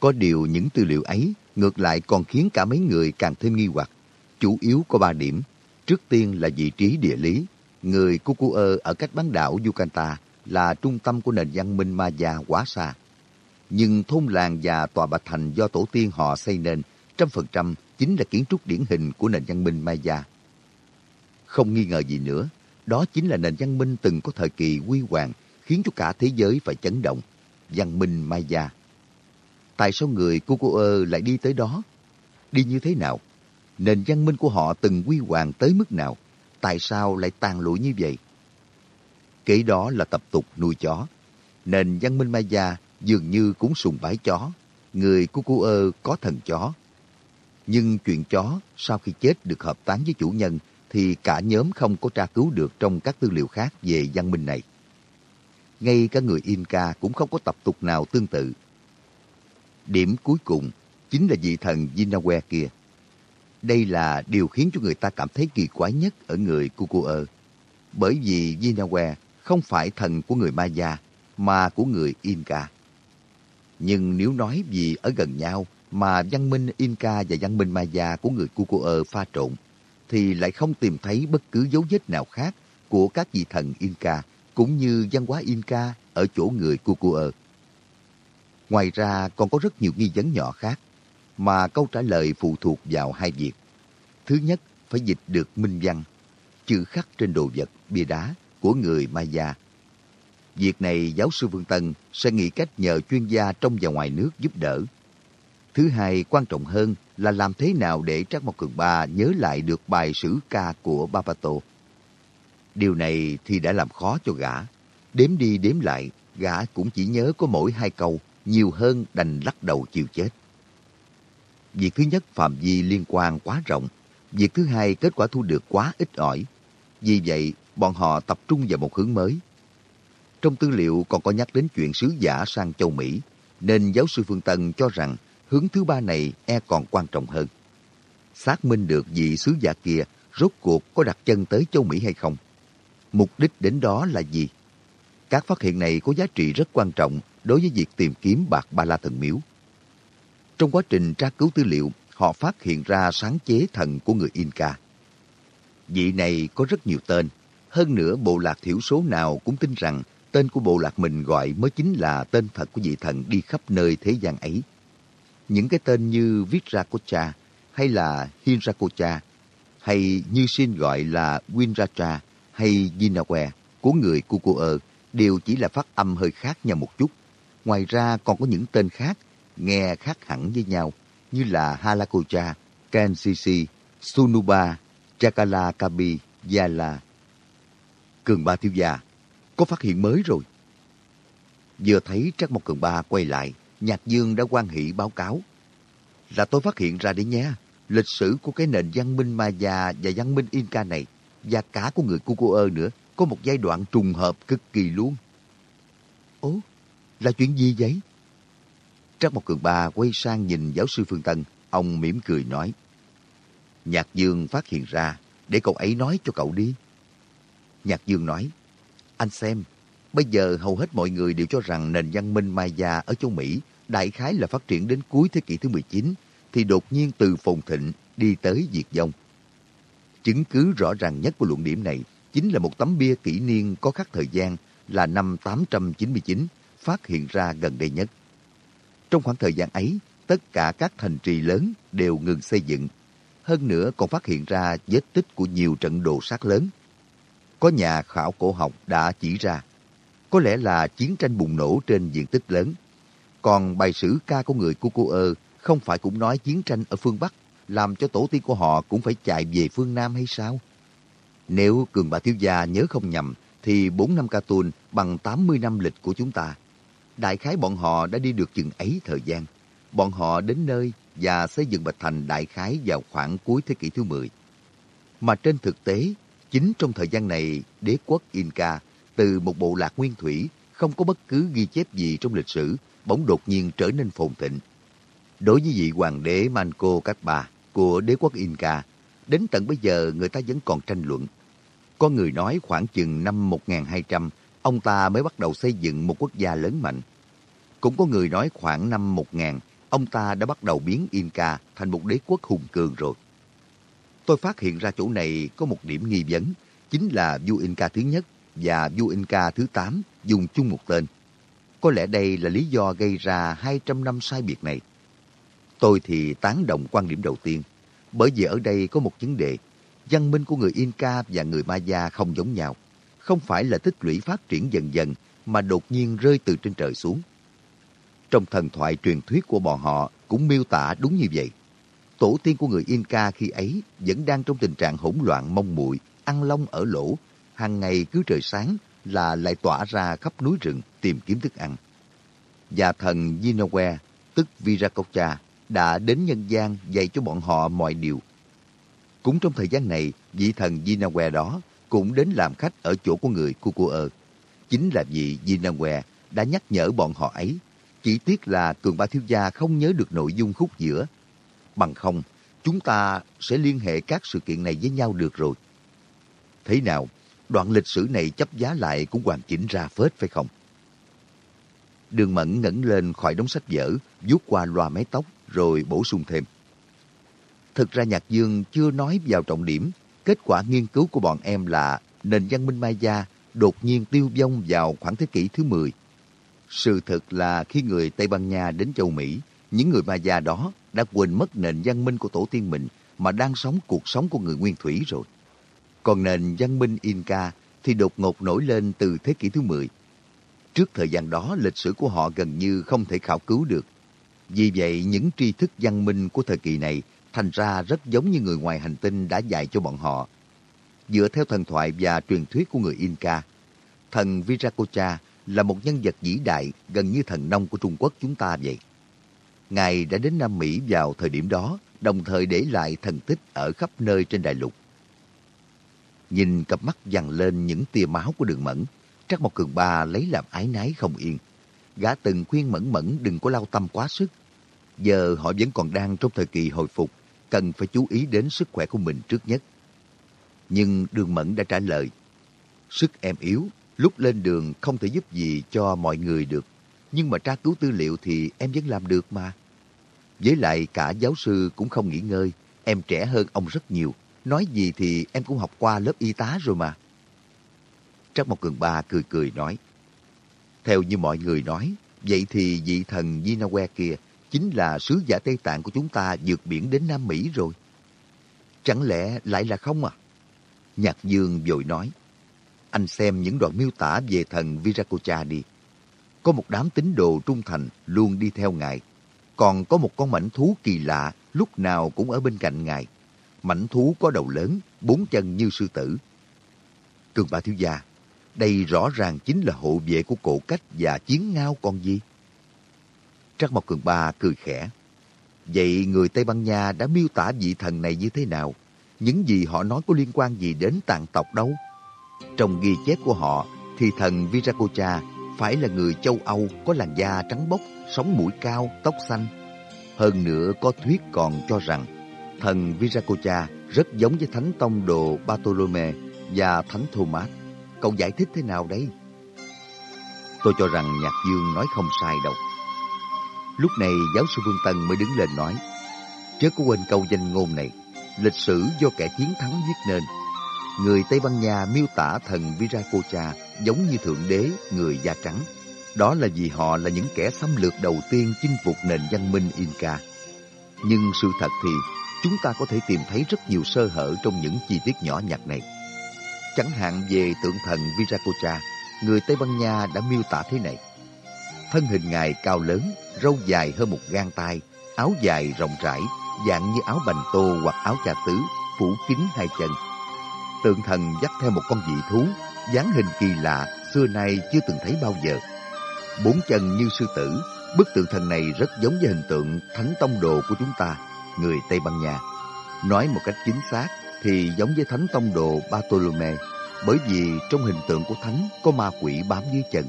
Có điều những tư liệu ấy ngược lại còn khiến cả mấy người càng thêm nghi hoặc. Chủ yếu có ba điểm. Trước tiên là vị trí địa lý. Người Cucuơ ở cách bán đảo Yucatan là trung tâm của nền văn minh Maya quá xa. Nhưng thôn làng và tòa bạch thành do tổ tiên họ xây nên trăm phần trăm chính là kiến trúc điển hình của nền văn minh Maya. Không nghi ngờ gì nữa, đó chính là nền văn minh từng có thời kỳ huy hoàng khiến cho cả thế giới phải chấn động. Văn minh Maya tại sao người Cucuơ lại đi tới đó? Đi như thế nào? Nền văn minh của họ từng quy hoàng tới mức nào? Tại sao lại tàn lụi như vậy? Kế đó là tập tục nuôi chó. Nền văn minh Maya dường như cũng sùng bái chó. Người Cucuơ có thần chó. Nhưng chuyện chó sau khi chết được hợp tán với chủ nhân thì cả nhóm không có tra cứu được trong các tư liệu khác về văn minh này. Ngay cả người Inca cũng không có tập tục nào tương tự. Điểm cuối cùng chính là vị thần Jinawe kia. Đây là điều khiến cho người ta cảm thấy kỳ quái nhất ở người Kukuơ. Bởi vì Jinawe không phải thần của người Maya mà của người Inca. Nhưng nếu nói vì ở gần nhau mà văn minh Inca và văn minh Maya của người Kukuơ pha trộn, thì lại không tìm thấy bất cứ dấu vết nào khác của các vị thần Inca cũng như văn hóa Inca ở chỗ người Kukuơ. Ngoài ra còn có rất nhiều nghi vấn nhỏ khác, mà câu trả lời phụ thuộc vào hai việc. Thứ nhất, phải dịch được minh văn, chữ khắc trên đồ vật, bia đá của người Maya. Việc này giáo sư Vương Tân sẽ nghĩ cách nhờ chuyên gia trong và ngoài nước giúp đỡ. Thứ hai, quan trọng hơn là làm thế nào để Trác Mộc Cường Ba nhớ lại được bài sử ca của Babato. Điều này thì đã làm khó cho gã. Đếm đi đếm lại, gã cũng chỉ nhớ có mỗi hai câu nhiều hơn đành lắc đầu chịu chết. Việc thứ nhất phạm vi liên quan quá rộng, việc thứ hai kết quả thu được quá ít ỏi. Vì vậy, bọn họ tập trung vào một hướng mới. Trong tư liệu còn có nhắc đến chuyện sứ giả sang châu Mỹ, nên giáo sư Phương Tân cho rằng hướng thứ ba này e còn quan trọng hơn. Xác minh được vị sứ giả kia rốt cuộc có đặt chân tới châu Mỹ hay không. Mục đích đến đó là gì? Các phát hiện này có giá trị rất quan trọng đối với việc tìm kiếm bạc ba la thần miếu. Trong quá trình tra cứu tư liệu, họ phát hiện ra sáng chế thần của người Inca. Vị này có rất nhiều tên, hơn nữa bộ lạc thiểu số nào cũng tin rằng tên của bộ lạc mình gọi mới chính là tên thật của vị thần đi khắp nơi thế gian ấy. Những cái tên như Viracocha hay là Hinracocha hay như xin gọi là Winracha hay Yinawe của người Kukuơ đều chỉ là phát âm hơi khác nhau một chút. Ngoài ra còn có những tên khác, nghe khác hẳn với nhau, như là Halakocha, Kansisi, Sunuba, Chakala Kabi, Yala. Cường Ba thiếu gia, có phát hiện mới rồi. Vừa thấy Trắc Mộc Cường Ba quay lại, Nhạc Dương đã quan hỷ báo cáo. Là tôi phát hiện ra đấy nha, lịch sử của cái nền văn minh Maya và văn minh Inca này, và cả của người Cucuơ nữa, có một giai đoạn trùng hợp cực kỳ luôn. Ố, là chuyện gì vậy? Trác Mộc Cường Ba quay sang nhìn giáo sư Phương Tân, ông mỉm cười nói. Nhạc Dương phát hiện ra, để cậu ấy nói cho cậu đi. Nhạc Dương nói, anh xem, bây giờ hầu hết mọi người đều cho rằng nền văn minh Maya ở châu Mỹ đại khái là phát triển đến cuối thế kỷ thứ 19, thì đột nhiên từ phồn thịnh đi tới diệt vong. Chứng cứ rõ ràng nhất của luận điểm này chính là một tấm bia kỷ niên có khắc thời gian là năm 899 phát hiện ra gần đây nhất. Trong khoảng thời gian ấy, tất cả các thành trì lớn đều ngừng xây dựng. Hơn nữa còn phát hiện ra vết tích của nhiều trận đồ sát lớn. Có nhà khảo cổ học đã chỉ ra, có lẽ là chiến tranh bùng nổ trên diện tích lớn. Còn bài sử ca của người Cucuơ không phải cũng nói chiến tranh ở phương Bắc làm cho tổ tiên của họ cũng phải chạy về phương Nam hay sao? Nếu Cường Bà Thiếu Gia nhớ không nhầm, thì 4 năm ca tuôn bằng 80 năm lịch của chúng ta. Đại khái bọn họ đã đi được chừng ấy thời gian. Bọn họ đến nơi và xây dựng Bạch Thành đại khái vào khoảng cuối thế kỷ thứ 10. Mà trên thực tế, chính trong thời gian này, đế quốc Inca từ một bộ lạc nguyên thủy không có bất cứ ghi chép gì trong lịch sử, bỗng đột nhiên trở nên phồn thịnh. Đối với vị hoàng đế Manco Cápa của đế quốc Inca, đến tận bây giờ người ta vẫn còn tranh luận. Có người nói khoảng chừng năm 1200, ông ta mới bắt đầu xây dựng một quốc gia lớn mạnh. Cũng có người nói khoảng năm 1000, ông ta đã bắt đầu biến Inca thành một đế quốc hùng cường rồi. Tôi phát hiện ra chỗ này có một điểm nghi vấn, chính là vua Inca thứ nhất và vua Inca thứ 8 dùng chung một tên. Có lẽ đây là lý do gây ra 200 năm sai biệt này. Tôi thì tán đồng quan điểm đầu tiên, bởi vì ở đây có một vấn đề. Văn minh của người Inca và người Maya không giống nhau. Không phải là tích lũy phát triển dần dần, mà đột nhiên rơi từ trên trời xuống. Trong thần thoại truyền thuyết của bọn họ cũng miêu tả đúng như vậy. Tổ tiên của người Inca khi ấy vẫn đang trong tình trạng hỗn loạn mong muội ăn lông ở lỗ, hàng ngày cứ trời sáng là lại tỏa ra khắp núi rừng tìm kiếm thức ăn. Và thần Yinowe, tức Viracocha, đã đến nhân gian dạy cho bọn họ mọi điều. Cũng trong thời gian này, vị thần Yinawe đó cũng đến làm khách ở chỗ của người Cucuơ. Chính là vị Yinawe đã nhắc nhở bọn họ ấy. Chỉ tiếc là Cường Ba Thiếu Gia không nhớ được nội dung khúc giữa. Bằng không, chúng ta sẽ liên hệ các sự kiện này với nhau được rồi. Thế nào, đoạn lịch sử này chấp giá lại cũng hoàn chỉnh ra phết phải không? Đường Mẫn ngẩng lên khỏi đống sách vở, vuốt qua loa mái tóc, rồi bổ sung thêm. Thực ra Nhạc Dương chưa nói vào trọng điểm, kết quả nghiên cứu của bọn em là nền văn minh Maya đột nhiên tiêu vong vào khoảng thế kỷ thứ 10. Sự thật là khi người Tây Ban Nha đến châu Mỹ, những người Maya đó đã quên mất nền văn minh của tổ tiên mình mà đang sống cuộc sống của người nguyên thủy rồi. Còn nền văn minh Inca thì đột ngột nổi lên từ thế kỷ thứ 10. Trước thời gian đó, lịch sử của họ gần như không thể khảo cứu được. Vì vậy, những tri thức văn minh của thời kỳ này thành ra rất giống như người ngoài hành tinh đã dạy cho bọn họ. Dựa theo thần thoại và truyền thuyết của người Inca, thần Viracocha là một nhân vật vĩ đại gần như thần nông của Trung Quốc chúng ta vậy. Ngài đã đến Nam Mỹ vào thời điểm đó, đồng thời để lại thần tích ở khắp nơi trên đại lục. Nhìn cặp mắt dằn lên những tia máu của đường mẫn, Trắc một Cường Ba lấy làm ái nái không yên. Gã từng khuyên mẫn mẫn đừng có lao tâm quá sức. Giờ họ vẫn còn đang trong thời kỳ hồi phục, cần phải chú ý đến sức khỏe của mình trước nhất. Nhưng đường mẫn đã trả lời, sức em yếu, lúc lên đường không thể giúp gì cho mọi người được. Nhưng mà tra cứu tư liệu thì em vẫn làm được mà. Với lại cả giáo sư cũng không nghỉ ngơi, em trẻ hơn ông rất nhiều. Nói gì thì em cũng học qua lớp y tá rồi mà. Trác Mộc Cường Ba cười cười nói. Theo như mọi người nói, vậy thì vị thần Vinawe kia chính là sứ giả Tây Tạng của chúng ta vượt biển đến Nam Mỹ rồi. Chẳng lẽ lại là không à? Nhạc Dương vội nói. Anh xem những đoạn miêu tả về thần Viracocha đi. Có một đám tín đồ trung thành luôn đi theo ngài. Còn có một con mảnh thú kỳ lạ lúc nào cũng ở bên cạnh ngài. Mảnh thú có đầu lớn, bốn chân như sư tử. Cường bà thiếu gia, đây rõ ràng chính là hộ vệ của cổ cách và chiến ngao con gì. Trắc Mộc Cường Ba cười khẽ. Vậy người Tây Ban Nha đã miêu tả vị thần này như thế nào? Những gì họ nói có liên quan gì đến tàn tộc đâu? Trong ghi chép của họ thì thần Viracocha phải là người châu Âu có làn da trắng bóc, sống mũi cao, tóc xanh. Hơn nữa có thuyết còn cho rằng thần Viracocha rất giống với thánh tông đồ Bartolome và thánh Thomas. Cậu giải thích thế nào đấy? Tôi cho rằng Nhạc Dương nói không sai đâu. Lúc này giáo sư Vương Tân mới đứng lên nói, chớ có quên câu danh ngôn này, lịch sử do kẻ chiến thắng viết nên. Người Tây Ban Nha miêu tả thần Viracocha giống như thượng đế người da trắng. Đó là vì họ là những kẻ xâm lược đầu tiên chinh phục nền văn minh Inca. Nhưng sự thật thì chúng ta có thể tìm thấy rất nhiều sơ hở trong những chi tiết nhỏ nhặt này. Chẳng hạn về tượng thần Viracocha, người Tây Ban Nha đã miêu tả thế này. Thân hình ngài cao lớn, râu dài hơn một gang tay, áo dài rộng rãi, dạng như áo bành tô hoặc áo cha tứ, phủ kín hai chân. Tượng thần dắt theo một con dị thú, dáng hình kỳ lạ, xưa nay chưa từng thấy bao giờ. Bốn chân như sư tử, bức tượng thần này rất giống với hình tượng thánh tông đồ của chúng ta, người Tây Ban Nha. Nói một cách chính xác thì giống với thánh tông đồ Bartolome, bởi vì trong hình tượng của thánh có ma quỷ bám dưới chân.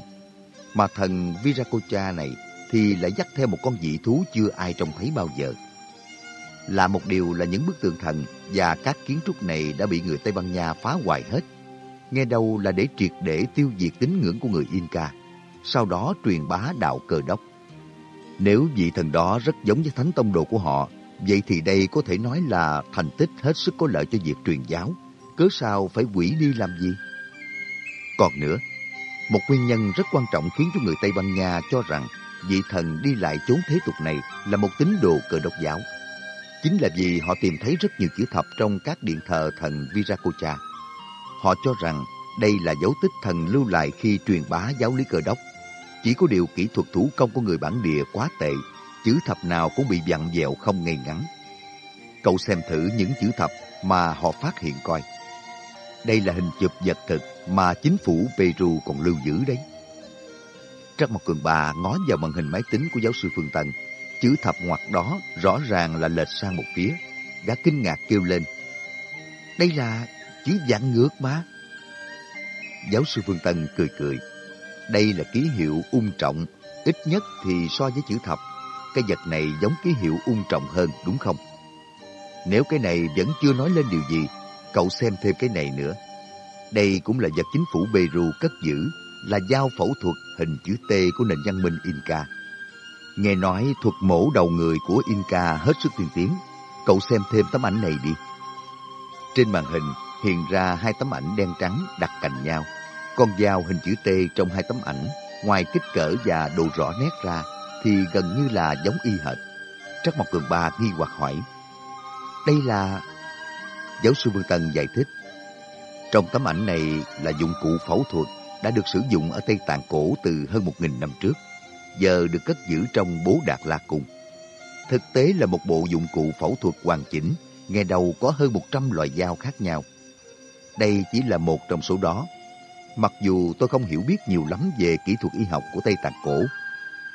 Mà thần Viracocha này thì lại dắt theo một con dị thú chưa ai trông thấy bao giờ. Là một điều là những bức tượng thần và các kiến trúc này đã bị người Tây Ban Nha phá hoại hết. Nghe đâu là để triệt để tiêu diệt tín ngưỡng của người Inca, sau đó truyền bá đạo cơ đốc. Nếu vị thần đó rất giống với thánh tông đồ của họ, vậy thì đây có thể nói là thành tích hết sức có lợi cho việc truyền giáo. Cớ sao phải quỷ đi làm gì? Còn nữa, một nguyên nhân rất quan trọng khiến cho người Tây Ban Nha cho rằng vị thần đi lại chốn thế tục này là một tín đồ cờ độc giáo. Chính là vì họ tìm thấy rất nhiều chữ thập trong các điện thờ thần Viracocha. Họ cho rằng đây là dấu tích thần lưu lại khi truyền bá giáo lý cờ đốc. Chỉ có điều kỹ thuật thủ công của người bản địa quá tệ, chữ thập nào cũng bị vặn vẹo không ngay ngắn. Cậu xem thử những chữ thập mà họ phát hiện coi. Đây là hình chụp vật thực mà chính phủ Peru còn lưu giữ đấy. Trắc Mộc Cường Bà ngó vào màn hình máy tính của giáo sư Phương Tần. Chữ thập ngoặc đó rõ ràng là lệch sang một phía. Gã kinh ngạc kêu lên. Đây là chữ dạng ngược mà. Giáo sư Phương Tân cười cười. Đây là ký hiệu ung trọng. Ít nhất thì so với chữ thập, cái vật này giống ký hiệu ung trọng hơn đúng không? Nếu cái này vẫn chưa nói lên điều gì, cậu xem thêm cái này nữa. Đây cũng là vật chính phủ Peru cất giữ là dao phẫu thuật hình chữ T của nền văn minh Inca. Nghe nói thuật mổ đầu người của Inca hết sức tiên tiến. Cậu xem thêm tấm ảnh này đi. Trên màn hình hiện ra hai tấm ảnh đen trắng đặt cạnh nhau. Con dao hình chữ T trong hai tấm ảnh, ngoài kích cỡ và độ rõ nét ra, thì gần như là giống y hệt. Trắc Mộc Cường Ba nghi hoặc hỏi. Đây là... Giáo sư Vương Tân giải thích. Trong tấm ảnh này là dụng cụ phẫu thuật đã được sử dụng ở Tây Tạng cổ từ hơn 1.000 năm trước, giờ được cất giữ trong Bố Đạt La Cung. Thực tế là một bộ dụng cụ phẫu thuật hoàn chỉnh, nghe đầu có hơn 100 loại dao khác nhau. Đây chỉ là một trong số đó. Mặc dù tôi không hiểu biết nhiều lắm về kỹ thuật y học của Tây Tạng cổ,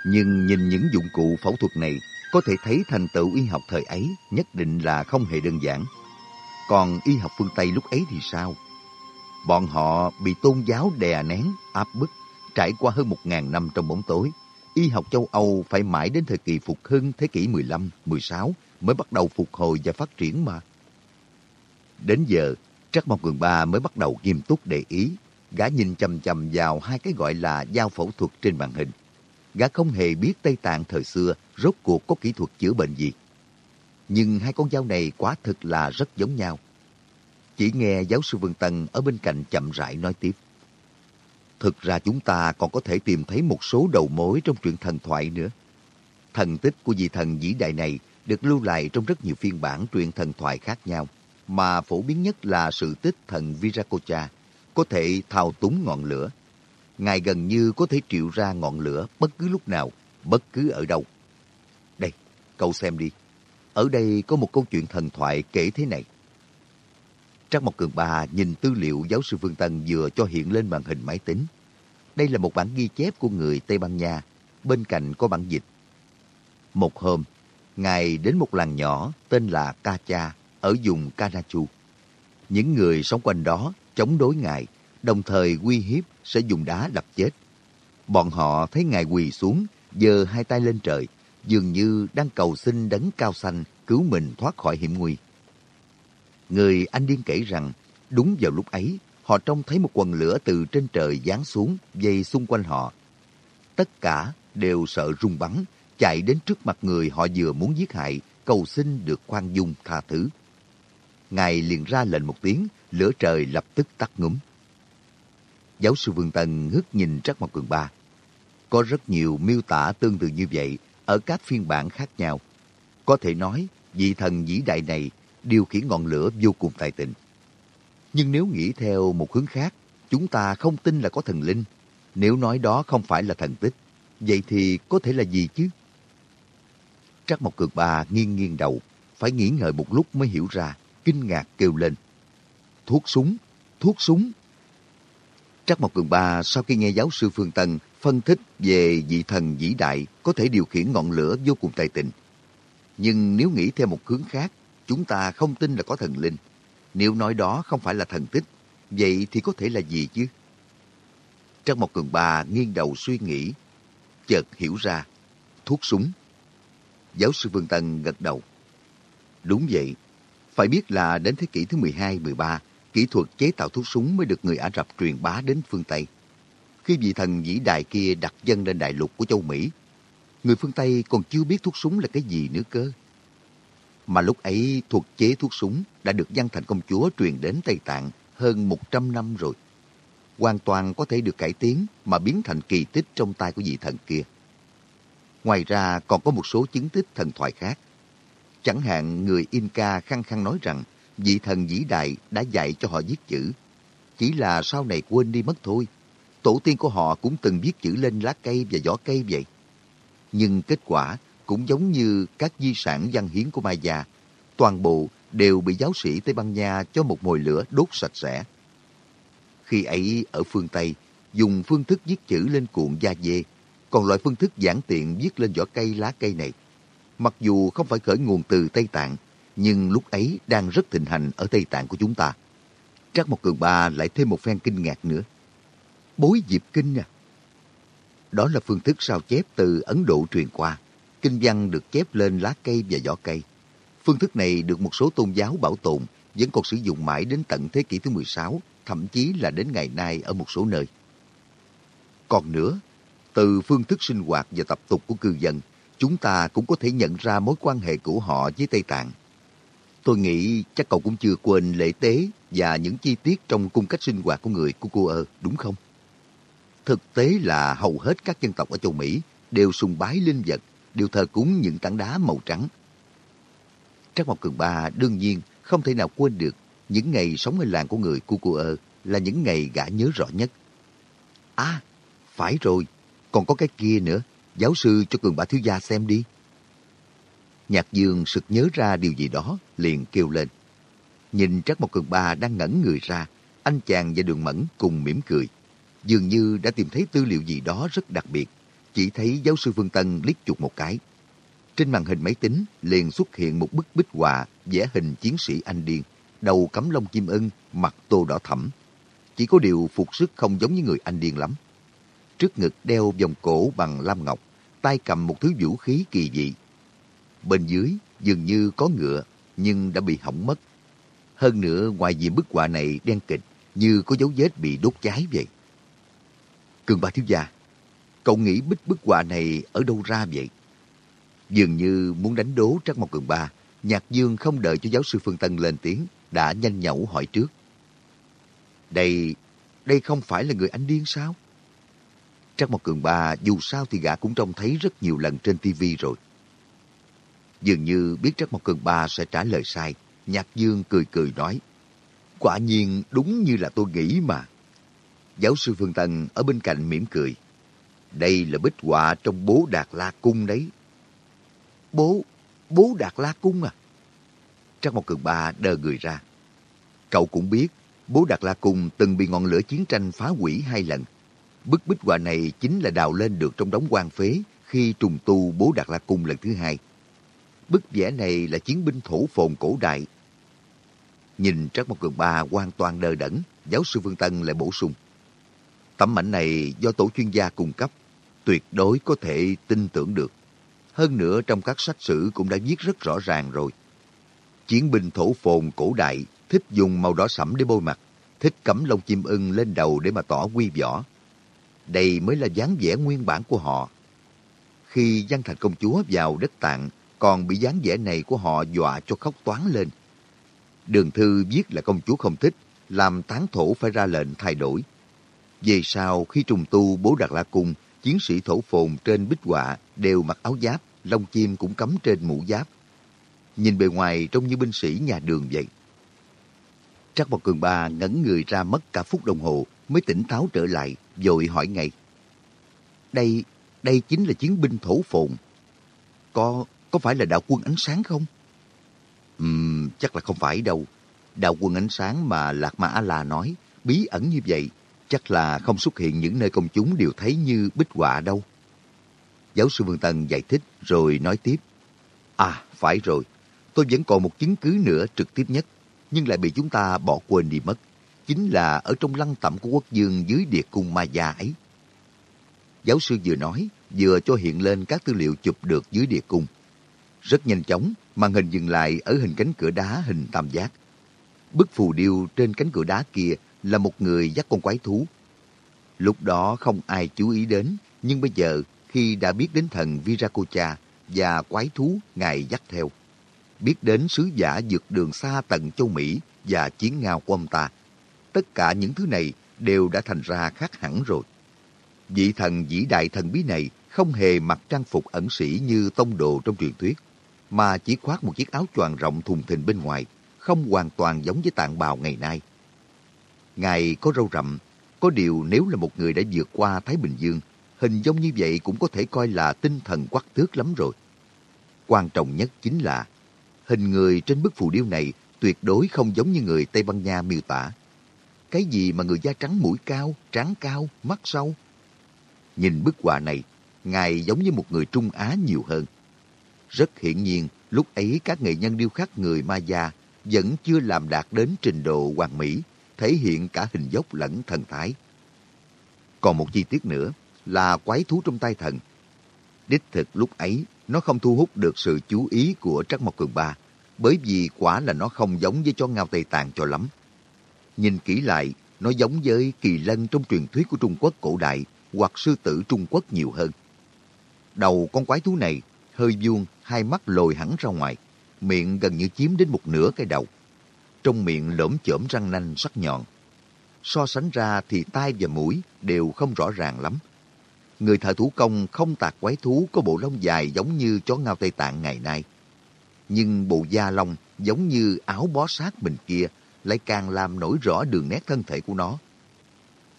nhưng nhìn những dụng cụ phẫu thuật này có thể thấy thành tựu y học thời ấy nhất định là không hề đơn giản. Còn y học phương Tây lúc ấy thì sao? Bọn họ bị tôn giáo đè nén, áp bức, trải qua hơn một ngàn năm trong bóng tối. Y học châu Âu phải mãi đến thời kỳ phục hưng thế kỷ 15, 16 mới bắt đầu phục hồi và phát triển mà. Đến giờ, Trắc Mộc Cường Ba mới bắt đầu nghiêm túc để ý. Gã nhìn chầm chầm vào hai cái gọi là dao phẫu thuật trên màn hình. Gã không hề biết Tây Tạng thời xưa rốt cuộc có kỹ thuật chữa bệnh gì. Nhưng hai con dao này quá thực là rất giống nhau. Chỉ nghe giáo sư Vương Tân ở bên cạnh chậm rãi nói tiếp. Thực ra chúng ta còn có thể tìm thấy một số đầu mối trong chuyện thần thoại nữa. Thần tích của vị thần vĩ đại này được lưu lại trong rất nhiều phiên bản truyện thần thoại khác nhau, mà phổ biến nhất là sự tích thần Viracocha, có thể thao túng ngọn lửa. Ngài gần như có thể triệu ra ngọn lửa bất cứ lúc nào, bất cứ ở đâu. Đây, cậu xem đi. Ở đây có một câu chuyện thần thoại kể thế này. Trang Mộc Cường bà nhìn tư liệu giáo sư Phương Tân vừa cho hiện lên màn hình máy tính. Đây là một bản ghi chép của người Tây Ban Nha, bên cạnh có bản dịch. Một hôm, Ngài đến một làng nhỏ tên là Cacha ở vùng Canachu. Những người sống quanh đó chống đối Ngài, đồng thời uy hiếp sẽ dùng đá đập chết. Bọn họ thấy Ngài quỳ xuống, giơ hai tay lên trời, dường như đang cầu xin đấng cao xanh cứu mình thoát khỏi hiểm nguy. Người anh điên kể rằng, đúng vào lúc ấy, họ trông thấy một quần lửa từ trên trời giáng xuống, dây xung quanh họ. Tất cả đều sợ rung bắn, chạy đến trước mặt người họ vừa muốn giết hại, cầu xin được khoan dung tha thứ. Ngài liền ra lệnh một tiếng, lửa trời lập tức tắt ngúm. Giáo sư Vương Tân ngước nhìn Trắc Mộc Cường Ba. Có rất nhiều miêu tả tương tự như vậy ở các phiên bản khác nhau. Có thể nói, vị thần vĩ đại này điều khiển ngọn lửa vô cùng tài tình. Nhưng nếu nghĩ theo một hướng khác, chúng ta không tin là có thần linh. Nếu nói đó không phải là thần tích, vậy thì có thể là gì chứ? Trắc Mộc Cường Ba nghiêng nghiêng đầu, phải nghĩ ngợi một lúc mới hiểu ra, kinh ngạc kêu lên. Thuốc súng, thuốc súng. Trắc Mộc Cường Ba sau khi nghe giáo sư Phương Tân phân tích về vị thần vĩ đại có thể điều khiển ngọn lửa vô cùng tài tình. Nhưng nếu nghĩ theo một hướng khác, chúng ta không tin là có thần linh. Nếu nói đó không phải là thần tích, vậy thì có thể là gì chứ? Trang một Cường bà nghiêng đầu suy nghĩ, chợt hiểu ra, thuốc súng. Giáo sư Vương Tân gật đầu. Đúng vậy, phải biết là đến thế kỷ thứ 12, 13, kỹ thuật chế tạo thuốc súng mới được người Ả Rập truyền bá đến phương Tây. Khi vị thần vĩ đại kia đặt chân lên đại lục của châu Mỹ, người phương Tây còn chưa biết thuốc súng là cái gì nữa cơ. Mà lúc ấy thuật chế thuốc súng đã được văn thành công chúa truyền đến Tây Tạng hơn 100 năm rồi. Hoàn toàn có thể được cải tiến mà biến thành kỳ tích trong tay của vị thần kia. Ngoài ra còn có một số chứng tích thần thoại khác. Chẳng hạn người Inca khăng khăng nói rằng vị thần vĩ đại đã dạy cho họ viết chữ. Chỉ là sau này quên đi mất thôi. Tổ tiên của họ cũng từng viết chữ lên lá cây và vỏ cây vậy. Nhưng kết quả cũng giống như các di sản văn hiến của Maya. Toàn bộ đều bị giáo sĩ Tây Ban Nha cho một mồi lửa đốt sạch sẽ. Khi ấy ở phương Tây, dùng phương thức viết chữ lên cuộn da dê, còn loại phương thức giản tiện viết lên vỏ cây lá cây này. Mặc dù không phải khởi nguồn từ Tây Tạng, nhưng lúc ấy đang rất thịnh hành ở Tây Tạng của chúng ta. Trác một Cường Ba lại thêm một phen kinh ngạc nữa. Bối diệp kinh à? Đó là phương thức sao chép từ Ấn Độ truyền qua. Kinh văn được chép lên lá cây và vỏ cây. Phương thức này được một số tôn giáo bảo tồn, vẫn còn sử dụng mãi đến tận thế kỷ thứ 16, thậm chí là đến ngày nay ở một số nơi. Còn nữa, từ phương thức sinh hoạt và tập tục của cư dân, chúng ta cũng có thể nhận ra mối quan hệ của họ với Tây Tạng. Tôi nghĩ chắc cậu cũng chưa quên lễ tế và những chi tiết trong cung cách sinh hoạt của người Kukuơ, đúng không? Thực tế là hầu hết các dân tộc ở châu Mỹ đều sùng bái linh vật, đều thờ cúng những tảng đá màu trắng. Trác Mộc Cường Ba đương nhiên không thể nào quên được những ngày sống ở làng của người Cucuơ là những ngày gã nhớ rõ nhất. À, phải rồi, còn có cái kia nữa, giáo sư cho Cường Ba Thiếu Gia xem đi. Nhạc Dương sực nhớ ra điều gì đó, liền kêu lên. Nhìn Trác Mộc Cường Ba đang ngẩn người ra, anh chàng và Đường Mẫn cùng mỉm cười. Dường như đã tìm thấy tư liệu gì đó rất đặc biệt. Chỉ thấy giáo sư vương Tân liếc chuột một cái. Trên màn hình máy tính liền xuất hiện một bức bích họa vẽ hình chiến sĩ Anh Điên, đầu cắm lông chim ưng, mặt tô đỏ thẫm. Chỉ có điều phục sức không giống như người Anh Điên lắm. Trước ngực đeo vòng cổ bằng lam ngọc, tay cầm một thứ vũ khí kỳ dị. Bên dưới dường như có ngựa, nhưng đã bị hỏng mất. Hơn nữa, ngoài diện bức họa này đen kịch, như có dấu vết bị đốt cháy vậy. Cường ba thiếu gia, cậu nghĩ bích bức họa này ở đâu ra vậy? Dường như muốn đánh đố Trắc Mộc Cường Ba, Nhạc Dương không đợi cho giáo sư Phương Tân lên tiếng, đã nhanh nhẩu hỏi trước. Đây, đây không phải là người anh điên sao? Trắc Mộc Cường Ba dù sao thì gã cũng trông thấy rất nhiều lần trên tivi rồi. Dường như biết Trắc Mộc Cường Ba sẽ trả lời sai, Nhạc Dương cười cười nói. Quả nhiên đúng như là tôi nghĩ mà. Giáo sư Phương Tân ở bên cạnh mỉm cười. Đây là bích họa trong bố Đạt La Cung đấy. Bố, bố Đạt La Cung à? trang một Cường Ba đờ người ra. Cậu cũng biết, bố Đạt La Cung từng bị ngọn lửa chiến tranh phá hủy hai lần. Bức bích họa này chính là đào lên được trong đống quan phế khi trùng tu bố Đạt La Cung lần thứ hai. Bức vẽ này là chiến binh thổ phồn cổ đại. Nhìn Trác Mộc Cường Ba hoàn toàn đờ đẫn, giáo sư Vương Tân lại bổ sung. Tấm ảnh này do tổ chuyên gia cung cấp, tuyệt đối có thể tin tưởng được. Hơn nữa trong các sách sử cũng đã viết rất rõ ràng rồi. Chiến binh thổ phồn cổ đại thích dùng màu đỏ sẫm để bôi mặt, thích cắm lông chim ưng lên đầu để mà tỏ quy võ. Đây mới là dáng vẻ nguyên bản của họ. Khi Văn Thành công chúa vào đất tạng, còn bị dáng vẻ này của họ dọa cho khóc toán lên. Đường thư viết là công chúa không thích, làm tán thổ phải ra lệnh thay đổi. Về sau, khi trùng tu bố Đạt La Cung, chiến sĩ thổ phồn trên bích họa đều mặc áo giáp, lông chim cũng cắm trên mũ giáp. Nhìn bề ngoài trông như binh sĩ nhà đường vậy. Trắc Bọc Cường Ba ngẩn người ra mất cả phút đồng hồ mới tỉnh táo trở lại, vội hỏi ngay. Đây, đây chính là chiến binh thổ phồn. Có, có phải là đạo quân ánh sáng không? Ừm, chắc là không phải đâu. Đạo quân ánh sáng mà Lạc Ma A-La nói, bí ẩn như vậy, chắc là không xuất hiện những nơi công chúng đều thấy như bích họa đâu. Giáo sư Vương Tân giải thích rồi nói tiếp. À, phải rồi. Tôi vẫn còn một chứng cứ nữa trực tiếp nhất, nhưng lại bị chúng ta bỏ quên đi mất. Chính là ở trong lăng tẩm của quốc dương dưới địa cung ma gia ấy. Giáo sư vừa nói, vừa cho hiện lên các tư liệu chụp được dưới địa cung. Rất nhanh chóng, màn hình dừng lại ở hình cánh cửa đá hình tam giác. Bức phù điêu trên cánh cửa đá kia là một người dắt con quái thú. Lúc đó không ai chú ý đến, nhưng bây giờ khi đã biết đến thần Viracocha và quái thú ngài dắt theo, biết đến sứ giả vượt đường xa tận châu Mỹ và chiến ngao của ông ta, tất cả những thứ này đều đã thành ra khác hẳn rồi. Vị thần vĩ đại thần bí này không hề mặc trang phục ẩn sĩ như tông đồ trong truyền thuyết, mà chỉ khoác một chiếc áo choàng rộng thùng thình bên ngoài, không hoàn toàn giống với tạng bào ngày nay. Ngài có râu rậm, có điều nếu là một người đã vượt qua Thái Bình Dương, hình giống như vậy cũng có thể coi là tinh thần quắc tước lắm rồi. Quan trọng nhất chính là, hình người trên bức phù điêu này tuyệt đối không giống như người Tây Ban Nha miêu tả. Cái gì mà người da trắng mũi cao, trán cao, mắt sâu? Nhìn bức họa này, Ngài giống như một người Trung Á nhiều hơn. Rất hiển nhiên, lúc ấy các nghệ nhân điêu khắc người Maya vẫn chưa làm đạt đến trình độ hoàn mỹ, thể hiện cả hình dốc lẫn thần thái. Còn một chi tiết nữa là quái thú trong tay thần. Đích thực lúc ấy, nó không thu hút được sự chú ý của Trắc Mộc Cường Ba, bởi vì quả là nó không giống với chó ngao Tây Tạng cho lắm. Nhìn kỹ lại, nó giống với kỳ lân trong truyền thuyết của Trung Quốc cổ đại hoặc sư tử Trung Quốc nhiều hơn. Đầu con quái thú này hơi vuông, hai mắt lồi hẳn ra ngoài, miệng gần như chiếm đến một nửa cái đầu. Trong miệng lỗm chởm răng nanh sắc nhọn. So sánh ra thì tai và mũi đều không rõ ràng lắm. Người thợ thủ công không tạc quái thú có bộ lông dài giống như chó ngao Tây Tạng ngày nay. Nhưng bộ da lông giống như áo bó sát mình kia lại càng làm nổi rõ đường nét thân thể của nó.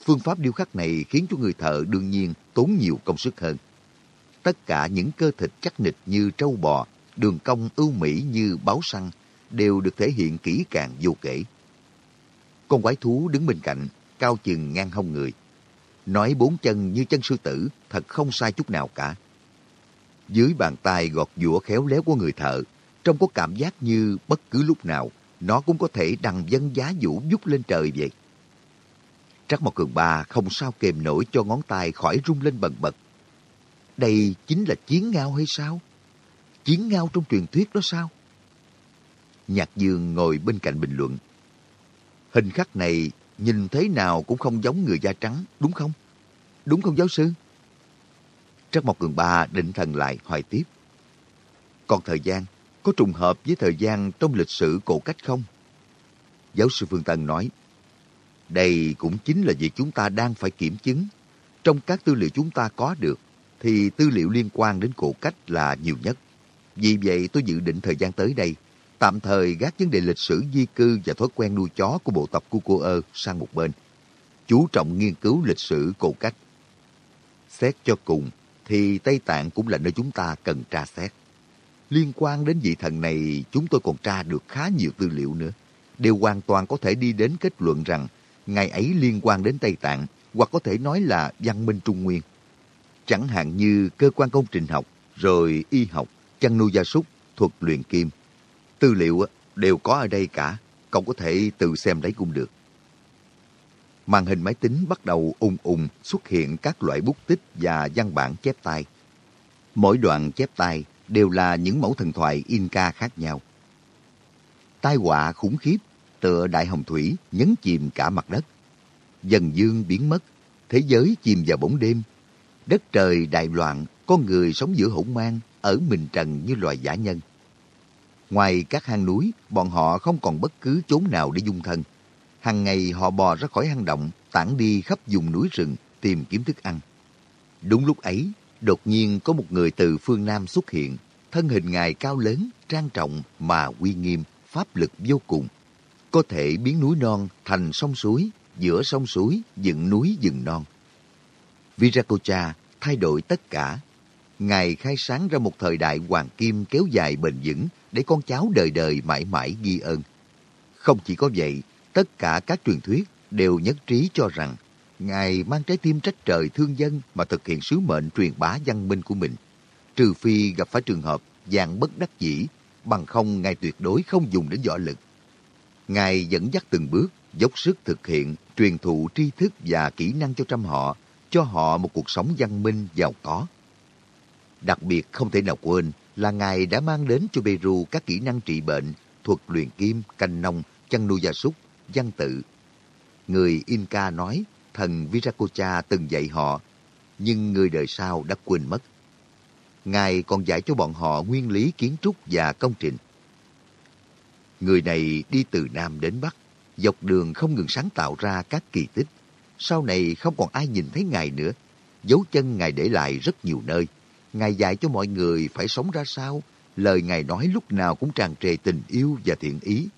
Phương pháp điêu khắc này khiến cho người thợ đương nhiên tốn nhiều công sức hơn. Tất cả những cơ thịt chắc nịch như trâu bò, đường cong ưu mỹ như báo săn đều được thể hiện kỹ càng vô kể. Con quái thú đứng bên cạnh, cao chừng ngang hông người. Nói bốn chân như chân sư tử, thật không sai chút nào cả. Dưới bàn tay gọt giũa khéo léo của người thợ, trông có cảm giác như bất cứ lúc nào nó cũng có thể đằng dân giá vũ vút lên trời vậy. Trắc Mộc Cường Ba không sao kềm nổi cho ngón tay khỏi rung lên bần bật. Đây chính là chiến ngao hay sao? Chiến ngao trong truyền thuyết đó sao? Nhạc Dương ngồi bên cạnh bình luận. Hình khắc này nhìn thế nào cũng không giống người da trắng, đúng không? Đúng không giáo sư? Trắc Mộc Cường Ba định thần lại hỏi tiếp. Còn thời gian, có trùng hợp với thời gian trong lịch sử cổ cách không? Giáo sư Phương Tân nói, đây cũng chính là việc chúng ta đang phải kiểm chứng. Trong các tư liệu chúng ta có được, thì tư liệu liên quan đến cổ cách là nhiều nhất. Vì vậy tôi dự định thời gian tới đây, tạm thời gác vấn đề lịch sử di cư và thói quen nuôi chó của bộ tộc Cucuơ sang một bên. Chú trọng nghiên cứu lịch sử cổ cách. Xét cho cùng, thì Tây Tạng cũng là nơi chúng ta cần tra xét. Liên quan đến vị thần này, chúng tôi còn tra được khá nhiều tư liệu nữa. Đều hoàn toàn có thể đi đến kết luận rằng ngày ấy liên quan đến Tây Tạng hoặc có thể nói là văn minh Trung Nguyên. Chẳng hạn như cơ quan công trình học, rồi y học, chăn nuôi gia súc, thuật luyện kim. Tư liệu đều có ở đây cả, cậu có thể tự xem lấy cũng được. Màn hình máy tính bắt đầu ung ung xuất hiện các loại bút tích và văn bản chép tay. Mỗi đoạn chép tay đều là những mẫu thần thoại Inca khác nhau. Tai họa khủng khiếp tựa đại hồng thủy nhấn chìm cả mặt đất. Dần dương biến mất, thế giới chìm vào bóng đêm. Đất trời đại loạn, con người sống giữa hỗn mang, ở mình trần như loài giả nhân. Ngoài các hang núi, bọn họ không còn bất cứ chốn nào để dung thân. Hàng ngày họ bò ra khỏi hang động, tản đi khắp vùng núi rừng, tìm kiếm thức ăn. Đúng lúc ấy, đột nhiên có một người từ phương Nam xuất hiện. Thân hình ngài cao lớn, trang trọng mà uy nghiêm, pháp lực vô cùng. Có thể biến núi non thành sông suối, giữa sông suối dựng núi dựng non. Viracocha thay đổi tất cả. Ngài khai sáng ra một thời đại hoàng kim kéo dài bền vững để con cháu đời đời mãi mãi ghi ơn. Không chỉ có vậy, tất cả các truyền thuyết đều nhất trí cho rằng Ngài mang trái tim trách trời thương dân mà thực hiện sứ mệnh truyền bá văn minh của mình. Trừ phi gặp phải trường hợp dạng bất đắc dĩ, bằng không Ngài tuyệt đối không dùng đến võ lực. Ngài dẫn dắt từng bước, dốc sức thực hiện, truyền thụ tri thức và kỹ năng cho trăm họ, cho họ một cuộc sống văn minh giàu có. Đặc biệt không thể nào quên là Ngài đã mang đến cho Peru các kỹ năng trị bệnh, thuật luyện kim, canh nông, chăn nuôi gia súc, văn tự. Người Inca nói thần Viracocha từng dạy họ, nhưng người đời sau đã quên mất. Ngài còn dạy cho bọn họ nguyên lý kiến trúc và công trình. Người này đi từ Nam đến Bắc, dọc đường không ngừng sáng tạo ra các kỳ tích. Sau này không còn ai nhìn thấy Ngài nữa. Dấu chân Ngài để lại rất nhiều nơi. Ngài dạy cho mọi người phải sống ra sao. Lời Ngài nói lúc nào cũng tràn trề tình yêu và thiện ý.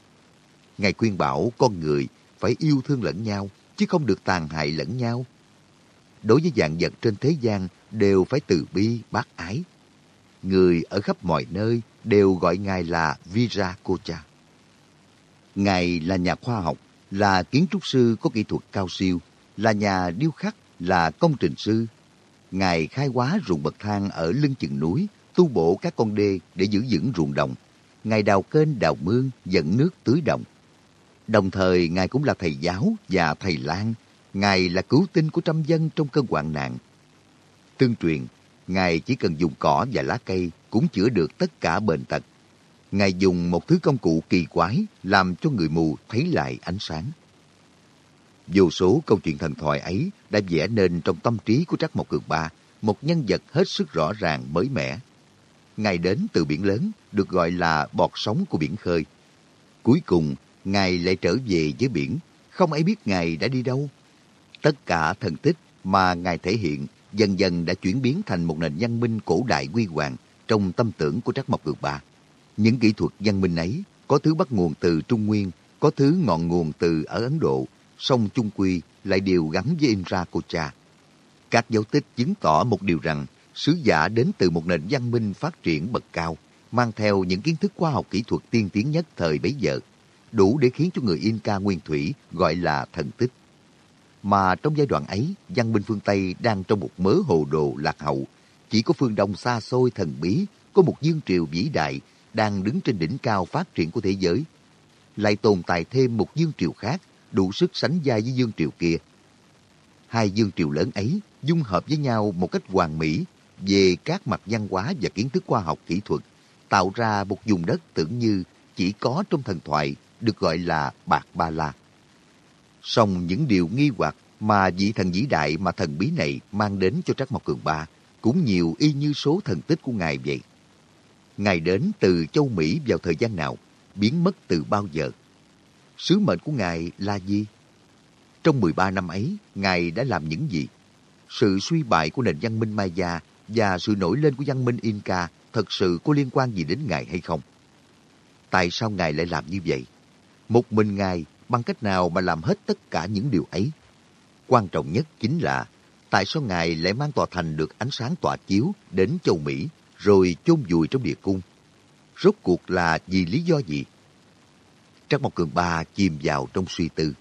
Ngài khuyên bảo con người phải yêu thương lẫn nhau, chứ không được tàn hại lẫn nhau. Đối với dạng vật trên thế gian đều phải từ bi, bác ái. Người ở khắp mọi nơi đều gọi Ngài là Viracocha. Ngài là nhà khoa học, là kiến trúc sư có kỹ thuật cao siêu, là nhà điêu khắc, là công trình sư. Ngài khai hóa ruộng bậc thang ở lưng chừng núi, tu bổ các con đê để giữ vững ruộng đồng. Ngài đào kênh đào mương, dẫn nước tưới đồng. Đồng thời, Ngài cũng là thầy giáo và thầy lang. Ngài là cứu tinh của trăm dân trong cơn hoạn nạn. Tương truyền, Ngài chỉ cần dùng cỏ và lá cây cũng chữa được tất cả bệnh tật. Ngài dùng một thứ công cụ kỳ quái làm cho người mù thấy lại ánh sáng. Vô số câu chuyện thần thoại ấy đã vẽ nên trong tâm trí của Trác Mộc Cường Ba một nhân vật hết sức rõ ràng mới mẻ. Ngài đến từ biển lớn, được gọi là bọt sóng của biển khơi. Cuối cùng, Ngài lại trở về với biển, không ai biết Ngài đã đi đâu. Tất cả thần tích mà Ngài thể hiện dần dần đã chuyển biến thành một nền văn minh cổ đại quy hoàng trong tâm tưởng của Trác Mộc Cường Ba. Những kỹ thuật văn minh ấy có thứ bắt nguồn từ Trung Nguyên, có thứ ngọn nguồn từ ở Ấn Độ, song chung quy lại đều gắn với Indra cha. Các dấu tích chứng tỏ một điều rằng sứ giả đến từ một nền văn minh phát triển bậc cao, mang theo những kiến thức khoa học kỹ thuật tiên tiến nhất thời bấy giờ đủ để khiến cho người Inca nguyên thủy gọi là thần tích. Mà trong giai đoạn ấy, văn minh phương Tây đang trong một mớ hồ đồ lạc hậu. Chỉ có phương Đông xa xôi thần bí, có một dương triều vĩ đại đang đứng trên đỉnh cao phát triển của thế giới. Lại tồn tại thêm một dương triều khác, đủ sức sánh vai với dương triều kia. Hai dương triều lớn ấy dung hợp với nhau một cách hoàn mỹ về các mặt văn hóa và kiến thức khoa học kỹ thuật, tạo ra một vùng đất tưởng như chỉ có trong thần thoại được gọi là Bạc Ba La. Song những điều nghi hoặc mà vị thần vĩ đại mà thần bí này mang đến cho Trắc Mộc Cường Ba cũng nhiều y như số thần tích của Ngài vậy. Ngài đến từ châu Mỹ vào thời gian nào, biến mất từ bao giờ? Sứ mệnh của Ngài là gì? Trong 13 năm ấy, Ngài đã làm những gì? Sự suy bại của nền văn minh Maya và sự nổi lên của văn minh Inca thật sự có liên quan gì đến Ngài hay không? Tại sao Ngài lại làm như vậy? Một mình Ngài bằng cách nào mà làm hết tất cả những điều ấy? Quan trọng nhất chính là tại sao Ngài lại mang tòa thành được ánh sáng tỏa chiếu đến châu Mỹ rồi chôn vùi trong địa cung? Rốt cuộc là vì lý do gì? Trắc Mộc Cường Ba chìm vào trong suy tư.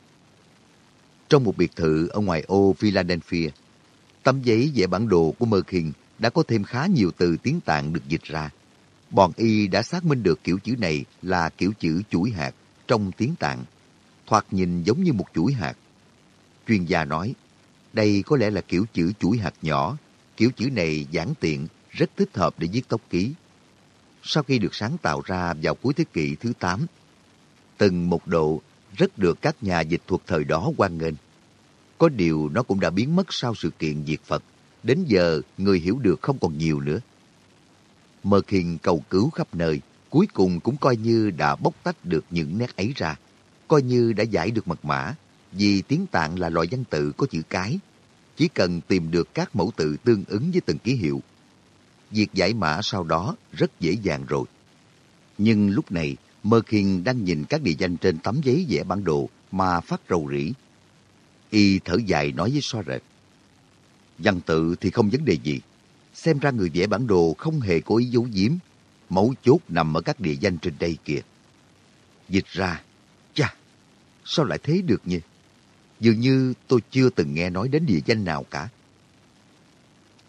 Trong một biệt thự ở ngoài ô Philadelphia, tấm giấy vẽ bản đồ của Merkin đã có thêm khá nhiều từ tiếng Tạng được dịch ra. Bọn y đã xác minh được kiểu chữ này là kiểu chữ chuỗi hạt trong tiếng Tạng, thoạt nhìn giống như một chuỗi hạt. Chuyên gia nói, đây có lẽ là kiểu chữ chuỗi hạt nhỏ, kiểu chữ này giản tiện, rất thích hợp để viết tóc ký. Sau khi được sáng tạo ra vào cuối thế kỷ thứ 8, từng một độ rất được các nhà dịch thuật thời đó quan nghênh. Có điều nó cũng đã biến mất sau sự kiện diệt Phật, Đến giờ, người hiểu được không còn nhiều nữa. Mơ khiên cầu cứu khắp nơi, cuối cùng cũng coi như đã bóc tách được những nét ấy ra. Coi như đã giải được mật mã, vì tiếng Tạng là loại văn tự có chữ cái. Chỉ cần tìm được các mẫu tự tương ứng với từng ký hiệu. Việc giải mã sau đó rất dễ dàng rồi. Nhưng lúc này, Mơ Khiên đang nhìn các địa danh trên tấm giấy vẽ bản đồ mà phát rầu rĩ. Y thở dài nói với so rệt. Văn tự thì không vấn đề gì. Xem ra người vẽ bản đồ không hề có ý giấu giếm. Mấu chốt nằm ở các địa danh trên đây kìa. Dịch ra, cha, sao lại thế được nhỉ? Dường như tôi chưa từng nghe nói đến địa danh nào cả.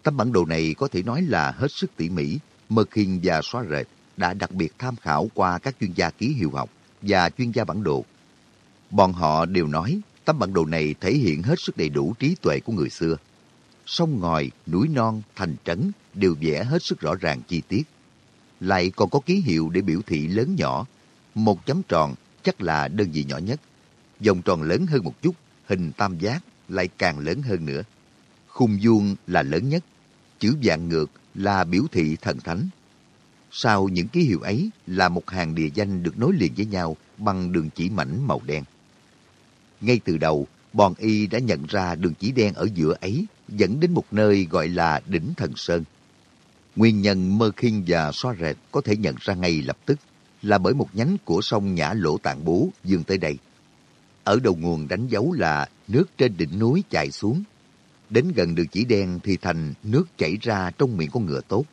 Tấm bản đồ này có thể nói là hết sức tỉ mỉ, mơ khiên và xóa rệt đã đặc biệt tham khảo qua các chuyên gia ký hiệu học và chuyên gia bản đồ. Bọn họ đều nói tấm bản đồ này thể hiện hết sức đầy đủ trí tuệ của người xưa. Sông ngòi, núi non, thành trấn đều vẽ hết sức rõ ràng chi tiết. Lại còn có ký hiệu để biểu thị lớn nhỏ. Một chấm tròn chắc là đơn vị nhỏ nhất. Vòng tròn lớn hơn một chút, hình tam giác lại càng lớn hơn nữa. Khung vuông là lớn nhất. Chữ vạn ngược là biểu thị thần thánh sau những ký hiệu ấy là một hàng địa danh được nối liền với nhau bằng đường chỉ mảnh màu đen. Ngay từ đầu, bọn y đã nhận ra đường chỉ đen ở giữa ấy dẫn đến một nơi gọi là đỉnh Thần Sơn. Nguyên nhân Mơ Khiên và Xoa Rệt có thể nhận ra ngay lập tức là bởi một nhánh của sông Nhã Lỗ Tạng Bố dường tới đây. Ở đầu nguồn đánh dấu là nước trên đỉnh núi chảy xuống. Đến gần đường chỉ đen thì thành nước chảy ra trong miệng con ngựa tốt.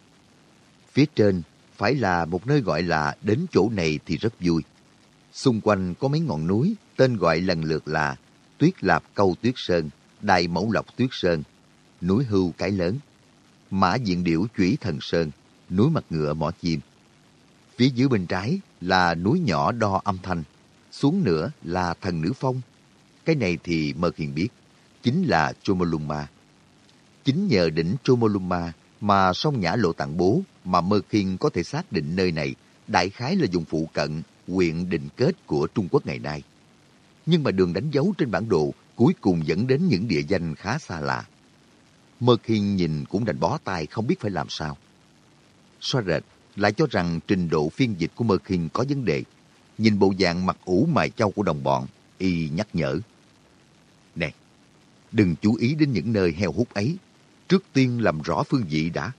Phía trên phải là một nơi gọi là đến chỗ này thì rất vui. Xung quanh có mấy ngọn núi, tên gọi lần lượt là Tuyết Lạp Câu Tuyết Sơn, Đại Mẫu Lộc Tuyết Sơn, núi Hưu Cái Lớn, Mã Diện Điểu Chủy Thần Sơn, núi Mặt Ngựa Mỏ Chim. Phía dưới bên trái là núi nhỏ đo âm thanh, xuống nữa là Thần Nữ Phong. Cái này thì Mơ Hiền biết, chính là Chomolungma. Chính nhờ đỉnh Chomolungma mà sông Nhã Lộ Tạng Bố mà Mơ Khiên có thể xác định nơi này đại khái là vùng phụ cận huyện định kết của Trung Quốc ngày nay. Nhưng mà đường đánh dấu trên bản đồ cuối cùng dẫn đến những địa danh khá xa lạ. Mơ Khiên nhìn cũng đành bó tay không biết phải làm sao. Xoa rệt lại cho rằng trình độ phiên dịch của Mơ Khiên có vấn đề. Nhìn bộ dạng mặt ủ mài châu của đồng bọn, y nhắc nhở. Nè, đừng chú ý đến những nơi heo hút ấy Trước tiên làm rõ phương vị đã.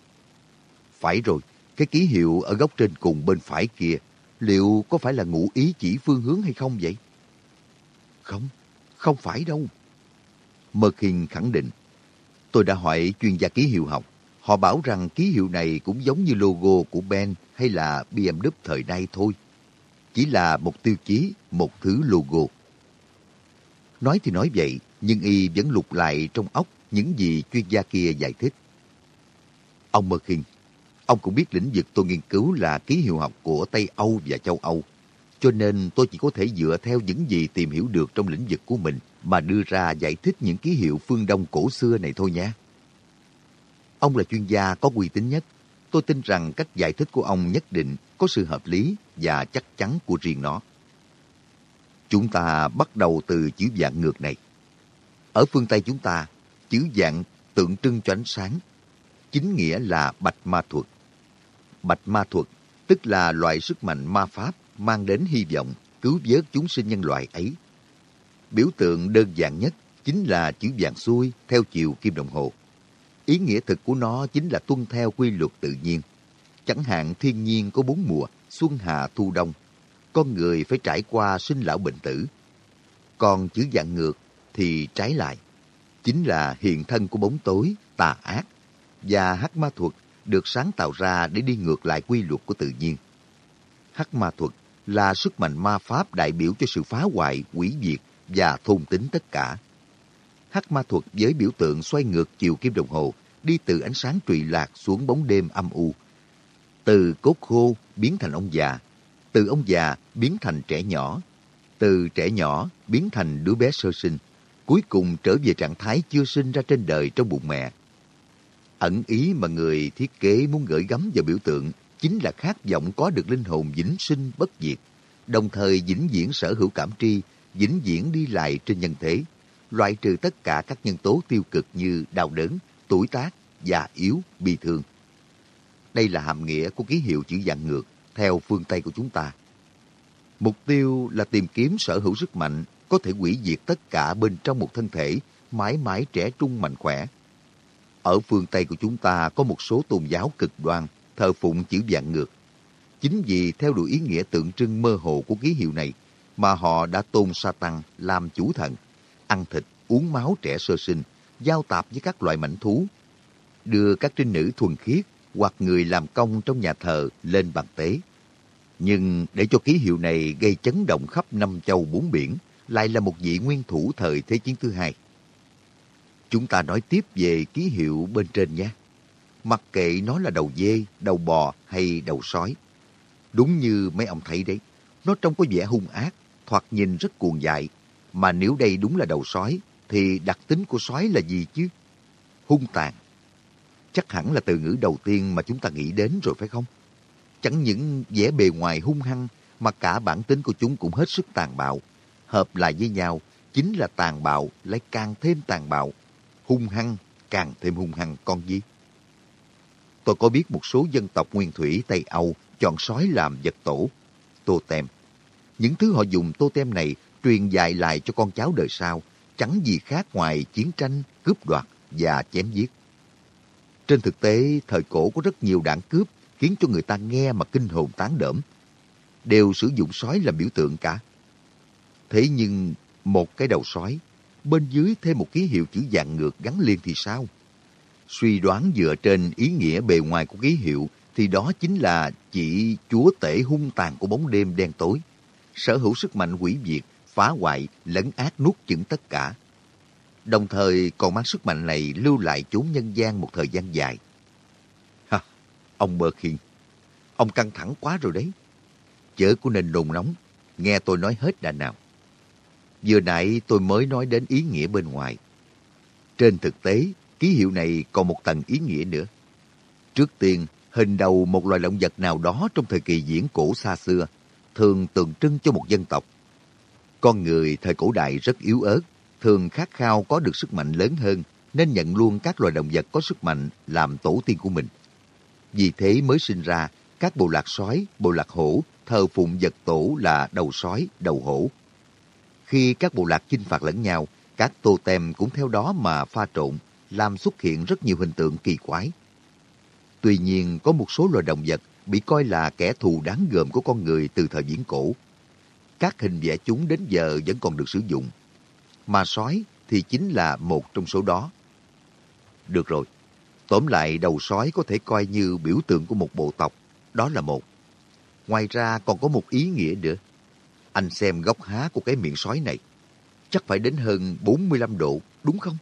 Phải rồi, cái ký hiệu ở góc trên cùng bên phải kia, liệu có phải là ngụ ý chỉ phương hướng hay không vậy? Không, không phải đâu. Mơ Kinh khẳng định. Tôi đã hỏi chuyên gia ký hiệu học. Họ bảo rằng ký hiệu này cũng giống như logo của Ben hay là BMW thời nay thôi. Chỉ là một tiêu chí, một thứ logo. Nói thì nói vậy, nhưng y vẫn lục lại trong óc những gì chuyên gia kia giải thích. Ông Mơ Kinh, ông cũng biết lĩnh vực tôi nghiên cứu là ký hiệu học của Tây Âu và châu Âu, cho nên tôi chỉ có thể dựa theo những gì tìm hiểu được trong lĩnh vực của mình mà đưa ra giải thích những ký hiệu phương Đông cổ xưa này thôi nhé. Ông là chuyên gia có uy tín nhất. Tôi tin rằng cách giải thích của ông nhất định có sự hợp lý và chắc chắn của riêng nó. Chúng ta bắt đầu từ chữ dạng ngược này. Ở phương Tây chúng ta, chữ dạng tượng trưng cho ánh sáng, chính nghĩa là bạch ma thuật. Bạch ma thuật tức là loại sức mạnh ma pháp mang đến hy vọng cứu vớt chúng sinh nhân loại ấy. Biểu tượng đơn giản nhất chính là chữ vàng xuôi theo chiều kim đồng hồ. Ý nghĩa thực của nó chính là tuân theo quy luật tự nhiên. Chẳng hạn thiên nhiên có bốn mùa, xuân hạ thu đông. Con người phải trải qua sinh lão bệnh tử. Còn chữ dạng ngược thì trái lại chính là hiện thân của bóng tối, tà ác và hắc ma thuật được sáng tạo ra để đi ngược lại quy luật của tự nhiên. Hắc ma thuật là sức mạnh ma pháp đại biểu cho sự phá hoại, quỷ diệt và thôn tính tất cả. Hắc ma thuật với biểu tượng xoay ngược chiều kim đồng hồ đi từ ánh sáng trụy lạc xuống bóng đêm âm u. Từ cốt khô biến thành ông già, từ ông già biến thành trẻ nhỏ, từ trẻ nhỏ biến thành đứa bé sơ sinh cuối cùng trở về trạng thái chưa sinh ra trên đời trong bụng mẹ. Ẩn ý mà người thiết kế muốn gửi gắm vào biểu tượng chính là khát vọng có được linh hồn vĩnh sinh bất diệt, đồng thời vĩnh viễn sở hữu cảm tri, vĩnh viễn đi lại trên nhân thế, loại trừ tất cả các nhân tố tiêu cực như đau đớn, tuổi tác, già yếu, bi thương. Đây là hàm nghĩa của ký hiệu chữ dạng ngược theo phương Tây của chúng ta. Mục tiêu là tìm kiếm sở hữu sức mạnh có thể hủy diệt tất cả bên trong một thân thể mãi mãi trẻ trung mạnh khỏe. Ở phương Tây của chúng ta có một số tôn giáo cực đoan thờ phụng chữ dạng ngược. Chính vì theo đuổi ý nghĩa tượng trưng mơ hồ của ký hiệu này mà họ đã tôn Satan làm chủ thần, ăn thịt, uống máu trẻ sơ sinh, giao tạp với các loài mảnh thú, đưa các trinh nữ thuần khiết hoặc người làm công trong nhà thờ lên bàn tế. Nhưng để cho ký hiệu này gây chấn động khắp năm châu bốn biển, lại là một vị nguyên thủ thời Thế chiến thứ hai. Chúng ta nói tiếp về ký hiệu bên trên nhé. Mặc kệ nó là đầu dê, đầu bò hay đầu sói. Đúng như mấy ông thấy đấy, nó trông có vẻ hung ác, thoạt nhìn rất cuồng dại. Mà nếu đây đúng là đầu sói, thì đặc tính của sói là gì chứ? Hung tàn. Chắc hẳn là từ ngữ đầu tiên mà chúng ta nghĩ đến rồi phải không? Chẳng những vẻ bề ngoài hung hăng, mà cả bản tính của chúng cũng hết sức tàn bạo. Hợp lại với nhau, chính là tàn bạo lại càng thêm tàn bạo. Hung hăng, càng thêm hung hăng con gì? Tôi có biết một số dân tộc nguyên thủy Tây Âu chọn sói làm vật tổ, tô tem. Những thứ họ dùng tô tem này truyền dạy lại cho con cháu đời sau, chẳng gì khác ngoài chiến tranh, cướp đoạt và chém giết. Trên thực tế, thời cổ có rất nhiều đảng cướp khiến cho người ta nghe mà kinh hồn tán đỡm. Đều sử dụng sói làm biểu tượng cả. Thế nhưng, một cái đầu sói, bên dưới thêm một ký hiệu chữ dạng ngược gắn liền thì sao? Suy đoán dựa trên ý nghĩa bề ngoài của ký hiệu thì đó chính là chỉ chúa tể hung tàn của bóng đêm đen tối, sở hữu sức mạnh hủy diệt, phá hoại, lấn át nuốt chửng tất cả. Đồng thời còn mang sức mạnh này lưu lại chốn nhân gian một thời gian dài. Ha, ông Bơ Khiên, ông căng thẳng quá rồi đấy. Chớ của nên nôn nóng, nghe tôi nói hết đã nào. Vừa nãy tôi mới nói đến ý nghĩa bên ngoài. Trên thực tế, ký hiệu này còn một tầng ý nghĩa nữa. Trước tiên, hình đầu một loài động vật nào đó trong thời kỳ diễn cổ xa xưa, thường tượng trưng cho một dân tộc. Con người thời cổ đại rất yếu ớt, thường khát khao có được sức mạnh lớn hơn, nên nhận luôn các loài động vật có sức mạnh làm tổ tiên của mình. Vì thế mới sinh ra các bộ lạc sói, bộ lạc hổ, thờ phụng vật tổ là đầu sói, đầu hổ. Khi các bộ lạc chinh phạt lẫn nhau, các tô tem cũng theo đó mà pha trộn, làm xuất hiện rất nhiều hình tượng kỳ quái. Tuy nhiên, có một số loài động vật bị coi là kẻ thù đáng gờm của con người từ thời viễn cổ. Các hình vẽ chúng đến giờ vẫn còn được sử dụng. Mà sói thì chính là một trong số đó. Được rồi, tóm lại đầu sói có thể coi như biểu tượng của một bộ tộc, đó là một. Ngoài ra còn có một ý nghĩa nữa. Anh xem góc há của cái miệng sói này. Chắc phải đến hơn 45 độ, đúng không?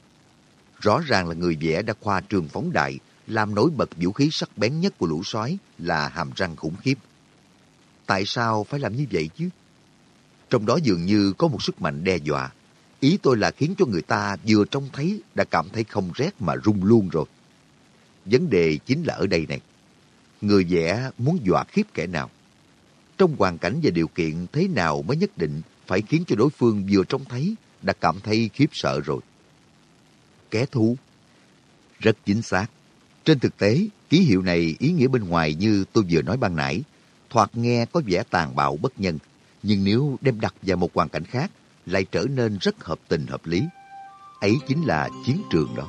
Rõ ràng là người vẽ đã khoa trường phóng đại, làm nổi bật vũ khí sắc bén nhất của lũ sói là hàm răng khủng khiếp. Tại sao phải làm như vậy chứ? Trong đó dường như có một sức mạnh đe dọa. Ý tôi là khiến cho người ta vừa trông thấy đã cảm thấy không rét mà run luôn rồi. Vấn đề chính là ở đây này. Người vẽ muốn dọa khiếp kẻ nào? Trong hoàn cảnh và điều kiện thế nào mới nhất định phải khiến cho đối phương vừa trông thấy đã cảm thấy khiếp sợ rồi. Kẻ thù? Rất chính xác. Trên thực tế, ký hiệu này ý nghĩa bên ngoài như tôi vừa nói ban nãy, thoạt nghe có vẻ tàn bạo bất nhân, nhưng nếu đem đặt vào một hoàn cảnh khác, lại trở nên rất hợp tình hợp lý. Ấy chính là chiến trường đó.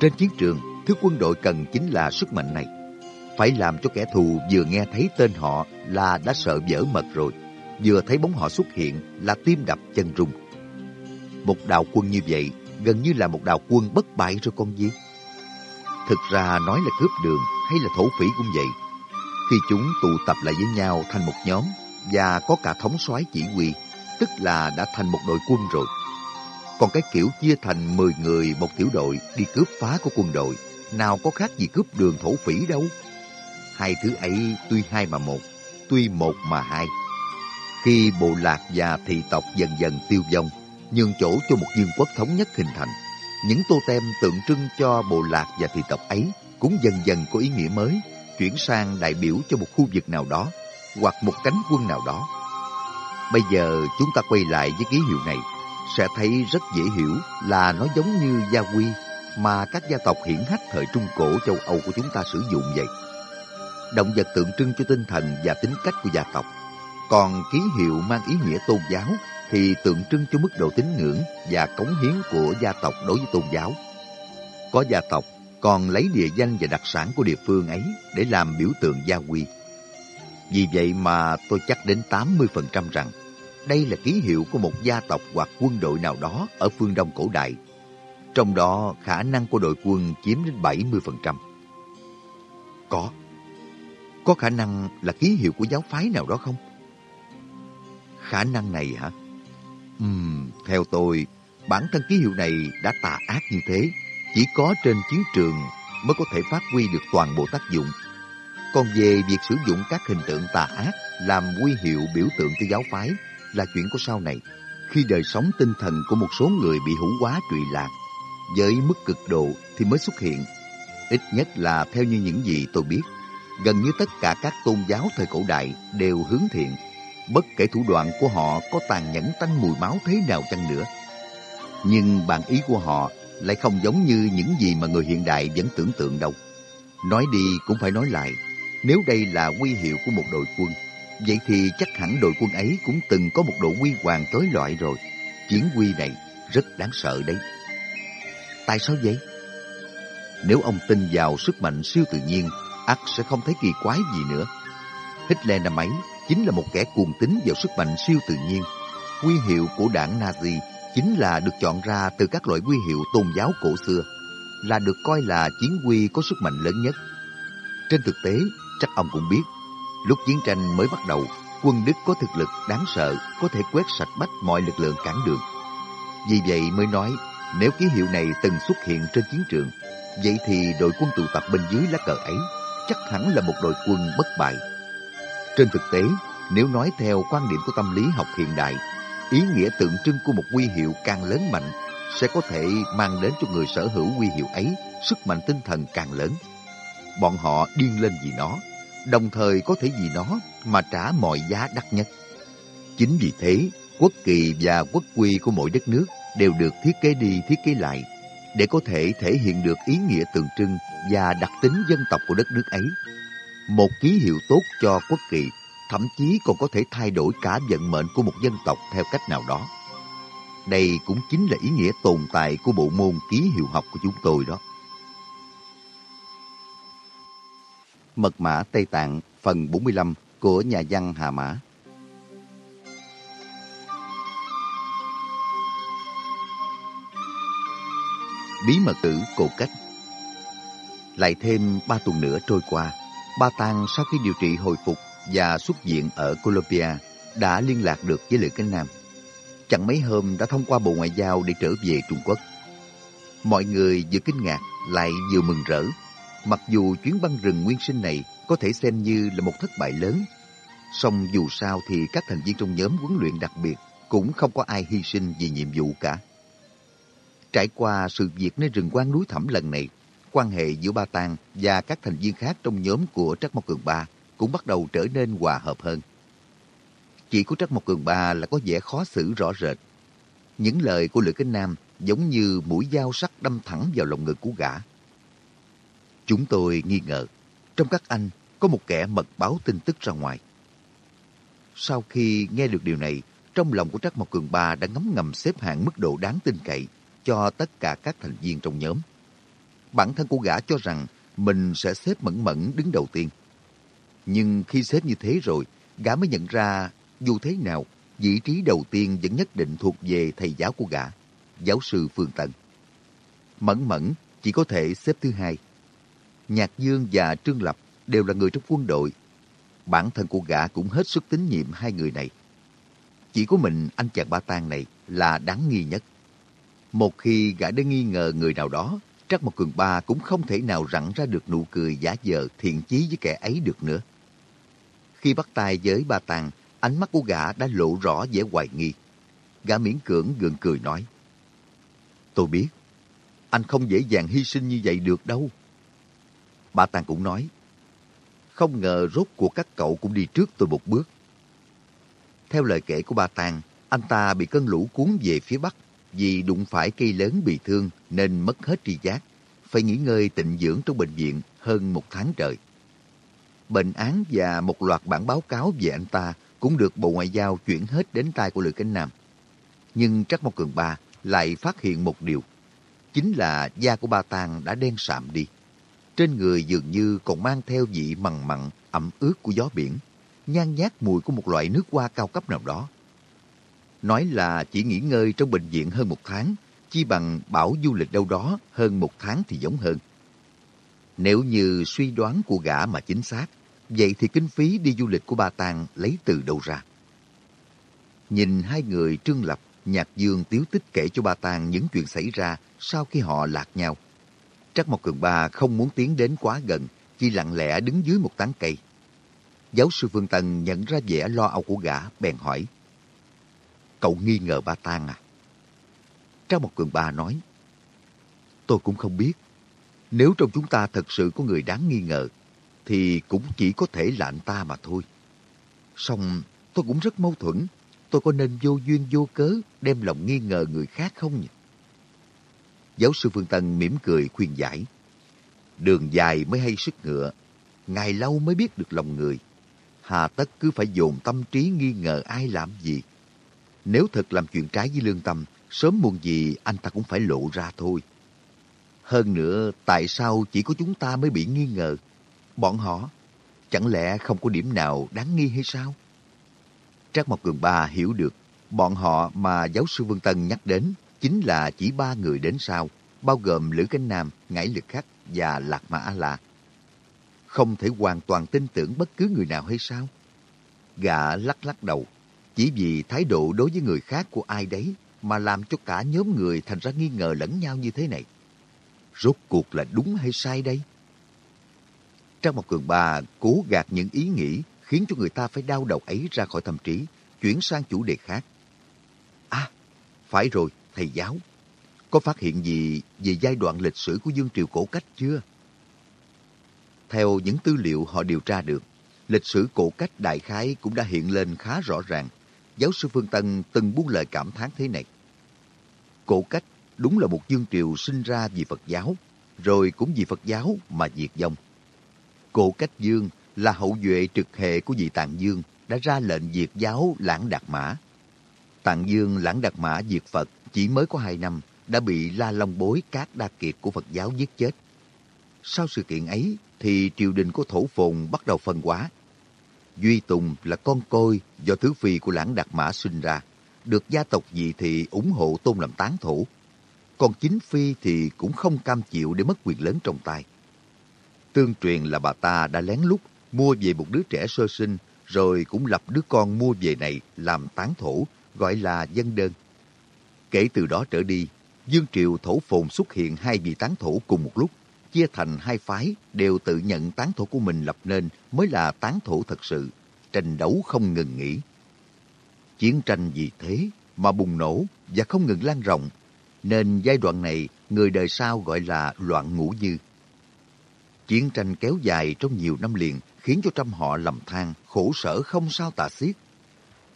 Trên chiến trường, thứ quân đội cần chính là sức mạnh này. Phải làm cho kẻ thù vừa nghe thấy tên họ là đã sợ vỡ mật rồi, vừa thấy bóng họ xuất hiện là tim đập chân rung. Một đạo quân như vậy gần như là một đạo quân bất bại rồi con gì. Thực ra nói là cướp đường hay là thổ phỉ cũng vậy. Khi chúng tụ tập lại với nhau thành một nhóm và có cả thống soái chỉ huy, tức là đã thành một đội quân rồi. Còn cái kiểu chia thành 10 người một tiểu đội đi cướp phá của quân đội, nào có khác gì cướp đường thổ phỉ đâu. Hai thứ ấy tuy hai mà một, tuy một mà hai. Khi bộ lạc và thị tộc dần dần tiêu vong, nhường chỗ cho một vương quốc thống nhất hình thành, những tô tem tượng trưng cho bộ lạc và thị tộc ấy cũng dần dần có ý nghĩa mới, chuyển sang đại biểu cho một khu vực nào đó hoặc một cánh quân nào đó. Bây giờ chúng ta quay lại với ký hiệu này, sẽ thấy rất dễ hiểu là nó giống như gia quy, mà các gia tộc hiển hách thời Trung Cổ châu Âu của chúng ta sử dụng vậy. Động vật tượng trưng cho tinh thần và tính cách của gia tộc. Còn ký hiệu mang ý nghĩa tôn giáo thì tượng trưng cho mức độ tín ngưỡng và cống hiến của gia tộc đối với tôn giáo. Có gia tộc còn lấy địa danh và đặc sản của địa phương ấy để làm biểu tượng gia quy. Vì vậy mà tôi chắc đến 80% rằng đây là ký hiệu của một gia tộc hoặc quân đội nào đó ở phương Đông cổ đại. Trong đó, khả năng của đội quân chiếm đến 70%. Có. Có khả năng là ký hiệu của giáo phái nào đó không? Khả năng này hả? Ừm, theo tôi, bản thân ký hiệu này đã tà ác như thế, chỉ có trên chiến trường mới có thể phát huy được toàn bộ tác dụng. Còn về việc sử dụng các hình tượng tà ác làm quy hiệu biểu tượng cho giáo phái là chuyện của sau này, khi đời sống tinh thần của một số người bị hữu quá trụy lạc, với mức cực độ thì mới xuất hiện. Ít nhất là theo như những gì tôi biết, gần như tất cả các tôn giáo thời cổ đại đều hướng thiện bất kể thủ đoạn của họ có tàn nhẫn tanh mùi máu thế nào chăng nữa. Nhưng bản ý của họ lại không giống như những gì mà người hiện đại vẫn tưởng tượng đâu. Nói đi cũng phải nói lại, nếu đây là quy hiệu của một đội quân, vậy thì chắc hẳn đội quân ấy cũng từng có một độ quy hoàng tối loại rồi. Chiến quy này rất đáng sợ đấy. Tại sao vậy? Nếu ông tin vào sức mạnh siêu tự nhiên, ắt sẽ không thấy kỳ quái gì nữa. Hitler năm ấy chính là một kẻ cuồng tín vào sức mạnh siêu tự nhiên. Quy hiệu của đảng Nazi chính là được chọn ra từ các loại quy hiệu tôn giáo cổ xưa, là được coi là chiến quy có sức mạnh lớn nhất. Trên thực tế, chắc ông cũng biết, lúc chiến tranh mới bắt đầu, quân Đức có thực lực đáng sợ, có thể quét sạch bách mọi lực lượng cản đường. Vì vậy mới nói, nếu ký hiệu này từng xuất hiện trên chiến trường, vậy thì đội quân tụ tập bên dưới lá cờ ấy chắc hẳn là một đội quân bất bại trên thực tế, nếu nói theo quan điểm của tâm lý học hiện đại, ý nghĩa tượng trưng của một quy hiệu càng lớn mạnh sẽ có thể mang đến cho người sở hữu quy hiệu ấy sức mạnh tinh thần càng lớn. Bọn họ điên lên vì nó, đồng thời có thể vì nó mà trả mọi giá đắt nhất. Chính vì thế, quốc kỳ và quốc quy của mỗi đất nước đều được thiết kế đi thiết kế lại để có thể thể hiện được ý nghĩa tượng trưng và đặc tính dân tộc của đất nước ấy một ký hiệu tốt cho quốc kỳ, thậm chí còn có thể thay đổi cả vận mệnh của một dân tộc theo cách nào đó. Đây cũng chính là ý nghĩa tồn tại của bộ môn ký hiệu học của chúng tôi đó. Mật mã Tây Tạng phần 45 của nhà văn Hà Mã Bí mật tử cổ cách Lại thêm ba tuần nữa trôi qua, Ba Tang sau khi điều trị hồi phục và xuất viện ở Colombia đã liên lạc được với Lữ Cánh Nam. Chẳng mấy hôm đã thông qua Bộ Ngoại giao để trở về Trung Quốc. Mọi người vừa kinh ngạc lại vừa mừng rỡ. Mặc dù chuyến băng rừng nguyên sinh này có thể xem như là một thất bại lớn, song dù sao thì các thành viên trong nhóm huấn luyện đặc biệt cũng không có ai hy sinh vì nhiệm vụ cả. Trải qua sự việc nơi rừng quan núi thẳm lần này, quan hệ giữa Ba Tàng và các thành viên khác trong nhóm của Trắc Mộc Cường Ba cũng bắt đầu trở nên hòa hợp hơn. Chỉ của Trắc Mộc Cường Ba là có vẻ khó xử rõ rệt. Những lời của Lữ Kinh Nam giống như mũi dao sắc đâm thẳng vào lòng ngực của gã. Chúng tôi nghi ngờ, trong các anh có một kẻ mật báo tin tức ra ngoài. Sau khi nghe được điều này, trong lòng của Trắc Mộc Cường Ba đã ngấm ngầm xếp hạng mức độ đáng tin cậy cho tất cả các thành viên trong nhóm bản thân của gã cho rằng mình sẽ xếp mẫn mẫn đứng đầu tiên. Nhưng khi xếp như thế rồi, gã mới nhận ra dù thế nào, vị trí đầu tiên vẫn nhất định thuộc về thầy giáo của gã, giáo sư Phương Tần. Mẫn mẫn chỉ có thể xếp thứ hai. Nhạc Dương và Trương Lập đều là người trong quân đội. Bản thân của gã cũng hết sức tín nhiệm hai người này. Chỉ có mình anh chàng Ba Tang này là đáng nghi nhất. Một khi gã đã nghi ngờ người nào đó Trắc Mộc Cường Ba cũng không thể nào rặn ra được nụ cười giả dờ thiện chí với kẻ ấy được nữa. Khi bắt tay với ba tàng, ánh mắt của gã đã lộ rõ vẻ hoài nghi. Gã miễn cưỡng gượng cười nói. Tôi biết, anh không dễ dàng hy sinh như vậy được đâu. Ba tàng cũng nói. Không ngờ rốt cuộc các cậu cũng đi trước tôi một bước. Theo lời kể của ba tàng, anh ta bị cơn lũ cuốn về phía bắc vì đụng phải cây lớn bị thương nên mất hết tri giác, phải nghỉ ngơi tịnh dưỡng trong bệnh viện hơn một tháng trời. Bệnh án và một loạt bản báo cáo về anh ta cũng được Bộ Ngoại giao chuyển hết đến tay của Lữ Cánh Nam. Nhưng Trắc Mộc Cường Ba lại phát hiện một điều, chính là da của ba Tàng đã đen sạm đi. Trên người dường như còn mang theo vị mặn mặn, ẩm ướt của gió biển, nhan nhát mùi của một loại nước hoa cao cấp nào đó. Nói là chỉ nghỉ ngơi trong bệnh viện hơn một tháng, chi bằng bảo du lịch đâu đó hơn một tháng thì giống hơn. Nếu như suy đoán của gã mà chính xác, vậy thì kinh phí đi du lịch của ba Tàng lấy từ đâu ra? Nhìn hai người Trương Lập, Nhạc Dương tiếu tích kể cho ba Tàng những chuyện xảy ra sau khi họ lạc nhau. Trắc Mộc Cường Ba không muốn tiến đến quá gần, chỉ lặng lẽ đứng dưới một tán cây. Giáo sư Phương tần nhận ra vẻ lo âu của gã, bèn hỏi. Cậu nghi ngờ ba tang à? Trang một Cường Ba nói. Tôi cũng không biết. Nếu trong chúng ta thật sự có người đáng nghi ngờ, thì cũng chỉ có thể là anh ta mà thôi. Song tôi cũng rất mâu thuẫn. Tôi có nên vô duyên vô cớ đem lòng nghi ngờ người khác không nhỉ? Giáo sư Phương Tân mỉm cười khuyên giải. Đường dài mới hay sức ngựa, ngày lâu mới biết được lòng người. Hà tất cứ phải dồn tâm trí nghi ngờ ai làm gì. Nếu thật làm chuyện trái với lương tâm, sớm muộn gì anh ta cũng phải lộ ra thôi. Hơn nữa, tại sao chỉ có chúng ta mới bị nghi ngờ? Bọn họ, chẳng lẽ không có điểm nào đáng nghi hay sao? Trác Mộc Cường Ba hiểu được, bọn họ mà giáo sư Vương Tân nhắc đến chính là chỉ ba người đến sau, bao gồm Lữ Cánh Nam, Ngải Lực Khắc và Lạc Mã A-La. Không thể hoàn toàn tin tưởng bất cứ người nào hay sao? Gã lắc lắc đầu, chỉ vì thái độ đối với người khác của ai đấy mà làm cho cả nhóm người thành ra nghi ngờ lẫn nhau như thế này. Rốt cuộc là đúng hay sai đây? Trang Mộc Cường bà cố gạt những ý nghĩ khiến cho người ta phải đau đầu ấy ra khỏi tâm trí, chuyển sang chủ đề khác. À, phải rồi, thầy giáo. Có phát hiện gì về giai đoạn lịch sử của Dương Triều Cổ Cách chưa? Theo những tư liệu họ điều tra được, lịch sử cổ cách đại khái cũng đã hiện lên khá rõ ràng. Giáo sư Phương Tân từng buông lời cảm thán thế này. Cổ cách đúng là một dương triều sinh ra vì Phật giáo, rồi cũng vì Phật giáo mà diệt vong. Cổ cách dương là hậu duệ trực hệ của vị Tạng Dương đã ra lệnh diệt giáo Lãng Đạt Mã. Tạng Dương Lãng Đạt Mã diệt Phật chỉ mới có hai năm đã bị La Long Bối Cát Đa Kiệt của Phật giáo giết chết. Sau sự kiện ấy thì triều đình của Thổ Phồn bắt đầu phân hóa. Duy Tùng là con côi do thứ phi của Lãng Đạt Mã sinh ra, được gia tộc dị thị ủng hộ tôn làm tán thủ Còn chính phi thì cũng không cam chịu để mất quyền lớn trong tay. Tương truyền là bà ta đã lén lút mua về một đứa trẻ sơ sinh rồi cũng lập đứa con mua về này làm tán thổ, gọi là dân đơn. Kể từ đó trở đi, Dương Triều Thổ Phồn xuất hiện hai vị tán thổ cùng một lúc, chia thành hai phái đều tự nhận tán thổ của mình lập nên mới là tán thổ thật sự, tranh đấu không ngừng nghỉ. Chiến tranh vì thế mà bùng nổ và không ngừng lan rộng, nên giai đoạn này người đời sau gọi là loạn ngũ dư. Chiến tranh kéo dài trong nhiều năm liền khiến cho trăm họ lầm than, khổ sở không sao tả xiết.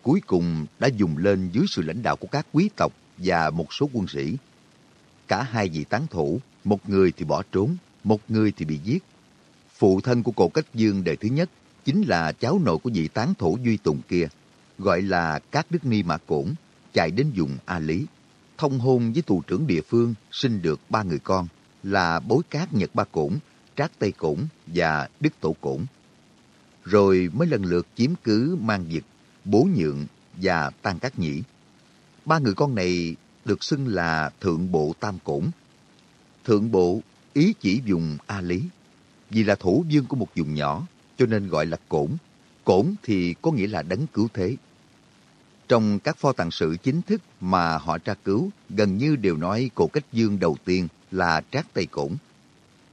Cuối cùng đã dùng lên dưới sự lãnh đạo của các quý tộc và một số quân sĩ. Cả hai vị tán thủ, một người thì bỏ trốn, một người thì bị giết. Phụ thân của cổ cách dương đời thứ nhất chính là cháu nội của vị tán thổ Duy Tùng kia, gọi là Cát Đức Ni Mã Cổn, chạy đến dùng A Lý. Thông hôn với tù trưởng địa phương, sinh được ba người con, là Bối Cát Nhật Ba Cổn, Trác Tây Cổn và Đức Tổ Cổn. Rồi mới lần lượt chiếm cứ Mang Việt, Bố Nhượng và Tan Cát Nhĩ. Ba người con này được xưng là Thượng Bộ Tam Cổn. Thượng Bộ ý chỉ dùng A Lý. Vì là thủ vương của một vùng nhỏ, cho nên gọi là Cổn. Cổn thì có nghĩa là đấng cứu thế. Trong các pho tàng sự chính thức mà họ tra cứu, gần như đều nói cổ cách dương đầu tiên là Trác Tây Cổn.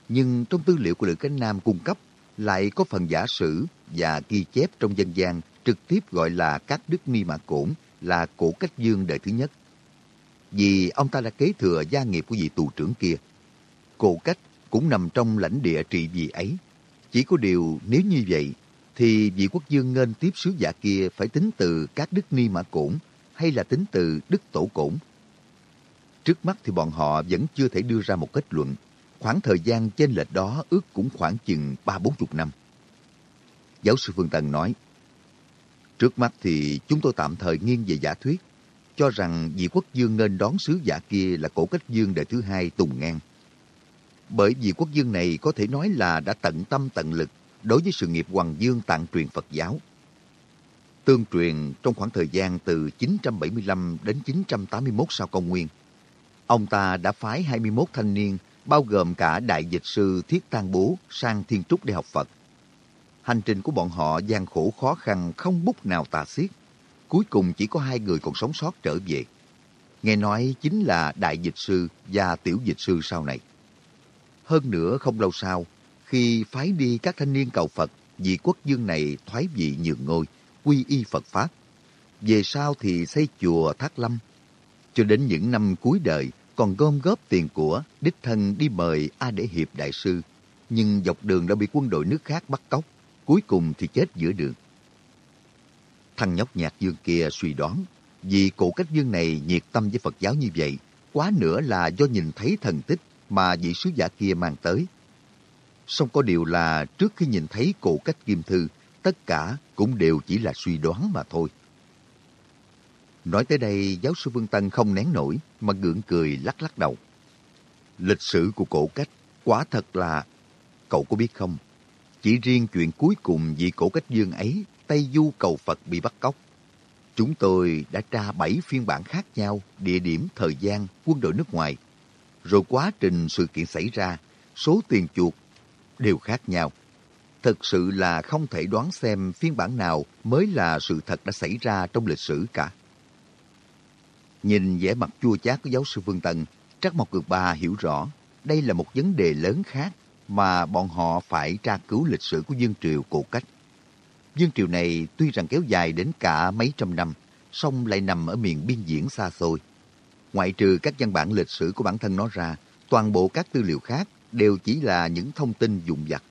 Nhưng trong tư liệu của Lữ Cánh Nam cung cấp lại có phần giả sử và ghi chép trong dân gian trực tiếp gọi là các đức ni mã cổn là cổ cách dương đời thứ nhất. Vì ông ta đã kế thừa gia nghiệp của vị tù trưởng kia. Cổ cách cũng nằm trong lãnh địa trị vì ấy. Chỉ có điều nếu như vậy, thì vị quốc dương nên tiếp sứ giả kia phải tính từ các đức ni mã cổn hay là tính từ đức tổ cổn. Trước mắt thì bọn họ vẫn chưa thể đưa ra một kết luận. Khoảng thời gian trên lệch đó ước cũng khoảng chừng ba bốn chục năm. Giáo sư Phương Tân nói, Trước mắt thì chúng tôi tạm thời nghiêng về giả thuyết, cho rằng vị quốc dương nên đón sứ giả kia là cổ cách dương đời thứ hai Tùng Ngang. Bởi vì quốc dương này có thể nói là đã tận tâm tận lực đối với sự nghiệp Hoàng Dương tạng truyền Phật giáo. Tương truyền trong khoảng thời gian từ 975 đến 981 sau công nguyên, ông ta đã phái 21 thanh niên, bao gồm cả đại dịch sư Thiết tăng Bố sang Thiên Trúc để học Phật. Hành trình của bọn họ gian khổ khó khăn không bút nào tà xiết. Cuối cùng chỉ có hai người còn sống sót trở về. Nghe nói chính là đại dịch sư và tiểu dịch sư sau này. Hơn nữa không lâu sau, khi phái đi các thanh niên cầu Phật, vị quốc dương này thoái vị nhường ngôi, quy y Phật Pháp. Về sau thì xây chùa Thác Lâm. Cho đến những năm cuối đời, còn gom góp tiền của, đích thân đi mời A Để Hiệp Đại Sư. Nhưng dọc đường đã bị quân đội nước khác bắt cóc, cuối cùng thì chết giữa đường. Thằng nhóc nhạc dương kia suy đoán, vì cổ cách dương này nhiệt tâm với Phật giáo như vậy, quá nữa là do nhìn thấy thần tích mà vị sứ giả kia mang tới. Song có điều là trước khi nhìn thấy cổ cách kim thư, tất cả cũng đều chỉ là suy đoán mà thôi. Nói tới đây, giáo sư Vương Tân không nén nổi, mà gượng cười lắc lắc đầu. Lịch sử của cổ cách quả thật là... Cậu có biết không? Chỉ riêng chuyện cuối cùng vị cổ cách dương ấy, Tây Du cầu Phật bị bắt cóc. Chúng tôi đã tra bảy phiên bản khác nhau, địa điểm, thời gian, quân đội nước ngoài. Rồi quá trình sự kiện xảy ra, số tiền chuột đều khác nhau. Thực sự là không thể đoán xem phiên bản nào mới là sự thật đã xảy ra trong lịch sử cả. Nhìn vẻ mặt chua chát của giáo sư Phương Tân, Trắc Mộc Cực Ba hiểu rõ đây là một vấn đề lớn khác mà bọn họ phải tra cứu lịch sử của Dương Triều cổ cách. Dương Triều này tuy rằng kéo dài đến cả mấy trăm năm, song lại nằm ở miền biên diễn xa xôi. Ngoại trừ các văn bản lịch sử của bản thân nó ra, toàn bộ các tư liệu khác đều chỉ là những thông tin dùng vặt.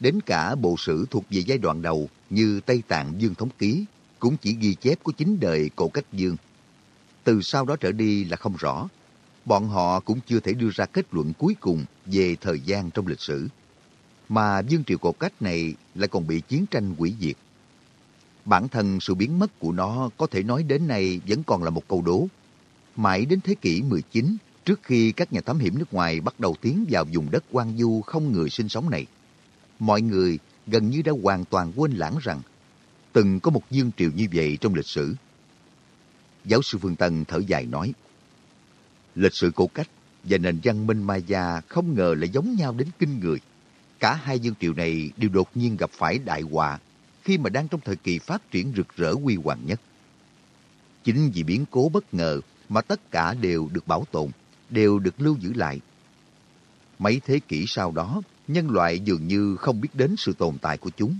Đến cả bộ sử thuộc về giai đoạn đầu như Tây Tạng Dương Thống Ký cũng chỉ ghi chép của chính đời cổ cách Dương. Từ sau đó trở đi là không rõ. Bọn họ cũng chưa thể đưa ra kết luận cuối cùng về thời gian trong lịch sử. Mà Dương Triều cổ cách này lại còn bị chiến tranh hủy diệt. Bản thân sự biến mất của nó có thể nói đến nay vẫn còn là một câu đố. Mãi đến thế kỷ 19, Trước khi các nhà thám hiểm nước ngoài bắt đầu tiến vào vùng đất quan du không người sinh sống này, mọi người gần như đã hoàn toàn quên lãng rằng từng có một dương triều như vậy trong lịch sử. Giáo sư Phương Tân thở dài nói, lịch sử cổ cách và nền văn minh Maya không ngờ lại giống nhau đến kinh người. Cả hai dương triều này đều đột nhiên gặp phải đại họa khi mà đang trong thời kỳ phát triển rực rỡ huy hoàng nhất. Chính vì biến cố bất ngờ mà tất cả đều được bảo tồn đều được lưu giữ lại. Mấy thế kỷ sau đó, nhân loại dường như không biết đến sự tồn tại của chúng.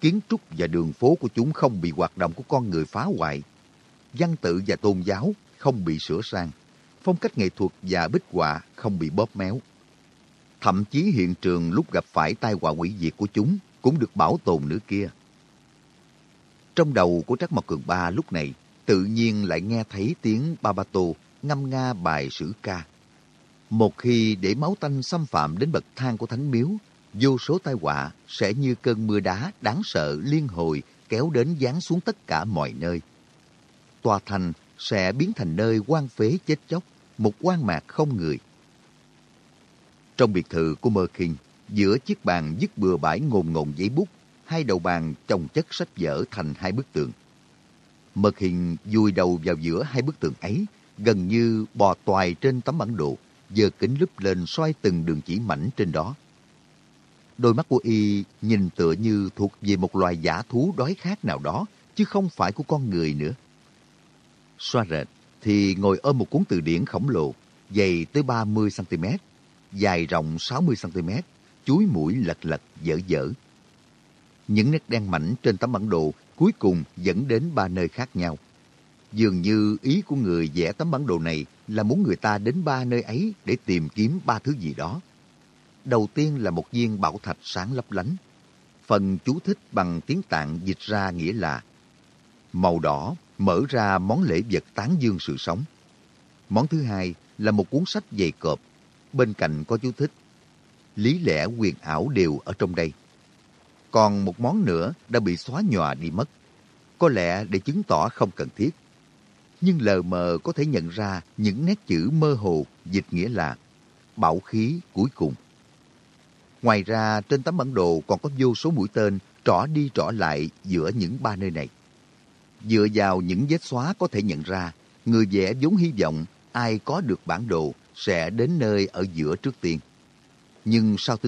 Kiến trúc và đường phố của chúng không bị hoạt động của con người phá hoại. Văn tự và tôn giáo không bị sửa sang. Phong cách nghệ thuật và bích họa không bị bóp méo. Thậm chí hiện trường lúc gặp phải tai họa hủy diệt của chúng cũng được bảo tồn nữa kia. Trong đầu của Trắc Mộc Cường Ba lúc này, tự nhiên lại nghe thấy tiếng Babato ngâm nga bài sử ca. Một khi để máu tanh xâm phạm đến bậc thang của thánh miếu, vô số tai họa sẽ như cơn mưa đá đáng sợ liên hồi kéo đến giáng xuống tất cả mọi nơi. Tòa thành sẽ biến thành nơi quan phế chết chóc, một quan mạc không người. Trong biệt thự của Mơ Kinh, giữa chiếc bàn dứt bừa bãi ngồn ngồn giấy bút, hai đầu bàn chồng chất sách vở thành hai bức tường Mật hình vùi đầu vào giữa hai bức tường ấy, gần như bò toài trên tấm bản đồ, giờ kính lúp lên soi từng đường chỉ mảnh trên đó. Đôi mắt của y nhìn tựa như thuộc về một loài giả thú đói khát nào đó, chứ không phải của con người nữa. Xoa rệt thì ngồi ôm một cuốn từ điển khổng lồ, dày tới 30cm, dài rộng 60cm, chuối mũi lật lật dở dở. Những nét đen mảnh trên tấm bản đồ cuối cùng dẫn đến ba nơi khác nhau. Dường như ý của người vẽ tấm bản đồ này là muốn người ta đến ba nơi ấy để tìm kiếm ba thứ gì đó. Đầu tiên là một viên bảo thạch sáng lấp lánh. Phần chú thích bằng tiếng tạng dịch ra nghĩa là màu đỏ mở ra món lễ vật tán dương sự sống. Món thứ hai là một cuốn sách dày cộp. Bên cạnh có chú thích. Lý lẽ quyền ảo đều ở trong đây. Còn một món nữa đã bị xóa nhòa đi mất. Có lẽ để chứng tỏ không cần thiết. Nhưng lờ mờ có thể nhận ra những nét chữ mơ hồ dịch nghĩa là bảo khí cuối cùng. Ngoài ra, trên tấm bản đồ còn có vô số mũi tên trỏ đi trỏ lại giữa những ba nơi này. Dựa vào những vết xóa có thể nhận ra, người vẽ vốn hy vọng ai có được bản đồ sẽ đến nơi ở giữa trước tiên. Nhưng sao tính